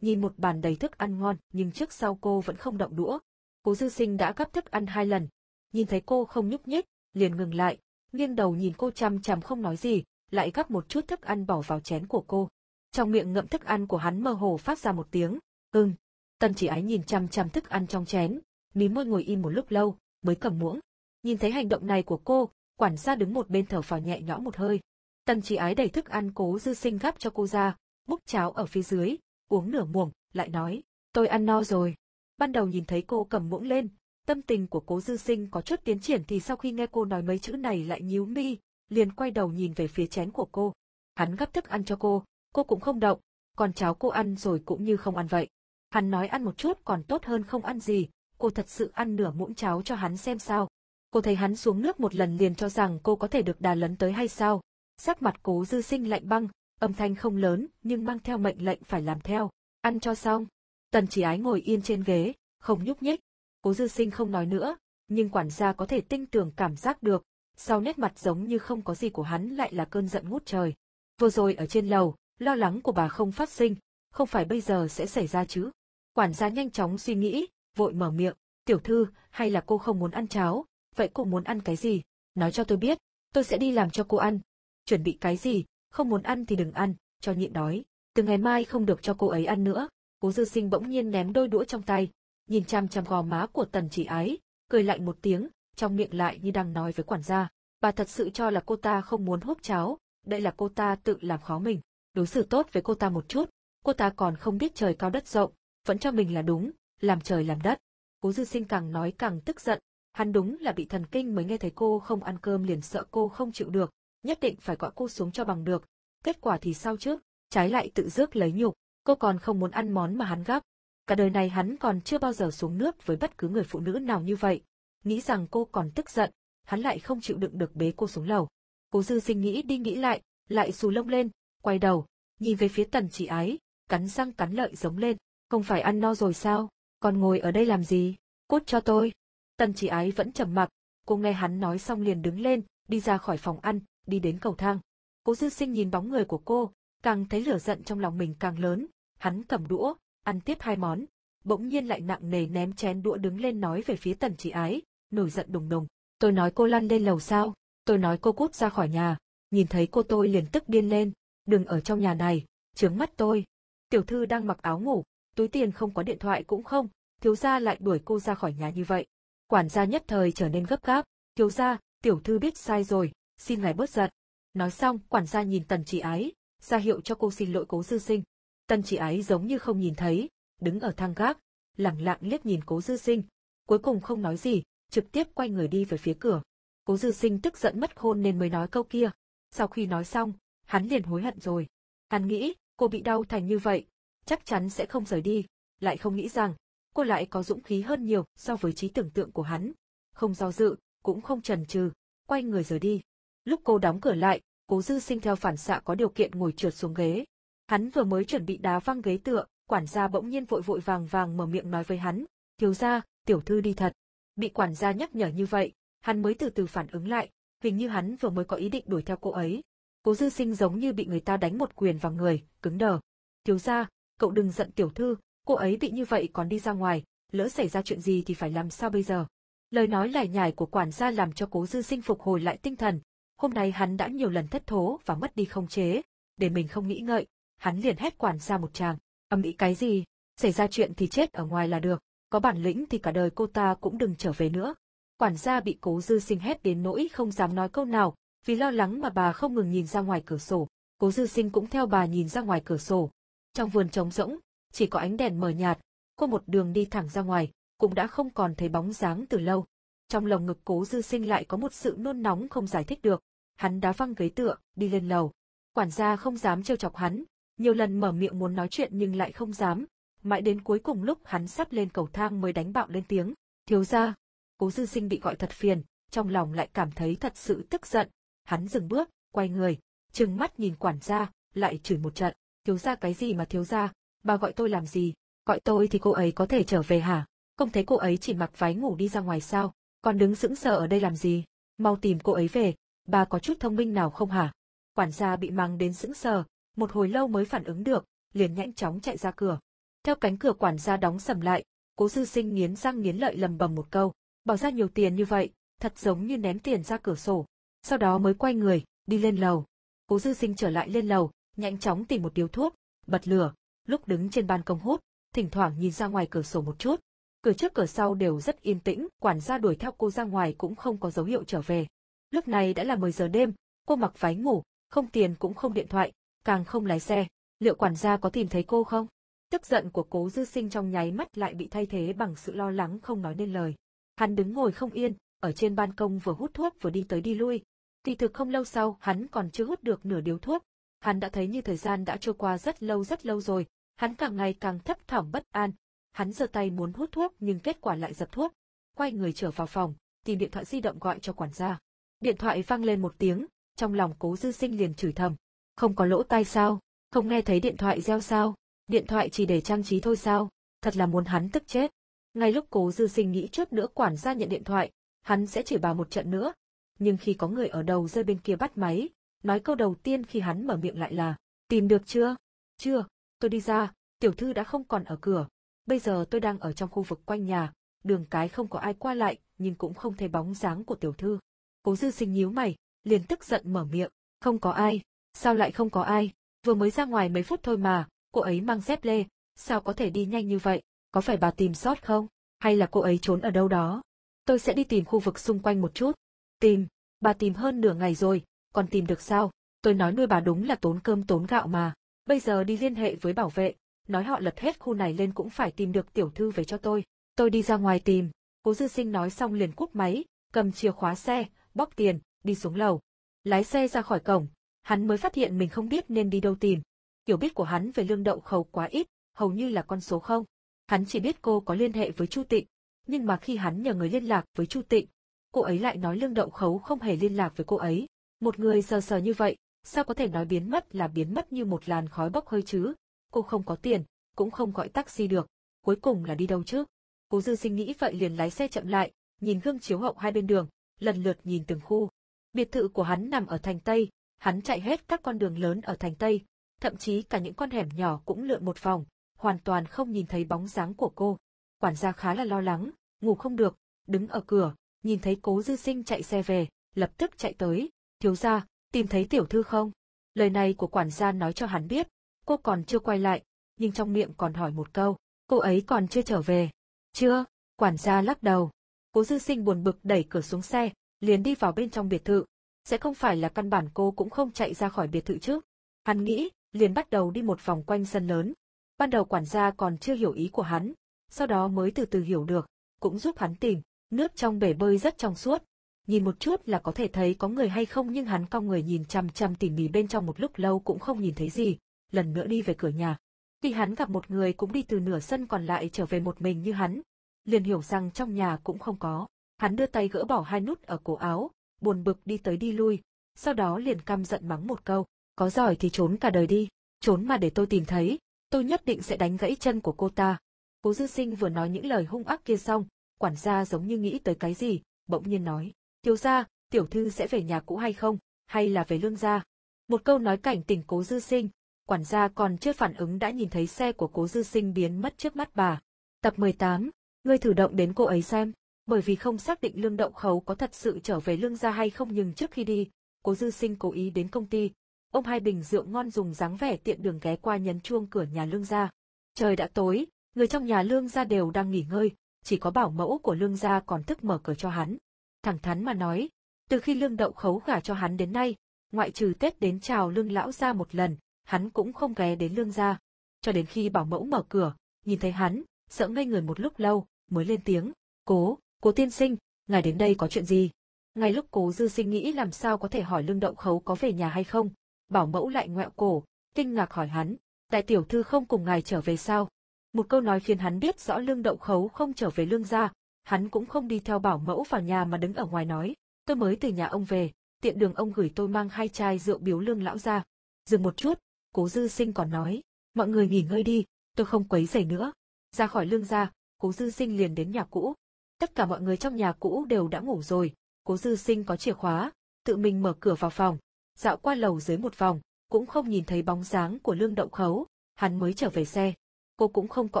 Nhìn một bàn đầy thức ăn ngon nhưng trước sau cô vẫn không động đũa. Cố dư sinh đã gắp thức ăn hai lần, nhìn thấy cô không nhúc nhích, liền ngừng lại, nghiêng đầu nhìn cô chăm chăm không nói gì, lại gắp một chút thức ăn bỏ vào chén của cô. Trong miệng ngậm thức ăn của hắn mơ hồ phát ra một tiếng, ưng. Tần chỉ ái nhìn chăm chăm thức ăn trong chén, mí môi ngồi im một lúc lâu, mới cầm muỗng. Nhìn thấy hành động này của cô, quản gia đứng một bên thở phào nhẹ nhõm một hơi. Tần chỉ ái đẩy thức ăn cố dư sinh gắp cho cô ra, múc cháo ở phía dưới, uống nửa muỗng, lại nói, tôi ăn no rồi. Ban đầu nhìn thấy cô cầm muỗng lên, tâm tình của cố dư sinh có chút tiến triển thì sau khi nghe cô nói mấy chữ này lại nhíu mi, liền quay đầu nhìn về phía chén của cô. Hắn gắp thức ăn cho cô, cô cũng không động, còn cháo cô ăn rồi cũng như không ăn vậy. Hắn nói ăn một chút còn tốt hơn không ăn gì, cô thật sự ăn nửa muỗng cháo cho hắn xem sao. Cô thấy hắn xuống nước một lần liền cho rằng cô có thể được đà lấn tới hay sao. Sắc mặt cố dư sinh lạnh băng, âm thanh không lớn nhưng mang theo mệnh lệnh phải làm theo. Ăn cho xong. Tần chỉ ái ngồi yên trên ghế, không nhúc nhích. Cố dư sinh không nói nữa, nhưng quản gia có thể tinh tường cảm giác được. sau nét mặt giống như không có gì của hắn lại là cơn giận ngút trời. Vừa rồi ở trên lầu, lo lắng của bà không phát sinh, không phải bây giờ sẽ xảy ra chứ. Quản gia nhanh chóng suy nghĩ, vội mở miệng, tiểu thư, hay là cô không muốn ăn cháo, vậy cô muốn ăn cái gì? Nói cho tôi biết, tôi sẽ đi làm cho cô ăn. Chuẩn bị cái gì, không muốn ăn thì đừng ăn, cho nhịn đói. Từ ngày mai không được cho cô ấy ăn nữa. Cố dư sinh bỗng nhiên ném đôi đũa trong tay, nhìn chăm chăm gò má của tần chỉ ái, cười lạnh một tiếng, trong miệng lại như đang nói với quản gia. Bà thật sự cho là cô ta không muốn hút cháo, đây là cô ta tự làm khó mình. Đối xử tốt với cô ta một chút, cô ta còn không biết trời cao đất rộng, vẫn cho mình là đúng, làm trời làm đất. Cố dư sinh càng nói càng tức giận, hắn đúng là bị thần kinh mới nghe thấy cô không ăn cơm liền sợ cô không chịu được, nhất định phải gọi cô xuống cho bằng được. Kết quả thì sao chứ, trái lại tự rước lấy nhục, cô còn không muốn ăn món mà hắn gắp. Cả đời này hắn còn chưa bao giờ xuống nước với bất cứ người phụ nữ nào như vậy. Nghĩ rằng cô còn tức giận, hắn lại không chịu đựng được bế cô xuống lầu. Cố dư sinh nghĩ đi nghĩ lại, lại xù lông lên, quay đầu, nhìn về phía tần chỉ ái, cắn răng cắn lợi giống lên, không phải ăn no rồi sao, còn ngồi ở đây làm gì, cút cho tôi. Tần chỉ ái vẫn trầm mặc, cô nghe hắn nói xong liền đứng lên, đi ra khỏi phòng ăn, đi đến cầu thang. Cố dư sinh nhìn bóng người của cô, càng thấy lửa giận trong lòng mình càng lớn, hắn cầm đũa, ăn tiếp hai món, bỗng nhiên lại nặng nề ném chén đũa đứng lên nói về phía tần chỉ ái, nổi giận đùng đùng. Tôi nói cô lăn lên lầu sao, tôi nói cô cút ra khỏi nhà, nhìn thấy cô tôi liền tức điên lên, đừng ở trong nhà này, chướng mắt tôi. Tiểu thư đang mặc áo ngủ, túi tiền không có điện thoại cũng không, thiếu gia lại đuổi cô ra khỏi nhà như vậy. Quản gia nhất thời trở nên gấp gáp, thiếu gia, tiểu thư biết sai rồi, xin ngài bớt giận. Nói xong, quản gia nhìn tần chỉ ái, ra hiệu cho cô xin lỗi cố dư sinh. Tần chỉ ái giống như không nhìn thấy, đứng ở thang gác, lặng lặng liếc nhìn cố dư sinh, cuối cùng không nói gì, trực tiếp quay người đi về phía cửa. Cố dư sinh tức giận mất khôn nên mới nói câu kia. Sau khi nói xong, hắn liền hối hận rồi. Hắn nghĩ, cô bị đau thành như vậy, chắc chắn sẽ không rời đi, lại không nghĩ rằng, cô lại có dũng khí hơn nhiều so với trí tưởng tượng của hắn. Không do dự, cũng không chần chừ, quay người rời đi. Lúc cô đóng cửa lại, cố dư sinh theo phản xạ có điều kiện ngồi trượt xuống ghế. Hắn vừa mới chuẩn bị đá văng ghế tựa, quản gia bỗng nhiên vội vội vàng vàng mở miệng nói với hắn, thiếu gia, tiểu thư đi thật. Bị quản gia nhắc nhở như vậy, hắn mới từ từ phản ứng lại, hình như hắn vừa mới có ý định đuổi theo cô ấy. Cố dư sinh giống như bị người ta đánh một quyền vào người, cứng đờ. Thiếu gia, cậu đừng giận tiểu thư, cô ấy bị như vậy còn đi ra ngoài, lỡ xảy ra chuyện gì thì phải làm sao bây giờ. Lời nói lải nhải của quản gia làm cho cố dư sinh phục hồi lại tinh thần. Hôm nay hắn đã nhiều lần thất thố và mất đi không chế. Để mình không nghĩ ngợi, hắn liền hét quản gia một tràng. Âm ý cái gì? Xảy ra chuyện thì chết ở ngoài là được. Có bản lĩnh thì cả đời cô ta cũng đừng trở về nữa. Quản gia bị cố dư sinh hét đến nỗi không dám nói câu nào, vì lo lắng mà bà không ngừng nhìn ra ngoài cửa sổ. Cố dư sinh cũng theo bà nhìn ra ngoài cửa sổ. Trong vườn trống rỗng, chỉ có ánh đèn mờ nhạt, cô một đường đi thẳng ra ngoài, cũng đã không còn thấy bóng dáng từ lâu. Trong lồng ngực cố dư sinh lại có một sự nôn nóng không giải thích được, hắn đá văng ghế tựa, đi lên lầu. Quản gia không dám trêu chọc hắn, nhiều lần mở miệng muốn nói chuyện nhưng lại không dám, mãi đến cuối cùng lúc hắn sắp lên cầu thang mới đánh bạo lên tiếng, thiếu gia. Cố dư sinh bị gọi thật phiền, trong lòng lại cảm thấy thật sự tức giận, hắn dừng bước, quay người, trừng mắt nhìn quản gia, lại chửi một trận, thiếu gia cái gì mà thiếu gia, bà gọi tôi làm gì, gọi tôi thì cô ấy có thể trở về hả, không thấy cô ấy chỉ mặc váy ngủ đi ra ngoài sao, còn đứng sững sờ ở đây làm gì, mau tìm cô ấy về, bà có chút thông minh nào không hả? Quản gia bị mang đến sững sờ, một hồi lâu mới phản ứng được, liền nhanh chóng chạy ra cửa. Theo cánh cửa quản gia đóng sầm lại, cố dư sinh nghiến răng nghiến lợi lầm bầm một câu, bỏ ra nhiều tiền như vậy, thật giống như ném tiền ra cửa sổ. Sau đó mới quay người, đi lên lầu. Cố dư sinh trở lại lên lầu, nhanh chóng tìm một điếu thuốc, bật lửa, lúc đứng trên ban công hút, thỉnh thoảng nhìn ra ngoài cửa sổ một chút. Cửa trước cửa sau đều rất yên tĩnh, quản gia đuổi theo cô ra ngoài cũng không có dấu hiệu trở về. Lúc này đã là 10 giờ đêm, cô mặc váy ngủ, không tiền cũng không điện thoại, càng không lái xe. Liệu quản gia có tìm thấy cô không? Tức giận của cố dư sinh trong nháy mắt lại bị thay thế bằng sự lo lắng không nói nên lời. Hắn đứng ngồi không yên, ở trên ban công vừa hút thuốc vừa đi tới đi lui. Kỳ thực không lâu sau hắn còn chưa hút được nửa điếu thuốc. Hắn đã thấy như thời gian đã trôi qua rất lâu rất lâu rồi, hắn càng ngày càng thấp thỏm bất an. Hắn giơ tay muốn hút thuốc nhưng kết quả lại dập thuốc. Quay người trở vào phòng, tìm điện thoại di động gọi cho quản gia. Điện thoại vang lên một tiếng, trong lòng cố dư sinh liền chửi thầm. Không có lỗ tai sao? Không nghe thấy điện thoại reo sao? Điện thoại chỉ để trang trí thôi sao? Thật là muốn hắn tức chết. Ngay lúc cố dư sinh nghĩ chút nữa quản gia nhận điện thoại, hắn sẽ chửi bà một trận nữa. nhưng khi có người ở đầu dây bên kia bắt máy, nói câu đầu tiên khi hắn mở miệng lại là, tìm được chưa? Chưa, tôi đi ra, tiểu thư đã không còn ở cửa. Bây giờ tôi đang ở trong khu vực quanh nhà, đường cái không có ai qua lại, nhưng cũng không thấy bóng dáng của tiểu thư. Cố dư sinh nhíu mày, liền tức giận mở miệng, không có ai, sao lại không có ai, vừa mới ra ngoài mấy phút thôi mà, cô ấy mang dép lê, sao có thể đi nhanh như vậy, có phải bà tìm sót không, hay là cô ấy trốn ở đâu đó? Tôi sẽ đi tìm khu vực xung quanh một chút. Tìm, bà tìm hơn nửa ngày rồi, còn tìm được sao? Tôi nói nuôi bà đúng là tốn cơm tốn gạo mà. Bây giờ đi liên hệ với bảo vệ, nói họ lật hết khu này lên cũng phải tìm được tiểu thư về cho tôi. Tôi đi ra ngoài tìm. Cố dư sinh nói xong liền cúp máy, cầm chìa khóa xe, bóc tiền, đi xuống lầu. Lái xe ra khỏi cổng, hắn mới phát hiện mình không biết nên đi đâu tìm. Hiểu biết của hắn về lương đậu khẩu quá ít, hầu như là con số không. Hắn chỉ biết cô có liên hệ với Chu Tịnh, nhưng mà khi hắn nhờ người liên lạc với Chu Tịnh, cô ấy lại nói lương đậu khấu không hề liên lạc với cô ấy. Một người sờ sờ như vậy, sao có thể nói biến mất là biến mất như một làn khói bốc hơi chứ? Cô không có tiền, cũng không gọi taxi được, cuối cùng là đi đâu chứ? Cố dư sinh nghĩ vậy liền lái xe chậm lại, nhìn gương chiếu hậu hai bên đường, lần lượt nhìn từng khu. Biệt thự của hắn nằm ở thành Tây, hắn chạy hết các con đường lớn ở thành Tây, thậm chí cả những con hẻm nhỏ cũng lượn một vòng, hoàn toàn không nhìn thấy bóng dáng của cô. Quản gia khá là lo lắng, ngủ không được, đứng ở cửa, nhìn thấy cố dư sinh chạy xe về, lập tức chạy tới, thiếu gia, tìm thấy tiểu thư không? Lời này của quản gia nói cho hắn biết, cô còn chưa quay lại, nhưng trong miệng còn hỏi một câu, cô ấy còn chưa trở về. Chưa, quản gia lắc đầu. Cố dư sinh buồn bực đẩy cửa xuống xe, liền đi vào bên trong biệt thự. Sẽ không phải là căn bản cô cũng không chạy ra khỏi biệt thự chứ. Hắn nghĩ, liền bắt đầu đi một vòng quanh sân lớn. Ban đầu quản gia còn chưa hiểu ý của hắn, sau đó mới từ từ hiểu được, cũng giúp hắn tìm, nước trong bể bơi rất trong suốt. Nhìn một chút là có thể thấy có người hay không nhưng hắn cong người nhìn chăm chăm tỉ mỉ bên trong một lúc lâu cũng không nhìn thấy gì, lần nữa đi về cửa nhà. Khi hắn gặp một người cũng đi từ nửa sân còn lại trở về một mình như hắn, liền hiểu rằng trong nhà cũng không có. Hắn đưa tay gỡ bỏ hai nút ở cổ áo, buồn bực đi tới đi lui, sau đó liền căm giận mắng một câu, có giỏi thì trốn cả đời đi, trốn mà để tôi tìm thấy, tôi nhất định sẽ đánh gãy chân của cô ta. Cố dư sinh vừa nói những lời hung ác kia xong, quản gia giống như nghĩ tới cái gì, bỗng nhiên nói, thiếu gia, tiểu thư sẽ về nhà cũ hay không, hay là về lương gia. Một câu nói cảnh tỉnh cố dư sinh, quản gia còn chưa phản ứng đã nhìn thấy xe của cố dư sinh biến mất trước mắt bà. Tập 18, ngươi thử động đến cô ấy xem, bởi vì không xác định lương động khấu có thật sự trở về lương gia hay không nhưng trước khi đi, cố dư sinh cố ý đến công ty. Ông hai bình rượu ngon dùng dáng vẻ tiện đường ghé qua nhấn chuông cửa nhà lương gia. Trời đã tối, người trong nhà lương gia đều đang nghỉ ngơi, chỉ có bảo mẫu của lương gia còn thức mở cửa cho hắn. Thẳng thắn mà nói, từ khi lương đậu khấu gả cho hắn đến nay, ngoại trừ Tết đến chào lương lão gia một lần, hắn cũng không ghé đến lương gia. Cho đến khi bảo mẫu mở cửa, nhìn thấy hắn, sợ ngây người một lúc lâu, mới lên tiếng, cố, cố tiên sinh, ngài đến đây có chuyện gì? Ngay lúc cố dư sinh nghĩ làm sao có thể hỏi lương đậu khấu có về nhà hay không, bảo mẫu lại ngoẹo cổ, kinh ngạc hỏi hắn, đại tiểu thư không cùng ngài trở về sao? Một câu nói khiến hắn biết rõ lương đậu khấu không trở về lương gia, hắn cũng không đi theo bảo mẫu vào nhà mà đứng ở ngoài nói, tôi mới từ nhà ông về, tiện đường ông gửi tôi mang hai chai rượu biếu lương lão ra. Dừng một chút, cố dư sinh còn nói, mọi người nghỉ ngơi đi, tôi không quấy rầy nữa. Ra khỏi lương gia, cố dư sinh liền đến nhà cũ. Tất cả mọi người trong nhà cũ đều đã ngủ rồi, cố dư sinh có chìa khóa, tự mình mở cửa vào phòng, dạo qua lầu dưới một vòng, cũng không nhìn thấy bóng dáng của lương đậu khấu, hắn mới trở về xe cô cũng không có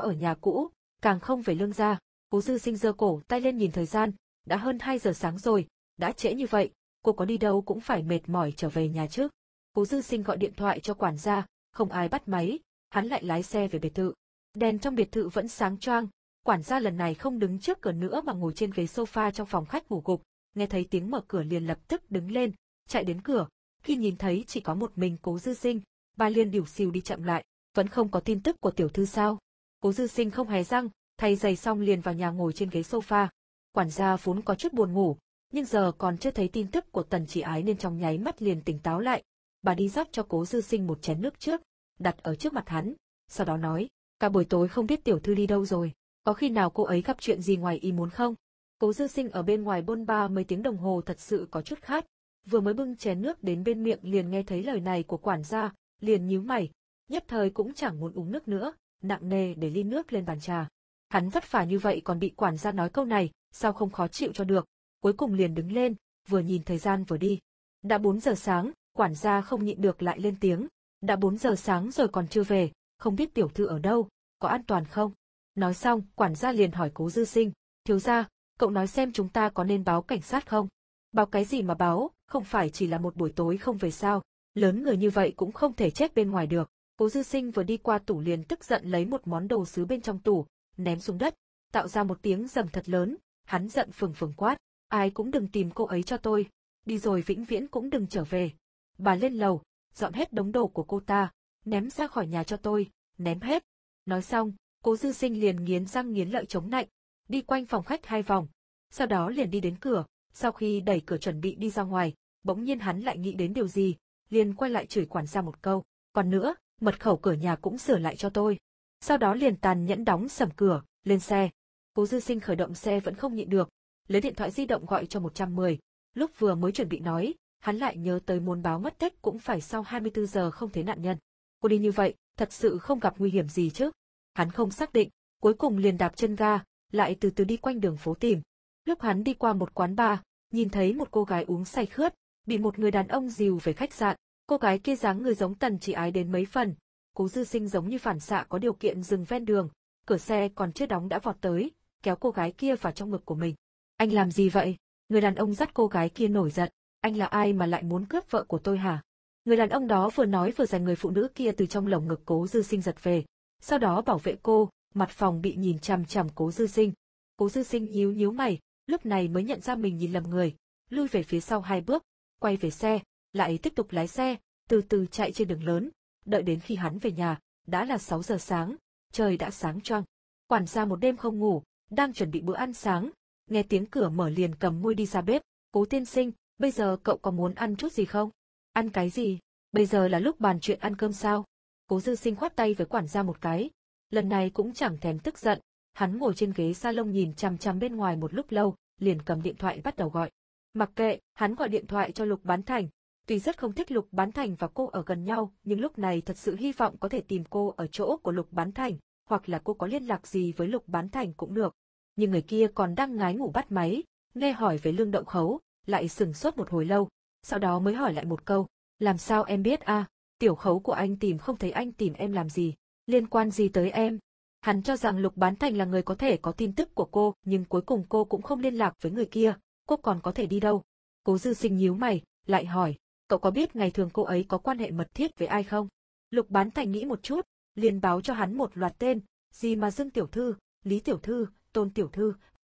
ở nhà cũ, càng không về lương gia. Cố dư sinh giơ cổ tay lên nhìn thời gian, đã hơn 2 giờ sáng rồi, đã trễ như vậy, cô có đi đâu cũng phải mệt mỏi trở về nhà trước. Cố dư sinh gọi điện thoại cho quản gia, không ai bắt máy, hắn lại lái xe về biệt thự. Đèn trong biệt thự vẫn sáng choang, quản gia lần này không đứng trước cửa nữa mà ngồi trên ghế sofa trong phòng khách ngủ gục, nghe thấy tiếng mở cửa liền lập tức đứng lên, chạy đến cửa, khi nhìn thấy chỉ có một mình cố dư sinh, ba liên điều xìu đi chậm lại, vẫn không có tin tức của tiểu thư sao. Cố dư sinh không hề răng, thay giày xong liền vào nhà ngồi trên ghế sofa. Quản gia vốn có chút buồn ngủ, nhưng giờ còn chưa thấy tin tức của tần chỉ ái nên trong nháy mắt liền tỉnh táo lại. Bà đi rót cho cố dư sinh một chén nước trước, đặt ở trước mặt hắn, sau đó nói, cả buổi tối không biết tiểu thư đi đâu rồi, có khi nào cô ấy gặp chuyện gì ngoài ý muốn không? Cố dư sinh ở bên ngoài bôn ba mấy tiếng đồng hồ thật sự có chút khát, vừa mới bưng chén nước đến bên miệng liền nghe thấy lời này của quản gia, liền nhíu mày, nhất thời cũng chẳng muốn uống nước nữa, nặng nề để ly nước lên bàn trà. Hắn vất vả như vậy còn bị quản gia nói câu này, sao không khó chịu cho được, cuối cùng liền đứng lên, vừa nhìn thời gian vừa đi. Đã 4 giờ sáng, quản gia không nhịn được lại lên tiếng. Đã 4 giờ sáng rồi còn chưa về, không biết tiểu thư ở đâu, có an toàn không? Nói xong, quản gia liền hỏi cố dư sinh, thiếu gia, cậu nói xem chúng ta có nên báo cảnh sát không? Báo cái gì mà báo, không phải chỉ là một buổi tối không về sao, lớn người như vậy cũng không thể chết bên ngoài được. Cố dư sinh vừa đi qua tủ liền tức giận lấy một món đồ sứ bên trong tủ, ném xuống đất, tạo ra một tiếng rầm thật lớn, hắn giận phừng phừng quát, ai cũng đừng tìm cô ấy cho tôi, đi rồi vĩnh viễn cũng đừng trở về. Bà lên lầu, dọn hết đống đồ của cô ta, ném ra khỏi nhà cho tôi, ném hết. Nói xong, cố dư sinh liền nghiến răng nghiến lợi chống nạnh, đi quanh phòng khách hai vòng, sau đó liền đi đến cửa, sau khi đẩy cửa chuẩn bị đi ra ngoài, bỗng nhiên hắn lại nghĩ đến điều gì, liền quay lại chửi quản gia một câu, còn nữa, mật khẩu cửa nhà cũng sửa lại cho tôi. Sau đó liền tàn nhẫn đóng sầm cửa, lên xe. Cố dư sinh khởi động xe vẫn không nhịn được, lấy điện thoại di động gọi cho 110. Lúc vừa mới chuẩn bị nói, hắn lại nhớ tới muốn báo mất tích cũng phải sau 24 giờ không thấy nạn nhân. Cô đi như vậy, thật sự không gặp nguy hiểm gì chứ. Hắn không xác định, cuối cùng liền đạp chân ga, lại từ từ đi quanh đường phố tìm. Lúc hắn đi qua một quán bar, nhìn thấy một cô gái uống say khướt, bị một người đàn ông dìu về khách sạn. Cô gái kia dáng người giống tần chỉ ái đến mấy phần. Cố dư sinh giống như phản xạ có điều kiện dừng ven đường, cửa xe còn chưa đóng đã vọt tới, kéo cô gái kia vào trong ngực của mình. Anh làm gì vậy? Người đàn ông dắt cô gái kia nổi giận. Anh là ai mà lại muốn cướp vợ của tôi hả? Người đàn ông đó vừa nói vừa giành người phụ nữ kia từ trong lồng ngực cố dư sinh giật về. Sau đó bảo vệ cô, mặt phòng bị nhìn chằm chằm cố dư sinh. Cố dư sinh nhíu nhíu mày, lúc này mới nhận ra mình nhìn lầm người, lui về phía sau hai bước, quay về xe, lại tiếp tục lái xe, từ từ chạy trên đường lớn, đợi đến khi hắn về nhà, đã là 6 giờ sáng, trời đã sáng choang. Quản gia một đêm không ngủ, đang chuẩn bị bữa ăn sáng, nghe tiếng cửa mở liền cầm môi đi ra bếp, cố tiên sinh, bây giờ cậu có muốn ăn chút gì không? Ăn cái gì? Bây giờ là lúc bàn chuyện ăn cơm sao? Cố dư sinh khoát tay với quản gia một cái. Lần này cũng chẳng thèm tức giận, hắn ngồi trên ghế salon nhìn chằm chằm bên ngoài một lúc lâu, liền cầm điện thoại bắt đầu gọi. Mặc kệ, hắn gọi điện thoại cho Lục Bán Thành. Tuy rất không thích Lục Bán Thành và cô ở gần nhau, nhưng lúc này thật sự hy vọng có thể tìm cô ở chỗ của Lục Bán Thành, hoặc là cô có liên lạc gì với Lục Bán Thành cũng được. Nhưng người kia còn đang ngái ngủ bắt máy, nghe hỏi về lương động khấu, lại sừng sốt một hồi lâu, sau đó mới hỏi lại một câu, làm sao em biết a? tiểu khấu của anh tìm không thấy anh tìm em làm gì, liên quan gì tới em? Hắn cho rằng Lục Bán Thành là người có thể có tin tức của cô, nhưng cuối cùng cô cũng không liên lạc với người kia, cô còn có thể đi đâu? Cố dư sinh nhíu mày, lại hỏi, cậu có biết ngày thường cô ấy có quan hệ mật thiết với ai không? Lục Bán Thành nghĩ một chút, liền báo cho hắn một loạt tên, gì mà Dương Tiểu Thư, Lý Tiểu Thư, Tôn Tiểu Thư.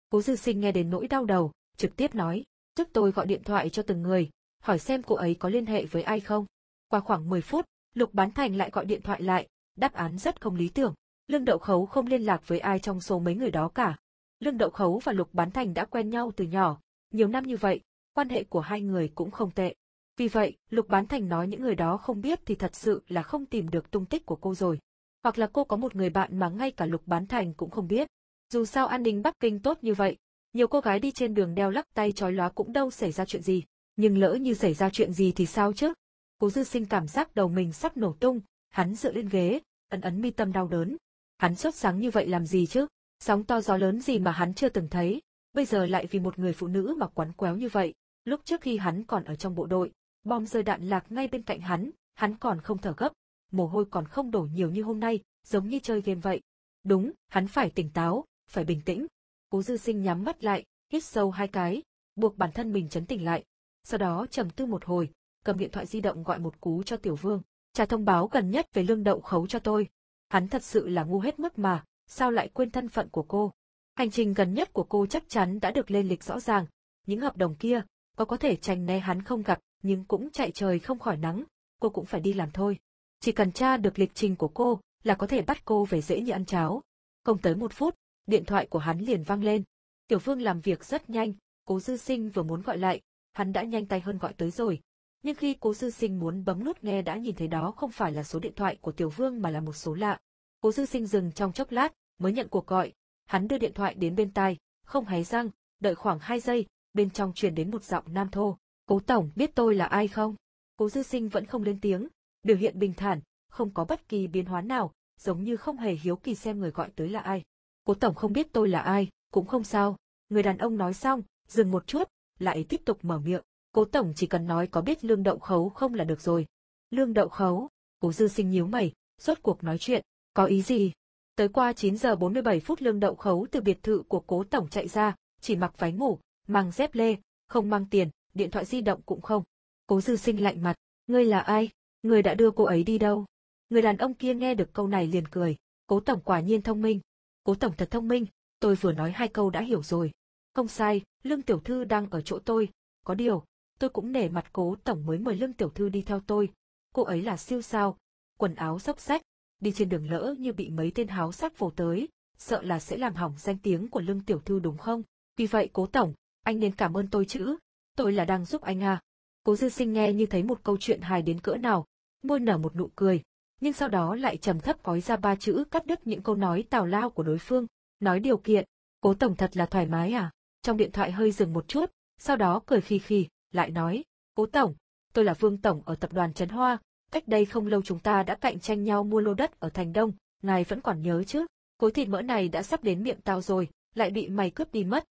Cố dư sinh nghe đến nỗi đau đầu, trực tiếp nói, trước tôi gọi điện thoại cho từng người, hỏi xem cô ấy có liên hệ với ai không. Qua khoảng 10 phút, Lục Bán Thành lại gọi điện thoại lại, đáp án rất không lý tưởng. Lương Đậu Khấu không liên lạc với ai trong số mấy người đó cả. Lương Đậu Khấu và Lục Bán Thành đã quen nhau từ nhỏ, nhiều năm như vậy, quan hệ của hai người cũng không tệ. Vì vậy, Lục Bán Thành nói những người đó không biết thì thật sự là không tìm được tung tích của cô rồi. Hoặc là cô có một người bạn mà ngay cả Lục Bán Thành cũng không biết. Dù sao an ninh Bắc Kinh tốt như vậy, nhiều cô gái đi trên đường đeo lắc tay trói lóa cũng đâu xảy ra chuyện gì. Nhưng lỡ như xảy ra chuyện gì thì sao chứ? Cố dư sinh cảm giác đầu mình sắp nổ tung, hắn dựa lên ghế, ấn ấn mi tâm đau đớn. Hắn sốt sáng như vậy làm gì chứ? Sóng to gió lớn gì mà hắn chưa từng thấy, bây giờ lại vì một người phụ nữ mà quắn quéo như vậy. Lúc trước khi hắn còn ở trong bộ đội, bom rơi đạn lạc ngay bên cạnh hắn, hắn còn không thở gấp, mồ hôi còn không đổ nhiều như hôm nay, giống như chơi game vậy. Đúng, hắn phải tỉnh táo, phải bình tĩnh. Cố dư sinh nhắm mắt lại, hít sâu hai cái, buộc bản thân mình chấn tỉnh lại. Sau đó trầm tư một hồi, cầm điện thoại di động gọi một cú cho Tiểu Vương, trả thông báo gần nhất về lương đậu khấu cho tôi. Hắn thật sự là ngu hết mức mà, sao lại quên thân phận của cô. Hành trình gần nhất của cô chắc chắn đã được lên lịch rõ ràng, những hợp đồng kia, có có thể tránh né hắn không gặp, nhưng cũng chạy trời không khỏi nắng, cô cũng phải đi làm thôi. Chỉ cần tra được lịch trình của cô, là có thể bắt cô về dễ như ăn cháo. Không tới một phút, điện thoại của hắn liền vang lên. Tiểu Vương làm việc rất nhanh, cố dư sinh vừa muốn gọi lại, hắn đã nhanh tay hơn gọi tới rồi. Nhưng khi cố dư sinh muốn bấm nút nghe đã nhìn thấy đó không phải là số điện thoại của Tiểu Vương mà là một số lạ. Cố dư sinh dừng trong chốc lát, mới nhận cuộc gọi. Hắn đưa điện thoại đến bên tai, không hé răng, đợi khoảng 2 giây, bên trong truyền đến một giọng nam thô. Cố Tổng biết tôi là ai không? Cố dư sinh vẫn không lên tiếng, biểu hiện bình thản, không có bất kỳ biến hóa nào, giống như không hề hiếu kỳ xem người gọi tới là ai. Cố Tổng không biết tôi là ai, cũng không sao. Người đàn ông nói xong, dừng một chút, lại tiếp tục mở miệng. Cố tổng chỉ cần nói có biết lương đậu khấu không là được rồi. Lương đậu khấu, cố dư sinh nhíu mày, rốt cuộc nói chuyện, có ý gì? Tới qua 9 giờ 47 phút lương đậu khấu từ biệt thự của cố tổng chạy ra, chỉ mặc váy ngủ, mang dép lê, không mang tiền, điện thoại di động cũng không. Cố dư sinh lạnh mặt, ngươi là ai? Ngươi đã đưa cô ấy đi đâu? Người đàn ông kia nghe được câu này liền cười, cố tổng quả nhiên thông minh. Cố tổng thật thông minh, tôi vừa nói hai câu đã hiểu rồi. Không sai, lương tiểu thư đang ở chỗ tôi, có điều, tôi cũng nể mặt cố tổng mới mời lương tiểu thư đi theo tôi. Cô ấy là siêu sao, quần áo xốc sách, đi trên đường lỡ như bị mấy tên háo sắc vồ tới, sợ là sẽ làm hỏng danh tiếng của lương tiểu thư đúng không? Vì vậy cố tổng, anh nên cảm ơn tôi chứ, tôi là đang giúp anh à. Cố dư sinh nghe như thấy một câu chuyện hài đến cỡ nào, môi nở một nụ cười, nhưng sau đó lại trầm thấp gói ra ba chữ cắt đứt những câu nói tào lao của đối phương, nói điều kiện, cố tổng thật là thoải mái à, trong điện thoại hơi dừng một chút, sau đó cười khi khi, lại nói, cố tổng, tôi là Vương Tổng ở tập đoàn Trấn Hoa, cách đây không lâu chúng ta đã cạnh tranh nhau mua lô đất ở Thành Đông, ngài vẫn còn nhớ chứ, khối thịt mỡ này đã sắp đến miệng tao rồi, lại bị mày cướp đi mất.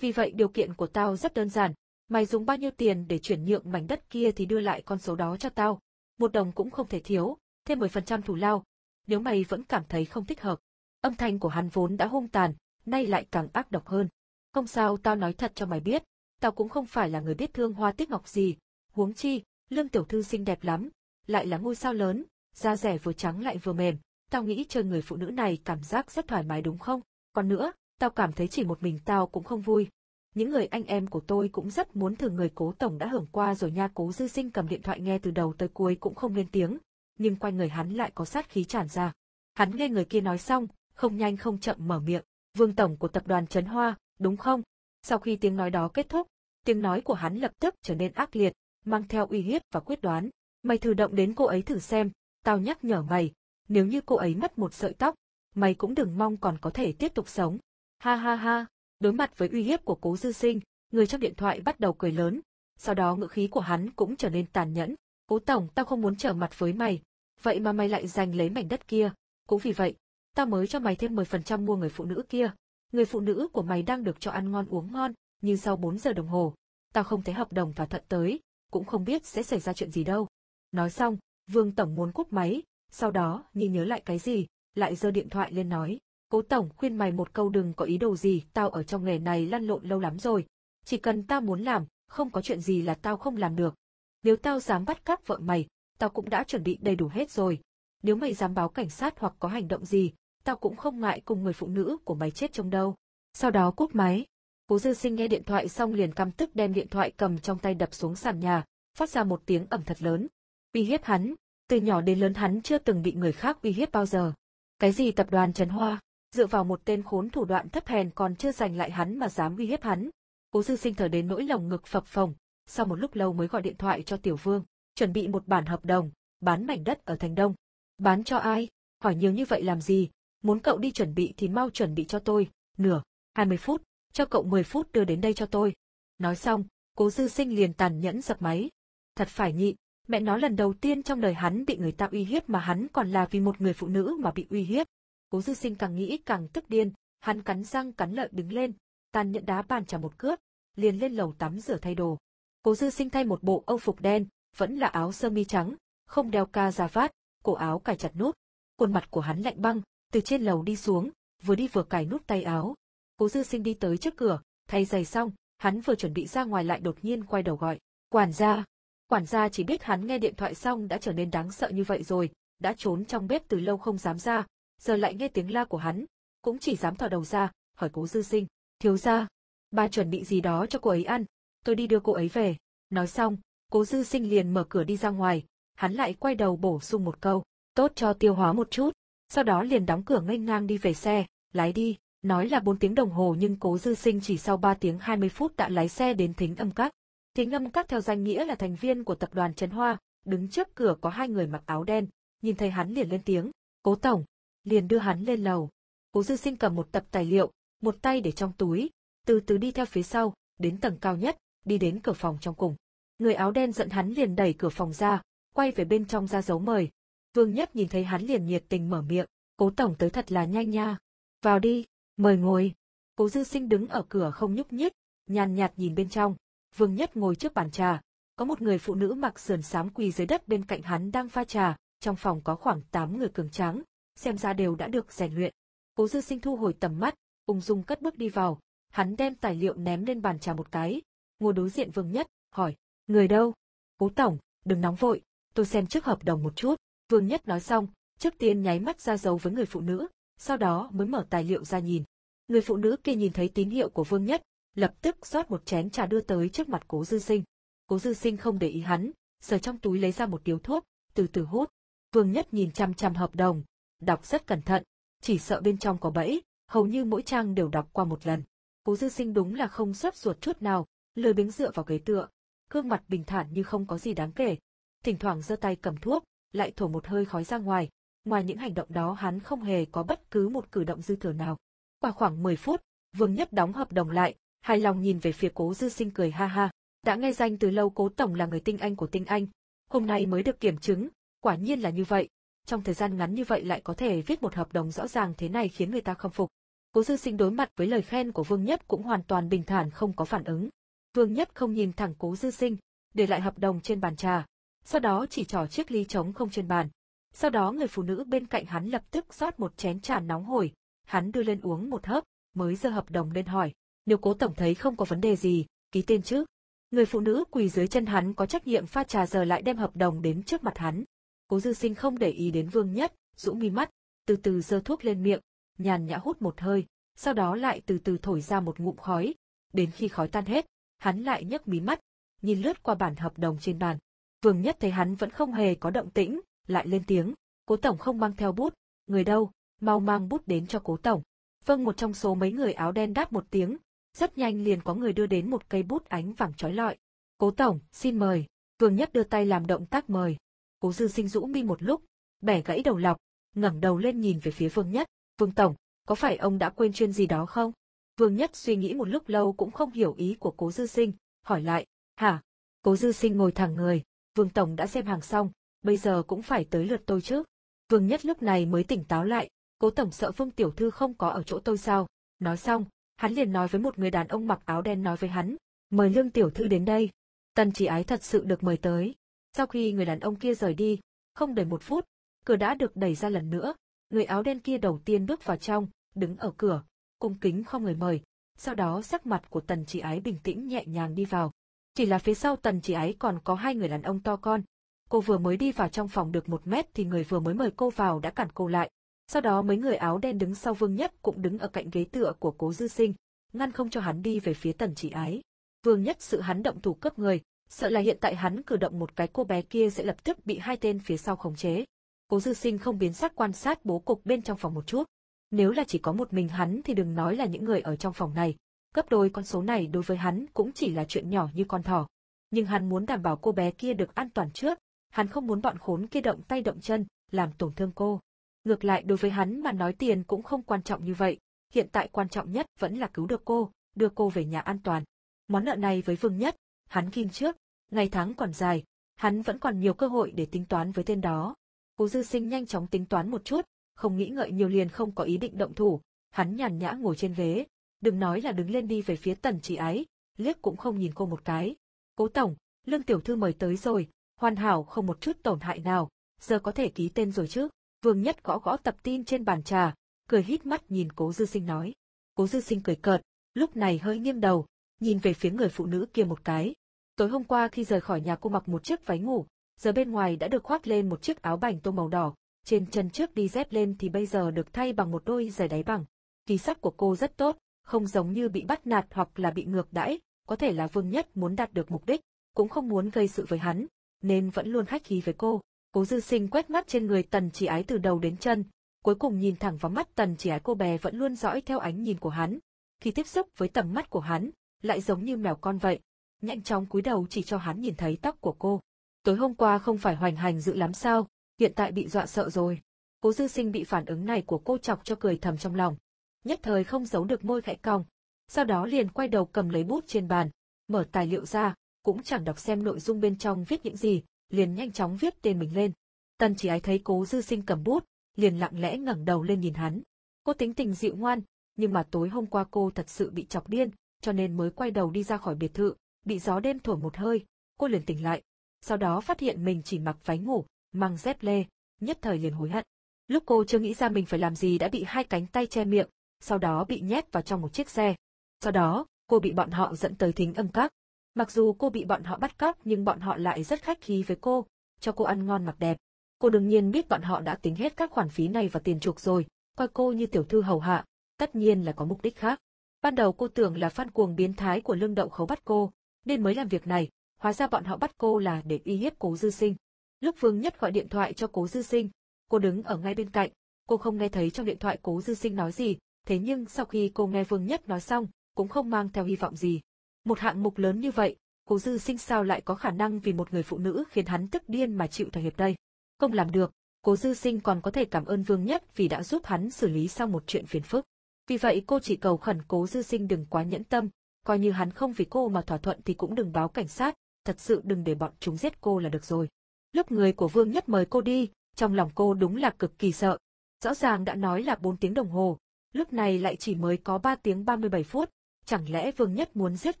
Vì vậy điều kiện của tao rất đơn giản, mày dùng bao nhiêu tiền để chuyển nhượng mảnh đất kia thì đưa lại con số đó cho tao. Một đồng cũng không thể thiếu, thêm 10% thù lao. Nếu mày vẫn cảm thấy không thích hợp. Âm thanh của hắn vốn đã hung tàn, nay lại càng ác độc hơn. Không sao tao nói thật cho mày biết, tao cũng không phải là người biết thương hoa tiếc ngọc gì. Huống chi, lương tiểu thư xinh đẹp lắm, lại là ngôi sao lớn, da rẻ vừa trắng lại vừa mềm. Tao nghĩ chơi người phụ nữ này cảm giác rất thoải mái đúng không? Còn nữa, tao cảm thấy chỉ một mình tao cũng không vui. Những người anh em của tôi cũng rất muốn thử người cố tổng đã hưởng qua rồi nha cố dư sinh cầm điện thoại nghe từ đầu tới cuối cũng không lên tiếng, nhưng quanh người hắn lại có sát khí tràn ra. Hắn nghe người kia nói xong, không nhanh không chậm mở miệng, vương tổng của tập đoàn Trấn Hoa, đúng không? Sau khi tiếng nói đó kết thúc, tiếng nói của hắn lập tức trở nên ác liệt, mang theo uy hiếp và quyết đoán. Mày thử động đến cô ấy thử xem, tao nhắc nhở mày, nếu như cô ấy mất một sợi tóc, mày cũng đừng mong còn có thể tiếp tục sống. Ha ha ha, đối mặt với uy hiếp của cố dư sinh, người trong điện thoại bắt đầu cười lớn, sau đó ngữ khí của hắn cũng trở nên tàn nhẫn. Cố tổng tao không muốn trở mặt với mày, vậy mà mày lại giành lấy mảnh đất kia, cũng vì vậy, tao mới cho mày thêm 10% mua người phụ nữ kia. Người phụ nữ của mày đang được cho ăn ngon uống ngon, nhưng sau 4 giờ đồng hồ, tao không thấy hợp đồng thỏa thuận tới, cũng không biết sẽ xảy ra chuyện gì đâu. Nói xong, Vương Tổng muốn cúp máy, sau đó như nhớ lại cái gì, lại giơ điện thoại lên nói. Cố Tổng khuyên mày một câu đừng có ý đồ gì, tao ở trong nghề này lăn lộn lâu lắm rồi. Chỉ cần tao muốn làm, không có chuyện gì là tao không làm được. Nếu tao dám bắt cóc vợ mày, tao cũng đã chuẩn bị đầy đủ hết rồi. Nếu mày dám báo cảnh sát hoặc có hành động gì, tao cũng không ngại cùng người phụ nữ của mày chết trong đâu. Sau đó cúp máy. Cố dư sinh nghe điện thoại xong liền căm tức đem điện thoại cầm trong tay đập xuống sàn nhà, phát ra một tiếng ẩm thật lớn. Uy hiếp hắn, từ nhỏ đến lớn hắn chưa từng bị người khác uy hiếp bao giờ. Cái gì tập đoàn Trần Hoa, dựa vào một tên khốn thủ đoạn thấp hèn còn chưa giành lại hắn mà dám uy hiếp hắn. Cố dư sinh thở đến nỗi lòng ngực phập phồng, sau một lúc lâu mới gọi điện thoại cho Tiểu Vương, chuẩn bị một bản hợp đồng, bán mảnh đất ở Thành Đông. Bán cho ai? Hỏi nhiều như vậy làm gì? Muốn cậu đi chuẩn bị thì mau chuẩn bị cho tôi, nửa, 20 phút, cho cậu 10 phút đưa đến đây cho tôi. Nói xong, cố dư sinh liền tàn nhẫn dập máy. Thật phải nhịn, mẹ nó lần đầu tiên trong đời hắn bị người ta uy hiếp mà hắn còn là vì một người phụ nữ mà bị uy hiếp. Cố dư sinh càng nghĩ càng tức điên, hắn cắn răng cắn lợi đứng lên, tàn nhẫn đá bàn trả một cước, liền lên lầu tắm rửa thay đồ. Cố dư sinh thay một bộ âu phục đen, vẫn là áo sơ mi trắng, không đeo ca ra vát, cổ áo cài chặt nút. Khuôn mặt của hắn lạnh băng, từ trên lầu đi xuống, vừa đi vừa cài nút tay áo. Cố dư sinh đi tới trước cửa, thay giày xong, hắn vừa chuẩn bị ra ngoài lại đột nhiên quay đầu gọi. Quản gia! Quản gia chỉ biết hắn nghe điện thoại xong đã trở nên đáng sợ như vậy rồi, đã trốn trong bếp từ lâu không dám ra, giờ lại nghe tiếng la của hắn, cũng chỉ dám thò đầu ra, hỏi cố dư sinh, thiếu gia, ba chuẩn bị gì đó cho cô ấy ăn, tôi đi đưa cô ấy về. Nói xong, cố dư sinh liền mở cửa đi ra ngoài, hắn lại quay đầu bổ sung một câu, tốt cho tiêu hóa một chút, sau đó liền đóng cửa nghênh ngang đi về xe, lái đi, nói là 4 tiếng đồng hồ nhưng cố dư sinh chỉ sau 3 tiếng 20 phút đã lái xe đến thính âm các. Thính âm các theo danh nghĩa là thành viên của tập đoàn Trấn Hoa, đứng trước cửa có hai người mặc áo đen, nhìn thấy hắn liền lên tiếng, cố tổng, liền đưa hắn lên lầu. Cố dư sinh cầm một tập tài liệu, một tay để trong túi, từ từ đi theo phía sau, đến tầng cao nhất, đi đến cửa phòng trong cùng. Người áo đen giận hắn liền đẩy cửa phòng ra, quay về bên trong ra dấu mời. Vương Nhất nhìn thấy hắn liền nhiệt tình mở miệng, cố tổng tới thật là nhanh nha. Vào đi, mời ngồi. Cố dư sinh đứng ở cửa không nhúc nhích, nhàn nhạt nhìn bên trong. Vương Nhất ngồi trước bàn trà, có một người phụ nữ mặc sườn xám quỳ dưới đất bên cạnh hắn đang pha trà, trong phòng có khoảng 8 người cường tráng, xem ra đều đã được rèn luyện. Cố Dư Sinh thu hồi tầm mắt, ung dung cất bước đi vào, hắn đem tài liệu ném lên bàn trà một cái, ngồi đối diện Vương Nhất, hỏi, người đâu? Cố Tổng, đừng nóng vội, tôi xem trước hợp đồng một chút. Vương Nhất nói xong, trước tiên nháy mắt ra dấu với người phụ nữ, sau đó mới mở tài liệu ra nhìn. Người phụ nữ kia nhìn thấy tín hiệu của Vương Nhất, lập tức rót một chén trà đưa tới trước mặt Cố Dư Sinh. Cố Dư Sinh không để ý hắn, sờ trong túi lấy ra một điếu thuốc, từ từ hút. Vương Nhất nhìn chăm chăm hợp đồng, đọc rất cẩn thận, chỉ sợ bên trong có bẫy, hầu như mỗi trang đều đọc qua một lần. Cố Dư Sinh đúng là không xuất ruột chút nào, lười biếng dựa vào ghế tựa, gương mặt bình thản như không có gì đáng kể. Thỉnh thoảng giơ tay cầm thuốc, lại thổi một hơi khói ra ngoài, ngoài những hành động đó hắn không hề có bất cứ một cử động dư thừa nào. Qua khoảng 10 phút, Vương Nhất đóng hợp đồng lại, hài lòng nhìn về phía Cố Dư Sinh cười ha ha. Đã nghe danh từ lâu Cố Tổng là người tinh anh của tinh anh, hôm nay mới được kiểm chứng, quả nhiên là như vậy. Trong thời gian ngắn như vậy lại có thể viết một hợp đồng rõ ràng thế này khiến người ta khâm phục. Cố Dư Sinh đối mặt với lời khen của Vương Nhất cũng hoàn toàn bình thản không có phản ứng. Vương Nhất không nhìn thẳng Cố Dư Sinh, để lại hợp đồng trên bàn trà, sau đó chỉ trỏ chiếc ly trống không trên bàn. Sau đó người phụ nữ bên cạnh hắn lập tức rót một chén trà nóng hổi, hắn đưa lên uống một hớp, mới giơ hợp đồng lên hỏi, nếu cố tổng thấy không có vấn đề gì, ký tên chứ. Người phụ nữ quỳ dưới chân hắn có trách nhiệm pha trà giờ lại đem hợp đồng đến trước mặt hắn. Cố dư sinh không để ý đến vương nhất, rũ mi mắt, từ từ giơ thuốc lên miệng, nhàn nhã hút một hơi, sau đó lại từ từ thổi ra một ngụm khói. Đến khi khói tan hết, hắn lại nhấc mí mắt, nhìn lướt qua bản hợp đồng trên bàn. Vương nhất thấy hắn vẫn không hề có động tĩnh, lại lên tiếng, cố tổng không mang theo bút, người đâu, mau mang bút đến cho cố tổng. Vâng một trong số mấy người áo đen đáp một tiếng, rất nhanh liền có người đưa đến một cây bút ánh vàng trói lọi. Cố tổng, xin mời. Vương Nhất đưa tay làm động tác mời. Cố Dư Sinh rũ mi một lúc, bẻ gãy đầu lọc, ngẩng đầu lên nhìn về phía Vương Nhất. Vương tổng, có phải ông đã quên chuyên gì đó không? Vương Nhất suy nghĩ một lúc lâu cũng không hiểu ý của Cố Dư Sinh, hỏi lại, hả? Cố Dư Sinh ngồi thẳng người, Vương tổng đã xem hàng xong, bây giờ cũng phải tới lượt tôi chứ. Vương Nhất lúc này mới tỉnh táo lại, Cố tổng sợ Vương tiểu thư không có ở chỗ tôi sao? Nói xong, hắn liền nói với một người đàn ông mặc áo đen nói với hắn, mời lương tiểu thư đến đây. Tần chỉ ái thật sự được mời tới. Sau khi người đàn ông kia rời đi, không đầy một phút, cửa đã được đẩy ra lần nữa, người áo đen kia đầu tiên bước vào trong, đứng ở cửa, cung kính không người mời, sau đó sắc mặt của tần chỉ ái bình tĩnh nhẹ nhàng đi vào. Chỉ là phía sau tần chỉ ái còn có hai người đàn ông to con. Cô vừa mới đi vào trong phòng được một mét thì người vừa mới mời cô vào đã cản cô lại. Sau đó mấy người áo đen đứng sau Vương Nhất cũng đứng ở cạnh ghế tựa của cố dư sinh, ngăn không cho hắn đi về phía tần chỉ ái. Vương Nhất sự hắn động thủ cướp người, sợ là hiện tại hắn cử động một cái cô bé kia sẽ lập tức bị hai tên phía sau khống chế. Cố dư sinh không biến sắc quan sát bố cục bên trong phòng một chút. Nếu là chỉ có một mình hắn thì đừng nói là những người ở trong phòng này. Gấp đôi con số này đối với hắn cũng chỉ là chuyện nhỏ như con thỏ. Nhưng hắn muốn đảm bảo cô bé kia được an toàn trước, hắn không muốn bọn khốn kia động tay động chân, làm tổn thương cô. Ngược lại đối với hắn mà nói tiền cũng không quan trọng như vậy, hiện tại quan trọng nhất vẫn là cứu được cô, đưa cô về nhà an toàn. Món nợ này với Vương Nhất, hắn kim trước, ngày tháng còn dài, hắn vẫn còn nhiều cơ hội để tính toán với tên đó. Cố Dư Sinh nhanh chóng tính toán một chút, không nghĩ ngợi nhiều liền không có ý định động thủ, hắn nhàn nhã ngồi trên ghế, đừng nói là đứng lên đi về phía Tần Chỉ Ái, liếc cũng không nhìn cô một cái. Cố tổng, Lương tiểu thư mời tới rồi, hoàn hảo không một chút tổn hại nào, giờ có thể ký tên rồi chứ? Vương Nhất gõ gõ tập tin trên bàn trà, cười hít mắt nhìn Cố Dư Sinh nói. Cố Dư Sinh cười cợt, lúc này hơi nghiêng đầu, nhìn về phía người phụ nữ kia một cái. Tối hôm qua khi rời khỏi nhà cô mặc một chiếc váy ngủ, giờ bên ngoài đã được khoác lên một chiếc áo bành tô màu đỏ, trên chân trước đi dép lên thì bây giờ được thay bằng một đôi giày đáy bằng. Kỳ sắc của cô rất tốt, không giống như bị bắt nạt hoặc là bị ngược đãi, có thể là Vương Nhất muốn đạt được mục đích, cũng không muốn gây sự với hắn, nên vẫn luôn khách khí với cô. Cố dư sinh quét mắt trên người tần chỉ ái từ đầu đến chân, cuối cùng nhìn thẳng vào mắt tần chỉ ái cô bé vẫn luôn dõi theo ánh nhìn của hắn. Khi tiếp xúc với tầm mắt của hắn, lại giống như mèo con vậy. Nhanh chóng cúi đầu chỉ cho hắn nhìn thấy tóc của cô. Tối hôm qua không phải hoành hành dữ lắm sao, hiện tại bị dọa sợ rồi. Cố dư sinh bị phản ứng này của cô chọc cho cười thầm trong lòng. Nhất thời không giấu được môi khẽ cong. Sau đó liền quay đầu cầm lấy bút trên bàn, mở tài liệu ra, cũng chẳng đọc xem nội dung bên trong viết những gì, liền nhanh chóng viết tên mình lên. Tần chỉ ái thấy cố dư sinh cầm bút, liền lặng lẽ ngẩng đầu lên nhìn hắn. Cô tính tình dịu ngoan, nhưng mà tối hôm qua cô thật sự bị chọc điên, cho nên mới quay đầu đi ra khỏi biệt thự, bị gió đêm thổi một hơi, cô liền tỉnh lại. Sau đó phát hiện mình chỉ mặc váy ngủ, mang dép lê, nhất thời liền hối hận. Lúc cô chưa nghĩ ra mình phải làm gì đã bị hai cánh tay che miệng, sau đó bị nhét vào trong một chiếc xe. Sau đó, cô bị bọn họ dẫn tới thính âm các. Mặc dù cô bị bọn họ bắt cóc nhưng bọn họ lại rất khách khí với cô, cho cô ăn ngon mặc đẹp. Cô đương nhiên biết bọn họ đã tính hết các khoản phí này và tiền chuộc rồi, coi cô như tiểu thư hầu hạ, tất nhiên là có mục đích khác. Ban đầu cô tưởng là phan cuồng biến thái của lương đậu khấu bắt cô, nên mới làm việc này, hóa ra bọn họ bắt cô là để uy hiếp cố dư sinh. Lúc Vương Nhất gọi điện thoại cho cố dư sinh, cô đứng ở ngay bên cạnh, cô không nghe thấy trong điện thoại cố dư sinh nói gì, thế nhưng sau khi cô nghe Vương Nhất nói xong, cũng không mang theo hy vọng gì. Một hạng mục lớn như vậy, cố dư sinh sao lại có khả năng vì một người phụ nữ khiến hắn tức điên mà chịu thỏa hiệp đây. Không làm được, cố dư sinh còn có thể cảm ơn Vương Nhất vì đã giúp hắn xử lý xong một chuyện phiền phức. Vì vậy cô chỉ cầu khẩn cố dư sinh đừng quá nhẫn tâm, coi như hắn không vì cô mà thỏa thuận thì cũng đừng báo cảnh sát, thật sự đừng để bọn chúng giết cô là được rồi. Lúc người của Vương Nhất mời cô đi, trong lòng cô đúng là cực kỳ sợ. Rõ ràng đã nói là 4 tiếng đồng hồ, lúc này lại chỉ mới có 3 tiếng 37 phút, chẳng lẽ Vương Nhất muốn giết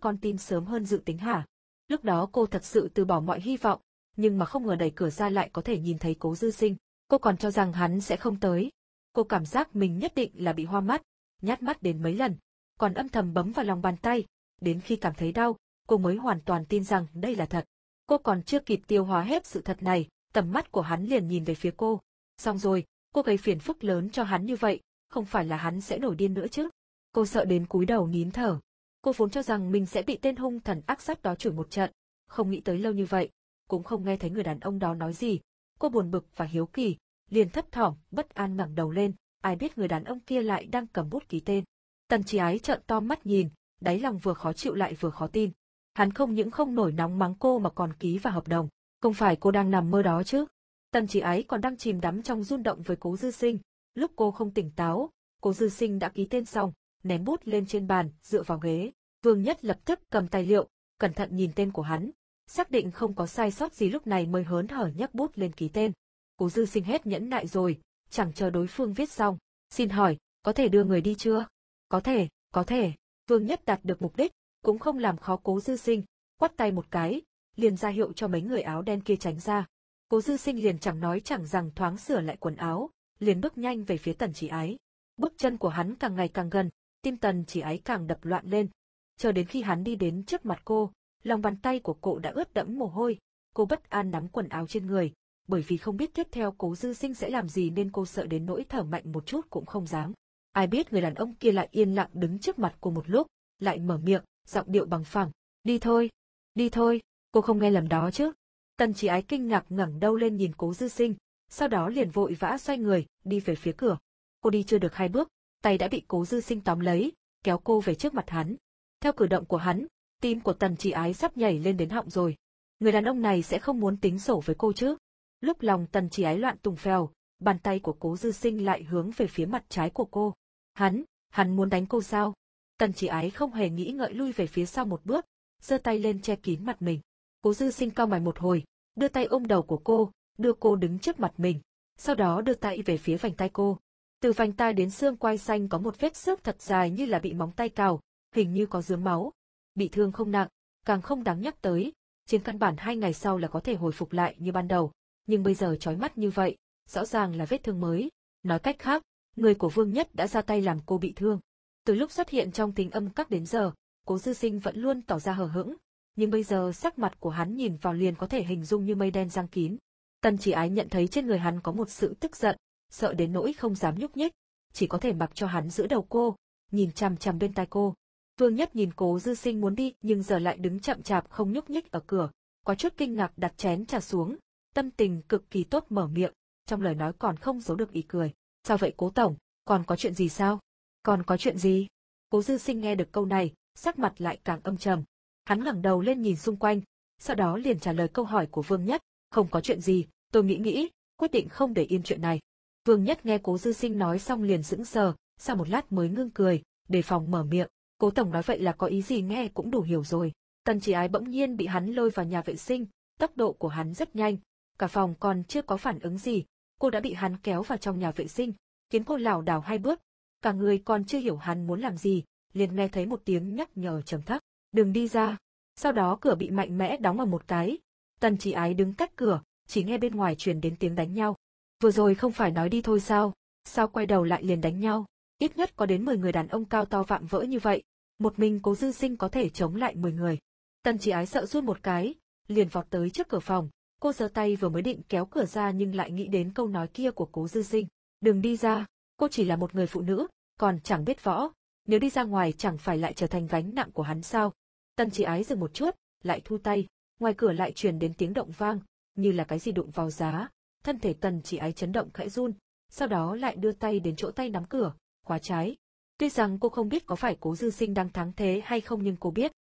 con tin sớm hơn dự tính hả? Lúc đó cô thật sự từ bỏ mọi hy vọng, nhưng mà không ngờ đẩy cửa ra lại có thể nhìn thấy cố dư sinh, cô còn cho rằng hắn sẽ không tới. Cô cảm giác mình nhất định là bị hoa mắt, nhát mắt đến mấy lần, còn âm thầm bấm vào lòng bàn tay, đến khi cảm thấy đau, cô mới hoàn toàn tin rằng đây là thật. Cô còn chưa kịp tiêu hóa hết sự thật này, tầm mắt của hắn liền nhìn về phía cô. Xong rồi, cô gây phiền phức lớn cho hắn như vậy, không phải là hắn sẽ nổi điên nữa chứ. Cô sợ đến cúi đầu nín thở. Cô vốn cho rằng mình sẽ bị tên hung thần ác sát đó chửi một trận, không nghĩ tới lâu như vậy, cũng không nghe thấy người đàn ông đó nói gì. Cô buồn bực và hiếu kỳ, liền thấp thỏm, bất an ngẩng đầu lên, ai biết người đàn ông kia lại đang cầm bút ký tên. Tần Chí Ái trợn to mắt nhìn, đáy lòng vừa khó chịu lại vừa khó tin. Hắn không những không nổi nóng mắng cô mà còn ký vào hợp đồng. Không phải cô đang nằm mơ đó chứ? Tần Chí Ái còn đang chìm đắm trong rung động với Cố Dư Sinh. Lúc cô không tỉnh táo, Cố Dư Sinh đã ký tên xong, ném bút lên trên bàn, dựa vào ghế. Vương Nhất lập tức cầm tài liệu, cẩn thận nhìn tên của hắn, xác định không có sai sót gì lúc này mới hớn hở nhấc bút lên ký tên. Cố Dư Sinh hết nhẫn nại rồi, chẳng chờ đối phương viết xong. Xin hỏi, có thể đưa người đi chưa? Có thể, có thể. Vương Nhất đạt được mục đích, cũng không làm khó cố dư sinh, quắt tay một cái, liền ra hiệu cho mấy người áo đen kia tránh ra. Cố dư sinh liền chẳng nói chẳng rằng thoáng sửa lại quần áo, liền bước nhanh về phía tần chỉ ái. Bước chân của hắn càng ngày càng gần, tim tần chỉ ái càng đập loạn lên. Chờ đến khi hắn đi đến trước mặt cô, lòng bàn tay của cô đã ướt đẫm mồ hôi, cô bất an nắm quần áo trên người, bởi vì không biết tiếp theo cố dư sinh sẽ làm gì nên cô sợ đến nỗi thở mạnh một chút cũng không dám. Ai biết người đàn ông kia lại yên lặng đứng trước mặt cô một lúc, lại mở miệng, giọng điệu bằng phẳng, đi thôi, đi thôi, cô không nghe lầm đó chứ. Tần chỉ ái kinh ngạc ngẩng đầu lên nhìn cố dư sinh, sau đó liền vội vã xoay người, đi về phía cửa. Cô đi chưa được hai bước, tay đã bị cố dư sinh tóm lấy, kéo cô về trước mặt hắn. Theo cử động của hắn, tim của tần chỉ ái sắp nhảy lên đến họng rồi. Người đàn ông này sẽ không muốn tính sổ với cô chứ. Lúc lòng tần chỉ ái loạn tùng phèo, bàn tay của cố dư sinh lại hướng về phía mặt trái của cô. Hắn, hắn muốn đánh cô sao? Tần chỉ ái không hề nghĩ ngợi lui về phía sau một bước, giơ tay lên che kín mặt mình. Cố dư sinh cao mày một hồi, đưa tay ôm đầu của cô, đưa cô đứng trước mặt mình, sau đó đưa tay về phía vành tay cô. Từ vành tay đến xương quai xanh có một vết xước thật dài như là bị móng tay cào, hình như có dướng máu. Bị thương không nặng, càng không đáng nhắc tới, trên căn bản hai ngày sau là có thể hồi phục lại như ban đầu, nhưng bây giờ trói mắt như vậy, rõ ràng là vết thương mới. Nói cách khác, người của Vương Nhất đã ra tay làm cô bị thương. Từ lúc xuất hiện trong tính âm các đến giờ, cố dư sinh vẫn luôn tỏ ra hờ hững, nhưng bây giờ sắc mặt của hắn nhìn vào liền có thể hình dung như mây đen giăng kín. Tần chỉ ái nhận thấy trên người hắn có một sự tức giận, sợ đến nỗi không dám nhúc nhích, chỉ có thể mặc cho hắn giữ đầu cô, nhìn chằm chằm bên tai cô. Vương Nhất nhìn cố dư sinh muốn đi nhưng giờ lại đứng chậm chạp không nhúc nhích ở cửa, có chút kinh ngạc đặt chén trà xuống, tâm tình cực kỳ tốt mở miệng, trong lời nói còn không giấu được ý cười. Sao vậy cố tổng, còn có chuyện gì sao? Còn có chuyện gì? Cố dư sinh nghe được câu này, sắc mặt lại càng âm trầm. Hắn ngẩng đầu lên nhìn xung quanh, sau đó liền trả lời câu hỏi của Vương Nhất, không có chuyện gì, tôi nghĩ nghĩ, quyết định không để yên chuyện này. Vương Nhất nghe cố dư sinh nói xong liền sững sờ, sau một lát mới ngưng cười, đề phòng mở miệng, cố tổng nói vậy là có ý gì nghe cũng đủ hiểu rồi. Tần chỉ ái bỗng nhiên bị hắn lôi vào nhà vệ sinh, tốc độ của hắn rất nhanh, cả phòng còn chưa có phản ứng gì, cô đã bị hắn kéo vào trong nhà vệ sinh, khiến cô lảo đảo hai bước, cả người còn chưa hiểu hắn muốn làm gì, liền nghe thấy một tiếng nhắc nhở trầm thấp, đừng đi ra. Sau đó cửa bị mạnh mẽ đóng vào một cái. Tần chỉ ái đứng cách cửa, chỉ nghe bên ngoài truyền đến tiếng đánh nhau. Vừa rồi không phải nói đi thôi sao, sao quay đầu lại liền đánh nhau, ít nhất có đến 10 người đàn ông cao to vạm vỡ như vậy, một mình cố dư sinh có thể chống lại 10 người. Tần chỉ ái sợ run một cái, liền vọt tới trước cửa phòng, cô giơ tay vừa mới định kéo cửa ra nhưng lại nghĩ đến câu nói kia của cố dư sinh. Đừng đi ra, cô chỉ là một người phụ nữ, còn chẳng biết võ, nếu đi ra ngoài chẳng phải lại trở thành gánh nặng của hắn sao. Tần chỉ ái dừng một chút, lại thu tay, ngoài cửa lại truyền đến tiếng động vang, như là cái gì đụng vào giá. Thân thể tần chỉ ái chấn động khẽ run, sau đó lại đưa tay đến chỗ tay nắm cửa, khóa trái. Tuy rằng cô không biết có phải cố dư sinh đang thắng thế hay không nhưng cô biết.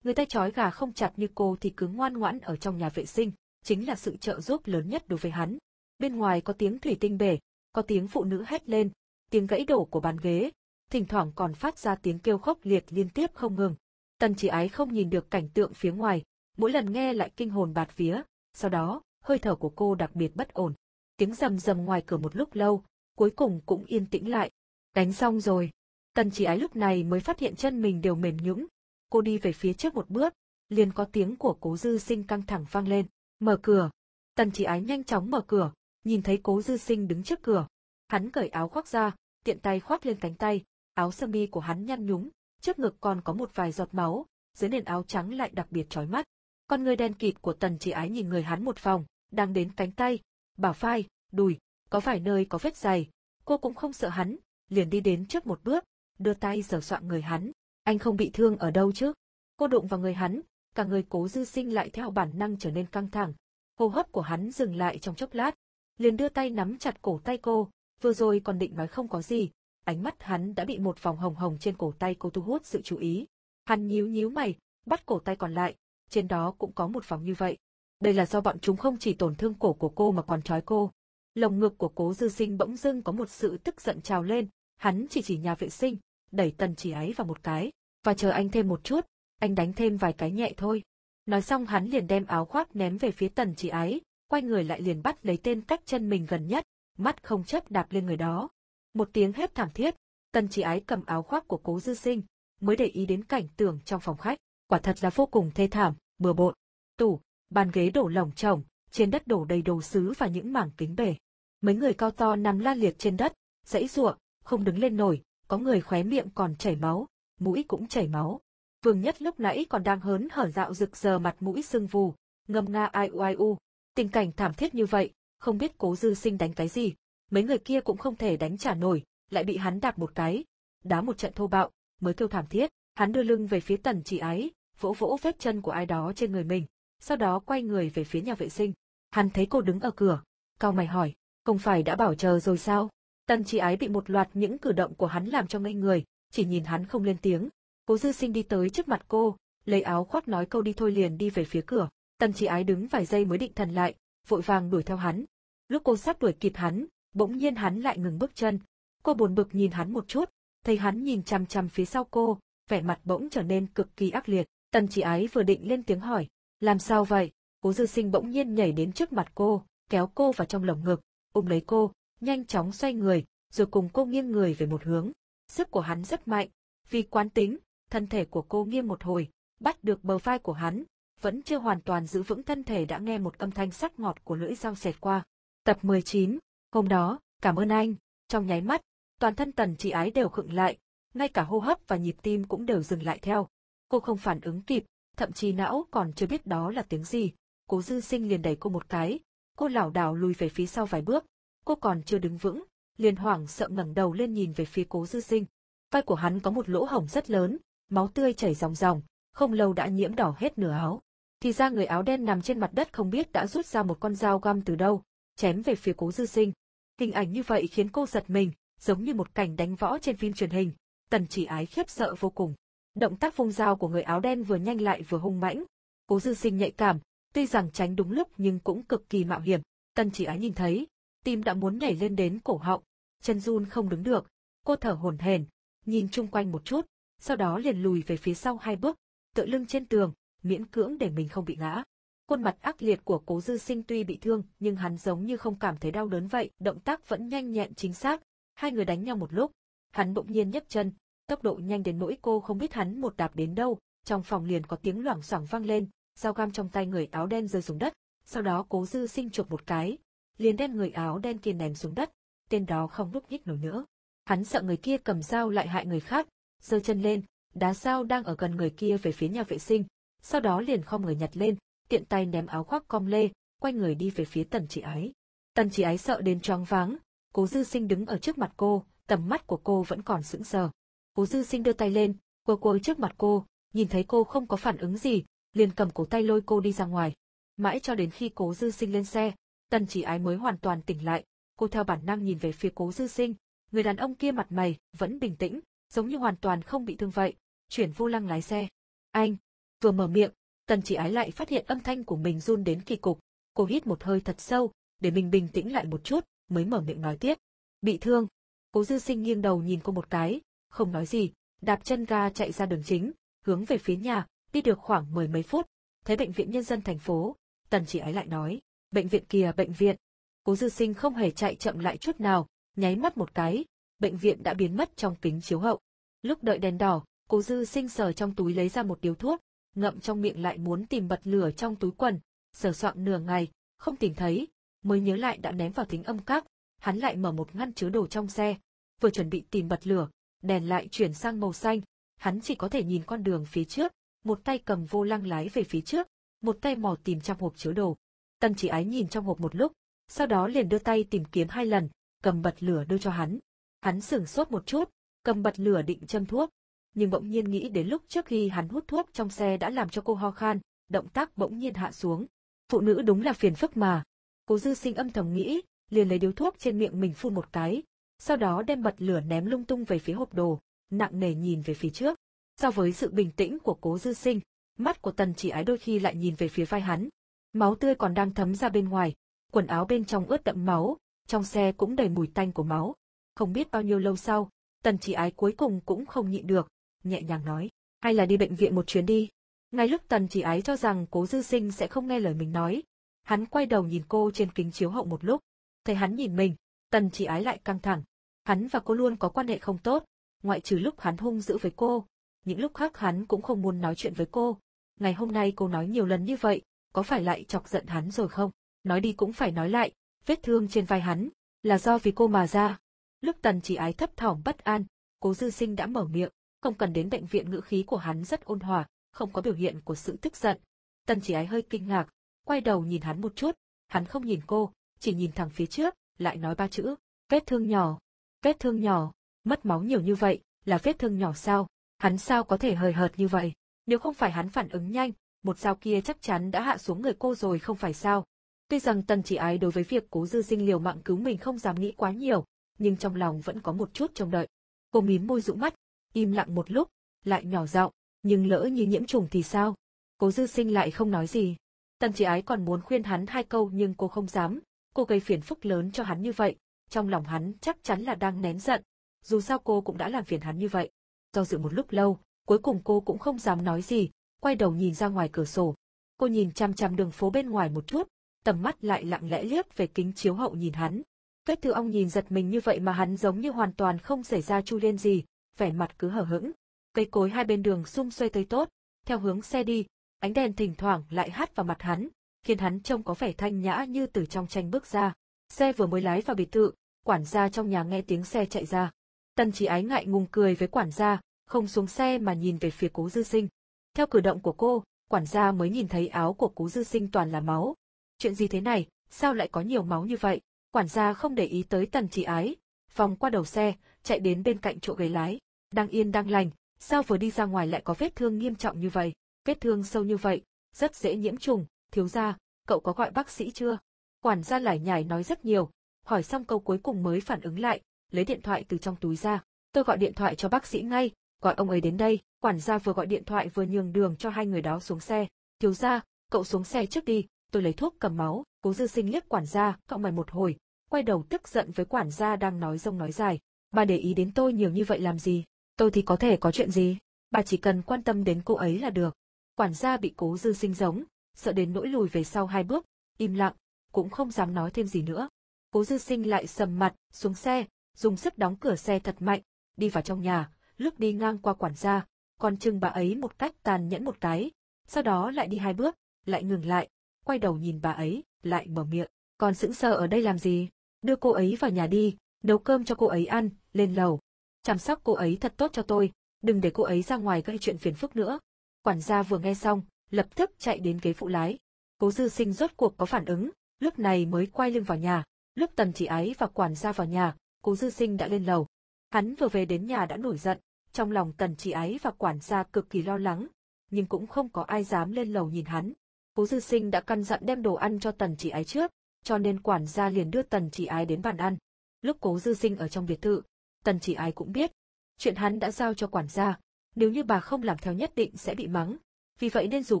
Người tay trói gà không chặt như cô thì cứ ngoan ngoãn ở trong nhà vệ sinh, chính là sự trợ giúp lớn nhất đối với hắn. Bên ngoài có tiếng thủy tinh bể, có tiếng phụ nữ hét lên, tiếng gãy đổ của bàn ghế, thỉnh thoảng còn phát ra tiếng kêu khóc liệt liên tiếp không ngừng. Tần chỉ ái không nhìn được cảnh tượng phía ngoài, mỗi lần nghe lại kinh hồn bạt vía, sau đó, hơi thở của cô đặc biệt bất ổn. Tiếng rầm rầm ngoài cửa một lúc lâu, cuối cùng cũng yên tĩnh lại. Đánh xong rồi. Tần chỉ ái lúc này mới phát hiện chân mình đều mềm nhũn. Cô đi về phía trước một bước, liền có tiếng của cố dư sinh căng thẳng vang lên. Mở cửa. Tần chỉ ái nhanh chóng mở cửa, nhìn thấy cố dư sinh đứng trước cửa. Hắn cởi áo khoác ra, tiện tay khoác lên cánh tay, áo sơ mi của hắn nhăn nhúm, trước ngực còn có một vài giọt máu, dưới nền áo trắng lại đặc biệt chói mắt. Con người đen kịt của tần chỉ ái nhìn người hắn một vòng, đang đến cánh tay, bảo phai, đùi, có vài nơi có vết dày. Cô cũng không sợ hắn, liền đi đến trước một bước, đưa tay sờ soạn người hắn. Anh không bị thương ở đâu chứ? Cô đụng vào người hắn, cả người cố dư sinh lại theo bản năng trở nên căng thẳng. Hô hấp của hắn dừng lại trong chốc lát, liền đưa tay nắm chặt cổ tay cô, vừa rồi còn định nói không có gì, ánh mắt hắn đã bị một vòng hồng hồng trên cổ tay cô thu hút sự chú ý. Hắn nhíu nhíu mày, bắt cổ tay còn lại, trên đó cũng có một vòng như vậy. Đây là do bọn chúng không chỉ tổn thương cổ của cô mà còn trói cô. Lồng ngực của cố dư sinh bỗng dưng có một sự tức giận trào lên, hắn chỉ chỉ nhà vệ sinh, đẩy tần chỉ ấy vào một cái, và chờ anh thêm một chút, anh đánh thêm vài cái nhẹ thôi. Nói xong hắn liền đem áo khoác ném về phía tần chỉ ái, quay người lại liền bắt lấy tên cách chân mình gần nhất, mắt không chấp đạp lên người đó. Một tiếng hét thảm thiết, tần chỉ ái cầm áo khoác của cố dư sinh, mới để ý đến cảnh tượng trong phòng khách, quả thật là vô cùng thê thảm, bừa bộn. Tủ, bàn ghế đổ lỏng chồng, trên đất đổ đầy đồ sứ và những mảng kính bể. Mấy người cao to nằm la liệt trên đất, dãy ruộng, không đứng lên nổi, có người khóe miệng còn chảy máu, mũi cũng chảy máu. Vương Nhất lúc nãy còn đang hớn hở dạo rực giờ mặt mũi sưng vù, ngâm nga ai u ai u. Tình cảnh thảm thiết như vậy, không biết cố dư sinh đánh cái gì, mấy người kia cũng không thể đánh trả nổi, lại bị hắn đạp một cái, đá một trận thô bạo, mới kêu thảm thiết, hắn đưa lưng về phía tần chỉ ái, vỗ vỗ vết chân của ai đó trên người mình, sau đó quay người về phía nhà vệ sinh. Hắn thấy cô đứng ở cửa, cao mày hỏi, không phải đã bảo chờ rồi sao? Tần chỉ ái bị một loạt những cử động của hắn làm cho ngây người, chỉ nhìn hắn không lên tiếng. Cố dư sinh đi tới trước mặt cô, lấy áo khoác nói câu đi thôi liền đi về phía cửa. Tần chỉ ái đứng vài giây mới định thần lại, vội vàng đuổi theo hắn. Lúc cô sắp đuổi kịp hắn, bỗng nhiên hắn lại ngừng bước chân. Cô buồn bực nhìn hắn một chút, thấy hắn nhìn chằm chằm phía sau cô, vẻ mặt bỗng trở nên cực kỳ ác liệt. Tần chỉ ái vừa định lên tiếng hỏi, làm sao vậy? Cố dư sinh bỗng nhiên nhảy đến trước mặt cô, kéo cô vào trong lồng ngực, ôm lấy cô, nhanh chóng xoay người, rồi cùng cô nghiêng người về một hướng. Sức của hắn rất mạnh, vì quán tính, thân thể của cô nghiêng một hồi, bắt được bờ vai của hắn, vẫn chưa hoàn toàn giữ vững thân thể đã nghe một âm thanh sắc ngọt của lưỡi dao xẹt qua. Tập 19, hôm đó, cảm ơn anh, trong nháy mắt, toàn thân tần chị ái đều khựng lại, ngay cả hô hấp và nhịp tim cũng đều dừng lại theo. Cô không phản ứng kịp, thậm chí não còn chưa biết đó là tiếng gì. Cố dư sinh liền đẩy cô một cái, cô lảo đảo lùi về phía sau vài bước, cô còn chưa đứng vững, liền hoảng sợ ngẩng đầu lên nhìn về phía cố dư sinh. Vai của hắn có một lỗ hổng rất lớn, máu tươi chảy ròng ròng, không lâu đã nhiễm đỏ hết nửa áo. Thì ra người áo đen nằm trên mặt đất không biết đã rút ra một con dao găm từ đâu, chém về phía cố dư sinh. Hình ảnh như vậy khiến cô giật mình, giống như một cảnh đánh võ trên phim truyền hình. Tần chỉ ái khiếp sợ vô cùng. Động tác vung dao của người áo đen vừa nhanh lại vừa hung mãnh. Cố dư sinh nhạy cảm, tuy rằng tránh đúng lúc nhưng cũng cực kỳ mạo hiểm. Tần chỉ ái nhìn thấy, tim đã muốn nhảy lên đến cổ họng, chân run không đứng được. Cô thở hổn hển, nhìn chung quanh một chút, sau đó liền lùi về phía sau hai bước, tựa lưng trên tường, miễn cưỡng để mình không bị ngã. Khuôn mặt ác liệt của cố dư sinh tuy bị thương nhưng hắn giống như không cảm thấy đau đớn vậy, động tác vẫn nhanh nhẹn chính xác. Hai người đánh nhau một lúc, hắn bỗng nhiên nhấc chân, tốc độ nhanh đến nỗi cô không biết hắn một đạp đến đâu, trong phòng liền có tiếng loảng xoảng vang lên, dao găm trong tay người áo đen rơi xuống đất, sau đó cố dư sinh chụp một cái, liền đem người áo đen kia ném xuống đất, tên đó không lúc nhích nổi nữa. Hắn sợ người kia cầm dao lại hại người khác, giơ chân lên, đá sao đang ở gần người kia về phía nhà vệ sinh, sau đó liền không người nhặt lên, tiện tay ném áo khoác com lê, quay người đi về phía tần chị ấy. Tần chị ấy sợ đến choáng váng, cố dư sinh đứng ở trước mặt cô, tầm mắt của cô vẫn còn sững sờ. Cố dư sinh đưa tay lên, quơ quơ trước mặt cô, nhìn thấy cô không có phản ứng gì, liền cầm cổ tay lôi cô đi ra ngoài. Mãi cho đến khi cố dư sinh lên xe, tần chỉ ái mới hoàn toàn tỉnh lại, cô theo bản năng nhìn về phía cố dư sinh, người đàn ông kia mặt mày, vẫn bình tĩnh, giống như hoàn toàn không bị thương vậy, chuyển vô lăng lái xe. Anh, vừa mở miệng, tần chỉ ái lại phát hiện âm thanh của mình run đến kỳ cục, cô hít một hơi thật sâu, để mình bình tĩnh lại một chút, mới mở miệng nói tiếp. Bị thương. Cố dư sinh nghiêng đầu nhìn cô một cái, không nói gì, đạp chân ga chạy ra đường chính, hướng về phía nhà, đi được khoảng mười mấy phút, thấy bệnh viện nhân dân thành phố, tần chỉ ái lại nói, bệnh viện kìa bệnh viện. Cố dư sinh không hề chạy chậm lại chút nào, nháy mắt một cái, bệnh viện đã biến mất trong kính chiếu hậu. Lúc đợi đèn đỏ, cố dư sinh sờ trong túi lấy ra một điếu thuốc, ngậm trong miệng lại muốn tìm bật lửa trong túi quần, sờ soạn nửa ngày, không tìm thấy, mới nhớ lại đã ném vào thính âm các, hắn lại mở một ngăn chứa đồ trong xe, vừa chuẩn bị tìm bật lửa, đèn lại chuyển sang màu xanh, hắn chỉ có thể nhìn con đường phía trước, một tay cầm vô lăng lái về phía trước, một tay mò tìm trong hộp chứa đồ. Tần chỉ ái nhìn trong hộp một lúc, sau đó liền đưa tay tìm kiếm hai lần, cầm bật lửa đưa cho hắn. Hắn sửng sốt một chút, cầm bật lửa định châm thuốc, nhưng bỗng nhiên nghĩ đến lúc trước khi hắn hút thuốc trong xe đã làm cho cô ho khan, động tác bỗng nhiên hạ xuống. Phụ nữ đúng là phiền phức mà. Cố dư sinh âm thầm nghĩ, liền lấy điếu thuốc trên miệng mình phun một cái, sau đó đem bật lửa ném lung tung về phía hộp đồ, nặng nề nhìn về phía trước. So với sự bình tĩnh của cố dư sinh, mắt của tần chỉ ái đôi khi lại nhìn về phía vai hắn. Máu tươi còn đang thấm ra bên ngoài, quần áo bên trong ướt đậm máu, trong xe cũng đầy mùi tanh của máu. Không biết bao nhiêu lâu sau, tần chỉ ái cuối cùng cũng không nhịn được, nhẹ nhàng nói, hay là đi bệnh viện một chuyến đi. Ngay lúc tần chỉ ái cho rằng cố dư sinh sẽ không nghe lời mình nói, hắn quay đầu nhìn cô trên kính chiếu hậu một lúc, thấy hắn nhìn mình, tần chỉ ái lại căng thẳng. Hắn và cô luôn có quan hệ không tốt, ngoại trừ lúc hắn hung dữ với cô, những lúc khác hắn cũng không muốn nói chuyện với cô. Ngày hôm nay cô nói nhiều lần như vậy, có phải lại chọc giận hắn rồi không? Nói đi cũng phải nói lại, vết thương trên vai hắn, là do vì cô mà ra. Lúc tần chỉ ái thấp thỏm bất an, cố dư sinh đã mở miệng, không cần đến bệnh viện ngữ khí của hắn rất ôn hòa, không có biểu hiện của sự tức giận. Tần chỉ ái hơi kinh ngạc, quay đầu nhìn hắn một chút, hắn không nhìn cô, chỉ nhìn thẳng phía trước, lại nói ba chữ, vết thương nhỏ, vết thương nhỏ, mất máu nhiều như vậy, là vết thương nhỏ sao, hắn sao có thể hời hợt như vậy, nếu không phải hắn phản ứng nhanh, một dao kia chắc chắn đã hạ xuống người cô rồi không phải sao. Tuy rằng tần chỉ ái đối với việc cố dư sinh liều mạng cứu mình không dám nghĩ quá nhiều, nhưng trong lòng vẫn có một chút trông đợi. Cô mím môi dũng mắt, im lặng một lúc, lại nhỏ giọng, nhưng lỡ như nhiễm trùng thì sao? Cố dư sinh lại không nói gì. Tần chỉ ái còn muốn khuyên hắn hai câu nhưng cô không dám, cô gây phiền phức lớn cho hắn như vậy, trong lòng hắn chắc chắn là đang nén giận, dù sao cô cũng đã làm phiền hắn như vậy. Do dự một lúc lâu, cuối cùng cô cũng không dám nói gì, quay đầu nhìn ra ngoài cửa sổ. Cô nhìn chăm chăm đường phố bên ngoài một chút, tầm mắt lại lặng lẽ liếc về kính chiếu hậu nhìn hắn. Vết thư ong nhìn giật mình như vậy mà hắn giống như hoàn toàn không xảy ra chu liên gì, vẻ mặt cứ hở hững. Cây cối hai bên đường xung xoay tươi tốt, theo hướng xe đi, ánh đèn thỉnh thoảng lại hắt vào mặt hắn, khiến hắn trông có vẻ thanh nhã như từ trong tranh bước ra. Xe vừa mới lái vào biệt thự, quản gia trong nhà nghe tiếng xe chạy ra. Tần chỉ ái ngại ngùng cười với quản gia, không xuống xe mà nhìn về phía cố dư sinh. Theo cử động của cô, quản gia mới nhìn thấy áo của cố dư sinh toàn là máu. Chuyện gì thế này, sao lại có nhiều máu như vậy? Quản gia không để ý tới tần chỉ ái, vòng qua đầu xe, chạy đến bên cạnh chỗ ghế lái. Đang yên đang lành, sao vừa đi ra ngoài lại có vết thương nghiêm trọng như vậy? Vết thương sâu như vậy, rất dễ nhiễm trùng, thiếu gia, cậu có gọi bác sĩ chưa? Quản gia lải nhải nói rất nhiều, hỏi xong câu cuối cùng mới phản ứng lại, lấy điện thoại từ trong túi ra. Tôi gọi điện thoại cho bác sĩ ngay, gọi ông ấy đến đây. Quản gia vừa gọi điện thoại vừa nhường đường cho hai người đó xuống xe. Thiếu gia, cậu xuống xe trước đi, tôi lấy thuốc cầm máu. Cố dư sinh liếc quản gia, cậu mày một hồi, quay đầu tức giận với quản gia đang nói rông nói dài. Bà để ý đến tôi nhiều như vậy làm gì? Tôi thì có thể có chuyện gì? Bà chỉ cần quan tâm đến cô ấy là được. Quản gia bị cố dư sinh giống, sợ đến nỗi lùi về sau hai bước, im lặng, cũng không dám nói thêm gì nữa. Cố dư sinh lại sầm mặt, xuống xe, dùng sức đóng cửa xe thật mạnh, đi vào trong nhà, lướt đi ngang qua quản gia, còn chừng bà ấy một cách tàn nhẫn một cái, sau đó lại đi hai bước, lại ngừng lại, quay đầu nhìn bà ấy, lại mở miệng, còn sững sờ ở đây làm gì? Đưa cô ấy vào nhà đi, nấu cơm cho cô ấy ăn, lên lầu. Chăm sóc cô ấy thật tốt cho tôi, đừng để cô ấy ra ngoài gây chuyện phiền phức nữa. Quản gia vừa nghe xong, lập tức chạy đến ghế phụ lái. Cố dư sinh rốt cuộc có phản ứng, lúc này mới quay lưng vào nhà. Lúc tần chỉ ái và quản gia vào nhà, cố dư sinh đã lên lầu. Hắn vừa về đến nhà đã nổi giận, trong lòng tần chỉ ái và quản gia cực kỳ lo lắng, nhưng cũng không có ai dám lên lầu nhìn hắn. Cố dư sinh đã căn dặn đem đồ ăn cho tần chỉ ái trước, cho nên quản gia liền đưa tần chỉ ái đến bàn ăn. Lúc cố dư sinh ở trong biệt thự, tần chỉ ái cũng biết, chuyện hắn đã giao cho quản gia, nếu như bà không làm theo nhất định sẽ bị mắng. Vì vậy nên dù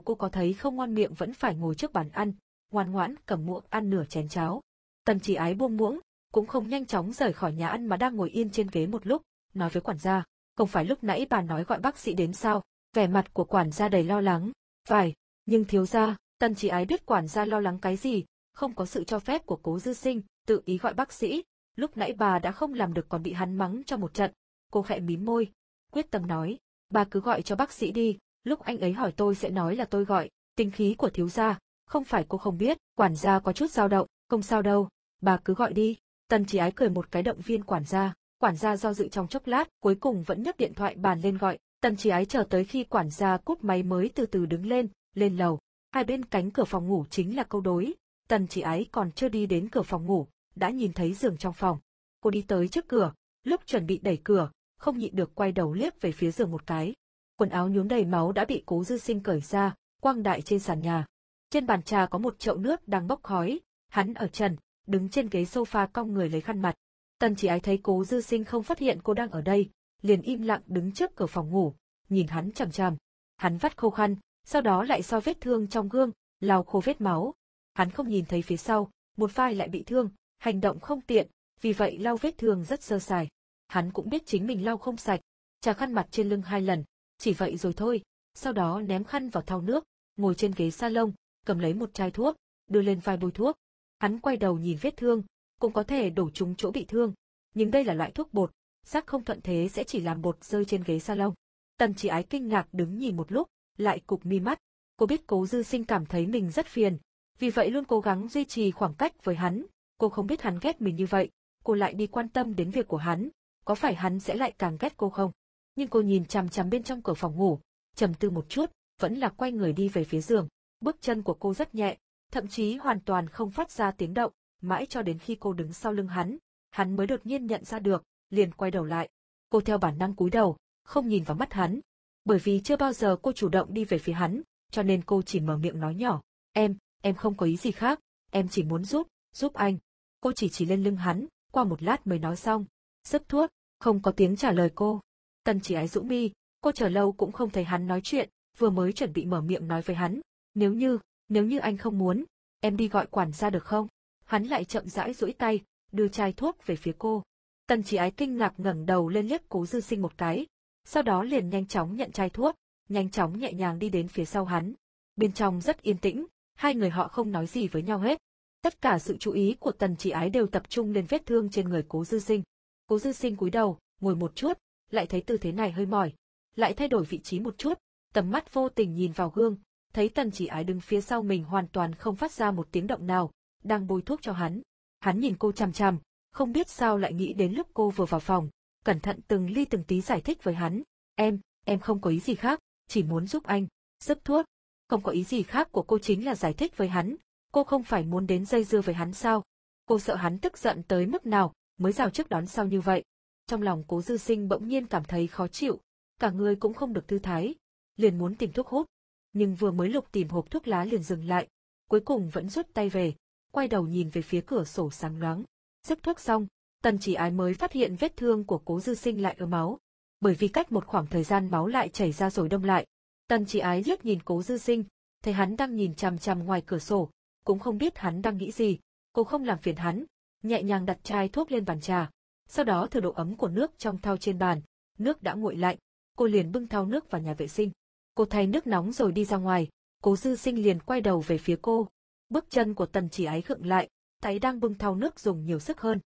cô có thấy không ngoan miệng vẫn phải ngồi trước bàn ăn, ngoan ngoãn cầm muỗng ăn nửa chén cháo. Tần chỉ ái buông muỗng, cũng không nhanh chóng rời khỏi nhà ăn mà đang ngồi yên trên ghế một lúc, nói với quản gia, không phải lúc nãy bà nói gọi bác sĩ đến sao, vẻ mặt của quản gia đầy lo lắng, phải, nhưng thiếu gia, tần chỉ ái biết quản gia lo lắng cái gì, không có sự cho phép của cố dư sinh, tự ý gọi bác sĩ, lúc nãy bà đã không làm được còn bị hắn mắng cho một trận, cô khẽ mím môi, quyết tâm nói, bà cứ gọi cho bác sĩ đi, lúc anh ấy hỏi tôi sẽ nói là tôi gọi, tinh khí của thiếu gia, không phải cô không biết, quản gia có chút dao động, không sao đâu, bà cứ gọi đi, tần chỉ ái cười một cái động viên quản gia, quản gia do dự trong chốc lát, cuối cùng vẫn nhấc điện thoại bàn lên gọi, tần chỉ ái chờ tới khi quản gia cúp máy mới từ từ đứng lên, lên lầu, hai bên cánh cửa phòng ngủ chính là câu đối, tần chỉ ái còn chưa đi đến cửa phòng ngủ, đã nhìn thấy giường trong phòng. Cô đi tới trước cửa, lúc chuẩn bị đẩy cửa, không nhịn được quay đầu liếc về phía giường một cái. Quần áo nhuốm đầy máu đã bị cố dư sinh cởi ra, quang đại trên sàn nhà. Trên bàn trà có một chậu nước đang bốc khói, hắn ở trần, đứng trên ghế sofa cong người lấy khăn mặt. Tần chỉ ái thấy cố dư sinh không phát hiện cô đang ở đây, liền im lặng đứng trước cửa phòng ngủ, nhìn hắn chằm chằm. Hắn vắt khô khăn, sau đó lại soi vết thương trong gương, lau khô vết máu. Hắn không nhìn thấy phía sau, một vai lại bị thương, hành động không tiện, vì vậy lau vết thương rất sơ sài. Hắn cũng biết chính mình lau không sạch, trà khăn mặt trên lưng hai lần, chỉ vậy rồi thôi, sau đó ném khăn vào thau nước, ngồi trên ghế salon, cầm lấy một chai thuốc, đưa lên vai bôi thuốc. Hắn quay đầu nhìn vết thương, cũng có thể đổ trúng chỗ bị thương, nhưng đây là loại thuốc bột, sắc không thuận thế sẽ chỉ làm bột rơi trên ghế salon. Tần chỉ ái kinh ngạc đứng nhìn một lúc, lại cục mi mắt, cô biết cố dư sinh cảm thấy mình rất phiền, vì vậy luôn cố gắng duy trì khoảng cách với hắn, cô không biết hắn ghét mình như vậy, cô lại đi quan tâm đến việc của hắn, có phải hắn sẽ lại càng ghét cô không? Nhưng cô nhìn chằm chằm bên trong cửa phòng ngủ, trầm tư một chút, vẫn là quay người đi về phía giường. Bước chân của cô rất nhẹ, thậm chí hoàn toàn không phát ra tiếng động, mãi cho đến khi cô đứng sau lưng hắn, hắn mới đột nhiên nhận ra được, liền quay đầu lại. Cô theo bản năng cúi đầu, không nhìn vào mắt hắn. Bởi vì chưa bao giờ cô chủ động đi về phía hắn, cho nên cô chỉ mở miệng nói nhỏ. Em, em không có ý gì khác, em chỉ muốn giúp, giúp anh. Cô chỉ chỉ lên lưng hắn, qua một lát mới nói xong. Sức thuốc, không có tiếng trả lời cô. Tần chỉ ái rũ mi, cô chờ lâu cũng không thấy hắn nói chuyện, vừa mới chuẩn bị mở miệng nói với hắn. Nếu như, nếu như anh không muốn, em đi gọi quản gia được không? Hắn lại chậm rãi duỗi tay, đưa chai thuốc về phía cô. Tần chỉ ái kinh ngạc ngẩng đầu lên liếc cố dư sinh một cái, sau đó liền nhanh chóng nhận chai thuốc, nhanh chóng nhẹ nhàng đi đến phía sau hắn. Bên trong rất yên tĩnh, hai người họ không nói gì với nhau hết. Tất cả sự chú ý của tần chỉ ái đều tập trung lên vết thương trên người cố dư sinh. Cố dư sinh cúi đầu, ngồi một chút, lại thấy tư thế này hơi mỏi, lại thay đổi vị trí một chút, tầm mắt vô tình nhìn vào gương, thấy tần chỉ ái đứng phía sau mình hoàn toàn không phát ra một tiếng động nào, đang bôi thuốc cho hắn. Hắn nhìn cô chằm chằm, không biết sao lại nghĩ đến lúc cô vừa vào phòng, cẩn thận từng ly từng tí giải thích với hắn. Em, em không có ý gì khác, chỉ muốn giúp anh, giúp thuốc. Không có ý gì khác của cô chính là giải thích với hắn, cô không phải muốn đến dây dưa với hắn sao. Cô sợ hắn tức giận tới mức nào, mới rào trước đón sau như vậy. Trong lòng cố dư sinh bỗng nhiên cảm thấy khó chịu, cả người cũng không được thư thái, liền muốn tìm thuốc hút. Nhưng vừa mới lục tìm hộp thuốc lá liền dừng lại, cuối cùng vẫn rút tay về, quay đầu nhìn về phía cửa sổ sáng loáng. Sức thuốc xong, tần chỉ ái mới phát hiện vết thương của cố dư sinh lại ở máu. Bởi vì cách một khoảng thời gian máu lại chảy ra rồi đông lại. Tần chỉ ái liếc nhìn cố dư sinh, thấy hắn đang nhìn chằm chằm ngoài cửa sổ, cũng không biết hắn đang nghĩ gì. Cô không làm phiền hắn, nhẹ nhàng đặt chai thuốc lên bàn trà, sau đó thử độ ấm của nước trong thau trên bàn, nước đã nguội lạnh, cô liền bưng thau nước vào nhà vệ sinh. Cô thay nước nóng rồi đi ra ngoài, cố dư sinh liền quay đầu về phía cô. Bước chân của tần chỉ ái khựng lại, tay đang bưng thau nước dùng nhiều sức hơn.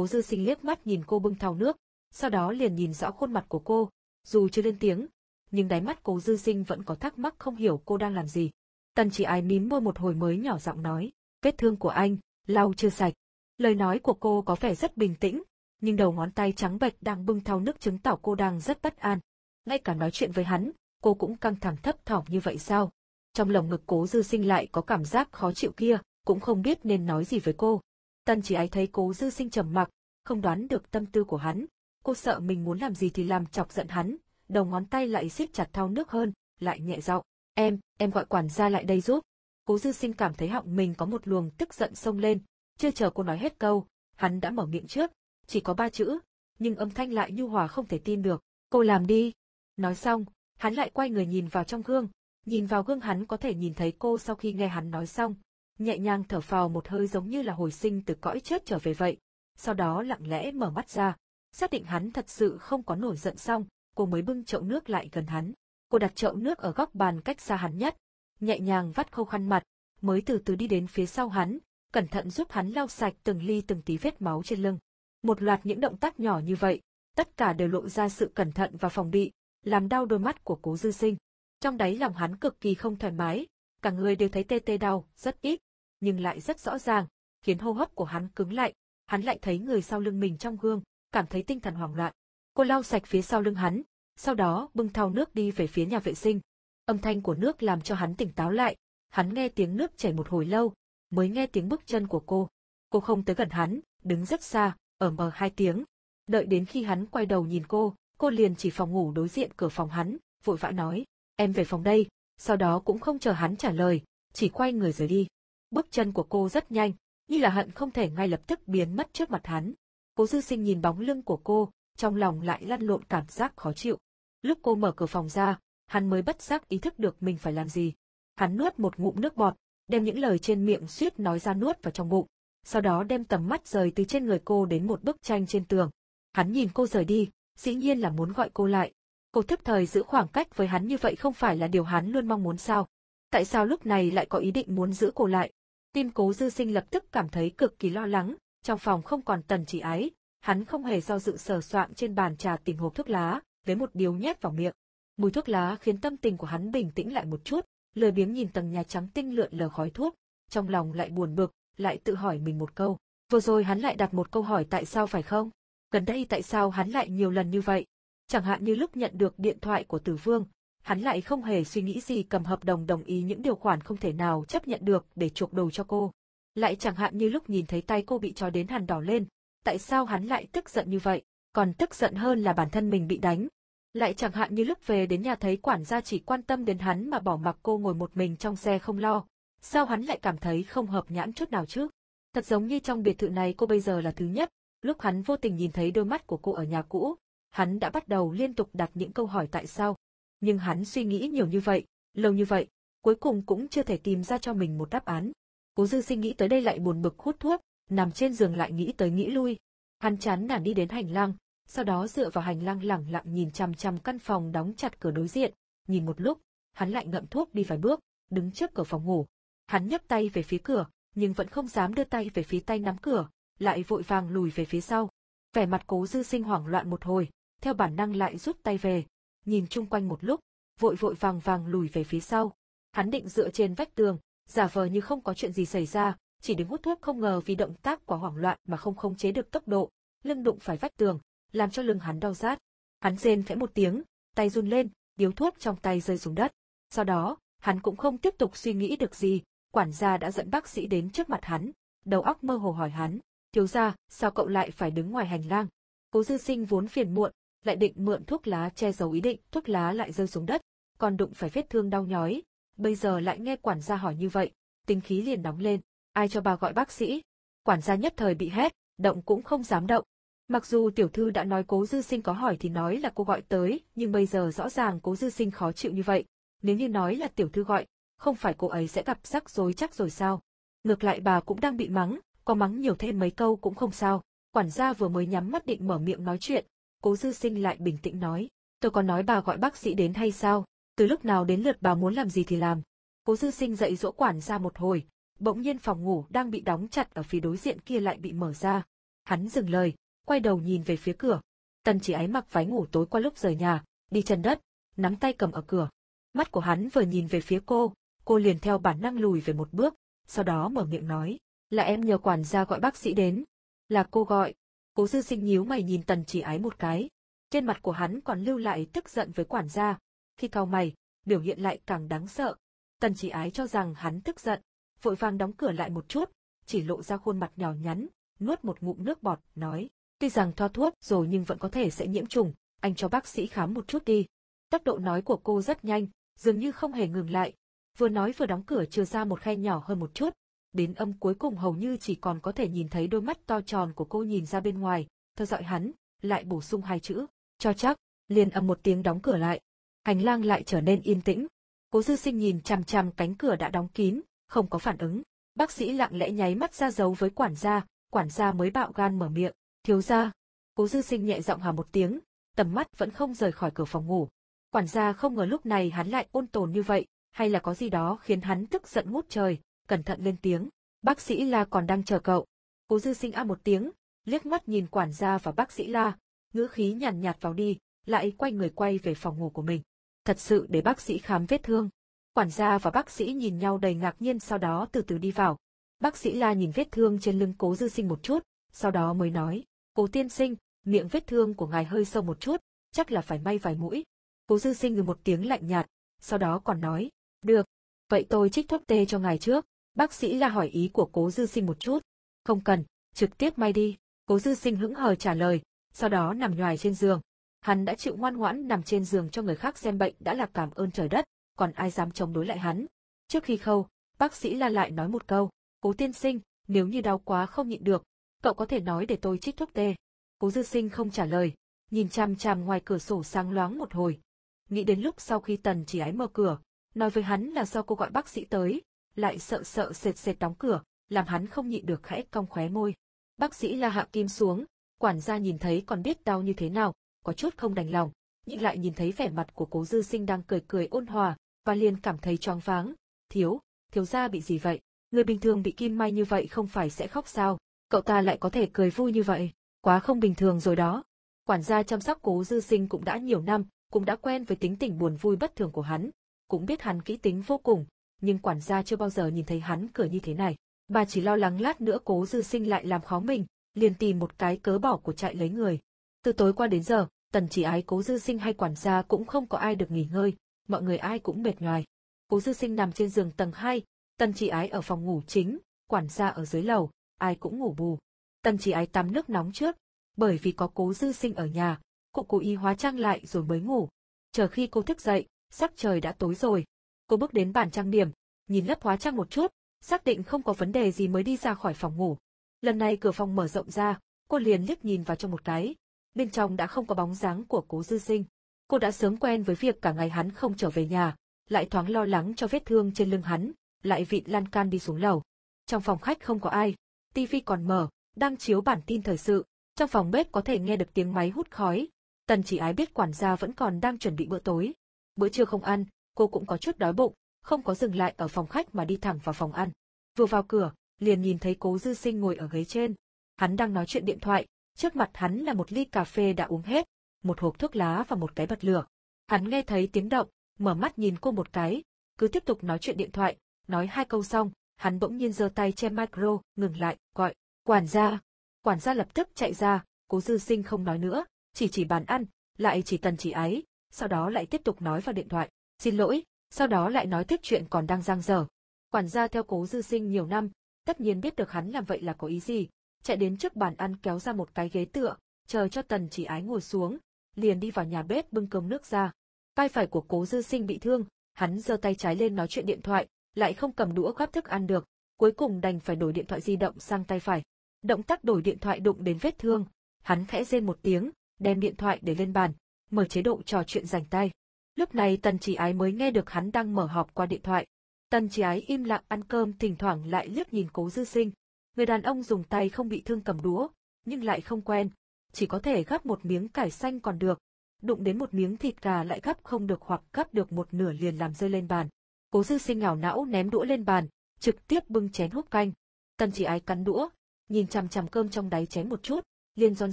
Cố dư sinh liếc mắt nhìn cô bưng thau nước, sau đó liền nhìn rõ khuôn mặt của cô, dù chưa lên tiếng, nhưng đáy mắt cố dư sinh vẫn có thắc mắc không hiểu cô đang làm gì. Tần chỉ ái mím môi một hồi mới nhỏ giọng nói, vết thương của anh, lau chưa sạch. Lời nói của cô có vẻ rất bình tĩnh, nhưng đầu ngón tay trắng bệch đang bưng thau nước chứng tỏ cô đang rất bất an. Ngay cả nói chuyện với hắn, cô cũng căng thẳng thấp thỏm như vậy sao? Trong lồng ngực cố dư sinh lại có cảm giác khó chịu kia, cũng không biết nên nói gì với cô. Tần chỉ ái thấy cố dư sinh trầm mặc, không đoán được tâm tư của hắn. Cô sợ mình muốn làm gì thì làm chọc giận hắn, đầu ngón tay lại siết chặt thau nước hơn, lại nhẹ giọng, em, em gọi quản gia lại đây giúp. Cố dư sinh cảm thấy họng mình có một luồng tức giận sông lên, chưa chờ cô nói hết câu, hắn đã mở miệng trước, chỉ có ba chữ, nhưng âm thanh lại nhu hòa không thể tin được, cô làm đi. Nói xong, hắn lại quay người nhìn vào trong gương, nhìn vào gương hắn có thể nhìn thấy cô sau khi nghe hắn nói xong, nhẹ nhàng thở phào một hơi giống như là hồi sinh từ cõi chết trở về vậy, sau đó lặng lẽ mở mắt ra, xác định hắn thật sự không có nổi giận xong, cô mới bưng chậu nước lại gần hắn. Cô đặt chậu nước ở góc bàn cách xa hắn nhất, nhẹ nhàng vắt khâu khăn mặt, mới từ từ đi đến phía sau hắn, cẩn thận giúp hắn lau sạch từng ly từng tí vết máu trên lưng. Một loạt những động tác nhỏ như vậy, tất cả đều lộ ra sự cẩn thận và phòng bị, làm đau đôi mắt của cố dư sinh. Trong đáy lòng hắn cực kỳ không thoải mái, cả người đều thấy tê tê đau, rất ít, nhưng lại rất rõ ràng, khiến hô hấp của hắn cứng lại, hắn lại thấy người sau lưng mình trong gương, cảm thấy tinh thần hoảng loạn. Cô lau sạch phía sau lưng hắn, sau đó bưng thau nước đi về phía nhà vệ sinh. Âm thanh của nước làm cho hắn tỉnh táo lại, hắn nghe tiếng nước chảy một hồi lâu, mới nghe tiếng bước chân của cô. Cô không tới gần hắn, đứng rất xa, ở mờ hai tiếng. Đợi đến khi hắn quay đầu nhìn cô, cô liền chỉ phòng ngủ đối diện cửa phòng hắn, vội vã nói, em về phòng đây, sau đó cũng không chờ hắn trả lời, chỉ quay người rời đi. Bước chân của cô rất nhanh, như là hận không thể ngay lập tức biến mất trước mặt hắn. Cố dư sinh nhìn bóng lưng của cô, trong lòng lại lăn lộn cảm giác khó chịu. Lúc cô mở cửa phòng ra, hắn mới bất giác ý thức được mình phải làm gì. Hắn nuốt một ngụm nước bọt, đem những lời trên miệng suýt nói ra nuốt vào trong bụng. Sau đó đem tầm mắt rời từ trên người cô đến một bức tranh trên tường. Hắn nhìn cô rời đi, dĩ nhiên là muốn gọi cô lại. Cô thức thời giữ khoảng cách với hắn như vậy không phải là điều hắn luôn mong muốn sao. Tại sao lúc này lại có ý định muốn giữ cô lại? Tim cố dư sinh lập tức cảm thấy cực kỳ lo lắng, trong phòng không còn tần chỉ ái, hắn không hề do dự sờ soạn trên bàn trà tìm hộp thuốc lá, lấy một điếu nhét vào miệng. Mùi thuốc lá khiến tâm tình của hắn bình tĩnh lại một chút, lười biếng nhìn tầng nhà trắng tinh lượn lờ khói thuốc, trong lòng lại buồn bực, lại tự hỏi mình một câu. Vừa rồi hắn lại đặt một câu hỏi tại sao phải không? Gần đây tại sao hắn lại nhiều lần như vậy? Chẳng hạn như lúc nhận được điện thoại của Tử Vương, hắn lại không hề suy nghĩ gì cầm hợp đồng đồng ý những điều khoản không thể nào chấp nhận được để chuộc đồ cho cô. Lại chẳng hạn như lúc nhìn thấy tay cô bị trói đến hàn đỏ lên, tại sao hắn lại tức giận như vậy, còn tức giận hơn là bản thân mình bị đánh. Lại chẳng hạn như lúc về đến nhà thấy quản gia chỉ quan tâm đến hắn mà bỏ mặc cô ngồi một mình trong xe không lo, sao hắn lại cảm thấy không hợp nhãn chút nào chứ? Thật giống như trong biệt thự này cô bây giờ là thứ nhất, lúc hắn vô tình nhìn thấy đôi mắt của cô ở nhà cũ, hắn đã bắt đầu liên tục đặt những câu hỏi tại sao. Nhưng hắn suy nghĩ nhiều như vậy, lâu như vậy, cuối cùng cũng chưa thể tìm ra cho mình một đáp án. Cố dư sinh nghĩ tới đây lại buồn bực hút thuốc, nằm trên giường lại nghĩ tới nghĩ lui. Hắn chán nản đi đến hành lang, sau đó dựa vào hành lang lẳng lặng nhìn chằm chằm căn phòng đóng chặt cửa đối diện, nhìn một lúc, hắn lại ngậm thuốc đi vài bước, đứng trước cửa phòng ngủ. Hắn nhấc tay về phía cửa, nhưng vẫn không dám đưa tay về phía tay nắm cửa, lại vội vàng lùi về phía sau. Vẻ mặt cố dư sinh hoảng loạn một hồi, theo bản năng lại rút tay về, nhìn chung quanh một lúc, vội vội vàng vàng lùi về phía sau. Hắn định dựa trên vách tường, giả vờ như không có chuyện gì xảy ra, chỉ đứng hút thuốc không ngờ vì động tác quá hoảng loạn mà không khống chế được tốc độ, lưng đụng phải vách tường, làm cho lưng hắn đau rát. Hắn rên khẽ một tiếng, tay run lên, điếu thuốc trong tay rơi xuống đất. Sau đó, hắn cũng không tiếp tục suy nghĩ được gì, quản gia đã dẫn bác sĩ đến trước mặt hắn, đầu óc mơ hồ hỏi hắn, thiếu gia, sao cậu lại phải đứng ngoài hành lang? Cố dư sinh vốn phiền muộn, lại định mượn thuốc lá che giấu ý định, thuốc lá lại rơi xuống đất, còn đụng phải vết thương đau nhói, bây giờ lại nghe quản gia hỏi như vậy, tính khí liền nóng lên, ai cho bà gọi bác sĩ? Quản gia nhất thời bị hét, động cũng không dám động. Mặc dù tiểu thư đã nói cố dư sinh có hỏi thì nói là cô gọi tới, nhưng bây giờ rõ ràng cố dư sinh khó chịu như vậy. Nếu như nói là tiểu thư gọi, không phải cô ấy sẽ gặp rắc rối chắc rồi sao? Ngược lại bà cũng đang bị mắng, có mắng nhiều thêm mấy câu cũng không sao. Quản gia vừa mới nhắm mắt định mở miệng nói chuyện, cố dư sinh lại bình tĩnh nói, tôi có nói bà gọi bác sĩ đến hay sao? Từ lúc nào đến lượt bà muốn làm gì thì làm. Cố dư sinh dậy dỗ quản gia một hồi, bỗng nhiên phòng ngủ đang bị đóng chặt ở phía đối diện kia lại bị mở ra. Hắn dừng lời, quay đầu nhìn về phía cửa. Tần chỉ ái mặc váy ngủ tối qua lúc rời nhà, đi chân đất, nắm tay cầm ở cửa. Mắt của hắn vừa nhìn về phía cô, cô liền theo bản năng lùi về một bước, sau đó mở miệng nói, là em nhờ quản gia gọi bác sĩ đến. Là cô gọi. Cố dư sinh nhíu mày nhìn tần chỉ ái một cái. Trên mặt của hắn còn lưu lại tức giận với quản gia. Khi cau mày, biểu hiện lại càng đáng sợ. Tần chỉ ái cho rằng hắn tức giận, vội vàng đóng cửa lại một chút, chỉ lộ ra khuôn mặt nhỏ nhắn, nuốt một ngụm nước bọt, nói, tuy rằng thoa thuốc rồi nhưng vẫn có thể sẽ nhiễm trùng, anh cho bác sĩ khám một chút đi. Tốc độ nói của cô rất nhanh, dường như không hề ngừng lại. Vừa nói vừa đóng cửa chưa ra một khe nhỏ hơn một chút, đến âm cuối cùng hầu như chỉ còn có thể nhìn thấy đôi mắt to tròn của cô nhìn ra bên ngoài, theo dõi hắn, lại bổ sung hai chữ, cho chắc, liền âm một tiếng đóng cửa lại. Hành lang lại trở nên yên tĩnh. Cố dư sinh nhìn chằm chằm cánh cửa đã đóng kín, không có phản ứng. Bác sĩ lặng lẽ nháy mắt ra dấu với quản gia, quản gia mới bạo gan mở miệng, thiếu gia. Cố dư sinh nhẹ giọng hào một tiếng, tầm mắt vẫn không rời khỏi cửa phòng ngủ. Quản gia không ngờ lúc này hắn lại ôn tồn như vậy, hay là có gì đó khiến hắn tức giận ngút trời, cẩn thận lên tiếng. Bác sĩ La còn đang chờ cậu. Cố dư sinh a một tiếng, liếc mắt nhìn quản gia và bác sĩ La, ngữ khí nhàn nhạt vào đi, lại quay người quay về phòng ngủ của mình. Thật sự để bác sĩ khám vết thương. Quản gia và bác sĩ nhìn nhau đầy ngạc nhiên sau đó từ từ đi vào. Bác sĩ La nhìn vết thương trên lưng cố dư sinh một chút, sau đó mới nói, cố tiên sinh, miệng vết thương của ngài hơi sâu một chút, chắc là phải may vài mũi. Cố dư sinh ngừ một tiếng lạnh nhạt, sau đó còn nói, được, vậy tôi trích thuốc tê cho ngài trước. Bác sĩ La hỏi ý của cố dư sinh một chút. Không cần, trực tiếp may đi. Cố dư sinh hững hờ trả lời, sau đó nằm nhoài trên giường. Hắn đã chịu ngoan ngoãn nằm trên giường cho người khác xem bệnh đã là cảm ơn trời đất, còn ai dám chống đối lại hắn. Trước khi khâu, bác sĩ La lại nói một câu, cố tiên sinh, nếu như đau quá không nhịn được, cậu có thể nói để tôi trích thuốc tê. Cố dư sinh không trả lời, nhìn chằm chằm ngoài cửa sổ sáng loáng một hồi. Nghĩ đến lúc sau khi tần chỉ ái mở cửa, nói với hắn là do cô gọi bác sĩ tới, lại sợ sợ sệt sệt đóng cửa, làm hắn không nhịn được khẽ cong khóe môi. Bác sĩ la hạ kim xuống, quản gia nhìn thấy còn biết đau như thế nào, có chút không đành lòng, nhưng lại nhìn thấy vẻ mặt của cố dư sinh đang cười cười ôn hòa, và liền cảm thấy choáng váng. Thiếu, thiếu gia bị gì vậy? Người bình thường bị kim may như vậy không phải sẽ khóc sao? Cậu ta lại có thể cười vui như vậy, quá không bình thường rồi đó. Quản gia chăm sóc cố dư sinh cũng đã nhiều năm, cũng đã quen với tính tình buồn vui bất thường của hắn, cũng biết hắn kỹ tính vô cùng, nhưng quản gia chưa bao giờ nhìn thấy hắn cười như thế này. Bà chỉ lo lắng lát nữa cố dư sinh lại làm khó mình, liền tìm một cái cớ bỏ của chạy lấy người. Từ tối qua đến giờ, tần chỉ ái cố dư sinh hay quản gia cũng không có ai được nghỉ ngơi, mọi người ai cũng mệt nhoài. Cố dư sinh nằm trên giường tầng 2, tần chỉ ái ở phòng ngủ chính, quản gia ở dưới lầu, ai cũng ngủ bù. Tần chỉ ái tắm nước nóng trước, bởi vì có cố dư sinh ở nhà, cô cố ý hóa trang lại rồi mới ngủ. Chờ khi cô thức dậy, sắc trời đã tối rồi, Cô bước đến bàn trang điểm, nhìn lớp hóa trang một chút, xác định không có vấn đề gì mới đi ra khỏi phòng ngủ. Lần này cửa phòng mở rộng ra, cô liền liếc nhìn vào trong một cái. Bên trong đã không có bóng dáng của cố dư sinh. Cô đã sớm quen với việc cả ngày hắn không trở về nhà, lại thoáng lo lắng cho vết thương trên lưng hắn, lại vịn lan can đi xuống lầu. Trong phòng khách không có ai, tivi còn mở, đang chiếu bản tin thời sự, trong phòng bếp có thể nghe được tiếng máy hút khói. Tần chỉ ái biết quản gia vẫn còn đang chuẩn bị bữa tối. Bữa trưa không ăn, cô cũng có chút đói bụng, không có dừng lại ở phòng khách mà đi thẳng vào phòng ăn. Vừa vào cửa, liền nhìn thấy cố dư sinh ngồi ở ghế trên. Hắn đang nói chuyện điện thoại, trước mặt hắn là một ly cà phê đã uống hết, một hộp thuốc lá và một cái bật lửa. Hắn nghe thấy tiếng động, mở mắt nhìn cô một cái, cứ tiếp tục nói chuyện điện thoại, nói hai câu xong, hắn bỗng nhiên giơ tay che micro, ngừng lại, gọi, quản gia. Quản gia lập tức chạy ra, cố dư sinh không nói nữa, chỉ chỉ bàn ăn, lại chỉ tần chỉ ái, sau đó lại tiếp tục nói vào điện thoại. Xin lỗi, sau đó lại nói tiếp chuyện còn đang giang dở. Quản gia theo cố dư sinh nhiều năm, tất nhiên biết được hắn làm vậy là có ý gì, chạy đến trước bàn ăn kéo ra một cái ghế tựa, chờ cho tần chỉ ái ngồi xuống, liền đi vào nhà bếp bưng cơm nước ra. Tay phải của cố dư sinh bị thương, hắn giơ tay trái lên nói chuyện điện thoại, lại không cầm đũa gắp thức ăn được, cuối cùng đành phải đổi điện thoại di động sang tay phải. Động tác đổi điện thoại đụng đến vết thương, hắn khẽ rên một tiếng, đem điện thoại để lên bàn, mở chế độ trò chuyện rảnh tay. Lúc này Tần Chỉ Ái mới nghe được hắn đang mở họp qua điện thoại. Tần Chỉ Ái im lặng ăn cơm thỉnh thoảng lại liếc nhìn cố dư sinh. Người đàn ông dùng tay không bị thương cầm đũa, nhưng lại không quen. Chỉ có thể gắp một miếng cải xanh còn được. Đụng đến một miếng thịt gà lại gắp không được hoặc gắp được một nửa liền làm rơi lên bàn. Cố dư sinh ngảo não ném đũa lên bàn, trực tiếp bưng chén hút canh. Tần Chỉ Ái cắn đũa, nhìn chằm chằm cơm trong đáy chén một chút, liền rón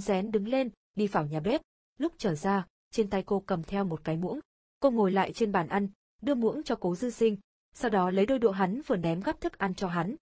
rén đứng lên, đi vào nhà bếp. Lúc trở ra, trên tay cô cầm theo một cái muỗng. Cô ngồi lại trên bàn ăn, đưa muỗng cho cố dư sinh, sau đó lấy đôi đũa hắn vừa ném gắp thức ăn cho hắn.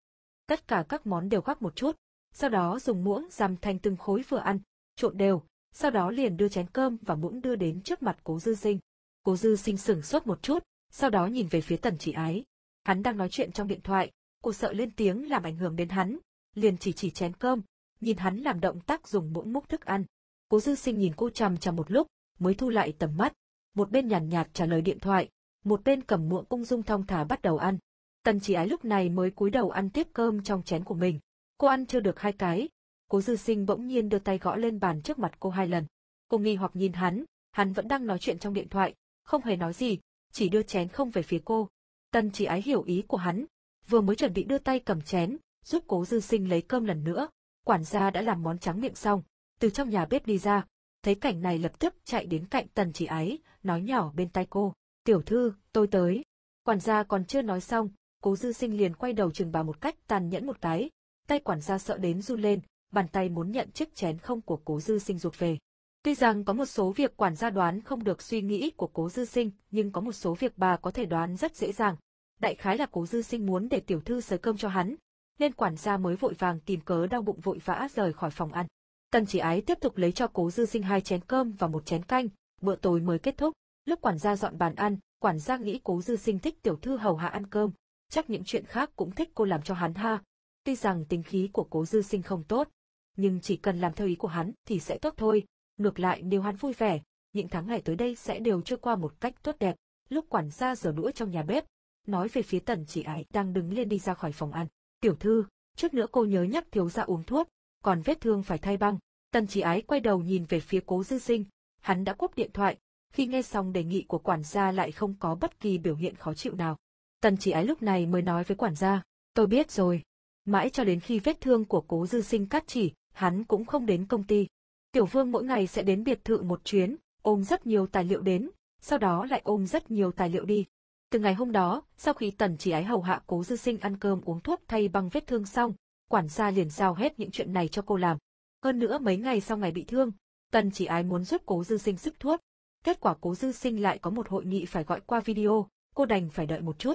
Tất cả các món đều gắp một chút, sau đó dùng muỗng dằm thành từng khối vừa ăn, trộn đều, sau đó liền đưa chén cơm và muỗng đưa đến trước mặt cố dư sinh. Cố dư sinh sửng sốt một chút, sau đó nhìn về phía tần chỉ ái. Hắn đang nói chuyện trong điện thoại, cô sợ lên tiếng làm ảnh hưởng đến hắn, liền chỉ chỉ chén cơm, nhìn hắn làm động tác dùng muỗng múc thức ăn. Cố dư sinh nhìn cô chằm chằm một lúc, mới thu lại tầm mắt, một bên nhàn nhạt, nhạt trả lời điện thoại, một bên cầm muỗng ung dung thong thả bắt đầu ăn. Tần chỉ ái lúc này mới cúi đầu ăn tiếp cơm trong chén của mình. Cô ăn chưa được hai cái, cố dư sinh bỗng nhiên đưa tay gõ lên bàn trước mặt cô hai lần. Cô nghi hoặc nhìn hắn, hắn vẫn đang nói chuyện trong điện thoại, không hề nói gì, chỉ đưa chén không về phía cô. Tần chỉ ái hiểu ý của hắn, vừa mới chuẩn bị đưa tay cầm chén, giúp cố dư sinh lấy cơm lần nữa. Quản gia đã làm món trắng miệng xong, từ trong nhà bếp đi ra, thấy cảnh này lập tức chạy đến cạnh tần chỉ ái, nói nhỏ bên tai cô, tiểu thư, tôi tới. Quản gia còn chưa nói xong, cố dư sinh liền quay đầu chừng bà một cách tàn nhẫn một cái, tay quản gia sợ đến run lên, bàn tay muốn nhận chiếc chén không của cố dư sinh ruột về. Tuy rằng có một số việc quản gia đoán không được suy nghĩ của cố dư sinh, nhưng có một số việc bà có thể đoán rất dễ dàng. Đại khái là cố dư sinh muốn để tiểu thư sới cơm cho hắn, nên quản gia mới vội vàng tìm cớ đau bụng vội vã rời khỏi phòng ăn. Tần chỉ ái tiếp tục lấy cho cố dư sinh hai chén cơm và một chén canh, bữa tối mới kết thúc. Lúc quản gia dọn bàn ăn, quản gia nghĩ cố dư sinh thích tiểu thư hầu hạ ăn cơm, chắc những chuyện khác cũng thích cô làm cho hắn ha. Tuy rằng tính khí của cố dư sinh không tốt, nhưng chỉ cần làm theo ý của hắn thì sẽ tốt thôi. Ngược lại nếu hắn vui vẻ, những tháng ngày tới đây sẽ đều trôi qua một cách tốt đẹp. Lúc quản gia rửa đũa trong nhà bếp, nói về phía tần chỉ ái đang đứng lên đi ra khỏi phòng ăn. Tiểu thư, trước nữa cô nhớ nhắc thiếu gia uống thuốc, còn vết thương phải thay băng. Tần chỉ ái quay đầu nhìn về phía cố dư sinh, hắn đã cúp điện thoại, khi nghe xong đề nghị của quản gia lại không có bất kỳ biểu hiện khó chịu nào. Tần chỉ ái lúc này mới nói với quản gia, tôi biết rồi. Mãi cho đến khi vết thương của cố dư sinh cắt chỉ, hắn cũng không đến công ty. Tiểu vương mỗi ngày sẽ đến biệt thự một chuyến, ôm rất nhiều tài liệu đến, sau đó lại ôm rất nhiều tài liệu đi. Từ ngày hôm đó, sau khi tần chỉ ái hầu hạ cố dư sinh ăn cơm uống thuốc thay băng vết thương xong, quản gia liền giao hết những chuyện này cho cô làm. Hơn nữa mấy ngày sau ngày bị thương, tần chỉ ái muốn giúp cố dư sinh sức thuốc. Kết quả cố dư sinh lại có một hội nghị phải gọi qua video, cô đành phải đợi một chút.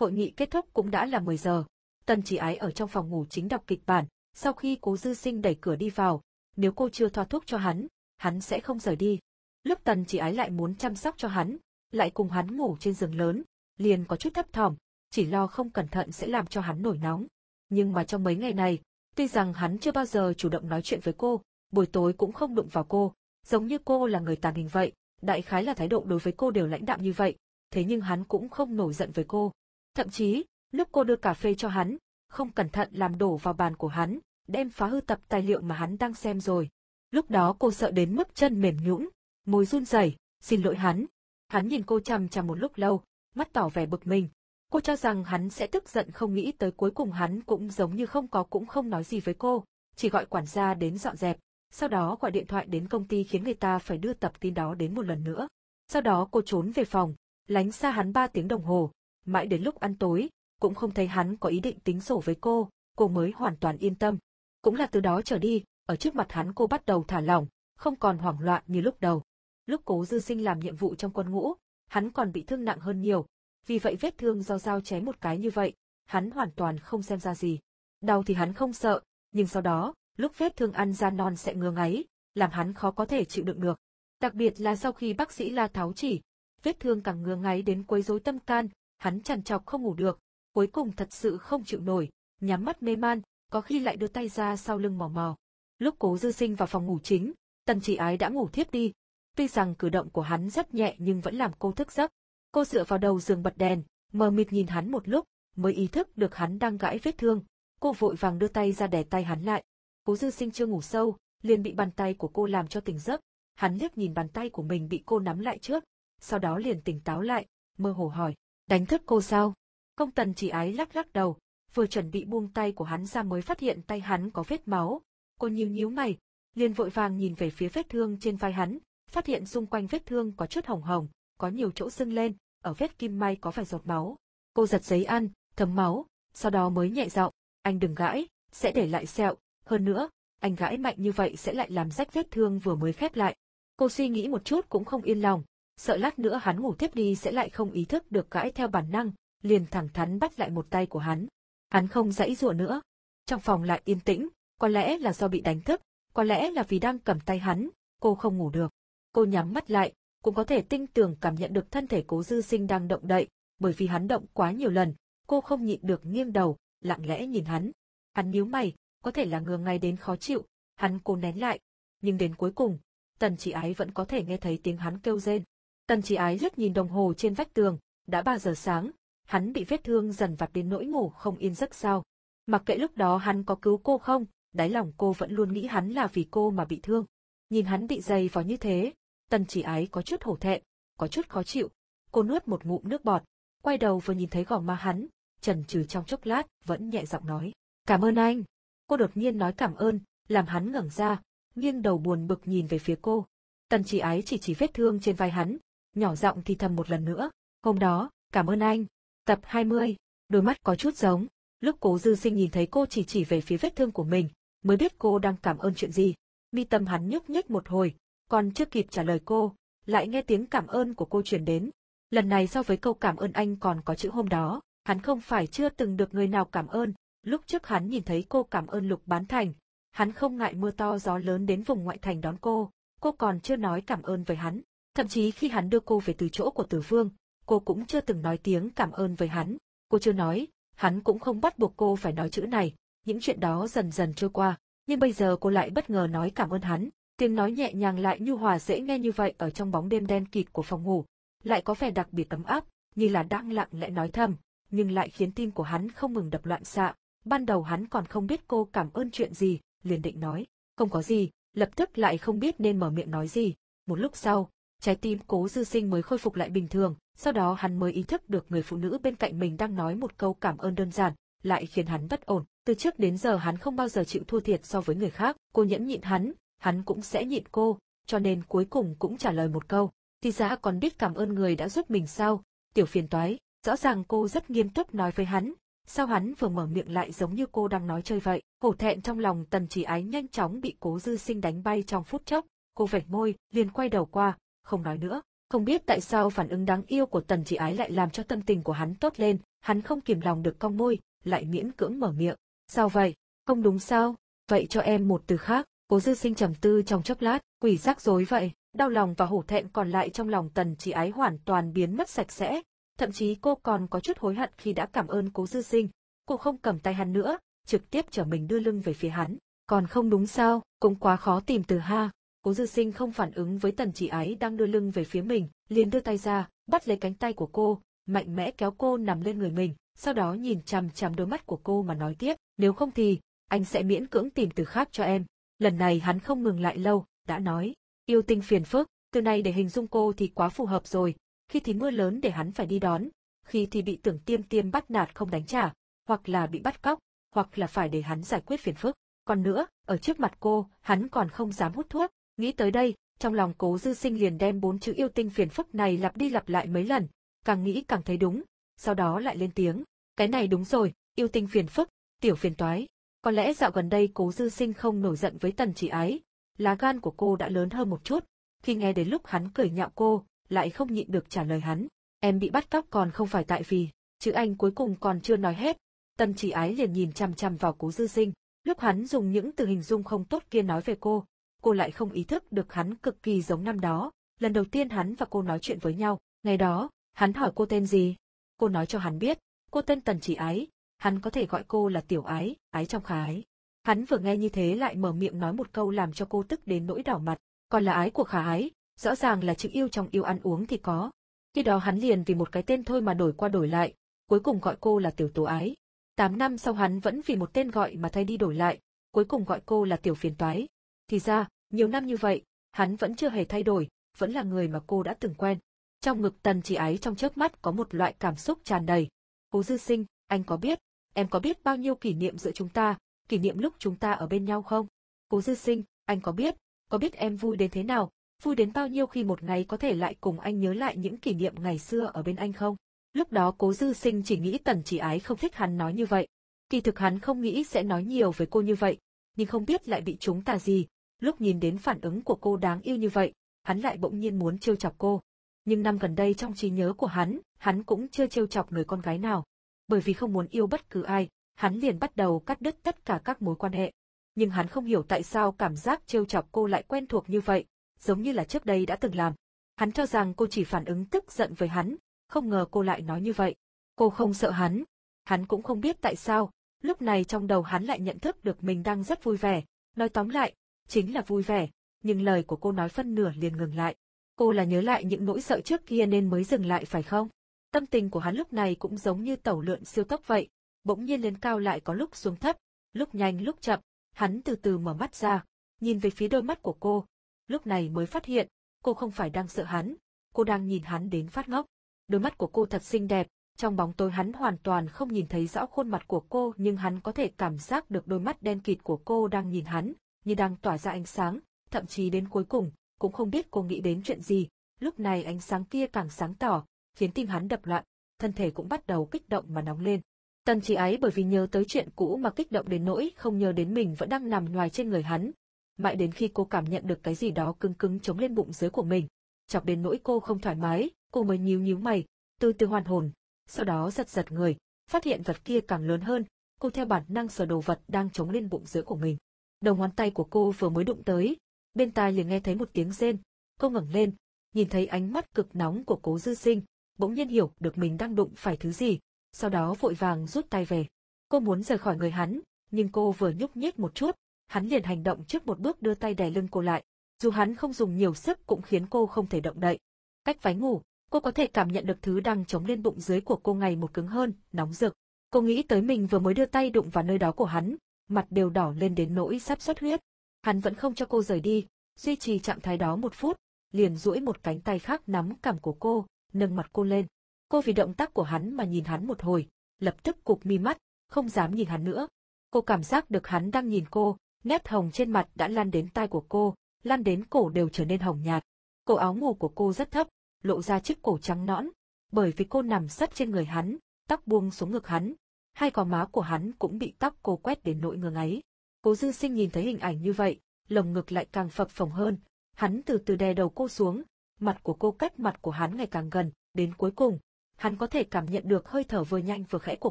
Hội nghị kết thúc cũng đã là 10 giờ. Tần chỉ ái ở trong phòng ngủ chính đọc kịch bản, sau khi cố dư sinh đẩy cửa đi vào, nếu cô chưa thoa thuốc cho hắn, hắn sẽ không rời đi. Lúc tần chỉ ái lại muốn chăm sóc cho hắn, lại cùng hắn ngủ trên giường lớn, liền có chút thấp thỏm, chỉ lo không cẩn thận sẽ làm cho hắn nổi nóng. Nhưng mà trong mấy ngày này, tuy rằng hắn chưa bao giờ chủ động nói chuyện với cô, buổi tối cũng không đụng vào cô, giống như cô là người tàn hình vậy, đại khái là thái độ đối với cô đều lãnh đạm như vậy, thế nhưng hắn cũng không nổi giận với cô. Thậm chí, lúc cô đưa cà phê cho hắn, không cẩn thận làm đổ vào bàn của hắn, đem phá hư tập tài liệu mà hắn đang xem rồi. Lúc đó cô sợ đến mức chân mềm nhũn, môi run rẩy, xin lỗi hắn. Hắn nhìn cô chằm chằm một lúc lâu, mắt tỏ vẻ bực mình. Cô cho rằng hắn sẽ tức giận không nghĩ tới cuối cùng hắn cũng giống như không có cũng không nói gì với cô, chỉ gọi quản gia đến dọn dẹp, sau đó gọi điện thoại đến công ty khiến người ta phải đưa tập tin đó đến một lần nữa. Sau đó cô trốn về phòng, lánh xa hắn ba tiếng đồng hồ, mãi đến lúc ăn tối, cũng không thấy hắn có ý định tính sổ với cô, cô mới hoàn toàn yên tâm. Cũng là từ đó trở đi, ở trước mặt hắn cô bắt đầu thả lỏng, không còn hoảng loạn như lúc đầu. Lúc cố dư sinh làm nhiệm vụ trong quân ngũ, hắn còn bị thương nặng hơn nhiều, vì vậy vết thương do dao chém một cái như vậy, hắn hoàn toàn không xem ra gì. Đau thì hắn không sợ, nhưng sau đó, lúc vết thương ăn ra non sẽ ngứa ngáy, làm hắn khó có thể chịu đựng được. Đặc biệt là sau khi bác sĩ La Tháo chỉ, vết thương càng ngứa ngáy đến quấy rối tâm can, hắn chằn chọc không ngủ được, cuối cùng thật sự không chịu nổi, nhắm mắt mê man, có khi lại đưa tay ra sau lưng mò mò. Lúc cố dư sinh vào phòng ngủ chính, tần chỉ ái đã ngủ thiếp đi. Tuy rằng cử động của hắn rất nhẹ nhưng vẫn làm cô thức giấc. Cô dựa vào đầu giường bật đèn, mờ mịt nhìn hắn một lúc, mới ý thức được hắn đang gãi vết thương. Cô vội vàng đưa tay ra đè tay hắn lại. Cố dư sinh chưa ngủ sâu, liền bị bàn tay của cô làm cho tỉnh giấc. Hắn liếc nhìn bàn tay của mình bị cô nắm lại trước, sau đó liền tỉnh táo lại, mơ hồ hỏi, đánh thức cô sao? Công tần chỉ ái lắc lắc đầu, vừa chuẩn bị buông tay của hắn ra mới phát hiện tay hắn có vết máu. Cô nhíu nhíu mày, liền vội vàng nhìn về phía vết thương trên vai hắn, phát hiện xung quanh vết thương có chút hồng hồng, có nhiều chỗ sưng lên, ở vết kim may có vài giọt máu. Cô giật giấy ăn, thấm máu, sau đó mới nhẹ giọng, anh đừng gãi, sẽ để lại sẹo, hơn nữa, anh gãi mạnh như vậy sẽ lại làm rách vết thương vừa mới khép lại. Cô suy nghĩ một chút cũng không yên lòng, sợ lát nữa hắn ngủ tiếp đi sẽ lại không ý thức được gãi theo bản năng, liền thẳng thắn bắt lại một tay của hắn. Hắn không dãy dụa nữa. Trong phòng lại yên tĩnh, có lẽ là do bị đánh thức, có lẽ là vì đang cầm tay hắn, cô không ngủ được. Cô nhắm mắt lại, cũng có thể tinh tường cảm nhận được thân thể cố dư sinh đang động đậy, bởi vì hắn động quá nhiều lần, cô không nhịn được nghiêng đầu, lặng lẽ nhìn hắn. Hắn nhíu mày, có thể là ngừa ngay đến khó chịu, hắn cố nén lại, nhưng đến cuối cùng, tần chỉ ái vẫn có thể nghe thấy tiếng hắn kêu rên. Tần chỉ ái rất nhìn đồng hồ trên vách tường, đã 3 giờ sáng, hắn bị vết thương dần vặt đến nỗi ngủ không yên giấc sao. Mặc kệ lúc đó hắn có cứu cô không, đáy lòng cô vẫn luôn nghĩ hắn là vì cô mà bị thương. Nhìn hắn bị dày vào như thế, tần chỉ ái có chút hổ thẹn, có chút khó chịu. Cô nuốt một ngụm nước bọt, quay đầu vừa nhìn thấy gò má hắn, trần trừ trong chốc lát, vẫn nhẹ giọng nói. Cảm ơn anh. Cô đột nhiên nói cảm ơn, làm hắn ngẩng ra, nghiêng đầu buồn bực nhìn về phía cô. Tần chỉ ái chỉ chỉ vết thương trên vai hắn, nhỏ giọng thì thầm một lần nữa. Hôm đó, cảm ơn anh. Tập 20, đôi mắt có chút giống. Lúc cố dư sinh nhìn thấy cô chỉ chỉ về phía vết thương của mình, mới biết cô đang cảm ơn chuyện gì. Mi tâm hắn nhúc nhích một hồi, còn chưa kịp trả lời cô, lại nghe tiếng cảm ơn của cô truyền đến. Lần này so với câu cảm ơn anh còn có chữ hôm đó, hắn không phải chưa từng được người nào cảm ơn, lúc trước hắn nhìn thấy cô cảm ơn Lục Bán Thành, hắn không ngại mưa to gió lớn đến vùng ngoại thành đón cô, cô còn chưa nói cảm ơn với hắn. Thậm chí khi hắn đưa cô về từ chỗ của Tử Vương, cô cũng chưa từng nói tiếng cảm ơn với hắn. Cô chưa nói, hắn cũng không bắt buộc cô phải nói chữ này, những chuyện đó dần dần trôi qua. Nhưng bây giờ cô lại bất ngờ nói cảm ơn hắn, tiếng nói nhẹ nhàng lại nhu hòa dễ nghe như vậy ở trong bóng đêm đen kịt của phòng ngủ, lại có vẻ đặc biệt ấm áp, như là đang lặng lẽ nói thầm, nhưng lại khiến tim của hắn không ngừng đập loạn xạ. Ban đầu hắn còn không biết cô cảm ơn chuyện gì, liền định nói, không có gì, lập tức lại không biết nên mở miệng nói gì. Một lúc sau, trái tim cố dư sinh mới khôi phục lại bình thường, sau đó hắn mới ý thức được người phụ nữ bên cạnh mình đang nói một câu cảm ơn đơn giản, lại khiến hắn bất ổn. Từ trước đến giờ hắn không bao giờ chịu thua thiệt so với người khác, cô nhẫn nhịn hắn, hắn cũng sẽ nhịn cô, cho nên cuối cùng cũng trả lời một câu. Thì ra còn biết cảm ơn người đã giúp mình sao, tiểu phiền toái, rõ ràng cô rất nghiêm túc nói với hắn, sao hắn vừa mở miệng lại giống như cô đang nói chơi vậy. Hổ thẹn trong lòng tần chỉ ái nhanh chóng bị cố dư sinh đánh bay trong phút chốc, cô vạch môi, liền quay đầu qua, không nói nữa. Không biết tại sao phản ứng đáng yêu của tần chỉ ái lại làm cho tâm tình của hắn tốt lên, hắn không kìm lòng được cong môi, lại miễn cưỡng mở miệng. Sao vậy? Không đúng sao? Vậy cho em một từ khác. Cố dư sinh trầm tư trong chốc lát, quỷ rắc rối vậy. Đau lòng và hổ thẹn còn lại trong lòng tần chỉ ái hoàn toàn biến mất sạch sẽ. Thậm chí cô còn có chút hối hận khi đã cảm ơn cố dư sinh. Cô không cầm tay hắn nữa, trực tiếp trở mình đưa lưng về phía hắn. Còn không đúng sao, cũng quá khó tìm từ ha. Cố dư sinh không phản ứng với tần chỉ ái đang đưa lưng về phía mình, liền đưa tay ra, bắt lấy cánh tay của cô, mạnh mẽ kéo cô nằm lên người mình, sau đó nhìn chằm chằm đôi mắt của cô mà nói tiếp, nếu không thì, anh sẽ miễn cưỡng tìm từ khác cho em. Lần này hắn không ngừng lại lâu, đã nói, yêu tinh phiền phức, từ này để hình dung cô thì quá phù hợp rồi, khi thì mưa lớn để hắn phải đi đón, khi thì bị tưởng tiêm tiêm bắt nạt không đánh trả, hoặc là bị bắt cóc, hoặc là phải để hắn giải quyết phiền phức. Còn nữa, ở trước mặt cô, hắn còn không dám hút thuốc, nghĩ tới đây, trong lòng cố dư sinh liền đem bốn chữ yêu tinh phiền phức này lặp đi lặp lại mấy lần, càng nghĩ càng thấy đúng, sau đó lại lên tiếng, cái này đúng rồi, yêu tinh phiền phức, tiểu phiền toái. Có lẽ dạo gần đây cố dư sinh không nổi giận với tần chỉ ái, lá gan của cô đã lớn hơn một chút, khi nghe đến lúc hắn cười nhạo cô, lại không nhịn được trả lời hắn, em bị bắt cóc còn không phải tại vì, chữ anh cuối cùng còn chưa nói hết, tần chỉ ái liền nhìn chằm chằm vào cố dư sinh, lúc hắn dùng những từ hình dung không tốt kia nói về cô, cô lại không ý thức được hắn cực kỳ giống năm đó, lần đầu tiên hắn và cô nói chuyện với nhau, ngày đó, hắn hỏi cô tên gì, cô nói cho hắn biết, cô tên tần chỉ ái, hắn có thể gọi cô là tiểu ái, ái trong khái. Hắn vừa nghe như thế lại mở miệng nói một câu làm cho cô tức đến nỗi đỏ mặt, còn là ái của khả ái, rõ ràng là chữ yêu trong yêu ăn uống thì có. Khi đó hắn liền vì một cái tên thôi mà đổi qua đổi lại, cuối cùng gọi cô là tiểu tố ái. Tám năm sau hắn vẫn vì một tên gọi mà thay đi đổi lại, cuối cùng gọi cô là tiểu phiền toái. Thì ra, nhiều năm như vậy, hắn vẫn chưa hề thay đổi, vẫn là người mà cô đã từng quen. Trong ngực tần chỉ ái trong chớp mắt có một loại cảm xúc tràn đầy. Cố dư sinh, anh có biết, em có biết bao nhiêu kỷ niệm giữa chúng ta, kỷ niệm lúc chúng ta ở bên nhau không? Cố dư sinh, anh có biết, có biết em vui đến thế nào, vui đến bao nhiêu khi một ngày có thể lại cùng anh nhớ lại những kỷ niệm ngày xưa ở bên anh không? Lúc đó cố dư sinh chỉ nghĩ tần chỉ ái không thích hắn nói như vậy. Kỳ thực hắn không nghĩ sẽ nói nhiều với cô như vậy, nhưng không biết lại bị chúng ta gì, lúc nhìn đến phản ứng của cô đáng yêu như vậy, hắn lại bỗng nhiên muốn trêu chọc cô. Nhưng năm gần đây trong trí nhớ của hắn, hắn cũng chưa trêu chọc người con gái nào. Bởi vì không muốn yêu bất cứ ai, hắn liền bắt đầu cắt đứt tất cả các mối quan hệ. Nhưng hắn không hiểu tại sao cảm giác trêu chọc cô lại quen thuộc như vậy, giống như là trước đây đã từng làm. Hắn cho rằng cô chỉ phản ứng tức giận với hắn, không ngờ cô lại nói như vậy. Cô không sợ hắn. Hắn cũng không biết tại sao, lúc này trong đầu hắn lại nhận thức được mình đang rất vui vẻ. Nói tóm lại, chính là vui vẻ, nhưng lời của cô nói phân nửa liền ngừng lại. Cô là nhớ lại những nỗi sợ trước kia nên mới dừng lại phải không? Tâm tình của hắn lúc này cũng giống như tàu lượn siêu tốc vậy, bỗng nhiên lên cao lại có lúc xuống thấp, lúc nhanh lúc chậm, hắn từ từ mở mắt ra, nhìn về phía đôi mắt của cô, lúc này mới phát hiện, cô không phải đang sợ hắn, cô đang nhìn hắn đến phát ngốc. Đôi mắt của cô thật xinh đẹp, trong bóng tối hắn hoàn toàn không nhìn thấy rõ khuôn mặt của cô nhưng hắn có thể cảm giác được đôi mắt đen kịt của cô đang nhìn hắn, như đang tỏa ra ánh sáng, thậm chí đến cuối cùng, cũng không biết cô nghĩ đến chuyện gì, lúc này ánh sáng kia càng sáng tỏ, khiến tim hắn đập loạn, thân thể cũng bắt đầu kích động mà nóng lên. Tần chỉ ái bởi vì nhớ tới chuyện cũ mà kích động đến nỗi không nhớ đến mình vẫn đang nằm ngoài trên người hắn. Mãi đến khi cô cảm nhận được cái gì đó cứng cứng chống lên bụng dưới của mình, chọc đến nỗi cô không thoải mái, cô mới nhíu nhíu mày, từ từ hoàn hồn, sau đó giật giật người, phát hiện vật kia càng lớn hơn, cô theo bản năng sờ đồ vật đang chống lên bụng dưới của mình. Đầu ngón tay của cô vừa mới đụng tới, bên tai liền nghe thấy một tiếng rên, cô ngẩng lên, nhìn thấy ánh mắt cực nóng của cố dư sinh, bỗng nhiên hiểu được mình đang đụng phải thứ gì, sau đó vội vàng rút tay về. Cô muốn rời khỏi người hắn, nhưng cô vừa nhúc nhích một chút, hắn liền hành động trước một bước đưa tay đè lưng cô lại. Dù hắn không dùng nhiều sức cũng khiến cô không thể động đậy. Cách váy ngủ, cô có thể cảm nhận được thứ đang chống lên bụng dưới của cô ngày một cứng hơn, nóng rực. Cô nghĩ tới mình vừa mới đưa tay đụng vào nơi đó của hắn, mặt đều đỏ lên đến nỗi sắp xuất huyết. Hắn vẫn không cho cô rời đi, duy trì trạng thái đó một phút, liền duỗi một cánh tay khác nắm cằm của cô, nâng mặt cô lên. Cô vì động tác của hắn mà nhìn hắn một hồi, lập tức cụp mi mắt, không dám nhìn hắn nữa. Cô cảm giác được hắn đang nhìn cô, nét hồng trên mặt đã lan đến tai của cô, lan đến cổ đều trở nên hồng nhạt. Cổ áo ngủ của cô rất thấp, lộ ra chiếc cổ trắng nõn, bởi vì cô nằm sấp trên người hắn, tóc buông xuống ngực hắn, hai gò má của hắn cũng bị tóc cô quét đến nỗi ngơ ngáy. Cố dư sinh nhìn thấy hình ảnh như vậy, lồng ngực lại càng phập phồng hơn, hắn từ từ đè đầu cô xuống, mặt của cô cách mặt của hắn ngày càng gần, đến cuối cùng, hắn có thể cảm nhận được hơi thở vừa nhanh vừa khẽ của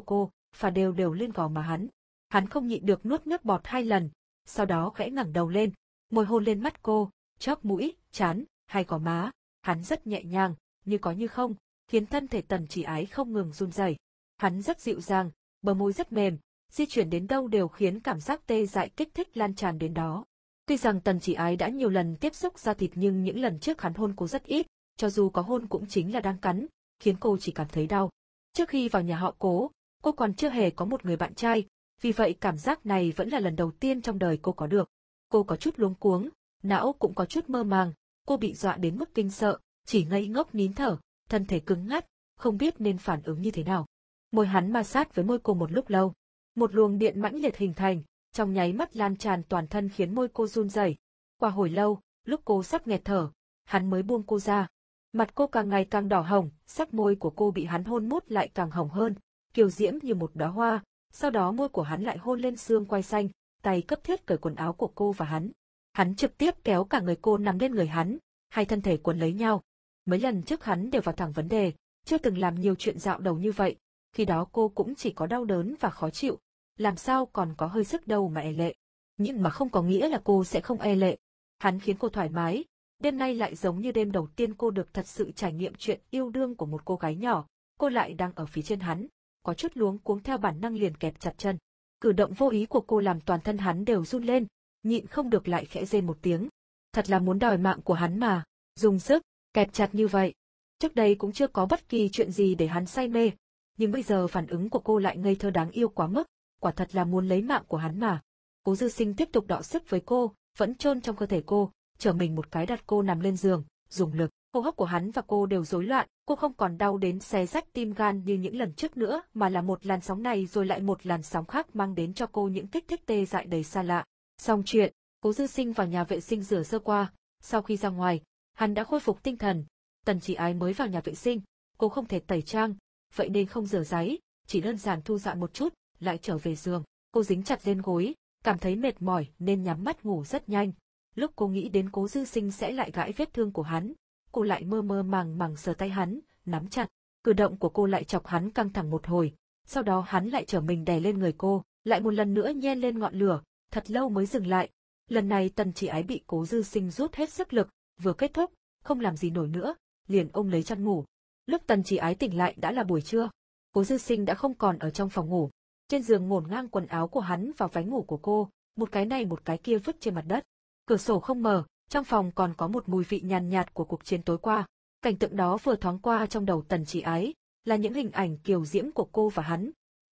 cô, và đều đều lên gò má hắn. Hắn không nhịn được nuốt nước bọt hai lần, sau đó khẽ ngẩng đầu lên, môi hôn lên mắt cô, chóp mũi, chán, hai gò má, hắn rất nhẹ nhàng, như có như không, khiến thân thể tần chỉ ái không ngừng run rẩy. Hắn rất dịu dàng, bờ môi rất mềm, di chuyển đến đâu đều khiến cảm giác tê dại kích thích lan tràn đến đó. Tuy rằng tần chỉ ái đã nhiều lần tiếp xúc da thịt nhưng những lần trước hắn hôn cô rất ít, cho dù có hôn cũng chính là đang cắn, khiến cô chỉ cảm thấy đau. Trước khi vào nhà họ cố, cô còn chưa hề có một người bạn trai, vì vậy cảm giác này vẫn là lần đầu tiên trong đời cô có được. Cô có chút luống cuống, não cũng có chút mơ màng, cô bị dọa đến mức kinh sợ, chỉ ngây ngốc nín thở, thân thể cứng ngắt, không biết nên phản ứng như thế nào. Môi hắn ma sát với môi cô một lúc lâu. Một luồng điện mãnh liệt hình thành, trong nháy mắt lan tràn toàn thân khiến môi cô run rẩy. Qua hồi lâu, lúc cô sắp nghẹt thở, hắn mới buông cô ra. Mặt cô càng ngày càng đỏ hồng, sắc môi của cô bị hắn hôn mút lại càng hồng hơn, kiều diễm như một đóa hoa, sau đó môi của hắn lại hôn lên xương quai xanh, tay cấp thiết cởi quần áo của cô và hắn. Hắn trực tiếp kéo cả người cô nằm lên người hắn, hai thân thể cuốn lấy nhau. Mấy lần trước hắn đều vào thẳng vấn đề, chưa từng làm nhiều chuyện dạo đầu như vậy, khi đó cô cũng chỉ có đau đớn và khó chịu, làm sao còn có hơi sức đâu mà e lệ. Nhưng mà không có nghĩa là cô sẽ không e lệ. Hắn khiến cô thoải mái, đêm nay lại giống như đêm đầu tiên cô được thật sự trải nghiệm chuyện yêu đương của một cô gái nhỏ, cô lại đang ở phía trên hắn, có chút luống cuống theo bản năng liền kẹp chặt chân. Cử động vô ý của cô làm toàn thân hắn đều run lên, nhịn không được lại khẽ rên một tiếng. Thật là muốn đòi mạng của hắn mà, dùng sức, kẹp chặt như vậy. Trước đây cũng chưa có bất kỳ chuyện gì để hắn say mê, nhưng bây giờ phản ứng của cô lại ngây thơ đáng yêu quá mức, quả thật là muốn lấy mạng của hắn mà. Cố dư sinh tiếp tục đọ sức với cô, vẫn chôn trong cơ thể cô, trở mình một cái đặt cô nằm lên giường, dùng lực. Hô hấp của hắn và cô đều rối loạn, cô không còn đau đến xé rách tim gan như những lần trước nữa, mà là một làn sóng này rồi lại một làn sóng khác mang đến cho cô những kích thích tê dại đầy xa lạ. Xong chuyện, cố dư sinh vào nhà vệ sinh rửa sơ qua, sau khi ra ngoài, hắn đã khôi phục tinh thần. Tần chỉ ái mới vào nhà vệ sinh, cô không thể tẩy trang, vậy nên không rửa giấy, chỉ đơn giản thu dọn một chút, lại trở về giường. Cô dính chặt lên gối, cảm thấy mệt mỏi nên nhắm mắt ngủ rất nhanh. Lúc cô nghĩ đến cố dư sinh sẽ lại gãi vết thương của hắn, cô lại mơ mơ màng màng sờ tay hắn, nắm chặt. Cử động của cô lại chọc hắn căng thẳng một hồi, sau đó hắn lại trở mình đè lên người cô, lại một lần nữa nhen lên ngọn lửa, thật lâu mới dừng lại. Lần này tần chỉ ái bị cố dư sinh rút hết sức lực, vừa kết thúc, không làm gì nổi nữa, liền ôm lấy chăn ngủ. Lúc tần chỉ ái tỉnh lại đã là buổi trưa, cố dư sinh đã không còn ở trong phòng ngủ. Trên giường ngổn ngang quần áo của hắn và váy ngủ của cô, một cái này một cái kia vứt trên mặt đất. Cửa sổ không mở, trong phòng còn có một mùi vị nhàn nhạt của cuộc chiến tối qua. Cảnh tượng đó vừa thoáng qua trong đầu tần chỉ ái, là những hình ảnh kiều diễm của cô và hắn.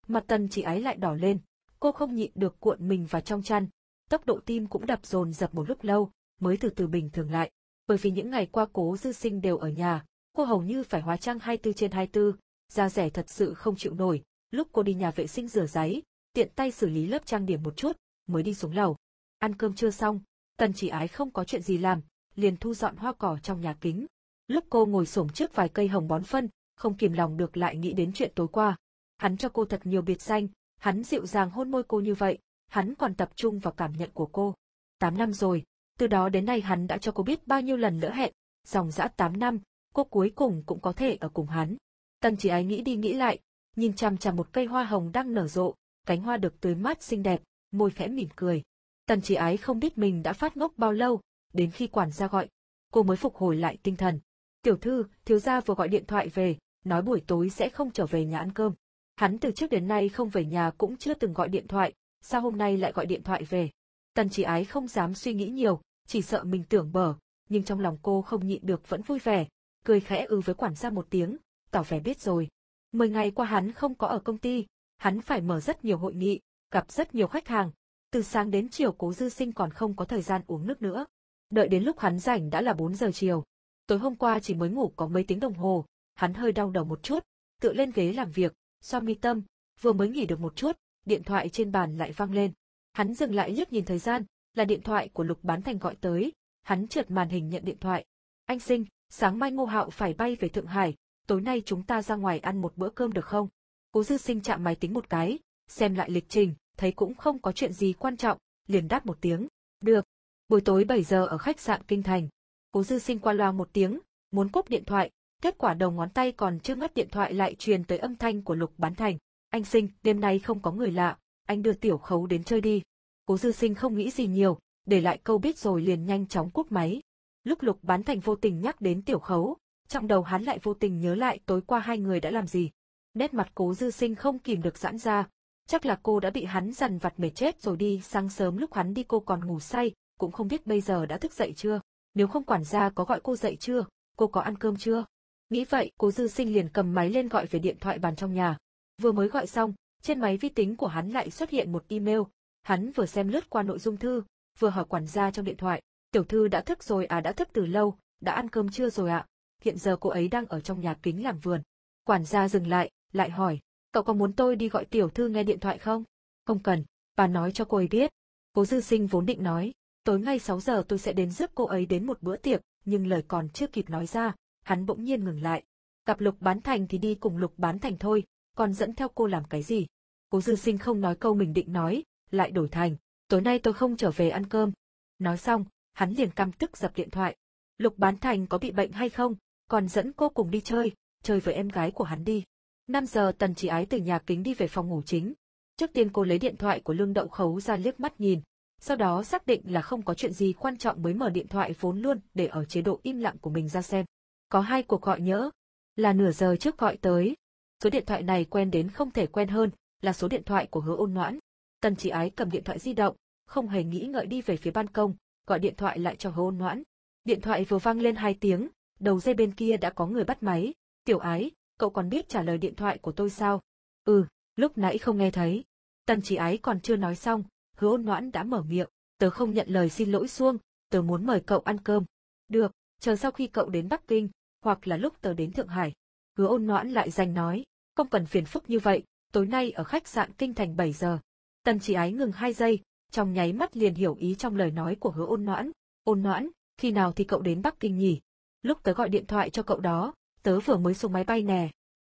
Mặt tần chỉ ái lại đỏ lên, cô không nhịn được cuộn mình vào trong chăn, tốc độ tim cũng đập dồn dập một lúc lâu, mới từ từ bình thường lại. Bởi vì những ngày qua cố dư sinh đều ở nhà, cô hầu như phải hóa trang 24 trên 24, da rẻ thật sự không chịu nổi, lúc cô đi nhà vệ sinh rửa giấy, tiện tay xử lý lớp trang điểm một chút, mới đi xuống lầu. Ăn cơm chưa xong, tần chỉ ái không có chuyện gì làm, liền thu dọn hoa cỏ trong nhà kính. Lúc cô ngồi xổm trước vài cây hồng bón phân, không kìm lòng được lại nghĩ đến chuyện tối qua. Hắn cho cô thật nhiều biệt danh, hắn dịu dàng hôn môi cô như vậy, hắn còn tập trung vào cảm nhận của cô. Tám năm rồi, từ đó đến nay hắn đã cho cô biết bao nhiêu lần lỡ hẹn, dòng dã tám năm, cô cuối cùng cũng có thể ở cùng hắn. Tần chỉ ái nghĩ đi nghĩ lại, nhìn chằm chằm một cây hoa hồng đang nở rộ, cánh hoa được tưới mát xinh đẹp, môi khẽ mỉm cười. Tần chỉ ái không biết mình đã phát ngốc bao lâu, đến khi quản gia gọi, cô mới phục hồi lại tinh thần. Tiểu thư, thiếu gia vừa gọi điện thoại về, nói buổi tối sẽ không trở về nhà ăn cơm. Hắn từ trước đến nay không về nhà cũng chưa từng gọi điện thoại, sao hôm nay lại gọi điện thoại về. Tần chỉ ái không dám suy nghĩ nhiều, chỉ sợ mình tưởng bở, nhưng trong lòng cô không nhịn được vẫn vui vẻ, cười khẽ ư với quản gia một tiếng, tỏ vẻ biết rồi. Mười ngày qua hắn không có ở công ty, hắn phải mở rất nhiều hội nghị, gặp rất nhiều khách hàng. Từ sáng đến chiều cố dư sinh còn không có thời gian uống nước nữa. Đợi đến lúc hắn rảnh đã là 4 giờ chiều. Tối hôm qua chỉ mới ngủ có mấy tiếng đồng hồ, hắn hơi đau đầu một chút, tựa lên ghế làm việc, xoa mi tâm, vừa mới nghỉ được một chút, điện thoại trên bàn lại vang lên. Hắn dừng lại liếc nhìn thời gian, là điện thoại của Lục Bán Thành gọi tới, hắn trượt màn hình nhận điện thoại. Anh sinh, sáng mai Ngô Hạo phải bay về Thượng Hải, tối nay chúng ta ra ngoài ăn một bữa cơm được không? Cố dư sinh chạm máy tính một cái, xem lại lịch trình, thấy cũng không có chuyện gì quan trọng, liền đáp một tiếng. Được. Buổi tối 7 giờ ở khách sạn Kinh Thành. Cố dư sinh qua loa một tiếng, muốn cúp điện thoại, kết quả đầu ngón tay còn chưa ngắt điện thoại lại truyền tới âm thanh của Lục Bán Thành. Anh sinh, đêm nay không có người lạ, anh đưa tiểu khấu đến chơi đi. Cố dư sinh không nghĩ gì nhiều, để lại câu biết rồi liền nhanh chóng cúp máy. Lúc Lục Bán Thành vô tình nhắc đến tiểu khấu, trong đầu hắn lại vô tình nhớ lại tối qua hai người đã làm gì. Nét mặt cố dư sinh không kìm được giãn ra, chắc là cô đã bị hắn dằn vặt mệt chết rồi đi sáng sớm lúc hắn đi cô còn ngủ say, cũng không biết bây giờ đã thức dậy chưa. Nếu không quản gia có gọi cô dậy chưa, cô có ăn cơm chưa? Nghĩ vậy, cố dư sinh liền cầm máy lên gọi về điện thoại bàn trong nhà. Vừa mới gọi xong, trên máy vi tính của hắn lại xuất hiện một email. Hắn vừa xem lướt qua nội dung thư, vừa hỏi quản gia trong điện thoại. Tiểu thư đã thức rồi à đã thức từ lâu, đã ăn cơm chưa rồi ạ? Hiện giờ cô ấy đang ở trong nhà kính làm vườn. Quản gia dừng lại, lại hỏi, cậu có muốn tôi đi gọi tiểu thư nghe điện thoại không? Không cần, bà nói cho cô ấy biết. Cố dư sinh vốn định nói, tối ngay 6 giờ tôi sẽ đến giúp cô ấy đến một bữa tiệc, nhưng lời còn chưa kịp nói ra, hắn bỗng nhiên ngừng lại. Gặp lục bán thành thì đi cùng lục bán thành thôi, còn dẫn theo cô làm cái gì? Cố dư sinh không nói câu mình định nói, lại đổi thành, tối nay tôi không trở về ăn cơm. Nói xong, hắn liền căm tức dập điện thoại. Lục bán thành có bị bệnh hay không, còn dẫn cô cùng đi chơi, chơi với em gái của hắn đi. 5 giờ tần chỉ ái từ nhà kính đi về phòng ngủ chính. Trước tiên cô lấy điện thoại của lương đậu khấu ra liếc mắt nhìn, sau đó xác định là không có chuyện gì quan trọng mới mở điện thoại vốn luôn để ở chế độ im lặng của mình ra xem. Có hai cuộc gọi nhỡ, là nửa giờ trước gọi tới. Số điện thoại này quen đến không thể quen hơn, là số điện thoại của hứa ôn noãn. Tần chỉ ái cầm điện thoại di động, không hề nghĩ ngợi đi về phía ban công, gọi điện thoại lại cho hứa ôn noãn. Điện thoại vừa vang lên hai tiếng, đầu dây bên kia đã có người bắt máy. Tiểu ái, cậu còn biết trả lời điện thoại của tôi sao? Ừ, lúc nãy không nghe thấy. Tần chỉ ái còn chưa nói xong, hứa ôn noãn đã mở miệng, tớ không nhận lời xin lỗi xuông, tớ muốn mời cậu ăn cơm. Được, chờ sau khi cậu đến Bắc Kinh, hoặc là lúc tớ đến Thượng Hải. Hứa ôn noãn lại giành nói, không cần phiền phức như vậy, tối nay ở khách sạn Kinh Thành 7 giờ. Tần chỉ ái ngừng hai giây, trong nháy mắt liền hiểu ý trong lời nói của hứa ôn noãn. Ôn noãn, khi nào thì cậu đến Bắc Kinh nhỉ? Lúc tớ gọi điện thoại cho cậu đó, tớ vừa mới xuống máy bay nè.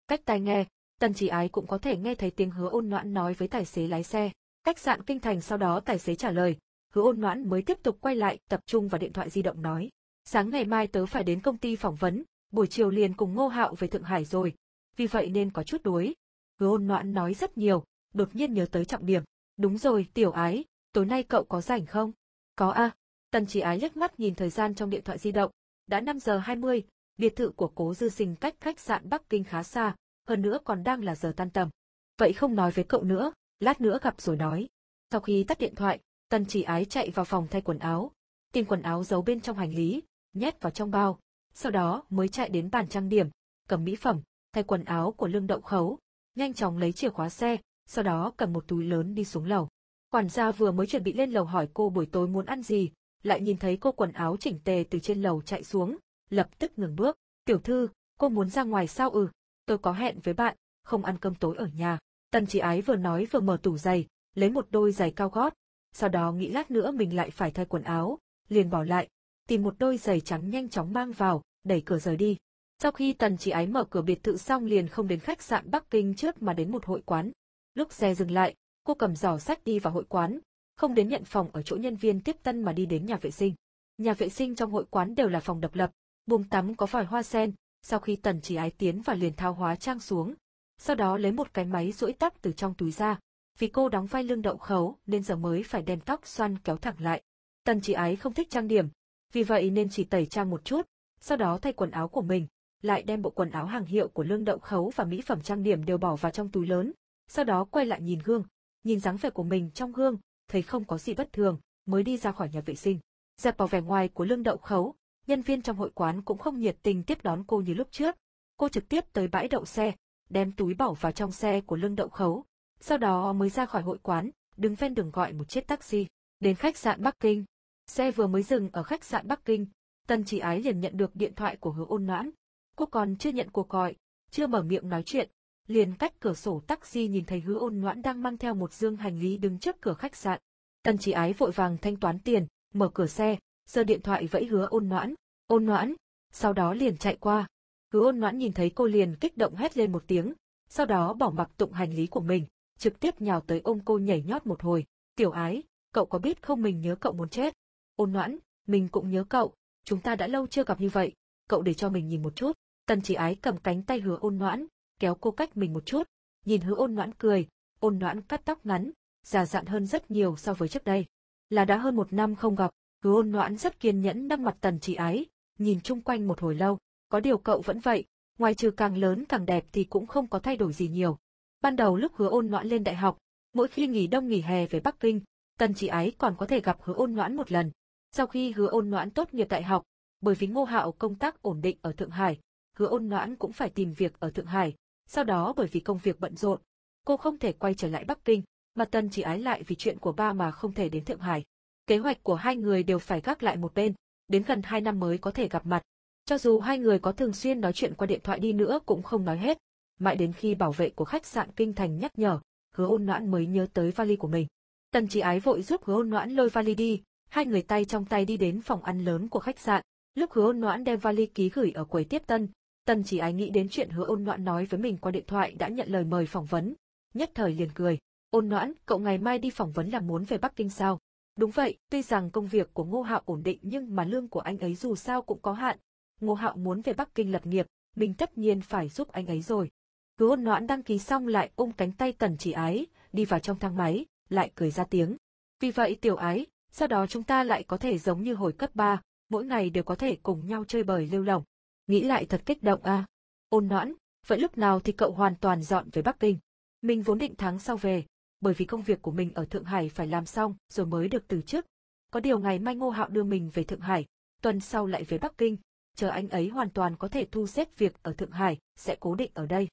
Cách tai nghe, tần trí ái cũng có thể nghe thấy tiếng hứa ôn noãn nói với tài xế lái xe. Cách sạn kinh thành sau đó tài xế trả lời, hứa ôn noãn mới tiếp tục quay lại tập trung vào điện thoại di động nói. Sáng ngày mai tớ phải đến công ty phỏng vấn, buổi chiều liền cùng Ngô Hạo về Thượng Hải rồi, vì vậy nên có chút đuối. Hứa ôn noãn nói rất nhiều, đột nhiên nhớ tới trọng điểm. Đúng rồi, tiểu ái, tối nay cậu có rảnh không? Có a. Tần trí ái liếc mắt nhìn thời gian trong điện thoại di động. Đã 5 giờ 20, biệt thự của cố dư sinh cách khách sạn Bắc Kinh khá xa, hơn nữa còn đang là giờ tan tầm. Vậy không nói với cậu nữa, lát nữa gặp rồi nói. Sau khi tắt điện thoại, tần chỉ ái chạy vào phòng thay quần áo, tìm quần áo giấu bên trong hành lý, nhét vào trong bao, sau đó mới chạy đến bàn trang điểm, cầm mỹ phẩm, thay quần áo của lương đậu khấu, nhanh chóng lấy chìa khóa xe, sau đó cầm một túi lớn đi xuống lầu. Quản gia vừa mới chuẩn bị lên lầu hỏi cô buổi tối muốn ăn gì, lại nhìn thấy cô quần áo chỉnh tề từ trên lầu chạy xuống, lập tức ngừng bước. Tiểu thư, cô muốn ra ngoài sao ừ, tôi có hẹn với bạn, không ăn cơm tối ở nhà. Tần chỉ ái vừa nói vừa mở tủ giày, lấy một đôi giày cao gót, sau đó nghĩ lát nữa mình lại phải thay quần áo, liền bỏ lại, tìm một đôi giày trắng nhanh chóng mang vào, đẩy cửa rời đi. Sau khi tần chỉ ái mở cửa biệt thự xong liền không đến khách sạn Bắc Kinh trước mà đến một hội quán. Lúc xe dừng lại, cô cầm giỏ sách đi vào hội quán, không đến nhận phòng ở chỗ nhân viên tiếp tân mà đi đến nhà vệ sinh. Nhà vệ sinh trong hội quán đều là phòng độc lập, buồng tắm có vòi hoa sen, sau khi tần chỉ ái tiến và liền thao hóa trang xuống, sau đó lấy một cái máy rũi tóc từ trong túi ra, vì cô đóng vai lưng đậu khấu nên giờ mới phải đem tóc xoăn kéo thẳng lại. Tần chỉ ái không thích trang điểm, vì vậy nên chỉ tẩy trang một chút, sau đó thay quần áo của mình, lại đem bộ quần áo hàng hiệu của lương đậu khấu và mỹ phẩm trang điểm đều bỏ vào trong túi lớn, sau đó quay lại nhìn gương, nhìn dáng vẻ của mình trong gương, thấy không có gì bất thường, mới đi ra khỏi nhà vệ sinh. Dẹp vào vẻ ngoài của lương đậu khấu, nhân viên trong hội quán cũng không nhiệt tình tiếp đón cô như lúc trước. Cô trực tiếp tới bãi đậu xe, đem túi bỏ vào trong xe của lương đậu khấu. Sau đó mới ra khỏi hội quán, đứng ven đường gọi một chiếc taxi, đến khách sạn Bắc Kinh. Xe vừa mới dừng ở khách sạn Bắc Kinh, Tân Chỉ Ái liền nhận được điện thoại của hứa ôn noãn. Cô còn chưa nhận cuộc gọi, chưa mở miệng nói chuyện, liền cách cửa sổ taxi nhìn thấy hứa ôn noãn đang mang theo một dương hành lý đứng trước cửa khách sạn. tần Chỉ Ái vội vàng thanh toán tiền, mở cửa xe, giơ điện thoại vẫy hứa ôn noãn, ôn noãn, sau đó liền chạy qua. Hứa ôn noãn nhìn thấy cô liền kích động hét lên một tiếng, sau đó bỏ mặc tụng hành lý của mình, trực tiếp nhào tới ôm cô nhảy nhót một hồi. Tiểu ái, cậu có biết không mình nhớ cậu muốn chết. Ôn noãn, mình cũng nhớ cậu, chúng ta đã lâu chưa gặp như vậy, cậu để cho mình nhìn một chút. Tần chỉ ái cầm cánh tay hứa ôn noãn, kéo cô cách mình một chút, nhìn hứa ôn noãn cười, ôn noãn cắt tóc ngắn, già dặn hơn rất nhiều so với trước đây. Là đã hơn một năm không gặp, hứa ôn noãn rất kiên nhẫn đâm mặt tần chỉ ái, nhìn chung quanh một hồi lâu, có điều cậu vẫn vậy, ngoài trừ càng lớn càng đẹp thì cũng không có thay đổi gì nhiều. Ban đầu lúc hứa ôn noãn lên đại học, mỗi khi nghỉ đông nghỉ hè về Bắc Kinh, tần chỉ ái còn có thể gặp hứa ôn noãn một lần. Sau khi hứa ôn noãn tốt nghiệp đại học, bởi vì ngô hạo công tác ổn định ở Thượng Hải, hứa ôn noãn cũng phải tìm việc ở Thượng Hải, sau đó bởi vì công việc bận rộn, cô không thể quay trở lại Bắc Kinh, mà Tân chỉ ái lại vì chuyện của ba mà không thể đến Thượng Hải. Kế hoạch của hai người đều phải gác lại một bên, đến gần hai năm mới có thể gặp mặt. Cho dù hai người có thường xuyên nói chuyện qua điện thoại đi nữa cũng không nói hết. Mãi đến khi bảo vệ của khách sạn Kinh Thành nhắc nhở, hứa ôn noãn mới nhớ tới vali của mình. Tần chỉ ái vội giúp hứa ôn noãn lôi vali đi, hai người tay trong tay đi đến phòng ăn lớn của khách sạn. Lúc hứa ôn noãn đem vali ký gửi ở quầy tiếp tân, tần chỉ ái nghĩ đến chuyện hứa ôn noãn nói với mình qua điện thoại đã nhận lời mời phỏng vấn. Nhất thời liền cười. Ôn noãn, cậu ngày mai đi phỏng vấn là muốn về Bắc Kinh sao? Đúng vậy, tuy rằng công việc của Ngô Hạo ổn định nhưng mà lương của anh ấy dù sao cũng có hạn. Ngô Hạo muốn về Bắc Kinh lập nghiệp, mình tất nhiên phải giúp anh ấy rồi. Cứ ôn noãn đăng ký xong lại ôm cánh tay tần chỉ ái, đi vào trong thang máy, lại cười ra tiếng. Vì vậy tiểu ái, sau đó chúng ta lại có thể giống như hồi cấp 3, mỗi ngày đều có thể cùng nhau chơi bời lưu lỏng. Nghĩ lại thật kích động à. Ôn noãn, vậy lúc nào thì cậu hoàn toàn dọn về Bắc Kinh. Mình vốn định tháng sau về, bởi vì công việc của mình ở Thượng Hải phải làm xong rồi mới được từ chức. Có điều ngày mai Ngô Hạo đưa mình về Thượng Hải, tuần sau lại về Bắc Kinh, chờ anh ấy hoàn toàn có thể thu xếp việc ở Thượng Hải, sẽ cố định ở đây.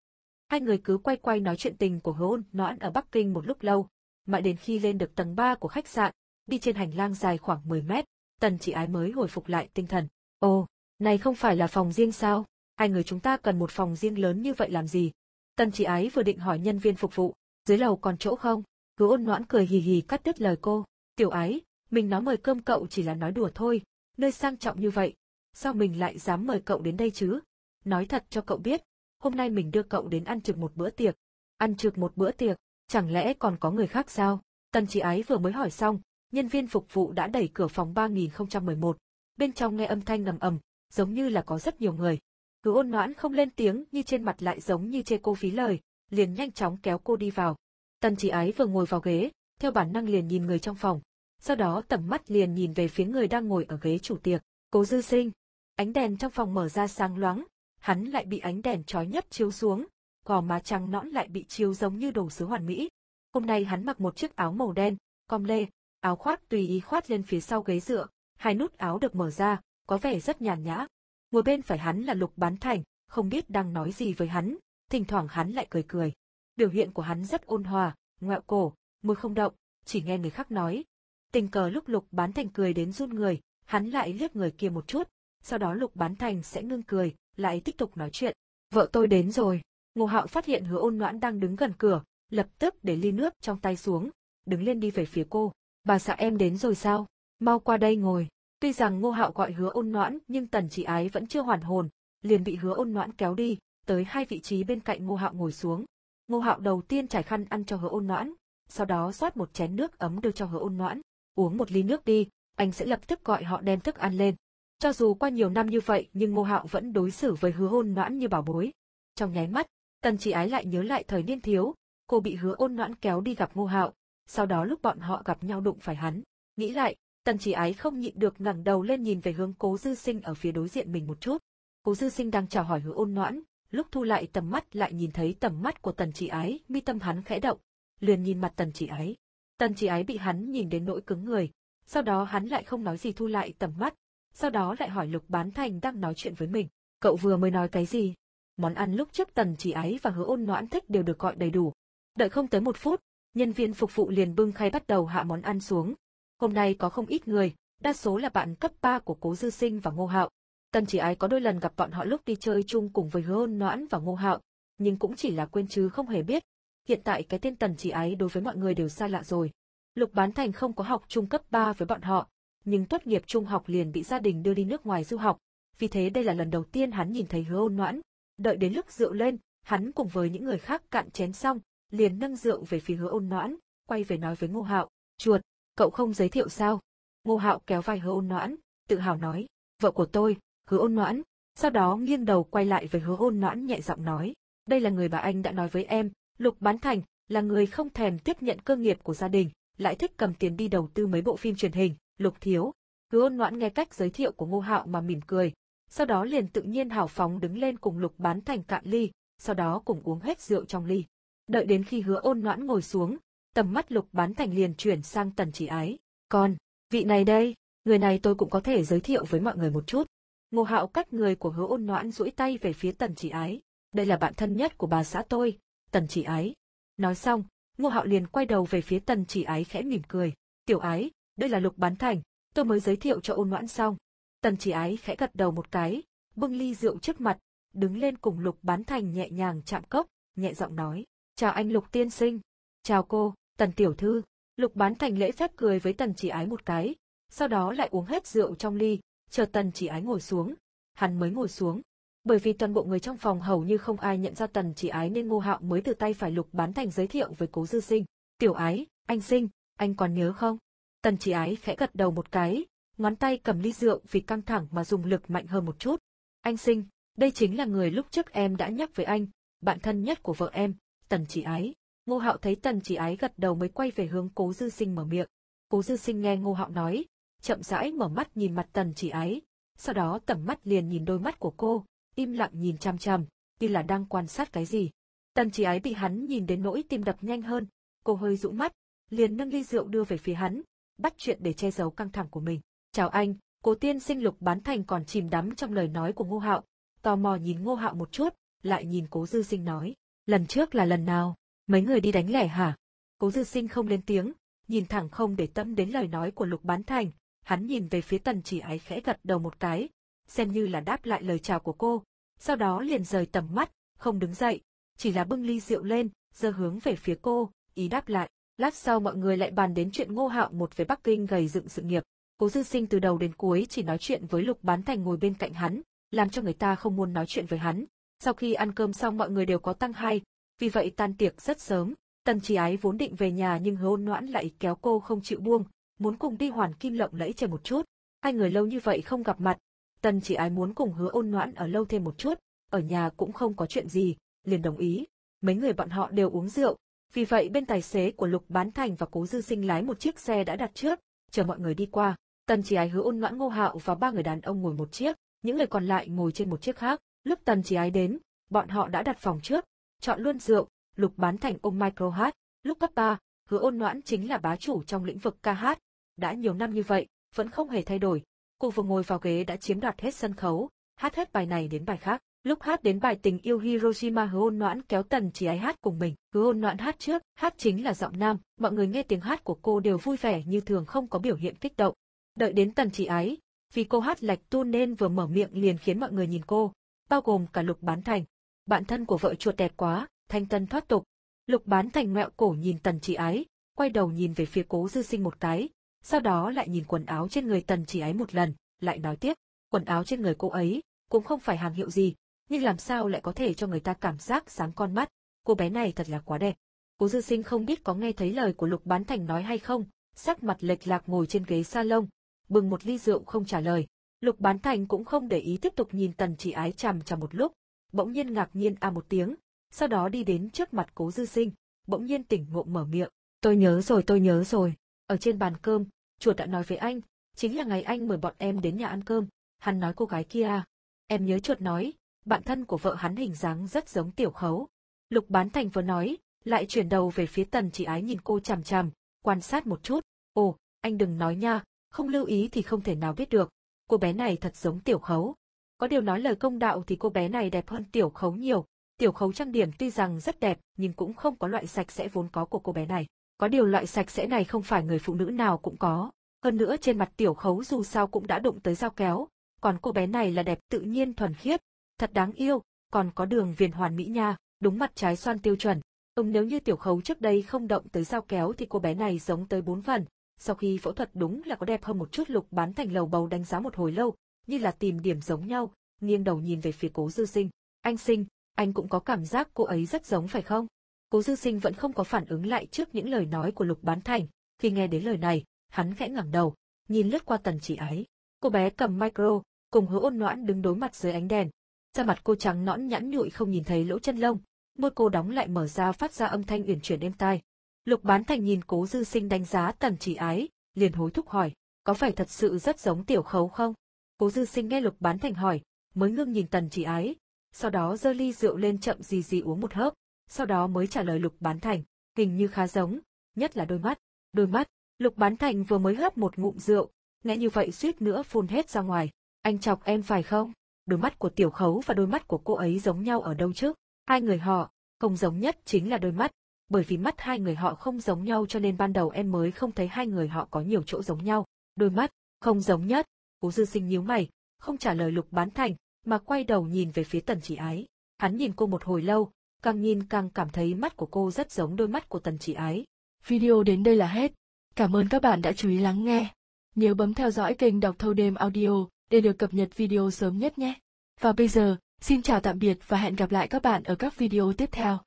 Hai người cứ quay quay nói chuyện tình của hôn noãn ở Bắc Kinh một lúc lâu, mãi đến khi lên được tầng 3 của khách sạn, đi trên hành lang dài khoảng 10 mét, tần chị ái mới hồi phục lại tinh thần. Ồ, này không phải là phòng riêng sao? Hai người chúng ta cần một phòng riêng lớn như vậy làm gì? Tần chị ái vừa định hỏi nhân viên phục vụ, dưới lầu còn chỗ không? Cứ ôn noãn cười hì hì cắt đứt lời cô. Tiểu ái, mình nói mời cơm cậu chỉ là nói đùa thôi, nơi sang trọng như vậy. Sao mình lại dám mời cậu đến đây chứ? Nói thật cho cậu biết, hôm nay mình đưa cậu đến ăn trực một bữa tiệc. Ăn trực một bữa tiệc, chẳng lẽ còn có người khác sao? Tần chị ái vừa mới hỏi xong, nhân viên phục vụ đã đẩy cửa phòng 3011. bên trong nghe âm thanh ngầm ầm, giống như là có rất nhiều người. cứ ôn noãn không lên tiếng như trên mặt lại giống như chê cô phí lời, liền nhanh chóng kéo cô đi vào. Tần chỉ ái vừa ngồi vào ghế, theo bản năng liền nhìn người trong phòng. Sau đó tầm mắt liền nhìn về phía người đang ngồi ở ghế chủ tiệc, cố dư sinh. Ánh đèn trong phòng mở ra sáng loáng, hắn lại bị ánh đèn chói nhất chiếu xuống, gò má trắng nõn lại bị chiếu giống như đồ sứ hoàn mỹ. Hôm nay hắn mặc một chiếc áo màu đen, com lê, áo khoác tùy ý khoát lên phía sau ghế dựa, hai nút áo được mở ra, có vẻ rất nhàn nhã. Ngồi bên phải hắn là Lục Bán Thành, không biết đang nói gì với hắn, thỉnh thoảng hắn lại cười cười. Biểu hiện của hắn rất ôn hòa, ngoẹo cổ, môi không động, chỉ nghe người khác nói. Tình cờ lúc Lục Bán Thành cười đến run người, hắn lại liếc người kia một chút, sau đó Lục Bán Thành sẽ ngưng cười, lại tiếp tục nói chuyện. Vợ tôi đến rồi. Ngô Hạo phát hiện Hứa Ôn Noãn đang đứng gần cửa, lập tức để ly nước trong tay xuống, đứng lên đi về phía cô. Bà xã em đến rồi sao? Mau qua đây ngồi. Tuy rằng Ngô Hạo gọi Hứa Ôn Noãn, nhưng Tần Chỉ Ái vẫn chưa hoàn hồn, liền bị Hứa Ôn Noãn kéo đi, tới hai vị trí bên cạnh Ngô Hạo ngồi xuống. Ngô Hạo đầu tiên trải khăn ăn cho Hứa Ôn Noãn, sau đó rót một chén nước ấm đưa cho Hứa Ôn Noãn. Uống một ly nước đi, anh sẽ lập tức gọi họ đem thức ăn lên. Cho dù qua nhiều năm như vậy nhưng Ngô Hạo vẫn đối xử với hứa ôn noãn như bảo bối. Trong nháy mắt, Tần Chỉ Ái lại nhớ lại thời niên thiếu, cô bị hứa ôn noãn kéo đi gặp Ngô Hạo, sau đó lúc bọn họ gặp nhau đụng phải hắn. Nghĩ lại, Tần Chỉ Ái không nhịn được ngẩng đầu lên nhìn về hướng Cố Dư Sinh ở phía đối diện mình một chút. Cố Dư Sinh đang chào hỏi hứa ôn noãn, lúc thu lại tầm mắt lại nhìn thấy tầm mắt của Tần Chỉ Ái, mi tâm hắn khẽ động, liền nhìn mặt Tần Chỉ Ái. Tần Chỉ Ái bị hắn nhìn đến nỗi cứng người, sau đó hắn lại không nói gì thu lại tầm mắt, sau đó lại hỏi Lục Bán Thành đang nói chuyện với mình. Cậu vừa mới nói cái gì? Món ăn lúc trước tần chỉ ái và hứa ôn noãn thích đều được gọi đầy đủ. Đợi không tới một phút, nhân viên phục vụ liền bưng khay bắt đầu hạ món ăn xuống. Hôm nay có không ít người, đa số là bạn cấp 3 của Cố Dư Sinh và Ngô Hạo. Tần chỉ ái có đôi lần gặp bọn họ lúc đi chơi chung cùng với hứa ôn noãn và Ngô Hạo, nhưng cũng chỉ là quên chứ không hề biết. Hiện tại cái tên tần chỉ ái đối với mọi người đều xa lạ rồi. Lục Bán Thành không có học trung cấp 3 với bọn họ, nhưng tốt nghiệp trung học liền bị gia đình đưa đi nước ngoài du học, vì thế đây là lần đầu tiên hắn nhìn thấy hứa ôn noãn. Đợi đến lúc rượu lên, hắn cùng với những người khác cạn chén xong, liền nâng rượu về phía hứa ôn noãn, quay về nói với ngô hạo, chuột, cậu không giới thiệu sao? Ngô hạo kéo vai hứa ôn noãn, tự hào nói, vợ của tôi, hứa ôn noãn, sau đó nghiêng đầu quay lại với hứa ôn noãn nhẹ giọng nói, đây là người bà anh đã nói với em, Lục Bán Thành, là người không thèm tiếp nhận cơ nghiệp của gia đình, lại thích cầm tiền đi đầu tư mấy bộ phim truyền hình, Lục Thiếu. Hứa ôn noãn nghe cách giới thiệu của Ngô Hạo mà mỉm cười, sau đó liền tự nhiên hào phóng đứng lên cùng Lục bán thành cạn ly, sau đó cùng uống hết rượu trong ly. Đợi đến khi hứa ôn noãn ngồi xuống, tầm mắt Lục bán thành liền chuyển sang tần chỉ ái. Còn, vị này đây, người này tôi cũng có thể giới thiệu với mọi người một chút. Ngô Hạo cắt người của hứa ôn noãn duỗi tay về phía tần chỉ ái. Đây là bạn thân nhất của bà xã tôi, tần chỉ ái. Nói xong, Ngô Hạo liền quay đầu về phía tần chỉ ái khẽ mỉm cười. Tiểu ái, đây là lục bán thành, tôi mới giới thiệu cho ôn noãn xong. Tần chỉ ái khẽ gật đầu một cái, bưng ly rượu trước mặt, đứng lên cùng lục bán thành nhẹ nhàng chạm cốc, nhẹ giọng nói, chào anh lục tiên sinh, chào cô, tần tiểu thư, lục bán thành lễ phép cười với tần chỉ ái một cái, sau đó lại uống hết rượu trong ly, chờ tần chỉ ái ngồi xuống, hắn mới ngồi xuống. Bởi vì toàn bộ người trong phòng hầu như không ai nhận ra tần chỉ ái nên ngô hạo mới từ tay phải lục bán thành giới thiệu với cố dư sinh. Tiểu ái, anh sinh, anh còn nhớ không? Tần chỉ ái khẽ gật đầu một cái, ngón tay cầm ly rượu vì căng thẳng mà dùng lực mạnh hơn một chút. Anh sinh, đây chính là người lúc trước em đã nhắc với anh, bạn thân nhất của vợ em, Tần chỉ ái. Ngô Hạo thấy Tần chỉ ái gật đầu mới quay về hướng Cố Dư Sinh mở miệng. Cố Dư Sinh nghe Ngô Hạo nói, chậm rãi mở mắt nhìn mặt Tần chỉ ái, sau đó tầm mắt liền nhìn đôi mắt của cô, im lặng nhìn chăm chăm, như là đang quan sát cái gì. Tần chỉ ái bị hắn nhìn đến nỗi tim đập nhanh hơn, cô hơi rũ mắt, liền nâng ly rượu đưa về phía hắn, bắt chuyện để che giấu căng thẳng của mình. Chào anh, cố tiên sinh lục bán thành còn chìm đắm trong lời nói của ngô hạo, tò mò nhìn ngô hạo một chút, lại nhìn cố dư sinh nói, lần trước là lần nào, mấy người đi đánh lẻ hả? Cố dư sinh không lên tiếng, nhìn thẳng không để tâm đến lời nói của lục bán thành, hắn nhìn về phía tần chỉ ái khẽ gật đầu một cái, xem như là đáp lại lời chào của cô, sau đó liền rời tầm mắt, không đứng dậy, chỉ là bưng ly rượu lên, giơ hướng về phía cô, ý đáp lại. Lát sau mọi người lại bàn đến chuyện Ngô Hạo một về Bắc Kinh gầy dựng sự nghiệp. Cố Dư Sinh từ đầu đến cuối chỉ nói chuyện với Lục Bán Thành ngồi bên cạnh hắn, làm cho người ta không muốn nói chuyện với hắn. Sau khi ăn cơm xong mọi người đều có tăng hay, vì vậy tan tiệc rất sớm. Tần trí Ái vốn định về nhà nhưng Hứa Ôn Noãn lại kéo cô không chịu buông, muốn cùng đi Hoàn Kim lộng lẫy chơi một chút. Hai người lâu như vậy không gặp mặt, tần trí ái muốn cùng hứa ôn noãn ở lâu thêm một chút, ở nhà cũng không có chuyện gì, liền đồng ý. Mấy người bọn họ đều uống rượu, vì vậy bên tài xế của Lục Bán Thành và Cố Dư Sinh lái một chiếc xe đã đặt trước, chờ mọi người đi qua. Tần chỉ ái hứa ôn noãn ngô hạo và ba người đàn ông ngồi một chiếc, những người còn lại ngồi trên một chiếc khác. Lúc tần chỉ ái đến, bọn họ đã đặt phòng trước, chọn luôn rượu, Lục Bán Thành ôm micro hát. Lúc cấp 3, hứa ôn noãn chính là bá chủ trong lĩnh vực ca hát. Đã nhiều năm như vậy, vẫn không hề thay đổi. Cô vừa ngồi vào ghế đã chiếm đoạt hết sân khấu, hát hết bài này đến bài khác. Lúc hát đến bài tình yêu Hiroshima hứa ôn noãn kéo tần chỉ ái hát cùng mình. Hứa ôn noãn hát trước, hát chính là giọng nam, mọi người nghe tiếng hát của cô đều vui vẻ như thường không có biểu hiện kích động. Đợi đến tần chỉ ái, vì cô hát lạch tu nên vừa mở miệng liền khiến mọi người nhìn cô, bao gồm cả lục bán thành. Bạn thân của vợ chuột đẹp quá, thanh tân thoát tục. Lục bán thành mẹo cổ nhìn tần chỉ ái, quay đầu nhìn về phía cố dư sinh một cái, sau đó lại nhìn quần áo trên người tần chỉ ái một lần, lại nói tiếp, quần áo trên người cô ấy, cũng không phải hàng hiệu gì, nhưng làm sao lại có thể cho người ta cảm giác sáng con mắt, cô bé này thật là quá đẹp. Cố dư sinh không biết có nghe thấy lời của Lục Bán Thành nói hay không, sắc mặt lệch lạc ngồi trên ghế salon, bưng một ly rượu không trả lời. Lục Bán Thành cũng không để ý tiếp tục nhìn tần chỉ ái chằm chằm một lúc, bỗng nhiên ngạc nhiên a một tiếng, sau đó đi đến trước mặt cố dư sinh, bỗng nhiên tỉnh ngộ mở miệng. Tôi nhớ rồi tôi nhớ rồi, ở trên bàn cơm, chuột đã nói với anh, chính là ngày anh mời bọn em đến nhà ăn cơm, hắn nói cô gái kia. Em nhớ chuột nói, bạn thân của vợ hắn hình dáng rất giống tiểu khấu. Lục bán thành vừa nói, lại chuyển đầu về phía tần chỉ ái nhìn cô chằm chằm, quan sát một chút. Ồ, anh đừng nói nha, không lưu ý thì không thể nào biết được. Cô bé này thật giống tiểu khấu. Có điều nói lời công đạo thì cô bé này đẹp hơn tiểu khấu nhiều. Tiểu khấu trang điểm tuy rằng rất đẹp nhưng cũng không có loại sạch sẽ vốn có của cô bé này. Có điều loại sạch sẽ này không phải người phụ nữ nào cũng có. Hơn nữa trên mặt tiểu khấu dù sao cũng đã đụng tới dao kéo. Còn cô bé này là đẹp tự nhiên thuần khiết, thật đáng yêu, còn có đường viền hoàn mỹ nha, đúng mặt trái xoan tiêu chuẩn. Ừm nếu như tiểu khấu trước đây không động tới dao kéo thì cô bé này giống tới bốn phần. Sau khi phẫu thuật đúng là có đẹp hơn một chút lục bán thành lầu bầu đánh giá một hồi lâu, như là tìm điểm giống nhau, nghiêng đầu nhìn về phía cố dư sinh. Anh sinh, anh cũng có cảm giác cô ấy rất giống phải không? Cố dư sinh vẫn không có phản ứng lại trước những lời nói của lục bán thành. Khi nghe đến lời này, hắn khẽ ngẩng đầu, nhìn lướt qua tần chỉ ái. Cô bé cầm micro, cùng hứa ôn noãn đứng đối mặt dưới ánh đèn, Da mặt cô trắng nõn nhẵn nhụi không nhìn thấy lỗ chân lông, môi cô đóng lại mở ra phát ra âm thanh uyển chuyển êm tai. Lục Bán Thành nhìn Cố Dư Sinh đánh giá Tần Chỉ Ái, liền hối thúc hỏi, có phải thật sự rất giống tiểu khấu không? Cố Dư Sinh nghe Lục Bán Thành hỏi, mới ngưng nhìn Tần Chỉ Ái, sau đó giơ ly rượu lên chậm gì gì uống một hớp, sau đó mới trả lời Lục Bán Thành, hình như khá giống, nhất là đôi mắt, đôi mắt. Lục Bán Thành vừa mới hớp một ngụm rượu, nghe như vậy suýt nữa phun hết ra ngoài. Anh chọc em phải không? đôi mắt của tiểu khấu và đôi mắt của cô ấy giống nhau ở đâu chứ? Hai người họ, không giống nhất chính là đôi mắt, bởi vì mắt hai người họ không giống nhau cho nên ban đầu em mới không thấy hai người họ có nhiều chỗ giống nhau. Đôi mắt, không giống nhất, cố dư sinh nhíu mày, không trả lời lục bán thành, mà quay đầu nhìn về phía tần chỉ ái. Hắn nhìn cô một hồi lâu, càng nhìn càng cảm thấy mắt của cô rất giống đôi mắt của tần chỉ ái. Video đến đây là hết. Cảm ơn các bạn đã chú ý lắng nghe. Nhớ bấm theo dõi kênh đọc thâu đêm audio để được cập nhật video sớm nhất nhé. Và bây giờ, xin chào tạm biệt và hẹn gặp lại các bạn ở các video tiếp theo.